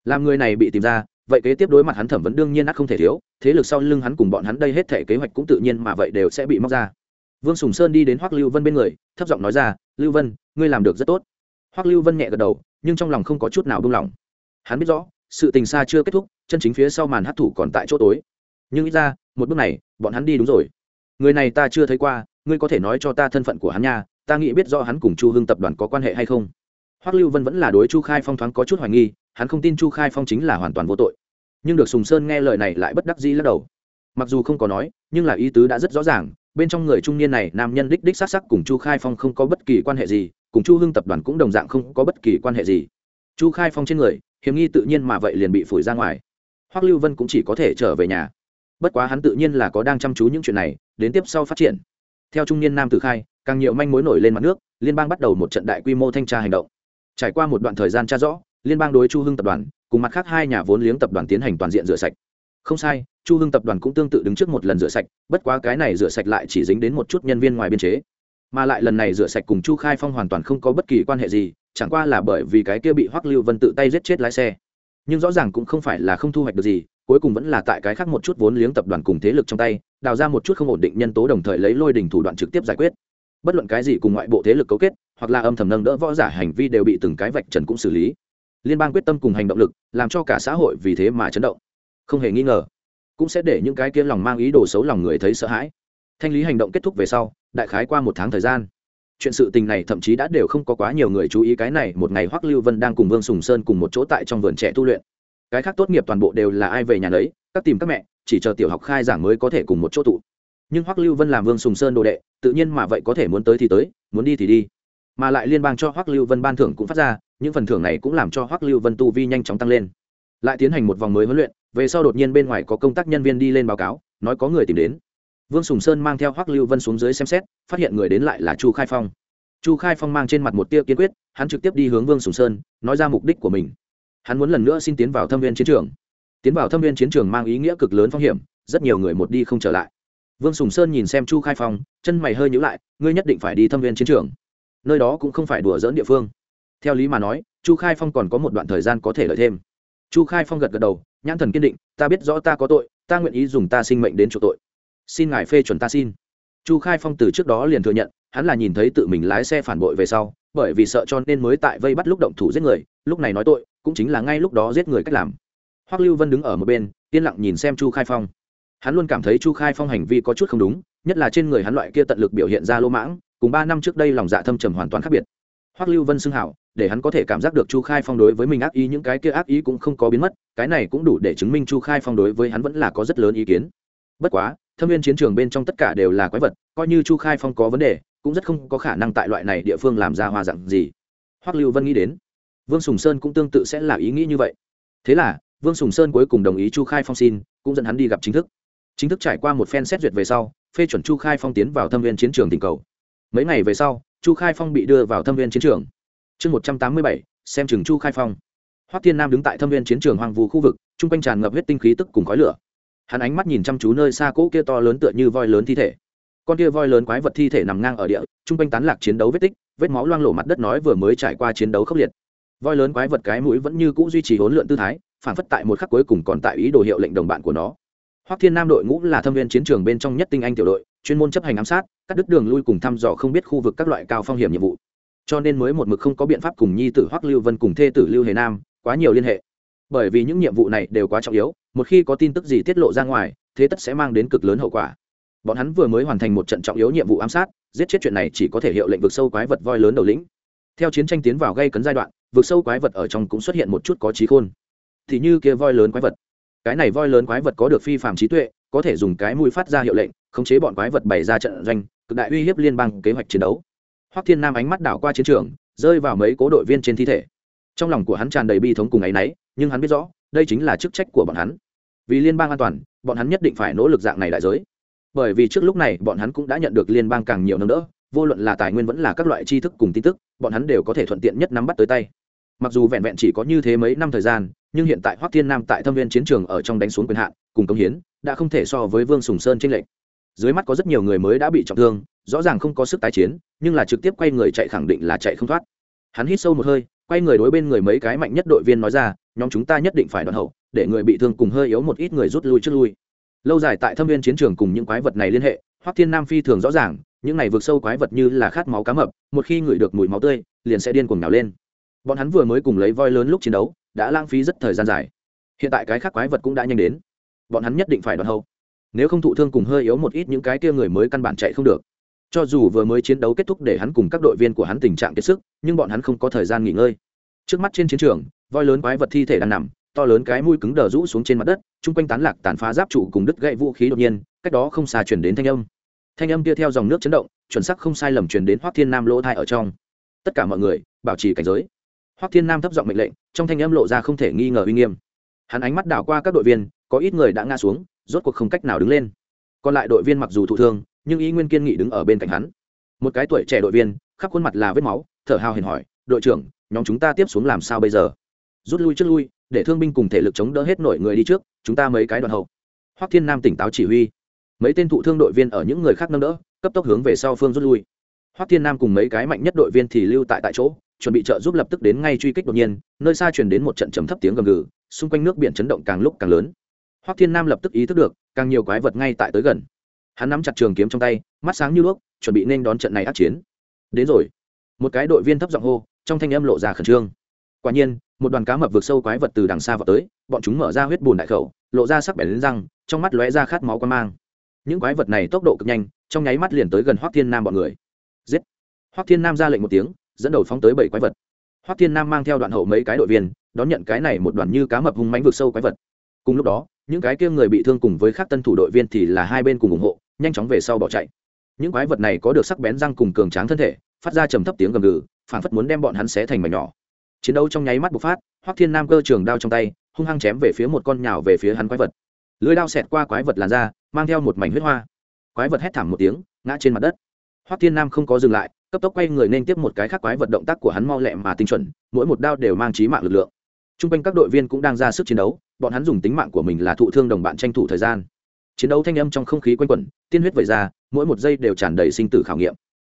Làm người này bị tìm ra, vậy kế tiếp đối mặt hắn thẩm vấn đương nhiên ắt không thể thiếu, thế lực sau lưng hắn cùng bọn hắn đây hết thể kế hoạch cũng tự nhiên mà vậy đều sẽ bị móc ra. Vương sùng sơn đi đến hoắc lưu vân bên người, thấp giọng nói ra, lưu vân, ngươi làm được rất tốt. Hoắc lưu vân nhẹ gật đầu, nhưng trong lòng không có chút nào buông lỏng. Hắn biết rõ, sự tình xa chưa kết thúc, chân chính phía sau màn hát thủ còn tại chỗ tối. Nhưng ít ra, một bước này, bọn hắn đi đúng rồi. Người này ta chưa thấy qua, ngươi có thể nói cho ta thân phận của hắn nha, ta nghĩ biết rõ hắn cùng chu hưng tập đoàn có quan hệ hay không. Hoắc lưu vân vẫn là đối chu khai phong thoáng có chút hoài nghi hắn không tin chu khai phong chính là hoàn toàn vô tội. Nhưng được sùng sơn nghe lời này lại bất đắc dĩ lắc đầu. Mặc dù không có nói, nhưng là ý tứ đã rất rõ ràng, bên trong người trung niên này, nam nhân đích đích s á c sắc cùng chu khai phong không có bất kỳ quan hệ gì, cùng chu hưng tập đoàn cũng đồng dạng không có bất kỳ quan hệ gì. Chu khai phong trên người, hiểm nghi tự nhiên mà vậy liền bị phủi ra ngoài. Hoắc lưu vân cũng chỉ có thể trở về nhà. Bất quá hắn tự nhiên là có đang chăm chú những chuyện này, đến tiếp sau phát triển. Theo trung niên nam tử khai, càng nhiều manh mối nổi lên mặt nước, liên bang bắt đầu một trận đại quy mô thanh tra hành động. Trải qua một đoạn thời gian tra rõ liên bang đối chu hưng tập đoàn, cùng mặt khác hai nhà vốn liếng tập đoàn tiến hành toàn diện rửa sạch. Không sai, chu hưng tập đoàn cũng tương tự đứng trước một lần rửa sạch, bất quá cái này rửa sạch lại chỉ dính đến một chút nhân viên ngoài biên chế. Mà lại lần này rửa sạch cùng chu khai phong hoàn toàn không có bất kỳ quan hệ gì, chẳng qua là bởi vì cái kia bị hoắc lưu vân tự tay giết chết lái xe. Nhưng rõ ràng cũng không phải là không thu hoạch được gì, cuối cùng vẫn là tại cái khác một chút vốn liếng tập đoàn cùng thế lực trong tay, đào ra một chút không ổn định nhân tố đồng thời lấy lôi đình thủ đoạn trực tiếp giải quyết. Bất luận cái gì cùng ngoại bộ thế lực cấu kết, hoặc là âm thầm nâng đỡ võ giả hành vi đều bị từng cái vạch trần cũng xử lý liên bang quyết tâm cùng hành động lực, làm cho cả xã hội vì thế mà chấn động. Không hề nghi ngờ, cũng sẽ để những cái kia lòng mang ý đồ xấu lòng người thấy sợ hãi. Thanh lý hành động kết thúc về sau, đại khái qua một tháng thời gian, chuyện sự tình này thậm chí đã đều không có quá nhiều người chú ý cái này, một ngày hoắc lưu vân đang cùng vương sùng sơn cùng một chỗ tại trong vườn trẻ tu luyện. Cái khác tốt nghiệp toàn bộ đều là ai về nhà lấy các tìm các mẹ, chỉ chờ tiểu học khai giảng mới có thể cùng một chỗ tụ. Nhưng hoắc lưu vân làm vương sùng sơn đồ đệ, tự nhiên mà vậy có thể muốn tới thì tới, muốn đi thì đi. Mà lại liên bang cho hoắc lưu vân ban thưởng cũng phát ra những phần thưởng này cũng làm cho hoắc lưu vân tu vi nhanh chóng tăng lên. Lại tiến hành một vòng mới huấn luyện, về sau đột nhiên bên ngoài có công tác nhân viên đi lên báo cáo, nói có người tìm đến. Vương sùng sơn mang theo hoắc lưu vân xuống dưới xem xét, phát hiện người đến lại là chu khai phong. Chu khai phong mang trên mặt một tia kiên quyết, hắn trực tiếp đi hướng vương sùng sơn, nói ra mục đích của mình. Hắn muốn lần nữa xin tiến vào thâm viên chiến trường. Tiến vào thâm viên chiến trường mang ý nghĩa cực lớn phong hiểm, rất nhiều người một đi không trở lại. Vương sùng sơn nhìn xem chu khai phong, chân mày hơi nhữ lại, ngươi nhất định phải đi thâm viên chiến trường. Nơi đó cũng không phải đùa dỡn địa phương theo lý mà nói, chu khai phong còn có một đoạn thời gian có thể lợi thêm. Chu khai phong gật gật đầu, nhãn thần kiên định, ta biết rõ ta có tội, ta nguyện ý dùng ta sinh mệnh đến chỗ tội. Xin ngài phê chuẩn ta xin. Chu khai phong từ trước đó liền thừa nhận, hắn là nhìn thấy tự mình lái xe phản bội về sau, bởi vì sợ cho nên mới tại vây bắt lúc động thủ giết người, lúc này nói tội, cũng chính là ngay lúc đó giết người cách làm. Hoắc lưu vân đứng ở một bên, yên lặng nhìn xem chu khai phong. Hắn luôn cảm thấy chu khai phong hành vi có chút không đúng, nhất là trên người hắn loại kia tận lực biểu hiện ra lô mãng, cùng ba năm trước đây lòng dạ thâm trầm hoàn toàn khác biệt. Hoắc lưu vân xưng hảo để hắn có thể cảm giác được chu khai phong đối với mình ác ý, những cái kia ác ý cũng không có biến mất, cái này cũng đủ để chứng minh chu khai phong đối với hắn vẫn là có rất lớn ý kiến. Bất quá, thâm viên chiến trường bên trong tất cả đều là quái vật, coi như chu khai phong có vấn đề, cũng rất không có khả năng tại loại này địa phương làm ra hoa dạng gì. Hoắc lưu vân nghĩ đến, vương sùng sơn cũng tương tự sẽ là ý nghĩ như vậy. Thế là, vương sùng sơn cuối cùng đồng ý chu khai phong xin, cũng dẫn hắn đi gặp chính thức. Chính thức trải qua một phen xét duyệt về sau, phê chuẩn chu khai phong tiến vào thâm viên chiến trường tình cầu. Mấy ngày về sau, chu khai phong bị đưa vào thâm viên chiến trường chương một trăm tám mươi bảy, xem trường chu khai phong. Hoắc thiên nam đứng tại thâm viên chiến trường hoang vu khu vực, chung quanh tràn ngập huyết tinh khí tức cùng khói lửa. Hắn ánh mắt nhìn chăm chú nơi xa cỗ kia to lớn tựa như voi lớn thi thể. Con kia voi lớn quái vật thi thể nằm ngang ở địa, chung quanh tán lạc chiến đấu vết tích, vết máu loang lổ mặt đất nói vừa mới trải qua chiến đấu khốc liệt. Voi lớn quái vật cái mũi vẫn như cũ duy trì hỗn lượn tư thái, phản phất tại một khắc cuối cùng còn tại ý đồ hiệu lệnh đồng bạn của nó. Hoắc thiên nam đội ngũ là thâm viên chiến trường bên trong nhất tinh anh tiểu đội, chuyên môn chấp hành ám sát, cắt đứt đường lui cùng thăm dò không biết khu vực các loại cao phong hiểm nhiệm vụ cho nên mới một mực không có biện pháp cùng nhi tử hoắc lưu vân cùng thê tử lưu hề nam quá nhiều liên hệ. Bởi vì những nhiệm vụ này đều quá trọng yếu, một khi có tin tức gì tiết lộ ra ngoài, thế tất sẽ mang đến cực lớn hậu quả. Bọn hắn vừa mới hoàn thành một trận trọng yếu nhiệm vụ ám sát, giết chết chuyện này chỉ có thể hiệu lệnh vực sâu quái vật voi lớn đầu lĩnh. Theo chiến tranh tiến vào gây cấn giai đoạn, vực sâu quái vật ở trong cũng xuất hiện một chút có trí khôn. Thì như kia voi lớn quái vật. Cái này voi lớn quái vật có được phi phạm trí tuệ, có thể dùng cái mũi phát ra hiệu lệnh, khống chế bọn quái vật bày ra trận doanh, cực đại uy hiếp liên bang kế hoạch chiến đấu hoắc thiên nam ánh mắt đảo qua chiến trường, rơi vào mấy cố đội viên trên thi thể. Trong lòng của hắn tràn đầy bi thống cùng áy náy, nhưng hắn biết rõ, đây chính là chức trách của bọn hắn. Vì liên bang an toàn, bọn hắn nhất định phải nỗ lực dạng này đại giới. Bởi vì trước lúc này, bọn hắn cũng đã nhận được liên bang càng nhiều nâng đỡ, vô luận là tài nguyên vẫn là các loại tri thức cùng tin tức, bọn hắn đều có thể thuận tiện nhất nắm bắt tới tay. Mặc dù vẹn vẹn chỉ có như thế mấy năm thời gian, nhưng hiện tại hoắc thiên nam tại thâm viên chiến trường ở trong đánh xuống quyền hạn, cùng công hiến, đã không thể so với vương sùng sơn tranh lệch. Dưới mắt có rất nhiều người mới đã bị trọng thương rõ ràng không có sức tái chiến, nhưng là trực tiếp quay người chạy khẳng định là chạy không thoát. Hắn hít sâu một hơi, quay người đối bên người mấy cái mạnh nhất đội viên nói ra, nhóm chúng ta nhất định phải đoạn hậu, để người bị thương cùng hơi yếu một ít người rút lui trước lui. Lâu dài tại thâm viên chiến trường cùng những quái vật này liên hệ, hoắc thiên nam phi thường rõ ràng, những này vượt sâu quái vật như là khát máu cá mập, một khi ngửi được mùi máu tươi, liền sẽ điên cuồng nào lên. Bọn hắn vừa mới cùng lấy voi lớn lúc chiến đấu, đã lãng phí rất thời gian dài. Hiện tại cái khác quái vật cũng đã nhanh đến. Bọn hắn nhất định phải đoạn hậu. Nếu không thụ thương cùng hơi yếu một ít những cái kia người mới căn bản chạy không được cho dù vừa mới chiến đấu kết thúc để hắn cùng các đội viên của hắn tình trạng kiệt sức, nhưng bọn hắn không có thời gian nghỉ ngơi. Trước mắt trên chiến trường, voi lớn quái vật thi thể đang nằm, to lớn cái mũi cứng đờ rũ xuống trên mặt đất, chung quanh tán lạc, tàn phá giáp trụ cùng đứt gậy vũ khí đột nhiên, cách đó không xa chuyển đến thanh âm. Thanh âm kia theo dòng nước chấn động, chuẩn sắc không sai lầm chuyển đến hoác thiên nam lỗ thai ở trong. Tất cả mọi người, bảo trì cảnh giới. Hoác thiên nam thấp giọng mệnh lệnh, trong thanh âm lộ ra không thể nghi ngờ uy nghiêm. Hắn ánh mắt đảo qua các đội viên, có ít người đã ngã xuống, rốt cuộc không cách nào đứng lên. Còn lại đội viên mặc dù thụ thương nhưng ý nguyên kiên nghị đứng ở bên cạnh hắn. Một cái tuổi trẻ đội viên, khắp khuôn mặt là vết máu, thở hào hển hỏi, đội trưởng, nhóm chúng ta tiếp xuống làm sao bây giờ? Rút lui trước lui, để thương binh cùng thể lực chống đỡ hết nổi người đi trước, chúng ta mấy cái đoạn hậu. Hoắc thiên nam tỉnh táo chỉ huy. Mấy tên thụ thương đội viên ở những người khác nâng đỡ, cấp tốc hướng về sau phương rút lui. Hoắc thiên nam cùng mấy cái mạnh nhất đội viên thì lưu tại tại chỗ, chuẩn bị trợ giúp lập tức đến ngay truy kích đột nhiên, nơi xa truyền đến một trận chấm thấp tiếng gầm gừ, xung quanh nước biển chấn động càng lúc càng lớn. Hoắc thiên nam lập tức ý thức được, càng nhiều quái vật ngay tại tới gần hắn nắm chặt trường kiếm trong tay, mắt sáng như đuốc, chuẩn bị nên đón trận này ác chiến. Đến rồi. Một cái đội viên thấp giọng hô, trong thanh âm lộ ra khẩn trương. Quả nhiên, một đoàn cá mập vượt sâu quái vật từ đằng xa vào tới, bọn chúng mở ra huyết bùn đại khẩu, lộ ra sắc bẻ lên răng, trong mắt lóe ra khát máu quan mang. Những quái vật này tốc độ cực nhanh, trong nháy mắt liền tới gần hoác thiên nam bọn người. Giết! Hoác thiên nam ra lệnh một tiếng, dẫn đầu phóng tới bảy quái vật. Hoác thiên nam mang theo đoạn hậu mấy cái đội viên, đón nhận cái này một đoàn như cá mập hung mánh vượt sâu quái vật. Cùng lúc đó, những cái kia người bị thương cùng với các tân thủ đội viên thì là hai bên cùng ủng hộ nhanh chóng về sau bỏ chạy. Những quái vật này có được sắc bén răng cùng cường tráng thân thể, phát ra trầm thấp tiếng gầm gừ phản phất muốn đem bọn hắn xé thành mảnh nhỏ. Chiến đấu trong nháy mắt bộc phát, hoắc thiên nam cơ trường đao trong tay, hung hăng chém về phía một con nhào về phía hắn quái vật. Lưới đao xẹt qua quái vật làn ra mang theo một mảnh huyết hoa. Quái vật hét thảm một tiếng, ngã trên mặt đất. Hoắc thiên nam không có dừng lại, cấp tốc quay người nên tiếp một cái khác quái vật động tác của hắn mau lẹ mà tinh chuẩn, mỗi một đao đều mang trí mạng lực lượng. T r u n g quanh các đội viên cũng đang ra sức chiến đấu, bọn hắn dùng tính mạng của mình là thụ thương đồng bạn tranh thủ thời gian chiến đấu thanh âm trong không khí quanh quẩn, tiên huyết vẩy ra, mỗi một giây đều tràn đầy sinh tử khảo nghiệm.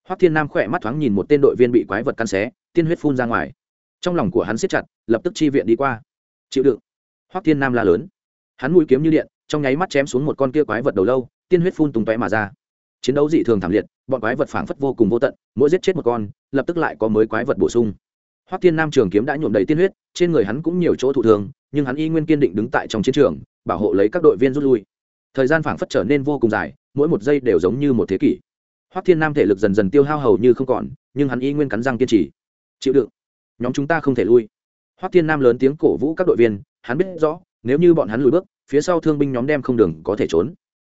Hoắc thiên nam khỏe mắt thoáng nhìn một tên đội viên bị quái vật căn xé, tiên huyết phun ra ngoài. Trong lòng của hắn siết chặt, lập tức chi viện đi qua. Chịu đựng. Hoắc thiên nam la lớn. Hắn mũi kiếm như điện, trong nháy mắt chém xuống một con kia quái vật đầu lâu, tiên huyết phun tung tóe mà ra. Chiến đấu dị thường thảm liệt, bọn quái vật phảng phất vô cùng vô tận, mỗi giết chết một con, lập tức lại có mới quái vật bổ sung. Hoắc thiên nam trường kiếm đã nhuộm đầy tiên huyết, trên người hắn cũng nhiều chỗ thụ thường, nhưng hắn y nguyên kiên định đứng tại trong chiến trường, bảo hộ lấy các đội viên rút lui thời gian phảng phất trở nên vô cùng dài, mỗi một giây đều giống như một thế kỷ. Hoắc thiên nam thể lực dần dần tiêu hao hầu như không còn, nhưng hắn y nguyên cắn răng kiên trì. Chịu đựng. Nhóm chúng ta không thể lui. Hoắc thiên nam lớn tiếng cổ vũ các đội viên, hắn biết rõ, nếu như bọn hắn lùi bước, phía sau thương binh nhóm đem không đường có thể trốn.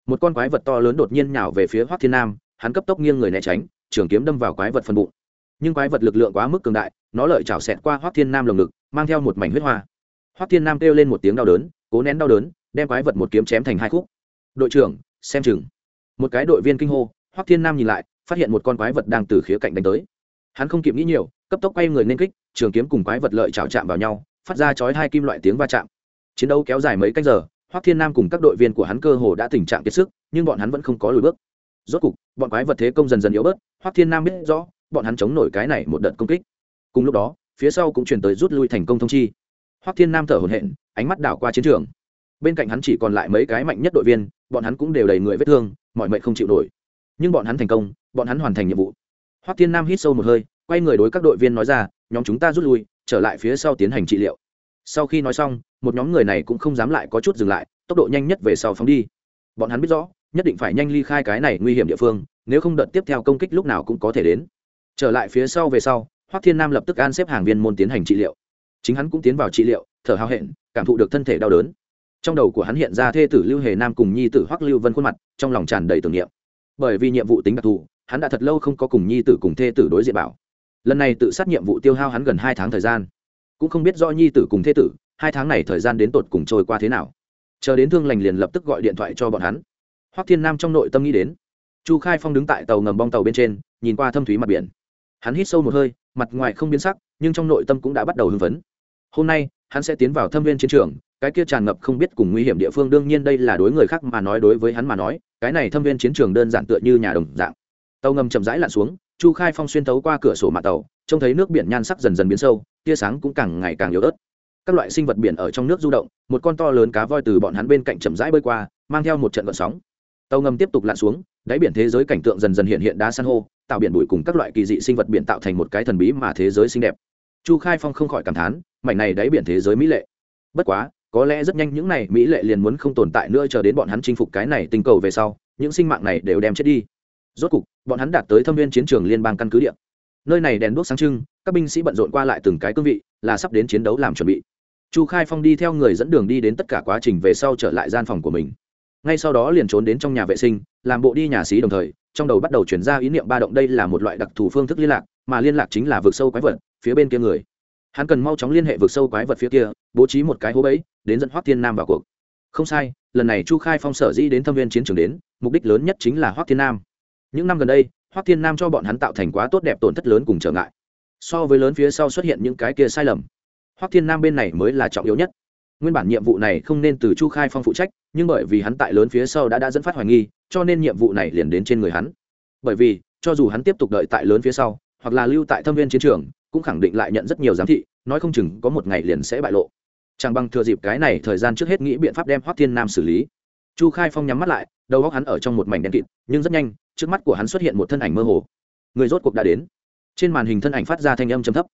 Một con quái vật to lớn đột nhiên nhào về phía hoắc thiên nam, hắn cấp tốc nghiêng người né tránh, trường kiếm đâm vào quái vật phần bụng. Nhưng quái vật lực lượng quá mức cường đại, nó lợi chảo xẹt qua hoắc thiên nam lồng ngực, mang theo một mảnh huyết hoa. Hoắc thiên nam kêu lên một tiếng đau đớn, cố nén đau đớn, đem quái vật một kiếm chém thành hai khúc đội trưởng, xem chừng. Một cái đội viên kinh hô, hoắc thiên nam nhìn lại, phát hiện một con quái vật đang từ khía cạnh đánh tới. Hắn không kịp nghĩ nhiều, cấp tốc quay người nên kích, trường kiếm cùng quái vật lợi chảo chạm vào nhau, phát ra chói hai kim loại tiếng va chạm. Chiến đấu kéo dài mấy cách giờ, hoắc thiên nam cùng các đội viên của hắn cơ hồ đã tình trạng kiệt sức, nhưng bọn hắn vẫn không có lùi bước. Rốt cục, bọn quái vật thế công dần dần yếu bớt, hoắc thiên nam biết rõ, bọn hắn chống nổi cái này một đợt công kích. Cùng lúc đó, phía sau cũng chuyển tới rút lui thành công thông chi. Hoắc thiên nam thở hổn hển, ánh mắt đảo qua chiến trường bên cạnh hắn chỉ còn lại mấy cái mạnh nhất đội viên, bọn hắn cũng đều đầy người vết thương, mọi mệnh không chịu nổi. Nhưng bọn hắn thành công, bọn hắn hoàn thành nhiệm vụ. Hoắc thiên nam hít sâu một hơi, quay người đối các đội viên nói ra, nhóm chúng ta rút lui, trở lại phía sau tiến hành trị liệu. Sau khi nói xong, một nhóm người này cũng không dám lại có chút dừng lại, tốc độ nhanh nhất về sau phóng đi. Bọn hắn biết rõ, nhất định phải nhanh ly khai cái này nguy hiểm địa phương, nếu không đợt tiếp theo công kích lúc nào cũng có thể đến. Trở lại phía sau về sau, hoắc thiên nam lập tức an xếp hàng viên môn tiến hành trị liệu. Chính hắn cũng tiến vào trị liệu, thở hào hẹn, cảm thụ được thân thể đau đớn trong đầu của hắn hiện ra thê tử lưu hề nam cùng nhi tử hoắc lưu vân khuôn mặt, trong lòng tràn đầy tưởng niệm. Bởi vì nhiệm vụ tính đặc thù, hắn đã thật lâu không có cùng nhi tử cùng thê tử đối diện bảo. Lần này tự sát nhiệm vụ tiêu hao hắn gần hai tháng thời gian. Cũng không biết do nhi tử cùng thê tử, hai tháng này thời gian đến tột cùng trôi qua thế nào. Chờ đến thương lành liền lập tức gọi điện thoại cho bọn hắn. Hoắc thiên nam trong nội tâm nghĩ đến, chu khai phong đứng tại tàu ngầm bong tàu bên trên, nhìn qua thâm thúy mặt biển. Hắn hít sâu một hơi, mặt ngoài không biến sắc, nhưng trong nội tâm cũng đã bắt đầu hưng phấn. Hôm nay, hắn sẽ tiến vào thâm viên chiến trường cái kia tràn ngập không biết cùng nguy hiểm địa phương, đương nhiên đây là đối người khác mà nói, đối với hắn mà nói, cái này thâm viên chiến trường đơn giản tựa như nhà đồng dạng. Tàu ngầm chậm rãi lặn xuống, chu khai phong xuyên tấu qua cửa sổ mạng tàu, trông thấy nước biển nhan sắc dần dần biến sâu, tia sáng cũng càng ngày càng yếu ớt. Các loại sinh vật biển ở trong nước du động, một con to lớn cá voi từ bọn hắn bên cạnh chậm rãi bơi qua, mang theo một trận vận sóng. Tàu ngầm tiếp tục lặn xuống, đáy biển thế giới cảnh tượng dần dần hiện hiện đá san hô, tạo biển bụi cùng các loại kỳ dị sinh vật biển tạo thành một cái thần bí mà thế giới xinh đẹp. Chu khai phong không khỏi cảm thán, mảnh này đáy biển thế giới mỹ lệ. Bất quá có lẽ rất nhanh những này mỹ lệ liền muốn không tồn tại nữa chờ đến bọn hắn chinh phục cái này tinh cầu về sau, những sinh mạng này đều đem chết đi. Rốt cục, bọn hắn đạt tới thâm viên chiến trường liên bang căn cứ địa. Nơi này đèn đuốc sáng trưng, các binh sĩ bận rộn qua lại từng cái cương vị, là sắp đến chiến đấu làm chuẩn bị. Chu khai phong đi theo người dẫn đường đi đến tất cả quá trình về sau trở lại gian phòng của mình. Ngay sau đó liền trốn đến trong nhà vệ sinh, làm bộ đi nhà xí đồng thời, trong đầu bắt đầu chuyển ra ý niệm ba động đây là một loại đặc thù phương thức liên lạc, mà liên lạc chính là vượt sâu quái vật, phía bên kia người hắn cần mau chóng liên hệ vượt sâu quái vật phía kia, bố trí một cái hố bẫy, đến dẫn hoác thiên nam vào cuộc. Không sai, lần này chu khai phong sở dĩ đến thâm viên chiến trường đến, mục đích lớn nhất chính là hoác thiên nam. Những năm gần đây, hoác thiên nam cho bọn hắn tạo thành quá tốt đẹp tổn thất lớn cùng trở ngại. So với lớn phía sau xuất hiện những cái kia sai lầm, hoác thiên nam bên này mới là trọng yếu nhất. Nguyên bản nhiệm vụ này không nên từ chu khai phong phụ trách, nhưng bởi vì hắn tại lớn phía sau đã đã dẫn phát hoài nghi, cho nên nhiệm vụ này liền đến trên người hắn. Bởi vì, cho dù hắn tiếp tục đợi tại lớn phía sau, hoặc là lưu tại thâm viên chiến trường cũng khẳng định lại nhận rất nhiều giám thị, nói không chừng có một ngày liền sẽ bại lộ. Chẳng bằng thừa dịp cái này thời gian trước hết nghĩ biện pháp đem hoác thiên nam xử lý. Chu khai phong nhắm mắt lại, đầu góc hắn ở trong một mảnh đen kịt, nhưng rất nhanh, trước mắt của hắn xuất hiện một thân ảnh mơ hồ. Người rốt cuộc đã đến. Trên màn hình thân ảnh phát ra thanh âm trầm thấp.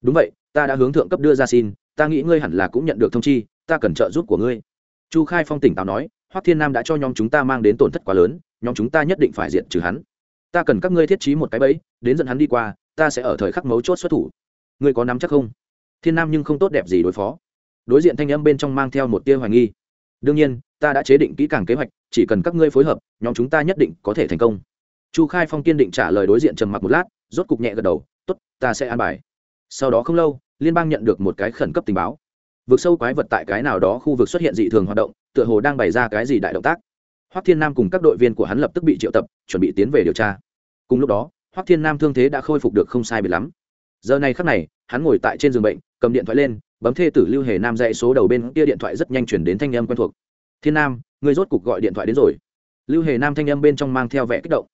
Đúng vậy, ta đã hướng thượng cấp đưa ra xin, ta nghĩ ngươi hẳn là cũng nhận được thông chi, ta cần trợ giúp của ngươi. Chu khai phong tỉnh táo nói, hoắc thiên nam đã cho nhóm chúng ta mang đến tổn thất quá lớn, nhóm chúng ta nhất định phải diện trừ hắn. Ta cần các ngươi thiết trí một cái bẫy, đến dẫn hắn đi qua ta sẽ ở thời khắc mấu chốt xuất thủ. Ngươi có nắm chắc không? Thiên nam nhưng không tốt đẹp gì đối phó. Đối diện thanh âm bên trong mang theo một tia hoài nghi. Đương nhiên, ta đã chế định kỹ càng kế hoạch, chỉ cần các ngươi phối hợp, nhóm chúng ta nhất định có thể thành công. Chu khai phong kiên định trả lời đối diện trầm mặc một lát, rốt cục nhẹ gật đầu t ố t ta sẽ an bài. Sau đó không lâu, liên bang nhận được một cái khẩn cấp tình báo. Vực sâu quái vật tại cái nào đó khu vực xuất hiện dị thường hoạt động, tựa hồ đang bày ra cái gì đại động tác. Hoắc thiên nam cùng các đội viên của hắn lập tức bị triệu tập, chuẩn bị tiến về điều tra. Cùng lúc đó hoắc thiên nam thương thế đã khôi phục được không sai biệt lắm. Giờ này khắc này, hắn ngồi tại trên giường bệnh, cầm điện thoại lên, bấm thê tử lưu hề nam dãy số đầu bên kia điện thoại rất nhanh chuyển đến thanh âm quen thuộc. Thiên nam, ngươi rốt cục gọi điện thoại đến rồi. Lưu hề nam thanh âm bên trong mang theo vẻ kích động.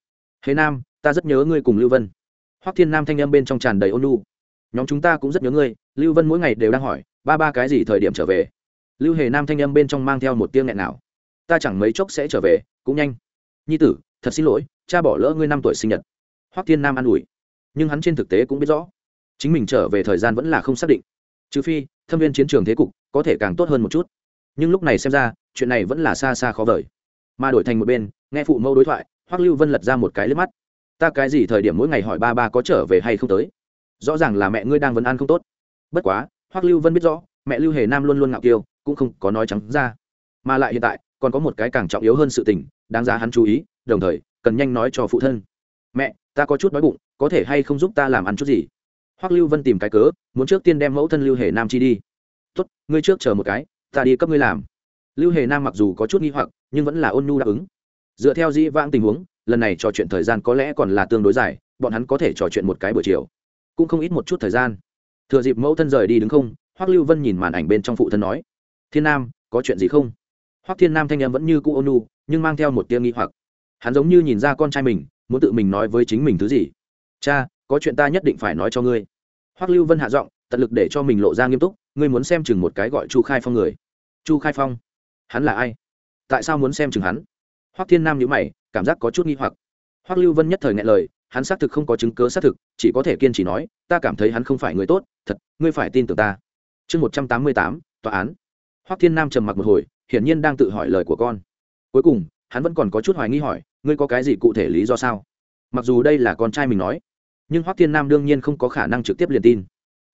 Hề nam, ta rất nhớ ngươi cùng lưu vân. Hoắc thiên nam thanh âm bên trong tràn đầy ôn nhu. nhóm chúng ta cũng rất nhớ ngươi, lưu vân mỗi ngày đều đang hỏi, ba ba cái gì thời điểm trở về? Lưu hề nam thanh âm bên trong mang theo một tiếng nghẹn nào. Ta chẳng mấy chốc sẽ trở về, cũng nhanh. Nhi tử, thật xin lỗi, cha bỏ lỡ ngươi năm tuổi sinh nhật hoắc thiên nam an ủi. Nhưng hắn trên thực tế cũng biết rõ, chính mình trở về thời gian vẫn là không xác định. Trừ phi, thâm viên chiến trường thế cục có thể càng tốt hơn một chút. Nhưng lúc này xem ra, chuyện này vẫn là xa xa khó vời. Mà đổi thành một bên, nghe phụ mẫu đối thoại, hoắc lưu vân lật ra một cái lướp mắt. Ta cái gì thời điểm mỗi ngày hỏi ba ba có trở về hay không tới? Rõ ràng là mẹ ngươi đang vấn an không tốt. Bất quá, hoắc lưu vân biết rõ, mẹ lưu hề nam luôn luôn ngạo kiêu cũng không có nói trắng ra. Mà lại hiện tại, còn có một cái càng trọng yếu hơn sự tình, đáng giá hắn chú ý, đồng thời, cần nhanh nói cho phụ thân mẹ ta có chút đói bụng có thể hay không giúp ta làm ăn chút gì? Hoắc lưu vân tìm cái cớ muốn trước tiên đem mẫu thân lưu hề nam chi đi. Tốt ngươi trước chờ một cái ta đi cấp ngươi làm. Lưu hề nam mặc dù có chút nghi hoặc nhưng vẫn là ôn nhu đáp ứng. Dựa theo dĩ vãng tình huống lần này trò chuyện thời gian có lẽ còn là tương đối dài bọn hắn có thể trò chuyện một cái buổi chiều. Cũng không ít một chút thời gian. Thừa dịp mẫu thân rời đi đứng không hoắc lưu vân nhìn màn ảnh bên trong phụ thân nói thiên nam có chuyện gì không? Hoắc thiên nam thanh em vẫn như cũ ôn nhu, nhưng mang theo một tia nghi hoặc. Hắn giống như nhìn ra con trai mình muốn tự mình nói với chính mình thứ gì? Cha, có chuyện ta nhất định phải nói cho ngươi. Hoắc lưu vân hạ giọng, tận lực để cho mình lộ ra nghiêm túc, ngươi muốn xem chừng một cái gọi chu khai phong người. Chu khai phong? Hắn là ai? Tại sao muốn xem chừng hắn? Hoắc thiên nam nhữ mày, cảm giác có chút nghi hoặc. Hoắc lưu vân nhất thời ngại lời, hắn xác thực không có chứng cứ xác thực, chỉ có thể kiên trì nói, ta cảm thấy hắn không phải người tốt, thật, ngươi phải tin tưởng ta. Chương một trăm tám mươi tám, tòa án. Hoắc thiên nam trầm mặc một hồi, hiển nhiên đang tự hỏi lời của con. Cuối cùng hắn vẫn còn có chút hoài nghi hỏi, ngươi có cái gì cụ thể lý do sao? Mặc dù đây là con trai mình nói, nhưng hoắc thiên nam đương nhiên không có khả năng trực tiếp liền tin.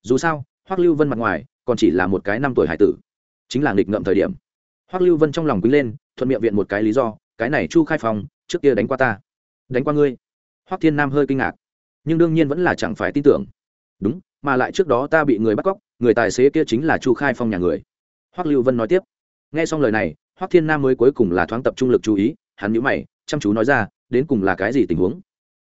Dù sao, hoắc lưu vân mặt ngoài còn chỉ là một cái năm tuổi hải tử, chính là nghịch ngợm thời điểm. Hoắc lưu vân trong lòng quýnh lên, thuận miệng viện một cái lý do, cái này chu khai phòng trước kia đánh qua ta, đánh qua ngươi. Hoắc thiên nam hơi kinh ngạc, nhưng đương nhiên vẫn là chẳng phải tin tưởng. Đúng, mà lại trước đó ta bị người bắt cóc, người tài xế kia chính là chu khai phong nhà người. Hoắc lưu vân nói tiếp. Nghe xong lời này hoắc thiên nam mới cuối cùng là thoáng tập trung lực chú ý, hắn nhíu mày, chăm chú nói ra, đến cùng là cái gì tình huống?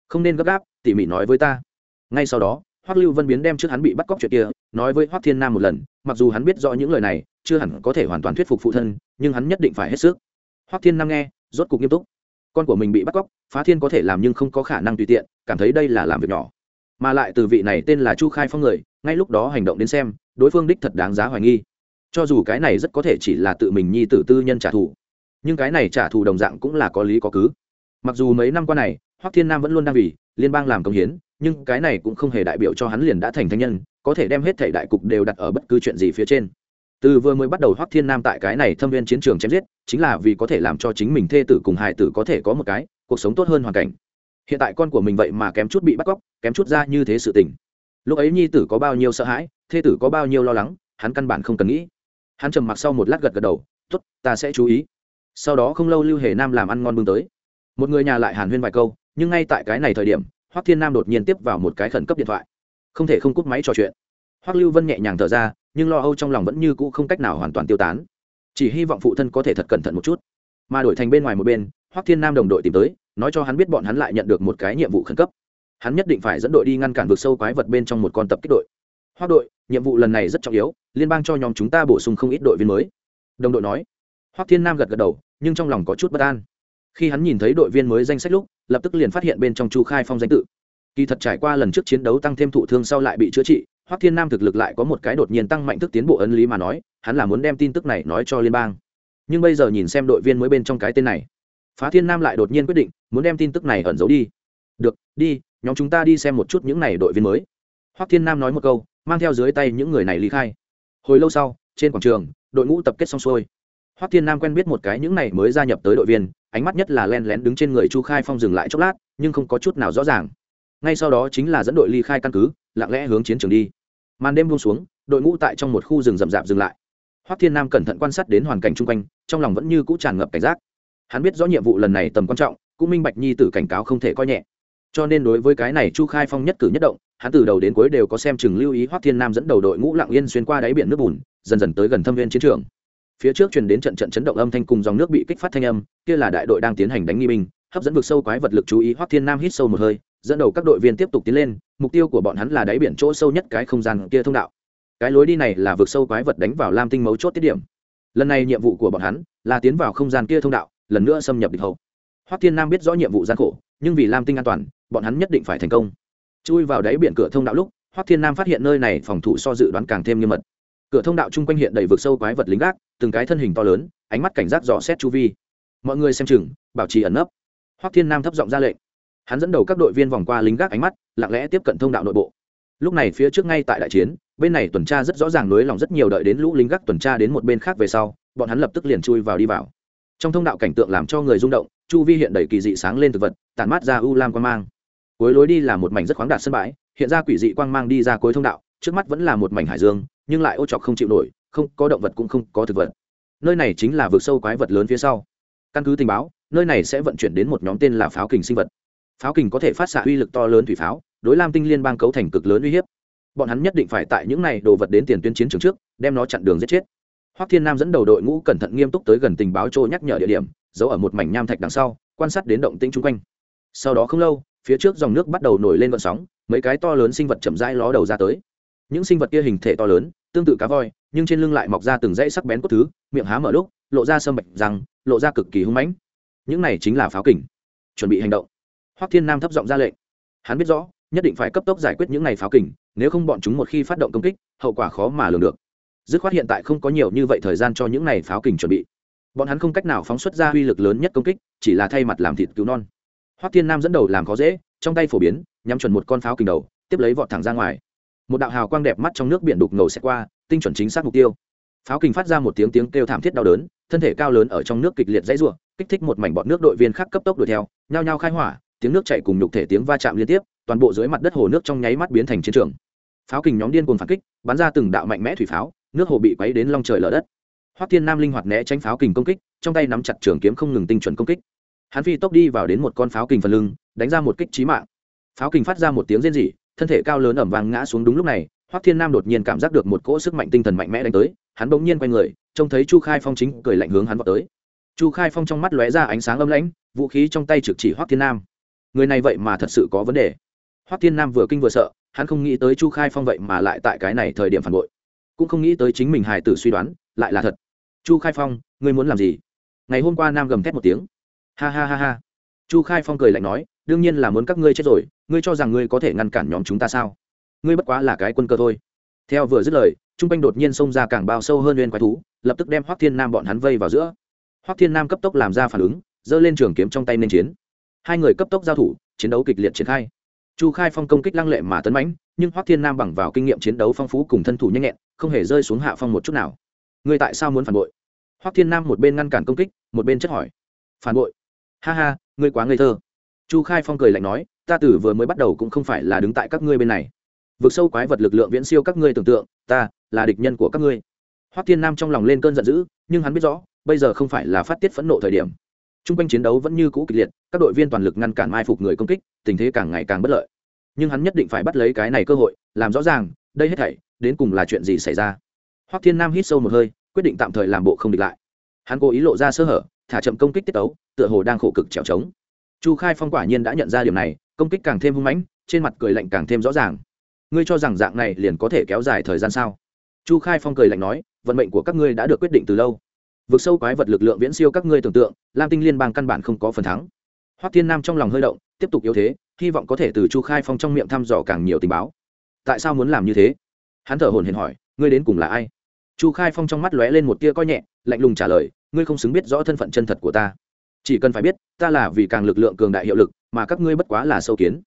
Không nên gấp gáp, tỉ mỉ nói với ta. Ngay sau đó, hoắc lưu vân biến đem trước hắn bị bắt cóc chuyện kia, nói với hoắc thiên nam một lần, mặc dù hắn biết rõ những lời này, chưa hẳn có thể hoàn toàn thuyết phục phụ thân, nhưng hắn nhất định phải hết sức. Hoắc thiên nam nghe, rốt cục nghiêm túc. Con của mình bị bắt cóc, phá thiên có thể làm nhưng không có khả năng tùy tiện, cảm thấy đây là làm việc nhỏ. Mà lại từ vị này tên là chu khai phong người, ngay lúc đó hành động đến xem, đối phương đích thật đáng giá hoài nghi cho dù cái này rất có thể chỉ là tự mình nhi tử tư nhân trả thù, nhưng cái này trả thù đồng dạng cũng là có lý có cứ. Mặc dù mấy năm qua này, hoắc thiên nam vẫn luôn đang vì liên bang làm công hiến, nhưng cái này cũng không hề đại biểu cho hắn liền đã thành thanh nhân, có thể đem hết thể đại cục đều đặt ở bất cứ chuyện gì phía trên. Từ vừa mới bắt đầu hoắc thiên nam tại cái này thâm viên chiến trường chém giết, chính là vì có thể làm cho chính mình thê tử cùng hài tử có thể có một cái, cuộc sống tốt hơn hoàn cảnh. Hiện tại con của mình vậy mà kém chút bị bắt cóc, kém chút ra như thế sự tình. Lúc ấy nhi tử có bao nhiêu sợ hãi, thê tử có bao nhiêu lo lắng, hắn căn bản không cần nghĩ hắn trầm mặc sau một lát gật gật đầu t ố t ta sẽ chú ý. Sau đó không lâu lưu hề nam làm ăn ngon bưng tới. Một người nhà lại hàn huyên vài câu, nhưng ngay tại cái này thời điểm, hoắc thiên nam đột nhiên tiếp vào một cái khẩn cấp điện thoại. Không thể không cúp máy trò chuyện. Hoắc lưu vân nhẹ nhàng thở ra, nhưng lo âu trong lòng vẫn như cũ không cách nào hoàn toàn tiêu tán. Chỉ hy vọng phụ thân có thể thật cẩn thận một chút. Mà đổi thành bên ngoài một bên, hoắc thiên nam đồng đội tìm tới, nói cho hắn biết bọn hắn lại nhận được một cái nhiệm vụ khẩn cấp. Hắn nhất định phải dẫn đội đi ngăn cản vực sâu quái vật bên trong một con tập kích đội hoa đội, nhiệm vụ lần này rất trọng yếu, liên bang cho nhóm chúng ta bổ sung không ít đội viên mới. Đồng đội nói. Hoắc thiên nam gật gật đầu, nhưng trong lòng có chút bất an. Khi hắn nhìn thấy đội viên mới danh sách lúc, lập tức liền phát hiện bên trong chu khai phong danh tự. Kỳ thật trải qua lần trước chiến đấu tăng thêm thụ thương sau lại bị chữa trị, hoắc thiên nam thực lực lại có một cái đột nhiên tăng mạnh thức tiến bộ ấn lý mà nói, hắn là muốn đem tin tức này nói cho liên bang. Nhưng bây giờ nhìn xem đội viên mới bên trong cái tên này, phá thiên nam lại đột nhiên quyết định, muốn đem tin tức này ẩn giấu đi. Được, đi, nhóm chúng ta đi xem một chút những này đội viên mới. Hoắc thiên nam nói một câu mang theo dưới tay những người này ly khai. Hồi lâu sau, trên quảng trường, đội ngũ tập kết xong xuôi. Hoắc thiên nam quen biết một cái những này mới gia nhập tới đội viên, ánh mắt nhất là len lén đứng trên người chu khai phong dừng lại chốc lát, nhưng không có chút nào rõ ràng. Ngay sau đó chính là dẫn đội ly khai căn cứ, lặng lẽ hướng chiến trường đi. Màn đêm buông xuống, đội ngũ tại trong một khu rừng rậm rạp dừng lại. Hoắc thiên nam cẩn thận quan sát đến hoàn cảnh chung quanh, trong lòng vẫn như cũ tràn ngập cảnh giác. Hắn biết rõ nhiệm vụ lần này tầm quan trọng, cũng minh bạch nhi tử cảnh cáo không thể coi nhẹ. Cho nên đối với cái này chu khai phong nhất cử nhất động hắn từ đầu đến cuối đều có xem chừng lưu ý hoắc thiên nam dẫn đầu đội ngũ lặng yên xuyên qua đáy biển nước bùn, dần dần tới gần thâm viên chiến trường. Phía trước truyền đến trận trận chấn động âm thanh cùng dòng nước bị kích phát thanh âm, kia là đại đội đang tiến hành đánh nghi binh, hấp dẫn vực sâu quái vật lực chú ý hoắc thiên nam hít sâu một hơi, dẫn đầu các đội viên tiếp tục tiến lên, mục tiêu của bọn hắn là đáy biển chỗ sâu nhất cái không gian kia thông đạo. Cái lối đi này là vực sâu quái vật đánh vào lam tinh mấu chốt tiết điểm. Lần này nhiệm vụ của bọn hắn là tiến vào không gian kia thông đạo, lần nữa xâm nhập địch hậu. Hoắc thiên nam biết rõ nhiệm vụ gian khổ, nhưng vì lam tinh an toàn, bọn hắn nhất định phải thành công chui vào đáy biển cửa thông đạo lúc, hoắc thiên nam phát hiện nơi này phòng thủ so dự đoán càng thêm nghiêm mật. Cửa thông đạo chung quanh hiện đầy vực sâu quái vật lính gác, từng cái thân hình to lớn, ánh mắt cảnh giác dò xét chu vi. Mọi người xem chừng, bảo trì ẩn nấp. Hoắc thiên nam thấp giọng ra lệnh. Hắn dẫn đầu các đội viên vòng qua lính gác ánh mắt, lặng lẽ tiếp cận thông đạo nội bộ. Lúc này phía trước ngay tại đại chiến, bên này tuần tra rất rõ ràng nối lòng rất nhiều đợi đến lũ lính gác tuần tra đến một bên khác về sau, bọn hắn lập tức liền chui vào đi vào. Trong thông đạo cảnh tượng làm cho người rung động, chu vi hiện đầy kỳ dị sáng lên thực vật tàn mát ra u lam quang mang cuối lối đi là một mảnh rất khoáng đạt sân bãi, hiện ra quỷ dị quang mang đi ra cuối thông đạo, trước mắt vẫn là một mảnh hải dương, nhưng lại ô chọc không chịu nổi, không có động vật cũng không có thực vật. Nơi này chính là vực sâu quái vật lớn phía sau. Căn cứ tình báo, nơi này sẽ vận chuyển đến một nhóm tên là pháo kình sinh vật. Pháo kình có thể phát xạ uy lực to lớn thủy pháo, đối lam tinh liên bang cấu thành cực lớn uy hiếp. Bọn hắn nhất định phải tại những này đồ vật đến tiền tuyến chiến trường trước, đem nó chặn đường giết chết. Hoắc thiên nam dẫn đầu đội ngũ cẩn thận nghiêm túc tới gần tình báo chỗ nhắc nhở địa điểm, giấu ở một mảnh nham thạch đằng sau, quan sát đến động tĩnh chung quanh. Sau đó không lâu phía trước dòng nước bắt đầu nổi lên vận sóng, mấy cái to lớn sinh vật chậm rãi ló đầu ra tới. Những sinh vật kia hình thể to lớn, tương tự cá voi, nhưng trên lưng lại mọc ra từng dãy sắc bén cốt thứ, miệng há mở lúc, lộ ra sâm bạch răng, lộ ra cực kỳ hung mãnh. Những này chính là pháo kình. Chuẩn bị hành động. Hoắc thiên nam thấp giọng ra lệnh. Hắn biết rõ, nhất định phải cấp tốc giải quyết những này pháo kình, nếu không bọn chúng một khi phát động công kích, hậu quả khó mà lường được. Dứt khoát hiện tại không có nhiều như vậy thời gian cho những này pháo kình chuẩn bị. Bọn hắn không cách nào phóng xuất ra uy lực lớn nhất công kích, chỉ là thay mặt làm thịt cứu non hoắc thiên nam dẫn đầu làm khó dễ, trong tay phổ biến, nhắm chuẩn một con pháo kình đầu, tiếp lấy vọt thẳng ra ngoài. Một đạo hào quang đẹp mắt trong nước biển đục ngầu xẹt qua, tinh chuẩn chính xác mục tiêu. Pháo kình phát ra một tiếng tiếng kêu thảm thiết đau đớn, thân thể cao lớn ở trong nước kịch liệt dãy rủa, kích thích một mảnh bọt nước đội viên khác cấp tốc đuổi theo, nhao nhao khai hỏa, tiếng nước chảy cùng nhục thể tiếng va chạm liên tiếp, toàn bộ dưới mặt đất hồ nước trong nháy mắt biến thành chiến trường. Pháo kình nhóm điên cuồng phản kích, bắn ra từng đạo mạnh mẽ thủy pháo, nước hồ bị quấy đến long trời lở đất. Hoắc thiên nam linh hoạt né tránh pháo kình công kích, trong tay nắm chặt trường kiếm không ngừng tinh chuẩn công kích hắn phi tốc đi vào đến một con pháo kình phần lưng, đánh ra một kích chí mạng. Pháo kình phát ra một tiếng rên rỉ, thân thể cao lớn ẩm vàng ngã xuống đúng lúc này, hoắc thiên nam đột nhiên cảm giác được một cỗ sức mạnh tinh thần mạnh mẽ đánh tới, hắn bỗng nhiên quay người, trông thấy chu khai phong chính cười lạnh hướng hắn vào tới. Chu khai phong trong mắt lóe ra ánh sáng âm lãnh, vũ khí trong tay trực chỉ hoắc thiên nam. Người này vậy mà thật sự có vấn đề. Hoắc thiên nam vừa kinh vừa sợ, hắn không nghĩ tới chu khai phong vậy mà lại tại cái này thời điểm phản bội. Cũng không nghĩ tới chính mình hài tử suy đoán, lại là thật. Chu khai phong, ngươi muốn làm gì? Ngày hôm qua nam gầm thét một tiếng ha ha ha ha. Chu khai phong cười lạnh nói, đương nhiên là muốn các ngươi chết rồi, ngươi cho rằng ngươi có thể ngăn cản nhóm chúng ta sao? Ngươi bất quá là cái quân cơ thôi. Theo vừa dứt lời, trung quanh đột nhiên xông ra càng bao sâu hơn nguyên quái thú, lập tức đem hoắc thiên nam bọn hắn vây vào giữa. Hoắc thiên nam cấp tốc làm ra phản ứng, giơ lên trường kiếm trong tay nên chiến. Hai người cấp tốc giao thủ, chiến đấu kịch liệt triển khai. Chu khai phong công kích lăng lệ mà tấn mãnh, nhưng hoắc thiên nam bằng vào kinh nghiệm chiến đấu phong phú cùng thân thủ nhanh nhẹn, không hề rơi xuống hạ phong một chút nào. Ngươi tại sao muốn phản bội? Hoắc thiên nam một bên ngăn cản công kích, một bên chất hỏi. Phản bội? Ha ha, ngươi quá ngây thơ. Chu khai phong cười lạnh nói, ta tử vừa mới bắt đầu cũng không phải là đứng tại các ngươi bên này. Vượt sâu quái vật lực lượng viễn siêu các ngươi tưởng tượng, ta là địch nhân của các ngươi. Hoắc thiên nam trong lòng lên cơn giận dữ, nhưng hắn biết rõ, bây giờ không phải là phát tiết phẫn nộ thời điểm. T r u n g quanh chiến đấu vẫn như cũ kịch liệt, các đội viên toàn lực ngăn cản mai phục người công kích, tình thế càng ngày càng bất lợi. Nhưng hắn nhất định phải bắt lấy cái này cơ hội, làm rõ ràng, đây hết thảy, đến cùng là chuyện gì xảy ra. Hoắc thiên nam hít sâu một hơi, quyết định tạm thời làm bộ không địch lại. Hắn cố ý lộ ra sơ hở thả chậm công kích tiết tấu, tựa hồ đang khổ cực trèo trống. Chu khai phong quả nhiên đã nhận ra điểm này, công kích càng thêm hung mãnh, trên mặt cười lạnh càng thêm rõ ràng. Ngươi cho rằng dạng này liền có thể kéo dài thời gian sao? Chu khai phong cười lạnh nói, vận mệnh của các ngươi đã được quyết định từ lâu. Vượt sâu quái vật lực lượng viễn siêu các ngươi tưởng tượng, lam tinh liên bang căn bản không có phần thắng. Hoắc thiên nam trong lòng hơi động, tiếp tục yếu thế, hy vọng có thể từ chu khai phong trong miệng thăm dò càng nhiều tình báo. Tại sao muốn làm như thế? Hắn thở hồn hển hỏi, ngươi đến cùng là ai? Chu khai phong trong mắt lóe lên một tia coi nhẹ, lạnh lùng trả lời, ngươi không xứng biết rõ thân phận chân thật của ta. Chỉ cần phải biết, ta là vì càng lực lượng cường đại hiệu lực, mà các ngươi bất quá là sâu kiến.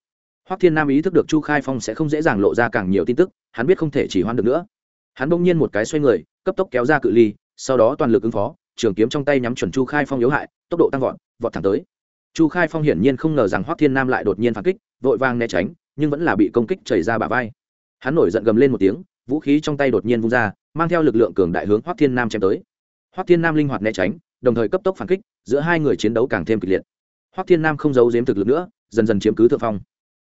Hoắc thiên nam ý thức được chu khai phong sẽ không dễ dàng lộ ra càng nhiều tin tức, hắn biết không thể chỉ hoan được nữa. Hắn bỗng nhiên một cái xoay người, cấp tốc kéo ra cự ly, sau đó toàn lực ứng phó, trường kiếm trong tay nhắm chuẩn chu khai phong yếu hại, tốc độ tăng vọt vọt thẳng tới. Chu khai phong hiển nhiên không ngờ rằng hoắc thiên nam lại đột nhiên phản kích, vội vang né tránh, nhưng vẫn là bị công kích chảy ra bả vai. Hắn nổi giận gầm lên một tiếng vũ khí trong tay đột nhiên vung ra, mang theo lực lượng cường đại hướng hoắc thiên nam chém tới. Hoắc thiên nam linh hoạt né tránh, đồng thời cấp tốc phản kích, giữa hai người chiến đấu càng thêm kịch liệt. Hoắc thiên nam không giấu giếm thực lực nữa, dần dần chiếm cứ thượng phong.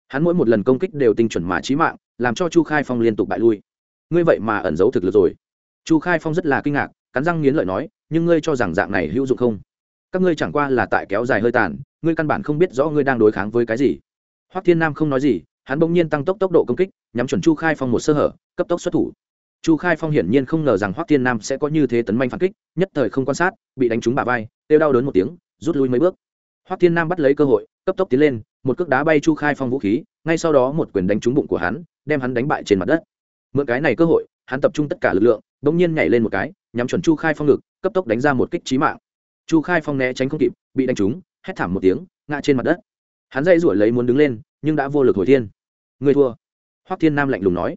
Hắn mỗi một lần công kích đều tinh chuẩn mà trí mạng, làm cho chu khai phong liên tục bại lui. Ngươi vậy mà ẩn giấu thực lực rồi. Chu khai phong rất là kinh ngạc, cắn răng nghiến lợi nói, nhưng ngươi cho rằng dạng này hữu dụng không? Các ngươi chẳng qua là tại kéo dài hơi tàn, ngươi căn bản không biết rõ ngươi đang đối kháng với cái gì. Hoắc thiên nam không nói gì, hắn bỗng nhiên tăng tốc tốc độ công kích nhắm chuẩn chu khai phong một sơ hở, cấp tốc xuất thủ. Chu khai phong hiển nhiên không ngờ rằng hoắc thiên nam sẽ có như thế tấn manh phản kích, nhất thời không quan sát, bị đánh trúng bả vai têu đau đớn một tiếng, rút lui mấy bước. Hoắc thiên nam bắt lấy cơ hội, cấp tốc tiến lên, một cước đá bay chu khai phong vũ khí, ngay sau đó một quyền đánh trúng bụng của hắn, đem hắn đánh bại trên mặt đất. Mượn cái này cơ hội, hắn tập trung tất cả lực lượng bỗng nhiên nhảy lên một cái, nhắm chuẩn chu khai phong ngực, cấp tốc đánh ra một kích trí mạng. Chu khai phong né tránh không kịp, bị đánh trúng, hét thảm một tiếng, ngã trên mặt đất. Hắn dây rủi lấy muốn đứng lên, nhưng đã vô lực hồi thiên. Người thua hoắc thiên nam lạnh lùng nói.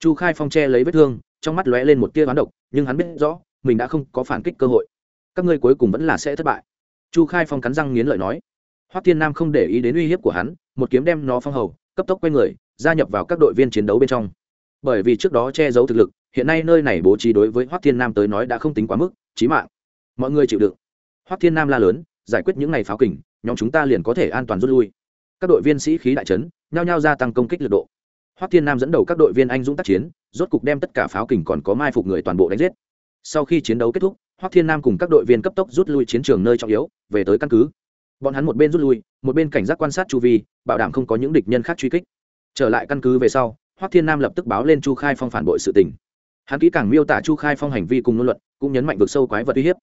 Chu khai phong che lấy vết thương, trong mắt lóe lên một tia ván độc, nhưng hắn biết rõ, mình đã không có phản kích cơ hội. Các ngươi cuối cùng vẫn là sẽ thất bại. Chu khai phong cắn răng nghiến lợi nói. Hoắc thiên nam không để ý đến uy hiếp của hắn, một kiếm đem nó phong hầu, cấp tốc quay người, gia nhập vào các đội viên chiến đấu bên trong. Bởi vì trước đó che giấu thực lực, hiện nay nơi này bố trí đối với hoắc thiên nam tới nói đã không tính quá mức, chí mạng. Mọi người chịu đựng. Hoắc thiên nam la lớn, giải quyết những ngày pháo kình, nhóm chúng ta liền có thể an toàn rút lui. Các đội viên sĩ khí đại trấn nhao nhao gia tăng công kích lực độ hoắc thiên nam dẫn đầu các đội viên anh dũng tác chiến, rốt cục đem tất cả pháo kình còn có mai phục người toàn bộ đánh giết. Sau khi chiến đấu kết thúc, hoắc thiên nam cùng các đội viên cấp tốc rút lui chiến trường nơi trọng yếu, về tới căn cứ. Bọn hắn một bên rút lui, một bên cảnh giác quan sát chu vi, bảo đảm không có những địch nhân khác truy kích. Trở lại căn cứ về sau, hoắc thiên nam lập tức báo lên chu khai phong phản bội sự tình. Hắn kỹ càng miêu tả chu khai phong hành vi cùng ngôn luận, cũng nhấn mạnh vực sâu quái vật uy hiếp.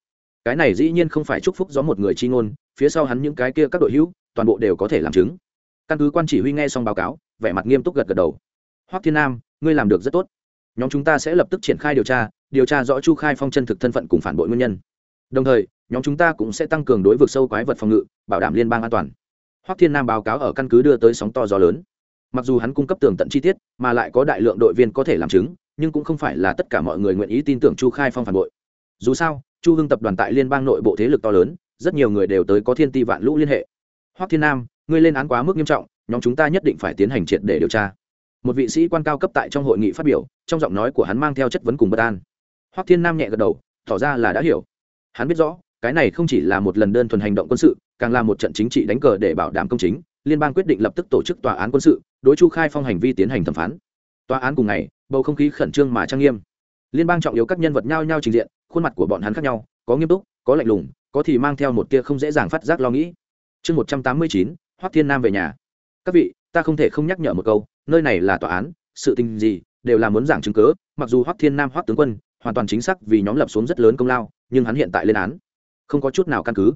Cái này dĩ nhiên không phải chúc phúc do một người chi ngôn, phía sau hắn những cái kia các đội hữu, toàn bộ đều có thể làm chứng. Căn cứ quan chỉ huy nghe xong báo cáo vẻ mặt nghiêm túc gật gật đầu. Hoắc thiên nam, ngươi làm được rất tốt. Nhóm chúng ta sẽ lập tức triển khai điều tra điều tra rõ chu khai phong chân thực thân phận cùng phản bội nguyên nhân. Đồng thời, nhóm chúng ta cũng sẽ tăng cường đối vực sâu quái vật phòng ngự, bảo đảm liên bang an toàn. Hoắc thiên nam báo cáo ở căn cứ đưa tới sóng to gió lớn. Mặc dù hắn cung cấp tường tận chi tiết, mà lại có đại lượng đội viên có thể làm chứng, nhưng cũng không phải là tất cả mọi người nguyện ý tin tưởng chu khai phong phản bội. Dù sao, chu hưng tập đoàn tại liên bang nội bộ thế lực to lớn, rất nhiều người đều tới có thiên ti vạn lũ liên hệ. Hoắc thiên nam, ngươi lên án quá mức nghiêm trọng nhóm chúng ta nhất định phải tiến hành triệt để điều tra. Một vị sĩ quan cao cấp tại trong hội nghị phát biểu, trong giọng nói của hắn mang theo chất vấn cùng bất an. Hoắc thiên nam nhẹ gật đầu, tỏ ra là đã hiểu. Hắn biết rõ, cái này không chỉ là một lần đơn thuần hành động quân sự, càng là một trận chính trị đánh cờ để bảo đảm công chính, liên bang quyết định lập tức tổ chức tòa án quân sự, đối chu khai phong hành vi tiến hành thẩm phán. Tòa án cùng ngày, bầu không khí khẩn trương mà trang nghiêm. Liên bang trọng yếu các nhân vật nhao nhao trình diện, khuôn mặt của bọn hắn khác nhau, có nghiêm túc, có lạnh lùng, có thì mang theo một tia không dễ dàng phát giác lo nghĩ. Chương một trăm tám mươi chín, hoắc thiên nam về nhà các vị, ta không thể không nhắc nhở một câu, nơi này là tòa án, sự tình gì đều là muốn giảng chứng cớ mặc dù hoắc thiên nam, hoắc tướng quân hoàn toàn chính xác vì nhóm lập xuống rất lớn công lao, nhưng hắn hiện tại lên án. Không có chút nào căn cứ.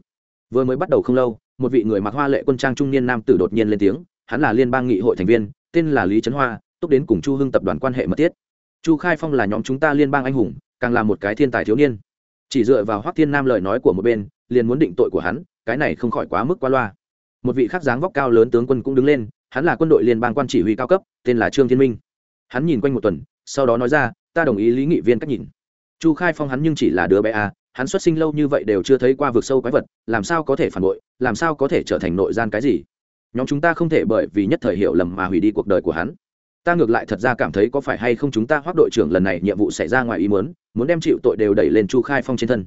Vừa mới bắt đầu không lâu, một vị người mặc hoa lệ quân trang trung niên nam tử đột nhiên lên tiếng, hắn là liên bang nghị hội thành viên, tên là lý trấn hoa, túc đến cùng chu hưng tập đoàn quan hệ mật thiết. Chu khai phong là nhóm chúng ta liên bang anh hùng, càng là một cái thiên tài thiếu niên. Chỉ dựa vào hoắc thiên nam lời nói của một bên, liền muốn định tội của hắn, cái này không khỏi quá mức qua loa một vị khác dáng vóc cao lớn tướng quân cũng đứng lên, hắn là quân đội liên bang quan chỉ huy cao cấp, tên là trương thiên minh. Hắn nhìn quanh một tuần, sau đó nói ra, ta đồng ý lý nghị viên cách nhìn. Chu khai phong hắn nhưng chỉ là đứa bé a, hắn xuất sinh lâu như vậy đều chưa thấy qua vực sâu quái vật, làm sao có thể phản bội, làm sao có thể trở thành nội gian cái gì? Nhóm chúng ta không thể bởi vì nhất thời hiểu lầm mà hủy đi cuộc đời của hắn. Ta ngược lại thật ra cảm thấy có phải hay không chúng ta hoác đội trưởng lần này nhiệm vụ xảy ra ngoài ý muốn muốn đem chịu tội đều đẩy lên chu khai phong trên thân.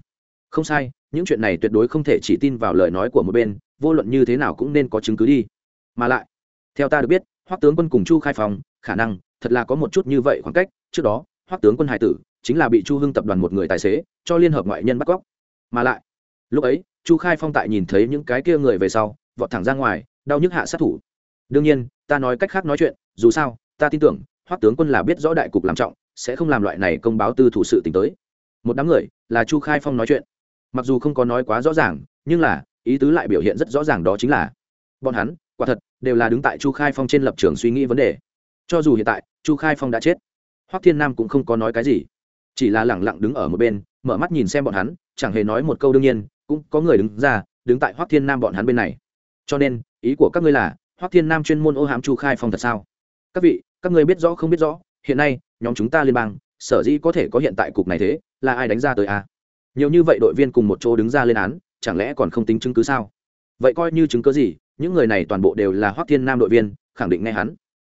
Không sai, những chuyện này tuyệt đối không thể chỉ tin vào lời nói của một bên vô luận như thế nào cũng nên có chứng cứ đi. Mà lại, theo ta được biết, Hoắc tướng quân cùng chu khai phong, khả năng, thật là có một chút như vậy khoảng cách. Trước đó, Hoắc tướng quân hải tử chính là bị chu hưng tập đoàn một người tài xế cho liên hợp ngoại nhân bắt cóc. Mà lại, lúc ấy, chu khai phong tại nhìn thấy những cái kia người về sau, vọt thẳng ra ngoài, đau nhức hạ sát thủ. Đương nhiên, ta nói cách khác nói chuyện, dù sao, ta tin tưởng, hoắc tướng quân là biết rõ đại cục làm trọng, sẽ không làm loại này công báo tư thủ sự t tới. Một đám người là chu khai phong nói chuyện. Mặc dù không có nói quá rõ ràng, nhưng là ý tứ lại biểu hiện rất rõ ràng đó chính là bọn hắn quả thật đều là đứng tại chu khai phong trên lập trường suy nghĩ vấn đề. Cho dù hiện tại, chu khai phong đã chết, hoắc thiên nam cũng không có nói cái gì. Chỉ là lẳng lặng đứng ở một bên, mở mắt nhìn xem bọn hắn, chẳng hề nói một câu đương nhiên, cũng có người đứng ra, đứng tại hoắc thiên nam bọn hắn bên này. Cho nên, ý của các ngươi là, hoắc thiên nam chuyên môn ô hãm chu khai phong thật sao? Các vị, các ngươi biết rõ không biết rõ, hiện nay, nhóm chúng ta liên bang, sở dĩ có thể có hiện tại cục này thế, là ai đánh ra tới à? nhiều như vậy đội viên cùng một chỗ đứng ra lên án chẳng lẽ còn không tính chứng cứ sao? Vậy coi như chứng cứ gì, những người này toàn bộ đều là hoắc thiên nam đội viên, khẳng định nghe hắn.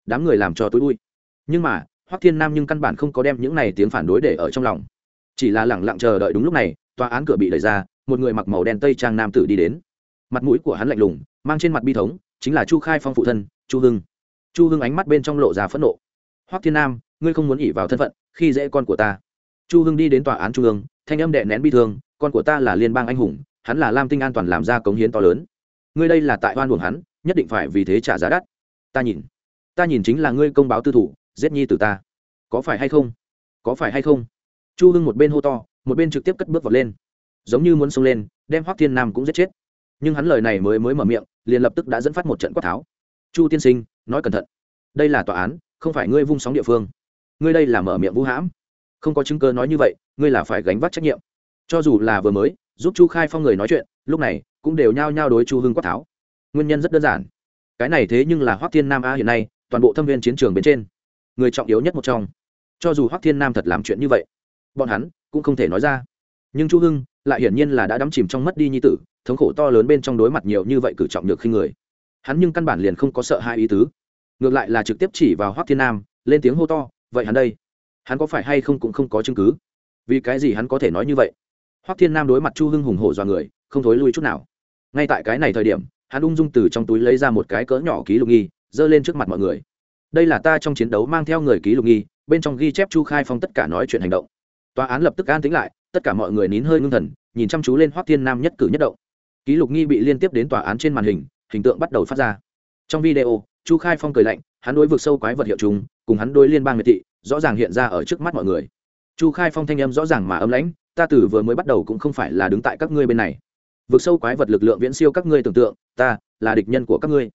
Đám người làm cho tối vui. nhưng mà, hoắc thiên nam nhưng căn bản không có đem những này tiếng phản đối để ở trong lòng. Chỉ là lẳng lặng chờ đợi đúng lúc này, tòa án cửa bị đẩy ra, một người mặc màu đen tây trang nam tử đi đến. Mặt mũi của hắn lạnh lùng, mang trên mặt bi thống, chính là chu khai phong phụ thân, chu hưng. Chu hưng ánh mắt bên trong lộ ra phẫn nộ. Hoắc thiên nam, ngươi không muốn ỉ vào thân phận, khi dễ con của ta. Chu hưng đi đến tòa án trung ương, thanh âm đệ nén bi thương, con của ta là liên bang anh hùng hắn là lam tinh an toàn làm ra cống hiến to lớn. Ngươi đây là tại oan buồng hắn, nhất định phải vì thế trả giá đắt. Ta nhìn ta nhìn chính là ngươi công báo tư thủ, giết nhi từ ta. Có phải hay không? Có phải hay không? Chu hưng một bên hô to, một bên trực tiếp cất bước vào lên. Giống như muốn xông lên, đem hoắc thiên nam cũng giết chết. Nhưng hắn lời này mới mới mở miệng, liền lập tức đã dẫn phát một trận quát tháo. Chu tiên sinh, nói cẩn thận. Đây là tòa án, không phải ngươi vung sóng địa phương. Ngươi đây là mở miệng vũ hãm. Không có chứng cơ nói như vậy, ngươi là phải gánh vác trách nhiệm. Cho dù là vừa mới giúp chu khai phong người nói chuyện, lúc này, cũng đều nhao nhao đối chu hưng quát tháo. Nguyên nhân rất đơn giản. Cái này thế nhưng là hoắc thiên nam a hiện nay, toàn bộ thâm viên chiến trường bên trên, người trọng yếu nhất một trong. Cho dù hoắc thiên nam thật làm chuyện như vậy, bọn hắn cũng không thể nói ra. Nhưng chu hưng lại hiển nhiên là đã đắm chìm trong mất đi nhi tử, thống khổ to lớn bên trong đối mặt nhiều như vậy cử trọng được khi người. Hắn nhưng căn bản liền không có sợ hai ý tứ. Ngược lại là trực tiếp chỉ vào hoắc thiên nam, lên tiếng hô to, vậy hắn đây, hắn có phải hay không cũng không có chứng cứ? Vì cái gì hắn có thể nói như vậy? Hoắc thiên nam đối mặt chu hưng hùng hổ dọa người, không thối lui chút nào. Ngay tại cái này thời điểm, hắn ung dung từ trong túi lấy ra một cái cỡ nhỏ ký lục nghi, giơ lên trước mặt mọi người. Đây là ta trong chiến đấu mang theo người ký lục nghi, bên trong ghi chép chu khai phong tất cả nói chuyện hành động. Tòa án lập tức an tính lại, tất cả mọi người nín hơi ngưng thần, nhìn chăm chú lên hoắc thiên nam nhất cử nhất động. Ký lục nghi bị liên tiếp đến tòa án trên màn hình hình tượng bắt đầu phát ra. Trong video, chu khai phong cười lạnh, hắn đối vực sâu quái vật hiệu chúng cùng hắn đối liên bang miệt thị, rõ ràng hiện ra ở trước mắt mọi người. Chu khai phong thanh âm rõ ràng mà âm lãnh ta từ vừa mới bắt đầu cũng không phải là đứng tại các ngươi bên này. Vực sâu quái vật lực lượng viễn siêu các ngươi tưởng tượng, ta là địch nhân của các ngươi.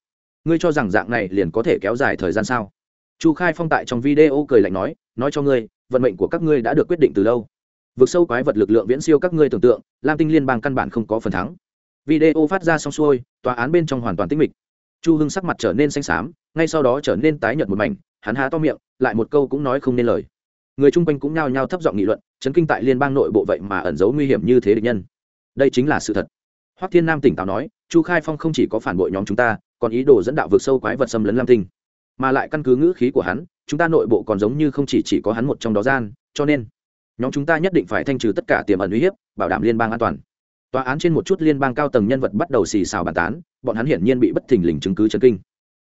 Ngươi cho rằng dạng này liền có thể kéo dài thời gian sao? Chu khai phong tại trong video cười lạnh nói nói cho ngươi, vận mệnh của các ngươi đã được quyết định từ lâu. Vực sâu quái vật lực lượng viễn siêu các ngươi tưởng tượng, lam tinh liên bang căn bản không có phần thắng. Video phát ra xong xuôi, tòa án bên trong hoàn toàn tĩnh mịch. Chu hưng sắc mặt trở nên xanh xám, ngay sau đó trở nên tái nhợt một mảnh, hắn há to miệng, lại một câu cũng nói không nên lời. Người chung quanh cũng nhao nhao thấp giọng nghị luận chấn kinh tại liên bang nội bộ vậy mà ẩn giấu nguy hiểm như thế địch nhân. Đây chính là sự thật. Hoắc thiên nam tỉnh táo nói, chu khai phong không chỉ có phản bội nhóm chúng ta, còn ý đồ dẫn đạo vượt sâu quái vật xâm lấn lam tinh. Mà lại căn cứ ngữ khí của hắn, chúng ta nội bộ còn giống như không chỉ chỉ có hắn một trong đó gian, cho nên, nhóm chúng ta nhất định phải thanh trừ tất cả tiềm ẩn uy hiếp, bảo đảm liên bang an toàn. Tòa án trên một chút liên bang cao tầng nhân vật bắt đầu xì xào bàn tán, bọn hắn hiển nhiên bị bất thình lình chứng cứ chấn kinh.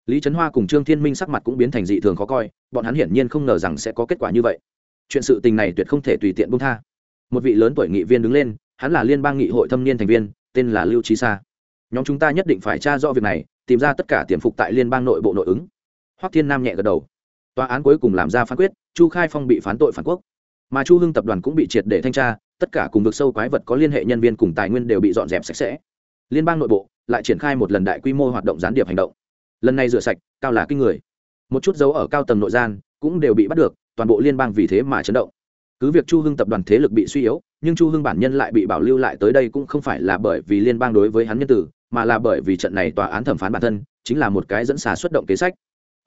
Lý trấn hoa cùng trương thiên minh sắc mặt cũng biến thành dị thường khó coi, bọn hắn hiển nhiên không ngờ rằng sẽ có kết quả như vậy chuyện sự tình này tuyệt không thể tùy tiện buông tha. Một vị lớn tuổi nghị viên đứng lên, hắn là liên bang nghị hội thâm niên thành viên, tên là lưu trí sa. Nhóm chúng ta nhất định phải tra rõ việc này, tìm ra tất cả tiềm phục tại liên bang nội bộ nội ứng. Hoắc thiên nam nhẹ gật đầu. Tòa án cuối cùng làm ra phán quyết, chu khai phong bị phán tội phản quốc. Mà chu hưng tập đoàn cũng bị triệt để thanh tra, tất cả cùng vực sâu quái vật có liên hệ nhân viên cùng tài nguyên đều bị dọn dẹp sạch sẽ. Liên bang nội bộ lại triển khai một lần đại quy mô hoạt động gián điệp hành động. Lần này rửa sạch, cao là kinh người. Một chút dấu ở cao tầng nội gian cũng đều bị bắt được toàn bộ liên bang vì thế mà chấn động. Cứ việc chu hưng tập đoàn thế lực bị suy yếu, nhưng chu hưng bản nhân lại bị bảo lưu lại tới đây cũng không phải là bởi vì liên bang đối với hắn nhân tử, mà là bởi vì trận này tòa án thẩm phán bản thân chính là một cái dẫn xà xuất động kế sách.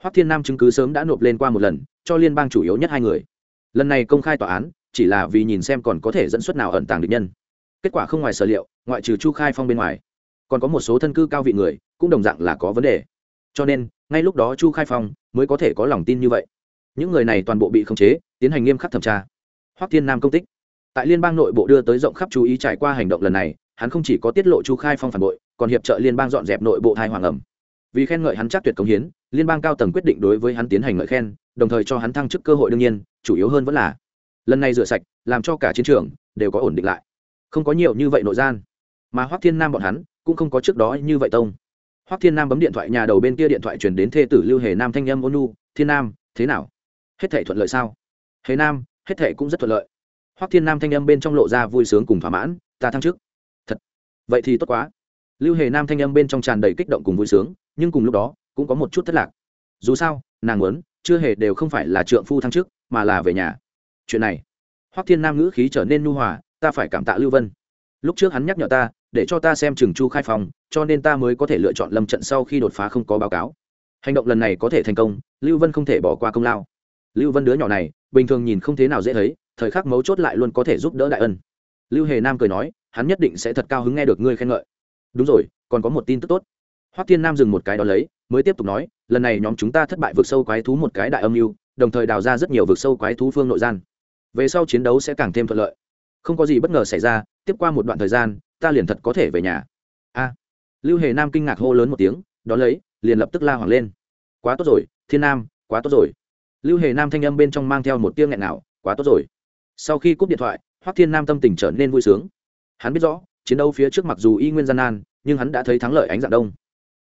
Hoắc thiên nam chứng cứ sớm đã nộp lên qua một lần, cho liên bang chủ yếu nhất hai người. Lần này công khai tòa án, chỉ là vì nhìn xem còn có thể dẫn xuất nào ẩn tàng địch nhân. Kết quả không ngoài sở liệu, ngoại trừ chu khai phong bên ngoài, còn có một số thân cư cao vị người cũng đồng dạng là có vấn đề. Cho nên, ngay lúc đó chu khai phong mới có thể có lòng tin như vậy những người này toàn bộ bị khống chế, tiến hành nghiêm khắc thẩm tra. Hoắc thiên nam công tích. Tại liên bang nội bộ đưa tới rộng khắp chú ý trải qua hành động lần này, hắn không chỉ có tiết lộ chu khai phong phản bội, còn hiệp trợ liên bang dọn dẹp nội bộ thai hoàng ẩm. Vì khen ngợi hắn chắc tuyệt công hiến, liên bang cao tầng quyết định đối với hắn tiến hành ngợi khen, đồng thời cho hắn thăng chức cơ hội đương nhiên, chủ yếu hơn vẫn là lần này rửa sạch, làm cho cả chiến trường đều có ổn định lại. Không có nhiều như vậy nội gian. Mà hoắc thiên nam bọn hắn cũng không có trước đó như vậy tông. Hoắc thiên nam bấm điện thoại nhà đầu bên kia điện thoại truyền đến thê tử lưu hề nam thanh âm ôn nu thiên nam, thế nào? Hết thể thuận lợi sao? Hề nam, hết thể cũng rất thuận lợi. Hoắc thiên nam thanh âm bên trong lộ ra vui sướng cùng thỏa mãn, ta thăng chức. Thật. Vậy thì tốt quá. Lưu hề nam thanh âm bên trong tràn đầy kích động cùng vui sướng, nhưng cùng lúc đó, cũng có một chút thất lạc. Dù sao, nàng muốn, chưa hề đều không phải là trượng phu thăng chức, mà là về nhà. Chuyện này. Hoắc thiên nam ngữ khí trở nên nu hòa, ta phải cảm tạ lưu vân. Lúc trước hắn nhắc nhở ta, để cho ta xem trường chu khai phòng, cho nên ta mới có thể lựa chọn lâm trận sau khi đột phá không có báo cáo. Hành động lần này có thể thành công, lưu vân không thể bỏ qua công lao lưu vân đứa nhỏ này, bình thường nhìn không thế nào dễ thấy, thời khắc mấu chốt lại luôn có thể giúp đỡ đại ân. Lưu hề nam cười nói, hắn nhất định sẽ thật cao hứng nghe được ngươi khen ngợi. Đúng rồi, còn có một tin tức tốt. Hoắc thiên nam dừng một cái đó lấy, mới tiếp tục nói, lần này nhóm chúng ta thất bại vượt sâu quái thú một cái đại âm mưu, đồng thời đào ra rất nhiều vượt sâu quái thú phương nội gian. Về sau chiến đấu sẽ càng thêm thuận lợi. Không có gì bất ngờ xảy ra, tiếp qua một đoạn thời gian, ta liền thật có thể về nhà. A. Lưu hề nam kinh ngạc hô lớn một tiếng đón lấy, liền lập tức la hoảng lên. Quá tốt rồi, thiên nam, quá tốt rồi lưu hề nam thanh âm bên trong mang theo một tiếng nghẹn nào quá tốt rồi. Sau khi cúp điện thoại, hoắc thiên nam tâm tình trở nên vui sướng. Hắn biết rõ, chiến đấu phía trước mặc dù y nguyên gian nan, nhưng hắn đã thấy thắng lợi ánh dạng đông.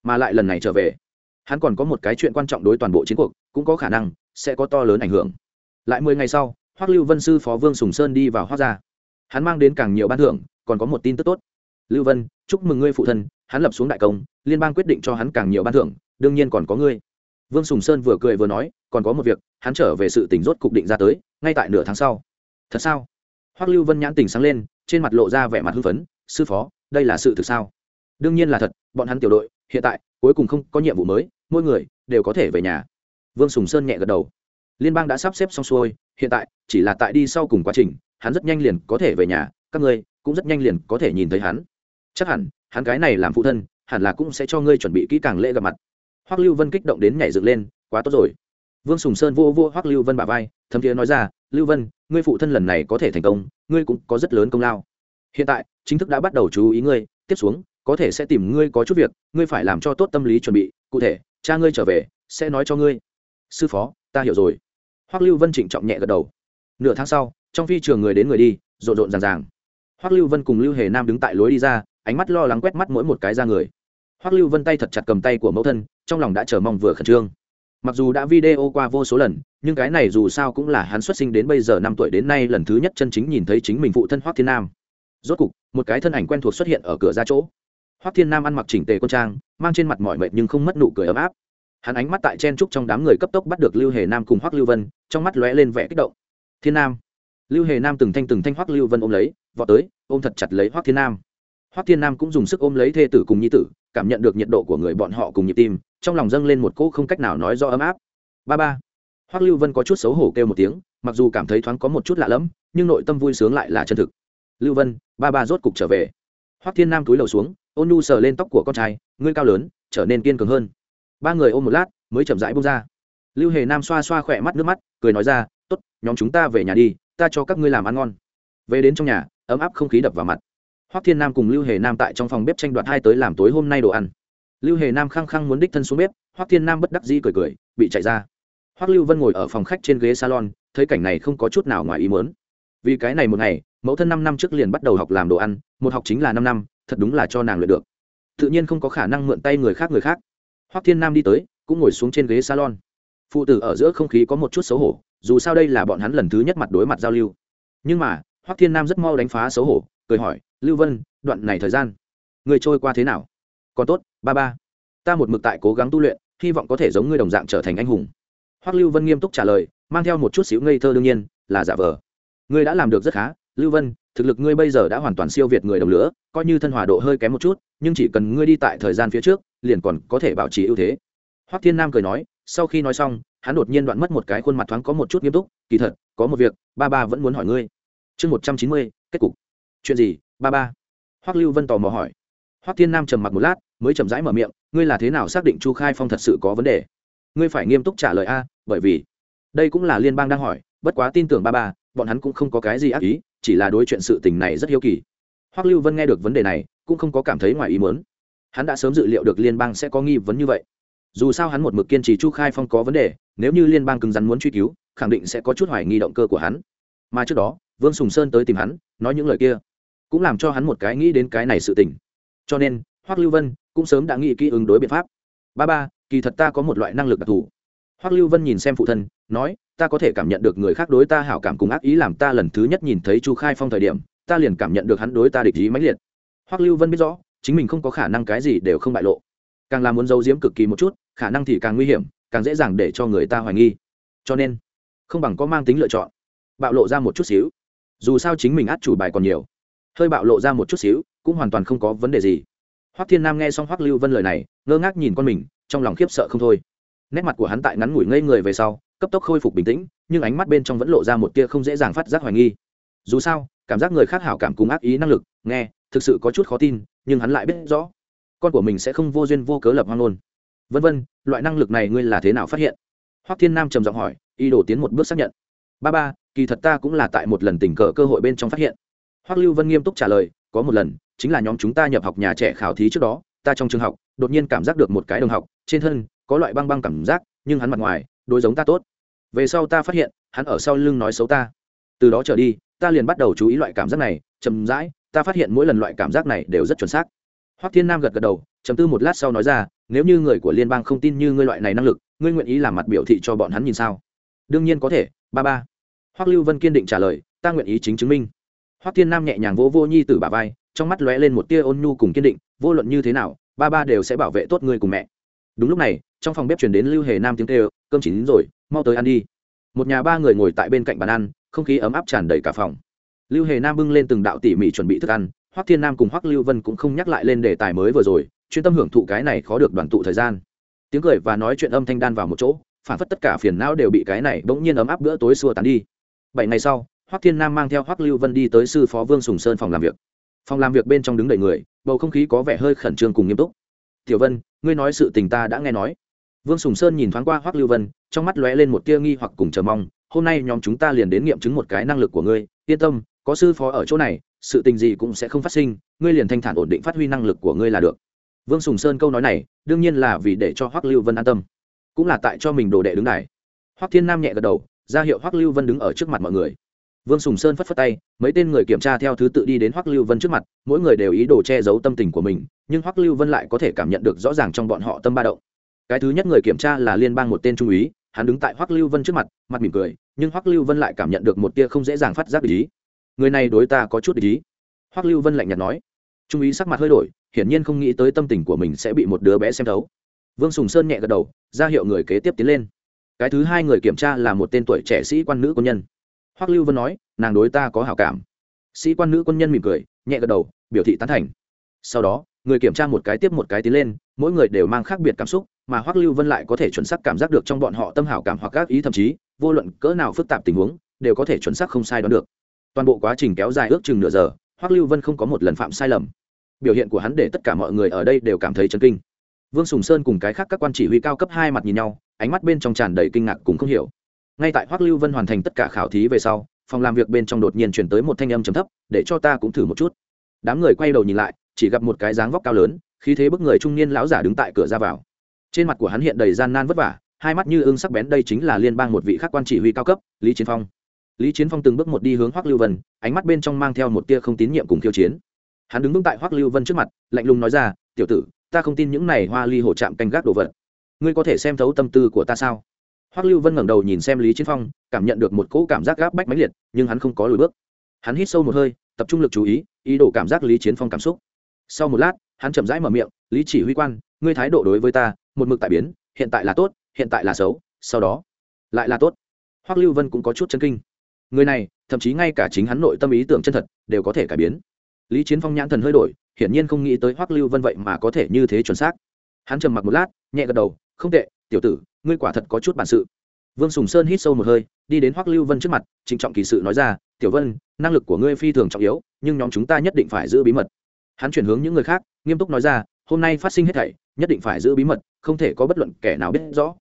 Mà lại lần này trở về, hắn còn có một cái chuyện quan trọng đối toàn bộ chiến cuộc, cũng có khả năng sẽ có to lớn ảnh hưởng. Lại mười ngày sau, hoắc lưu vân sư phó vương sùng sơn đi vào hoắc gia. Hắn mang đến càng nhiều ban thưởng, còn có một tin tức tốt. Lưu vân, chúc mừng ngươi phụ thân, hắn lập xuống đại công, liên bang quyết định cho hắn càng nhiều ban thưởng, đương nhiên còn có ngươi vương sùng sơn vừa cười vừa nói, còn có một việc, hắn trở về sự tỉnh rốt cục định ra tới, ngay tại nửa tháng sau. Thật sao? Hoắc lưu vân nhãn tỉnh sáng lên, trên mặt lộ ra vẻ mặt hưng phấn, sư phó, đây là sự thực sao? Đương nhiên là thật, bọn hắn tiểu đội, hiện tại, cuối cùng không có nhiệm vụ mới, mỗi người đều có thể về nhà. Vương sùng sơn nhẹ gật đầu. Liên bang đã sắp xếp xong xuôi, hiện tại, chỉ là tại đi sau cùng quá trình, hắn rất nhanh liền có thể về nhà, các ngươi cũng rất nhanh liền có thể nhìn thấy hắn. Chắc hẳn, hắn cái này làm phụ thân, hẳn là cũng sẽ cho ngươi chuẩn bị kỹ càng lễ gặp mặt hoắc lưu vân kích động đến nhảy dựng lên, quá tốt rồi. Vương sùng sơn vô vô hoắc lưu vân bà vai, thấm thiế nói ra, lưu vân, ngươi phụ thân lần này có thể thành công, ngươi cũng có rất lớn công lao. Hiện tại, chính thức đã bắt đầu chú ý ngươi, tiếp xuống, có thể sẽ tìm ngươi có chút việc, ngươi phải làm cho tốt tâm lý chuẩn bị, cụ thể, cha ngươi trở về, sẽ nói cho ngươi. Sư phó, ta hiểu rồi. Hoắc lưu vân trịnh trọng nhẹ gật đầu. Nửa tháng sau, trong phi trường người đến người đi, rộn rộn ràng ràng. Hoắc lưu vân cùng lưu hề nam đứng tại lối đi ra, ánh mắt lo lắng quét mắt mỗi một cái ra người hoắc lưu vân tay thật chặt cầm tay của mẫu thân, trong lòng đã chờ mong vừa khẩn trương. Mặc dù đã video qua vô số lần, nhưng cái này dù sao cũng là hắn xuất sinh đến bây giờ năm tuổi đến nay lần thứ nhất chân chính nhìn thấy chính mình phụ thân hoắc thiên nam. Rốt cục, một cái thân ảnh quen thuộc xuất hiện ở cửa ra chỗ. Hoắc thiên nam ăn mặc chỉnh tề quân trang, mang trên mặt mỏi mệt nhưng không mất nụ cười ấm áp. Hắn ánh mắt tại chen trúc trong đám người cấp tốc bắt được lưu hề nam cùng hoắc lưu vân, trong mắt lóe lên vẻ kích động. Thiên nam. Lưu hề nam từng thanh từng thanh hoắc lưu vân ôm lấy, vọt tới, ôm thật chặt lấy hoắc thiên nam hoắc thiên nam cũng dùng sức ôm lấy thê tử cùng nhi tử cảm nhận được nhiệt độ của người bọn họ cùng nhịp tim trong lòng dâng lên một cỗ không cách nào nói do ấm áp. Ba ba. Hoắc lưu vân có chút xấu hổ kêu một tiếng mặc dù cảm thấy thoáng có một chút lạ lẫm nhưng nội tâm vui sướng lại là chân thực. Lưu vân ba ba rốt cục trở về. Hoắc thiên nam túi lầu xuống ôn nhu sờ lên tóc của con trai ngươi cao lớn trở nên kiên cường hơn. Ba người ôm một lát mới chậm rãi buông ra. Lưu hề nam xoa xoa khỏe mắt nước mắt cười nói ra tốt, nhóm chúng ta về nhà đi ta cho các ngươi làm ăn ngon. Về đến trong nhà ấm áp không khí đập vào mặt hoắc thiên nam cùng lưu hề nam tại trong phòng bếp tranh đoạt hai tới làm tối hôm nay đồ ăn. Lưu hề nam khăng khăng muốn đích thân xuống bếp, hoắc thiên nam bất đắc dĩ cười cười, bị chạy ra. Hoắc lưu vân ngồi ở phòng khách trên ghế salon, thấy cảnh này không có chút nào ngoài ý muốn. Vì cái này một ngày, mẫu thân năm năm trước liền bắt đầu học làm đồ ăn, một học chính là năm năm, thật đúng là cho nàng luyện được. Tự nhiên không có khả năng mượn tay người khác người khác. Hoắc thiên nam đi tới, cũng ngồi xuống trên ghế salon. Phụ tử ở giữa không khí có một chút xấu hổ, dù sao đây là bọn hắn lần thứ nhất mặt đối mặt giao lưu. Nhưng mà, hoắc thiên nam rất mau đánh phá xấu hổ cười hỏi, lưu vân, đoạn này thời gian người trôi qua thế nào? Còn tốt, ba ba, ta một mực tại cố gắng tu luyện, hy vọng có thể giống ngươi đồng dạng trở thành anh hùng. Hoắc lưu vân nghiêm túc trả lời, mang theo một chút xíu ngây thơ đương nhiên, là giả vờ. Ngươi đã làm được rất khá, lưu vân, thực lực ngươi bây giờ đã hoàn toàn siêu việt người đồng lửa, coi như thân hòa độ hơi kém một chút, nhưng chỉ cần ngươi đi tại thời gian phía trước, liền còn có thể bảo trì ưu thế. Hoắc thiên nam cười nói, sau khi nói xong, hắn đột nhiên đoạn mất một cái khuôn mặt thoáng có một chút nghiêm túc, kỳ thật, có một việc, ba ba vẫn muốn hỏi ngươi. Chương một trăm chín mươi, kết cục chuyện gì, ba ba? Hoắc lưu vân tò mò hỏi. Hoắc thiên nam trầm mặc một lát, mới chậm rãi mở miệng, ngươi là thế nào xác định chu khai phong thật sự có vấn đề? Ngươi phải nghiêm túc trả lời a, bởi vì đây cũng là liên bang đang hỏi, bất quá tin tưởng ba ba, bọn hắn cũng không có cái gì ác ý, chỉ là đối chuyện sự tình này rất hiếu kỳ. Hoắc lưu vân nghe được vấn đề này, cũng không có cảm thấy ngoài ý muốn. Hắn đã sớm dự liệu được liên bang sẽ có nghi vấn như vậy. Dù sao hắn một mực kiên trì chu khai phong có vấn đề, nếu như liên bang cứng rắn muốn truy cứu, khẳng định sẽ có chút hoài nghi động cơ của hắn. Mà trước đó, vương sùng sơn tới tìm hắn, nói những lời kia cũng làm cho hắn một cái nghĩ đến cái này sự tình. Cho nên, hoắc lưu vân cũng sớm đã nghĩ kỹ ứng đối biện pháp. Ba ba, kỳ thật ta có một loại năng lực đặc thù. Hoắc lưu vân nhìn xem phụ thân, nói, ta có thể cảm nhận được người khác đối ta hảo cảm cùng ác ý làm ta lần thứ nhất nhìn thấy chu khai phong thời điểm, ta liền cảm nhận được hắn đối ta địch ý mãnh liệt. Hoắc lưu vân biết rõ, chính mình không có khả năng cái gì đều không bại lộ. Càng là muốn giấu giếm cực kỳ một chút, khả năng thì càng nguy hiểm, càng dễ dàng để cho người ta hoài nghi. Cho nên, không bằng có mang tính lựa chọn, bạo lộ ra một chút xíu. Dù sao chính mình át chủ bài còn nhiều hơi bạo lộ ra một chút xíu, cũng hoàn toàn không có vấn đề gì. Hoắc thiên nam nghe xong hoắc lưu vân lời này, ngơ ngác nhìn con mình, trong lòng khiếp sợ không thôi. Nét mặt của hắn tại ngắn ngủi ngây người về sau, cấp tốc khôi phục bình tĩnh, nhưng ánh mắt bên trong vẫn lộ ra một tia không dễ dàng phát giác hoài nghi. Dù sao, cảm giác người khác hảo cảm cùng ác ý năng lực, nghe, thực sự có chút khó tin, nhưng hắn lại biết rõ, con của mình sẽ không vô duyên vô cớ lập hoang ngôn. Vân vân, loại năng lực này ngươi là thế nào phát hiện? Hoắc thiên nam trầm giọng hỏi y đổ tiến một bước xác nhận. Ba ba, kỳ thật ta cũng là tại một lần tình cờ cơ hội bên trong phát hiện hoắc lưu vân nghiêm túc trả lời, có một lần, chính là nhóm chúng ta nhập học nhà trẻ khảo thí trước đó, ta trong trường học, đột nhiên cảm giác được một cái đồng học, trên thân, có loại băng băng cảm giác, nhưng hắn mặt ngoài, đối giống ta tốt. Về sau ta phát hiện, hắn ở sau lưng nói xấu ta. Từ đó trở đi, ta liền bắt đầu chú ý loại cảm giác này, chậm rãi, ta phát hiện mỗi lần loại cảm giác này đều rất chuẩn xác. Hoắc thiên nam gật gật đầu, trầm tư một lát sau nói ra, nếu như người của liên bang không tin như ngươi loại này năng lực, ngươi nguyện ý làm mặt biểu thị cho bọn hắn nhìn sao? Đương nhiên có thể, ba ba. Hoắc lưu vân kiên định trả lời, ta nguyện ý chính chứng minh hoắc thiên nam nhẹ nhàng vỗ vỗ nhi tử bà vai, trong mắt lóe lên một tia ôn nhu cùng kiên định, vô luận như thế nào, ba ba đều sẽ bảo vệ tốt ngươi cùng mẹ. Đúng lúc này, trong phòng bếp truyền đến lưu hề nam tiếng kêu, cơm chín rồi, mau tới ăn đi. Một nhà ba người ngồi tại bên cạnh bàn ăn, không khí ấm áp tràn đầy cả phòng. Lưu hề nam bưng lên từng đạo tỉ mỉ chuẩn bị thức ăn, hoắc thiên nam cùng hoắc lưu vân cũng không nhắc lại lên đề tài mới vừa rồi, chuyên tâm hưởng thụ cái này khó được đoàn tụ thời gian. Tiếng cười và nói chuyện âm thanh đan vào một chỗ, phản phất tất cả phiền não đều bị cái này bỗng nhiên ấm áp bữa tối xua tán đi. Bảy ngày sau hoắc thiên nam mang theo hoắc lưu vân đi tới sư phó vương sùng sơn phòng làm việc. Phòng làm việc bên trong đứng đầy người, bầu không khí có vẻ hơi khẩn trương cùng nghiêm túc. Tiểu vân, ngươi nói sự tình ta đã nghe nói. Vương sùng sơn nhìn thoáng qua hoắc lưu vân, trong mắt lóe lên một tia nghi hoặc cùng chờ mong. Hôm nay nhóm chúng ta liền đến nghiệm chứng một cái năng lực của ngươi. Yên tâm, có sư phó ở chỗ này, sự tình gì cũng sẽ không phát sinh, ngươi liền thanh thản ổn định phát huy năng lực của ngươi là được. Vương sùng sơn câu nói này, đương nhiên là vì để cho hoắc lưu vân an tâm, cũng là tại cho mình đồ đệ đứng đài. Hoắc thiên nam nhẹ gật đầu, ra hiệu hoắc lưu vân đứng ở trước mặt mọi người vương sùng sơn phất phất tay, mấy tên người kiểm tra theo thứ tự đi đến hoắc lưu vân trước mặt, mỗi người đều ý đồ che giấu tâm tình của mình, nhưng hoắc lưu vân lại có thể cảm nhận được rõ ràng trong bọn họ tâm ba động. Cái thứ nhất người kiểm tra là liên bang một tên trung úy, hắn đứng tại hoắc lưu vân trước mặt mặt mỉm cười, nhưng hoắc lưu vân lại cảm nhận được một tia không dễ dàng phát giác ý. Người này đối ta có chút ý. Hoắc lưu vân lạnh nhạt nói. Trung úy sắc mặt hơi đổi, hiển nhiên không nghĩ tới tâm tình của mình sẽ bị một đứa bé xem thấu. Vương sùng sơn nhẹ gật đầu, ra hiệu người kế tiếp tiến lên. Cái thứ hai người kiểm tra là một tên tuổi trẻ sĩ quan nữ quân nhân hoắc lưu vân nói, nàng đối ta có hảo cảm. Sĩ quan nữ quân nhân mỉm cười, nhẹ gật đầu, biểu thị tán thành. Sau đó, người kiểm tra một cái tiếp một cái tiến lên, mỗi người đều mang khác biệt cảm xúc, mà hoắc lưu vân lại có thể chuẩn xác cảm giác được trong bọn họ tâm hảo cảm hoặc các ý, thậm chí, vô luận cỡ nào phức tạp tình huống, đều có thể chuẩn xác không sai đoán được. Toàn bộ quá trình kéo dài ước chừng nửa giờ, hoắc lưu vân không có một lần phạm sai lầm. Biểu hiện của hắn để tất cả mọi người ở đây đều cảm thấy chấn kinh. Vương sùng sơn cùng cái khác các quan chỉ huy cao cấp hai mặt nhìn nhau, ánh mắt bên trong tràn đầy kinh ngạc cùng không hiểu ngay tại hoắc lưu vân hoàn thành tất cả khảo thí về sau, phòng làm việc bên trong đột nhiên chuyển tới một thanh âm trầm thấp, để cho ta cũng thử một chút. Đám người quay đầu nhìn lại, chỉ gặp một cái dáng vóc cao lớn, khí thế bức người trung niên lão giả đứng tại cửa ra vào. Trên mặt của hắn hiện đầy gian nan vất vả, hai mắt như ưng sắc bén, đây chính là liên bang một vị khắc quan chỉ huy cao cấp, lý chiến phong. Lý chiến phong từng bước một đi hướng hoắc lưu vân, ánh mắt bên trong mang theo một tia không tín nhiệm cùng khiêu chiến. Hắn đứng vững tại hoắc lưu vân trước mặt, lạnh lùng nói ra, tiểu tử, ta không tin những này hoa ly hổ chạm canh gác đồ vật. Ngươi có thể xem thấu tâm tư của ta sao? Hoắc lưu vân ngẩng đầu nhìn xem lý chiến phong, cảm nhận được một cỗ cảm giác gáp bách mãnh liệt, nhưng hắn không có lùi bước. Hắn hít sâu một hơi, tập trung lực chú ý ý đồ cảm giác lý chiến phong cảm xúc. Sau một lát, hắn chậm rãi mở miệng, lý chỉ huy quan, ngươi thái độ đối với ta, một mực tại biến, hiện tại là tốt, hiện tại là xấu, sau đó lại là tốt. Hoắc lưu vân cũng có chút chân kinh. Người này, thậm chí ngay cả chính hắn nội tâm ý tưởng chân thật, đều có thể cải biến. Lý chiến phong nhãn thần hơi đổi, hiển nhiên không nghĩ tới hoắc lưu vân vậy mà có thể như thế chuẩn xác. Hắn trầm mặc một lát, nhẹ gật đầu, không tệ, tiểu tử ngươi quả thật có chút bản sự. Vương sùng sơn hít sâu một hơi, đi đến hoắc lưu vân trước mặt, trịnh trọng kỳ sự nói ra, tiểu vân, năng lực của ngươi phi thường trọng yếu, nhưng nhóm chúng ta nhất định phải giữ bí mật. Hắn chuyển hướng những người khác, nghiêm túc nói ra, hôm nay phát sinh hết thảy, nhất định phải giữ bí mật, không thể có bất luận kẻ nào biết rõ.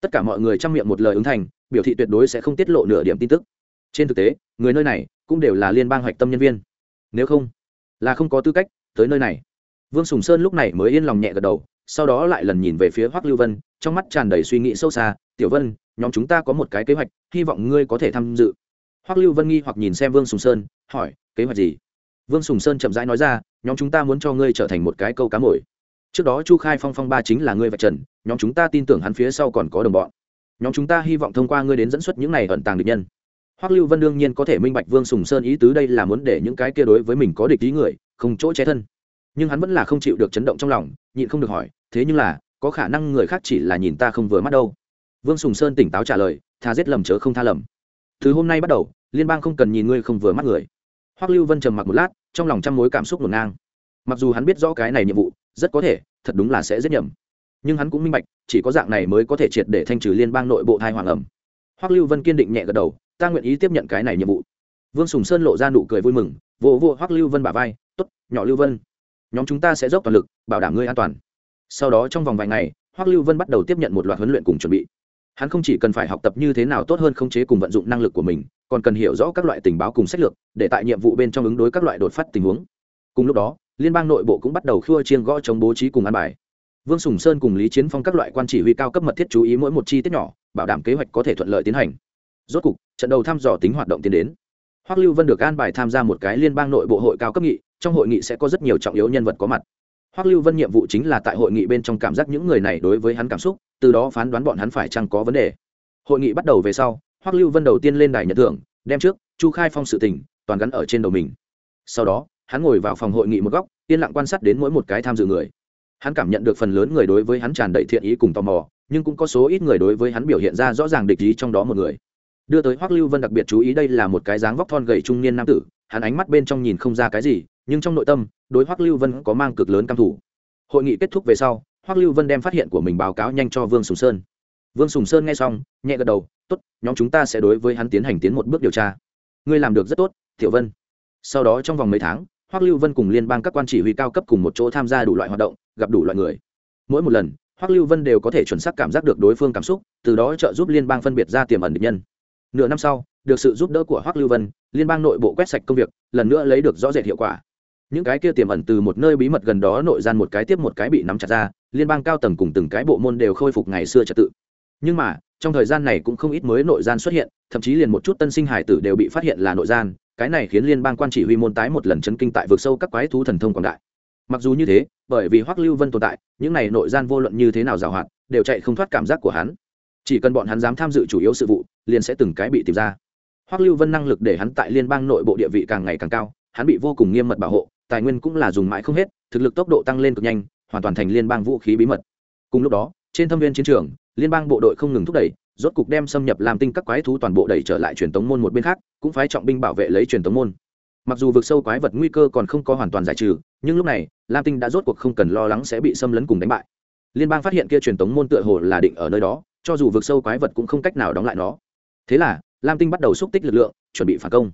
Tất cả mọi người chăm miệng một lời ứng thành, biểu thị tuyệt đối sẽ không tiết lộ nửa điểm tin tức. Trên thực tế, người nơi này cũng đều là liên bang hoạch tâm nhân viên. Nếu không, là không có tư cách tới nơi này. Vương sùng sơn lúc này mới yên lòng nhẹ gật đầu sau đó lại lần nhìn về phía hoắc lưu vân, trong mắt tràn đầy suy nghĩ sâu xa, tiểu vân, nhóm chúng ta có một cái kế hoạch, hy vọng ngươi có thể tham dự. Hoắc lưu vân nghi hoặc nhìn xem vương sùng sơn, hỏi, kế hoạch gì? Vương sùng sơn chậm rãi nói ra, nhóm chúng ta muốn cho ngươi trở thành một cái câu cá mồi. Trước đó chu khai phong phong ba chính là ngươi vạch trần, nhóm chúng ta tin tưởng hắn phía sau còn có đồng bọn. Nhóm chúng ta hy vọng thông qua ngươi đến dẫn xuất những này ẩn tàng địch nhân. Hoắc lưu vân đương nhiên có thể minh bạch vương sùng sơn ý tứ đây là muốn để những cái kia đối với mình có địch ý người, không chỗ che thân nhưng hắn vẫn là không chịu được chấn động trong lòng, nhịn không được hỏi, thế nhưng là, có khả năng người khác chỉ là nhìn ta không vừa mắt đâu? Vương sùng sơn tỉnh táo trả lời, tha giết lầm chớ không tha lầm. Từ hôm nay bắt đầu, liên bang không cần nhìn ngươi không vừa mắt người. Hoắc lưu vân trầm mặc một lát, trong lòng trăm mối cảm xúc ngổn ngang. Mặc dù hắn biết rõ cái này nhiệm vụ, rất có thể, thật đúng là sẽ giết nhầm. Nhưng hắn cũng minh bạch, chỉ có dạng này mới có thể triệt để thanh trừ liên bang nội bộ thai hoàng ẩm. Hoắc lưu vân kiên định nhẹ gật đầu, ta nguyện ý tiếp nhận cái này nhiệm vụ. Vương sùng sơn lộ ra nụ cười vui mừng, vỗ vỗ hoắc lưu vân bả vai t ố t nhỏ lưu vân nhóm chúng ta sẽ dốc toàn lực, bảo đảm ngươi an toàn. Sau đó trong vòng vài ngày, hoắc lưu vân bắt đầu tiếp nhận một loạt huấn luyện cùng chuẩn bị. Hắn không chỉ cần phải học tập như thế nào tốt hơn khống chế cùng vận dụng năng lực của mình, còn cần hiểu rõ các loại tình báo cùng sách lược, để tại nhiệm vụ bên trong ứng đối các loại đột phát tình huống. Cùng lúc đó, liên bang nội bộ cũng bắt đầu khua chiên gõ chống bố trí cùng an bài. Vương sùng sơn cùng lý chiến phong các loại quan chỉ huy cao cấp mật thiết chú ý mỗi một chi tiết nhỏ, bảo đảm kế hoạch có thể thuận lợi tiến hành. Rốt cục, trận đầu thăm dò tính hoạt động tiến đến. Hoắc lưu vân được an bài tham gia một cái liên bang nội bộ hội cao cấp nghị trong hội nghị sẽ có rất nhiều trọng yếu nhân vật có mặt. Hoắc lưu vân nhiệm vụ chính là tại hội nghị bên trong cảm giác những người này đối với hắn cảm xúc, từ đó phán đoán bọn hắn phải chăng có vấn đề. Hội nghị bắt đầu về sau, hoắc lưu vân đầu tiên lên đài nhận thưởng, đem trước chu khai phong sự tình, toàn gắn ở trên đầu mình. Sau đó, hắn ngồi vào phòng hội nghị một góc, yên lặng quan sát đến mỗi một cái tham dự người. Hắn cảm nhận được phần lớn người đối với hắn tràn đầy thiện ý cùng tò mò, nhưng cũng có số ít người đối với hắn biểu hiện ra rõ ràng địch ý trong đó một người. Đưa tới hoắc lưu vân đặc biệt chú ý đây là một cái dáng vóc thon gầy trung niên nam tử, hắn ánh mắt bên trong nhìn không ra cái gì nhưng trong nội tâm, đối hoắc lưu vân có mang cực lớn căm thủ hội nghị kết thúc về sau, hoắc lưu vân đem phát hiện của mình báo cáo nhanh cho vương sùng sơn. Vương sùng sơn nghe xong, nhẹ gật đầu, tốt, nhóm chúng ta sẽ đối với hắn tiến hành tiến một bước điều tra. Ngươi làm được rất tốt, thiệu vân. Sau đó trong vòng mấy tháng, hoắc lưu vân cùng liên bang các quan chỉ huy cao cấp cùng một chỗ tham gia đủ loại hoạt động, gặp đủ loại người. Mỗi một lần, hoắc lưu vân đều có thể chuẩn xác cảm giác được đối phương cảm xúc, từ đó trợ giúp liên bang phân biệt ra tiềm ẩn địch nhân. Nửa năm sau, được sự giúp đỡ của hoắc lưu vân, liên bang nội bộ quét sạch công việc, lần nữa lấy được rõ rệt hiệu quả những cái kia tiềm ẩn từ một nơi bí mật gần đó nội gian một cái tiếp một cái bị nắm chặt ra, liên bang cao tầng cùng từng cái bộ môn đều khôi phục ngày xưa trật tự. Nhưng mà, trong thời gian này cũng không ít mới nội gian xuất hiện, thậm chí liền một chút tân sinh hải tử đều bị phát hiện là nội gian, cái này khiến liên bang quan chỉ huy môn tái một lần chấn kinh tại vực sâu các quái thú thần thông quảng đại. Mặc dù như thế, bởi vì hoắc lưu vân tồn tại, những này nội gian vô luận như thế nào giảo hoạt, đều chạy không thoát cảm giác của hắn. Chỉ cần bọn hắn dám tham dự chủ yếu sự vụ, liền sẽ từng cái bị tìm ra. Hoắc lưu vân năng lực để hắn tại liên bang nội bộ địa vị càng ngày càng cao, hắn bị vô cùng nghiêm mật bảo hộ tài nguyên cũng là dùng mãi không hết, thực lực tốc độ tăng lên cực nhanh, hoàn toàn thành liên bang vũ khí bí mật. Cùng lúc đó, trên thâm viên chiến trường, liên bang bộ đội không ngừng thúc đẩy, rốt cục đem xâm nhập làm tinh các quái thú toàn bộ đẩy trở lại truyền tống môn một bên khác, cũng phái trọng binh bảo vệ lấy truyền tống môn. Mặc dù vực sâu quái vật nguy cơ còn không có hoàn toàn giải trừ, nhưng lúc này, lam tinh đã rốt cuộc không cần lo lắng sẽ bị xâm lấn cùng đánh bại. Liên bang phát hiện kia truyền tống môn tựa hồ là định ở nơi đó, cho dù vực sâu quái vật cũng không cách nào đóng lại nó. Thế là, lam tinh bắt đầu xúc tích lực lượng, chuẩn bị phản công.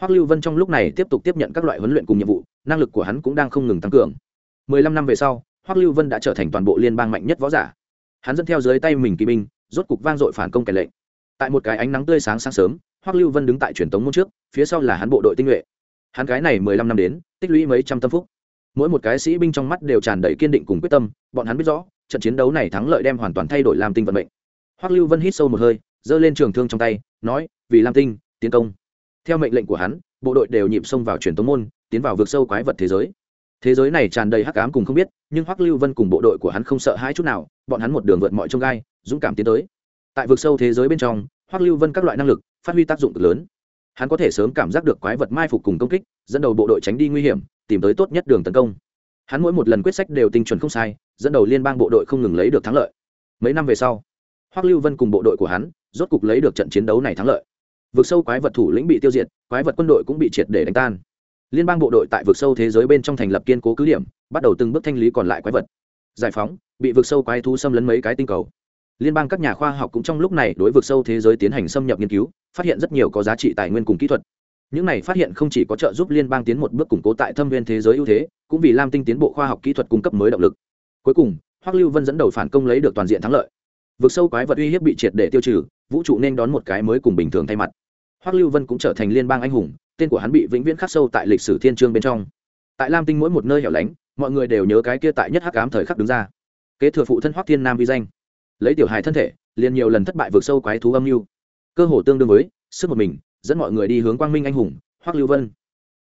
Hoắc lưu vân trong lúc này tiếp tục tiếp nhận các loại huấn luyện cùng nhiệm vụ năng lực của hắn cũng đang không ngừng tăng cường. Mười lăm năm về sau, hoắc lưu vân đã trở thành toàn bộ liên bang mạnh nhất võ giả. Hắn dẫn theo dưới tay mình kỵ binh, rốt cục vang dội phản công kẻ lệnh. Tại một cái ánh nắng tươi sáng sáng sớm, hoắc lưu vân đứng tại truyền tống môn trước, phía sau là hắn bộ đội tinh nhuệ. Hắn cái này mười lăm năm đến, tích lũy mấy trăm tâm phúc. Mỗi một cái sĩ binh trong mắt đều tràn đầy kiên định cùng quyết tâm, bọn hắn biết rõ, trận chiến đấu này thắng lợi đem hoàn toàn thay đổi làm tinh vận mệnh. Hoắc lưu vân hít sâu một hơi, giơ lên trường thương trong tay, nói, vì lam tinh, tiến công. Theo mệnh lệnh của hắn, bộ đội đều nhịp xông vào truyền tống môn tiến vào vực sâu quái vật thế giới. Thế giới này tràn đầy hắc ám cùng không biết, nhưng hoắc lưu vân cùng bộ đội của hắn không sợ hai chút nào, bọn hắn một đường vượt mọi trông gai, dũng cảm tiến tới. Tại vực sâu thế giới bên trong, hoắc lưu vân các loại năng lực phát huy tác dụng cực lớn. Hắn có thể sớm cảm giác được quái vật mai phục cùng công kích, dẫn đầu bộ đội tránh đi nguy hiểm, tìm tới tốt nhất đường tấn công. Hắn mỗi một lần quyết sách đều tinh chuẩn không sai, dẫn đầu liên bang bộ đội không ngừng lấy được thắng lợi. Mấy năm về sau, hoắc lưu vân cùng bộ đội của hắn rốt cục lấy được trận chiến đấu này thắng lợi. Vực sâu quái vật thủ lĩnh bị tiêu diệt, quái vật quân đội cũng bị triệt để đánh tan liên bang bộ đội tại vực sâu thế giới bên trong thành lập kiên cố cứ điểm, bắt đầu từng bước thanh lý còn lại quái vật. Giải phóng, bị vực sâu quái thú xâm lấn mấy cái tinh cầu. Liên bang các nhà khoa học cũng trong lúc này đối vực sâu thế giới tiến hành xâm nhập nghiên cứu, phát hiện rất nhiều có giá trị tài nguyên cùng kỹ thuật. Những này phát hiện không chỉ có trợ giúp liên bang tiến một bước củng cố tại thâm viên thế giới ưu thế, cũng vì lam tinh tiến bộ khoa học kỹ thuật cung cấp mới động lực. Cuối cùng, hoắc lưu vân dẫn đầu phản công lấy được toàn diện thắng lợi. Vực sâu quái vật uy hiếp bị triệt để tiêu trừ, vũ trụ nên đón một cái mới cùng bình thường thay mặt. Hoắc lưu vân cũng trở thành liên bang anh hùng tên của hắn bị vĩnh viễn khắc sâu tại lịch sử thiên chương bên trong. Tại lam tinh mỗi một nơi hẻo lánh, mọi người đều nhớ cái kia tại nhất hắc ám thời khắc đứng ra. Kế thừa phụ thân hoắc thiên nam vi danh. Lấy tiểu hài thân thể, liền nhiều lần thất bại vượt sâu quái thú âm mưu. Cơ hồ tương đương với, sức một mình, dẫn mọi người đi hướng quang minh anh hùng, hoắc lưu vân.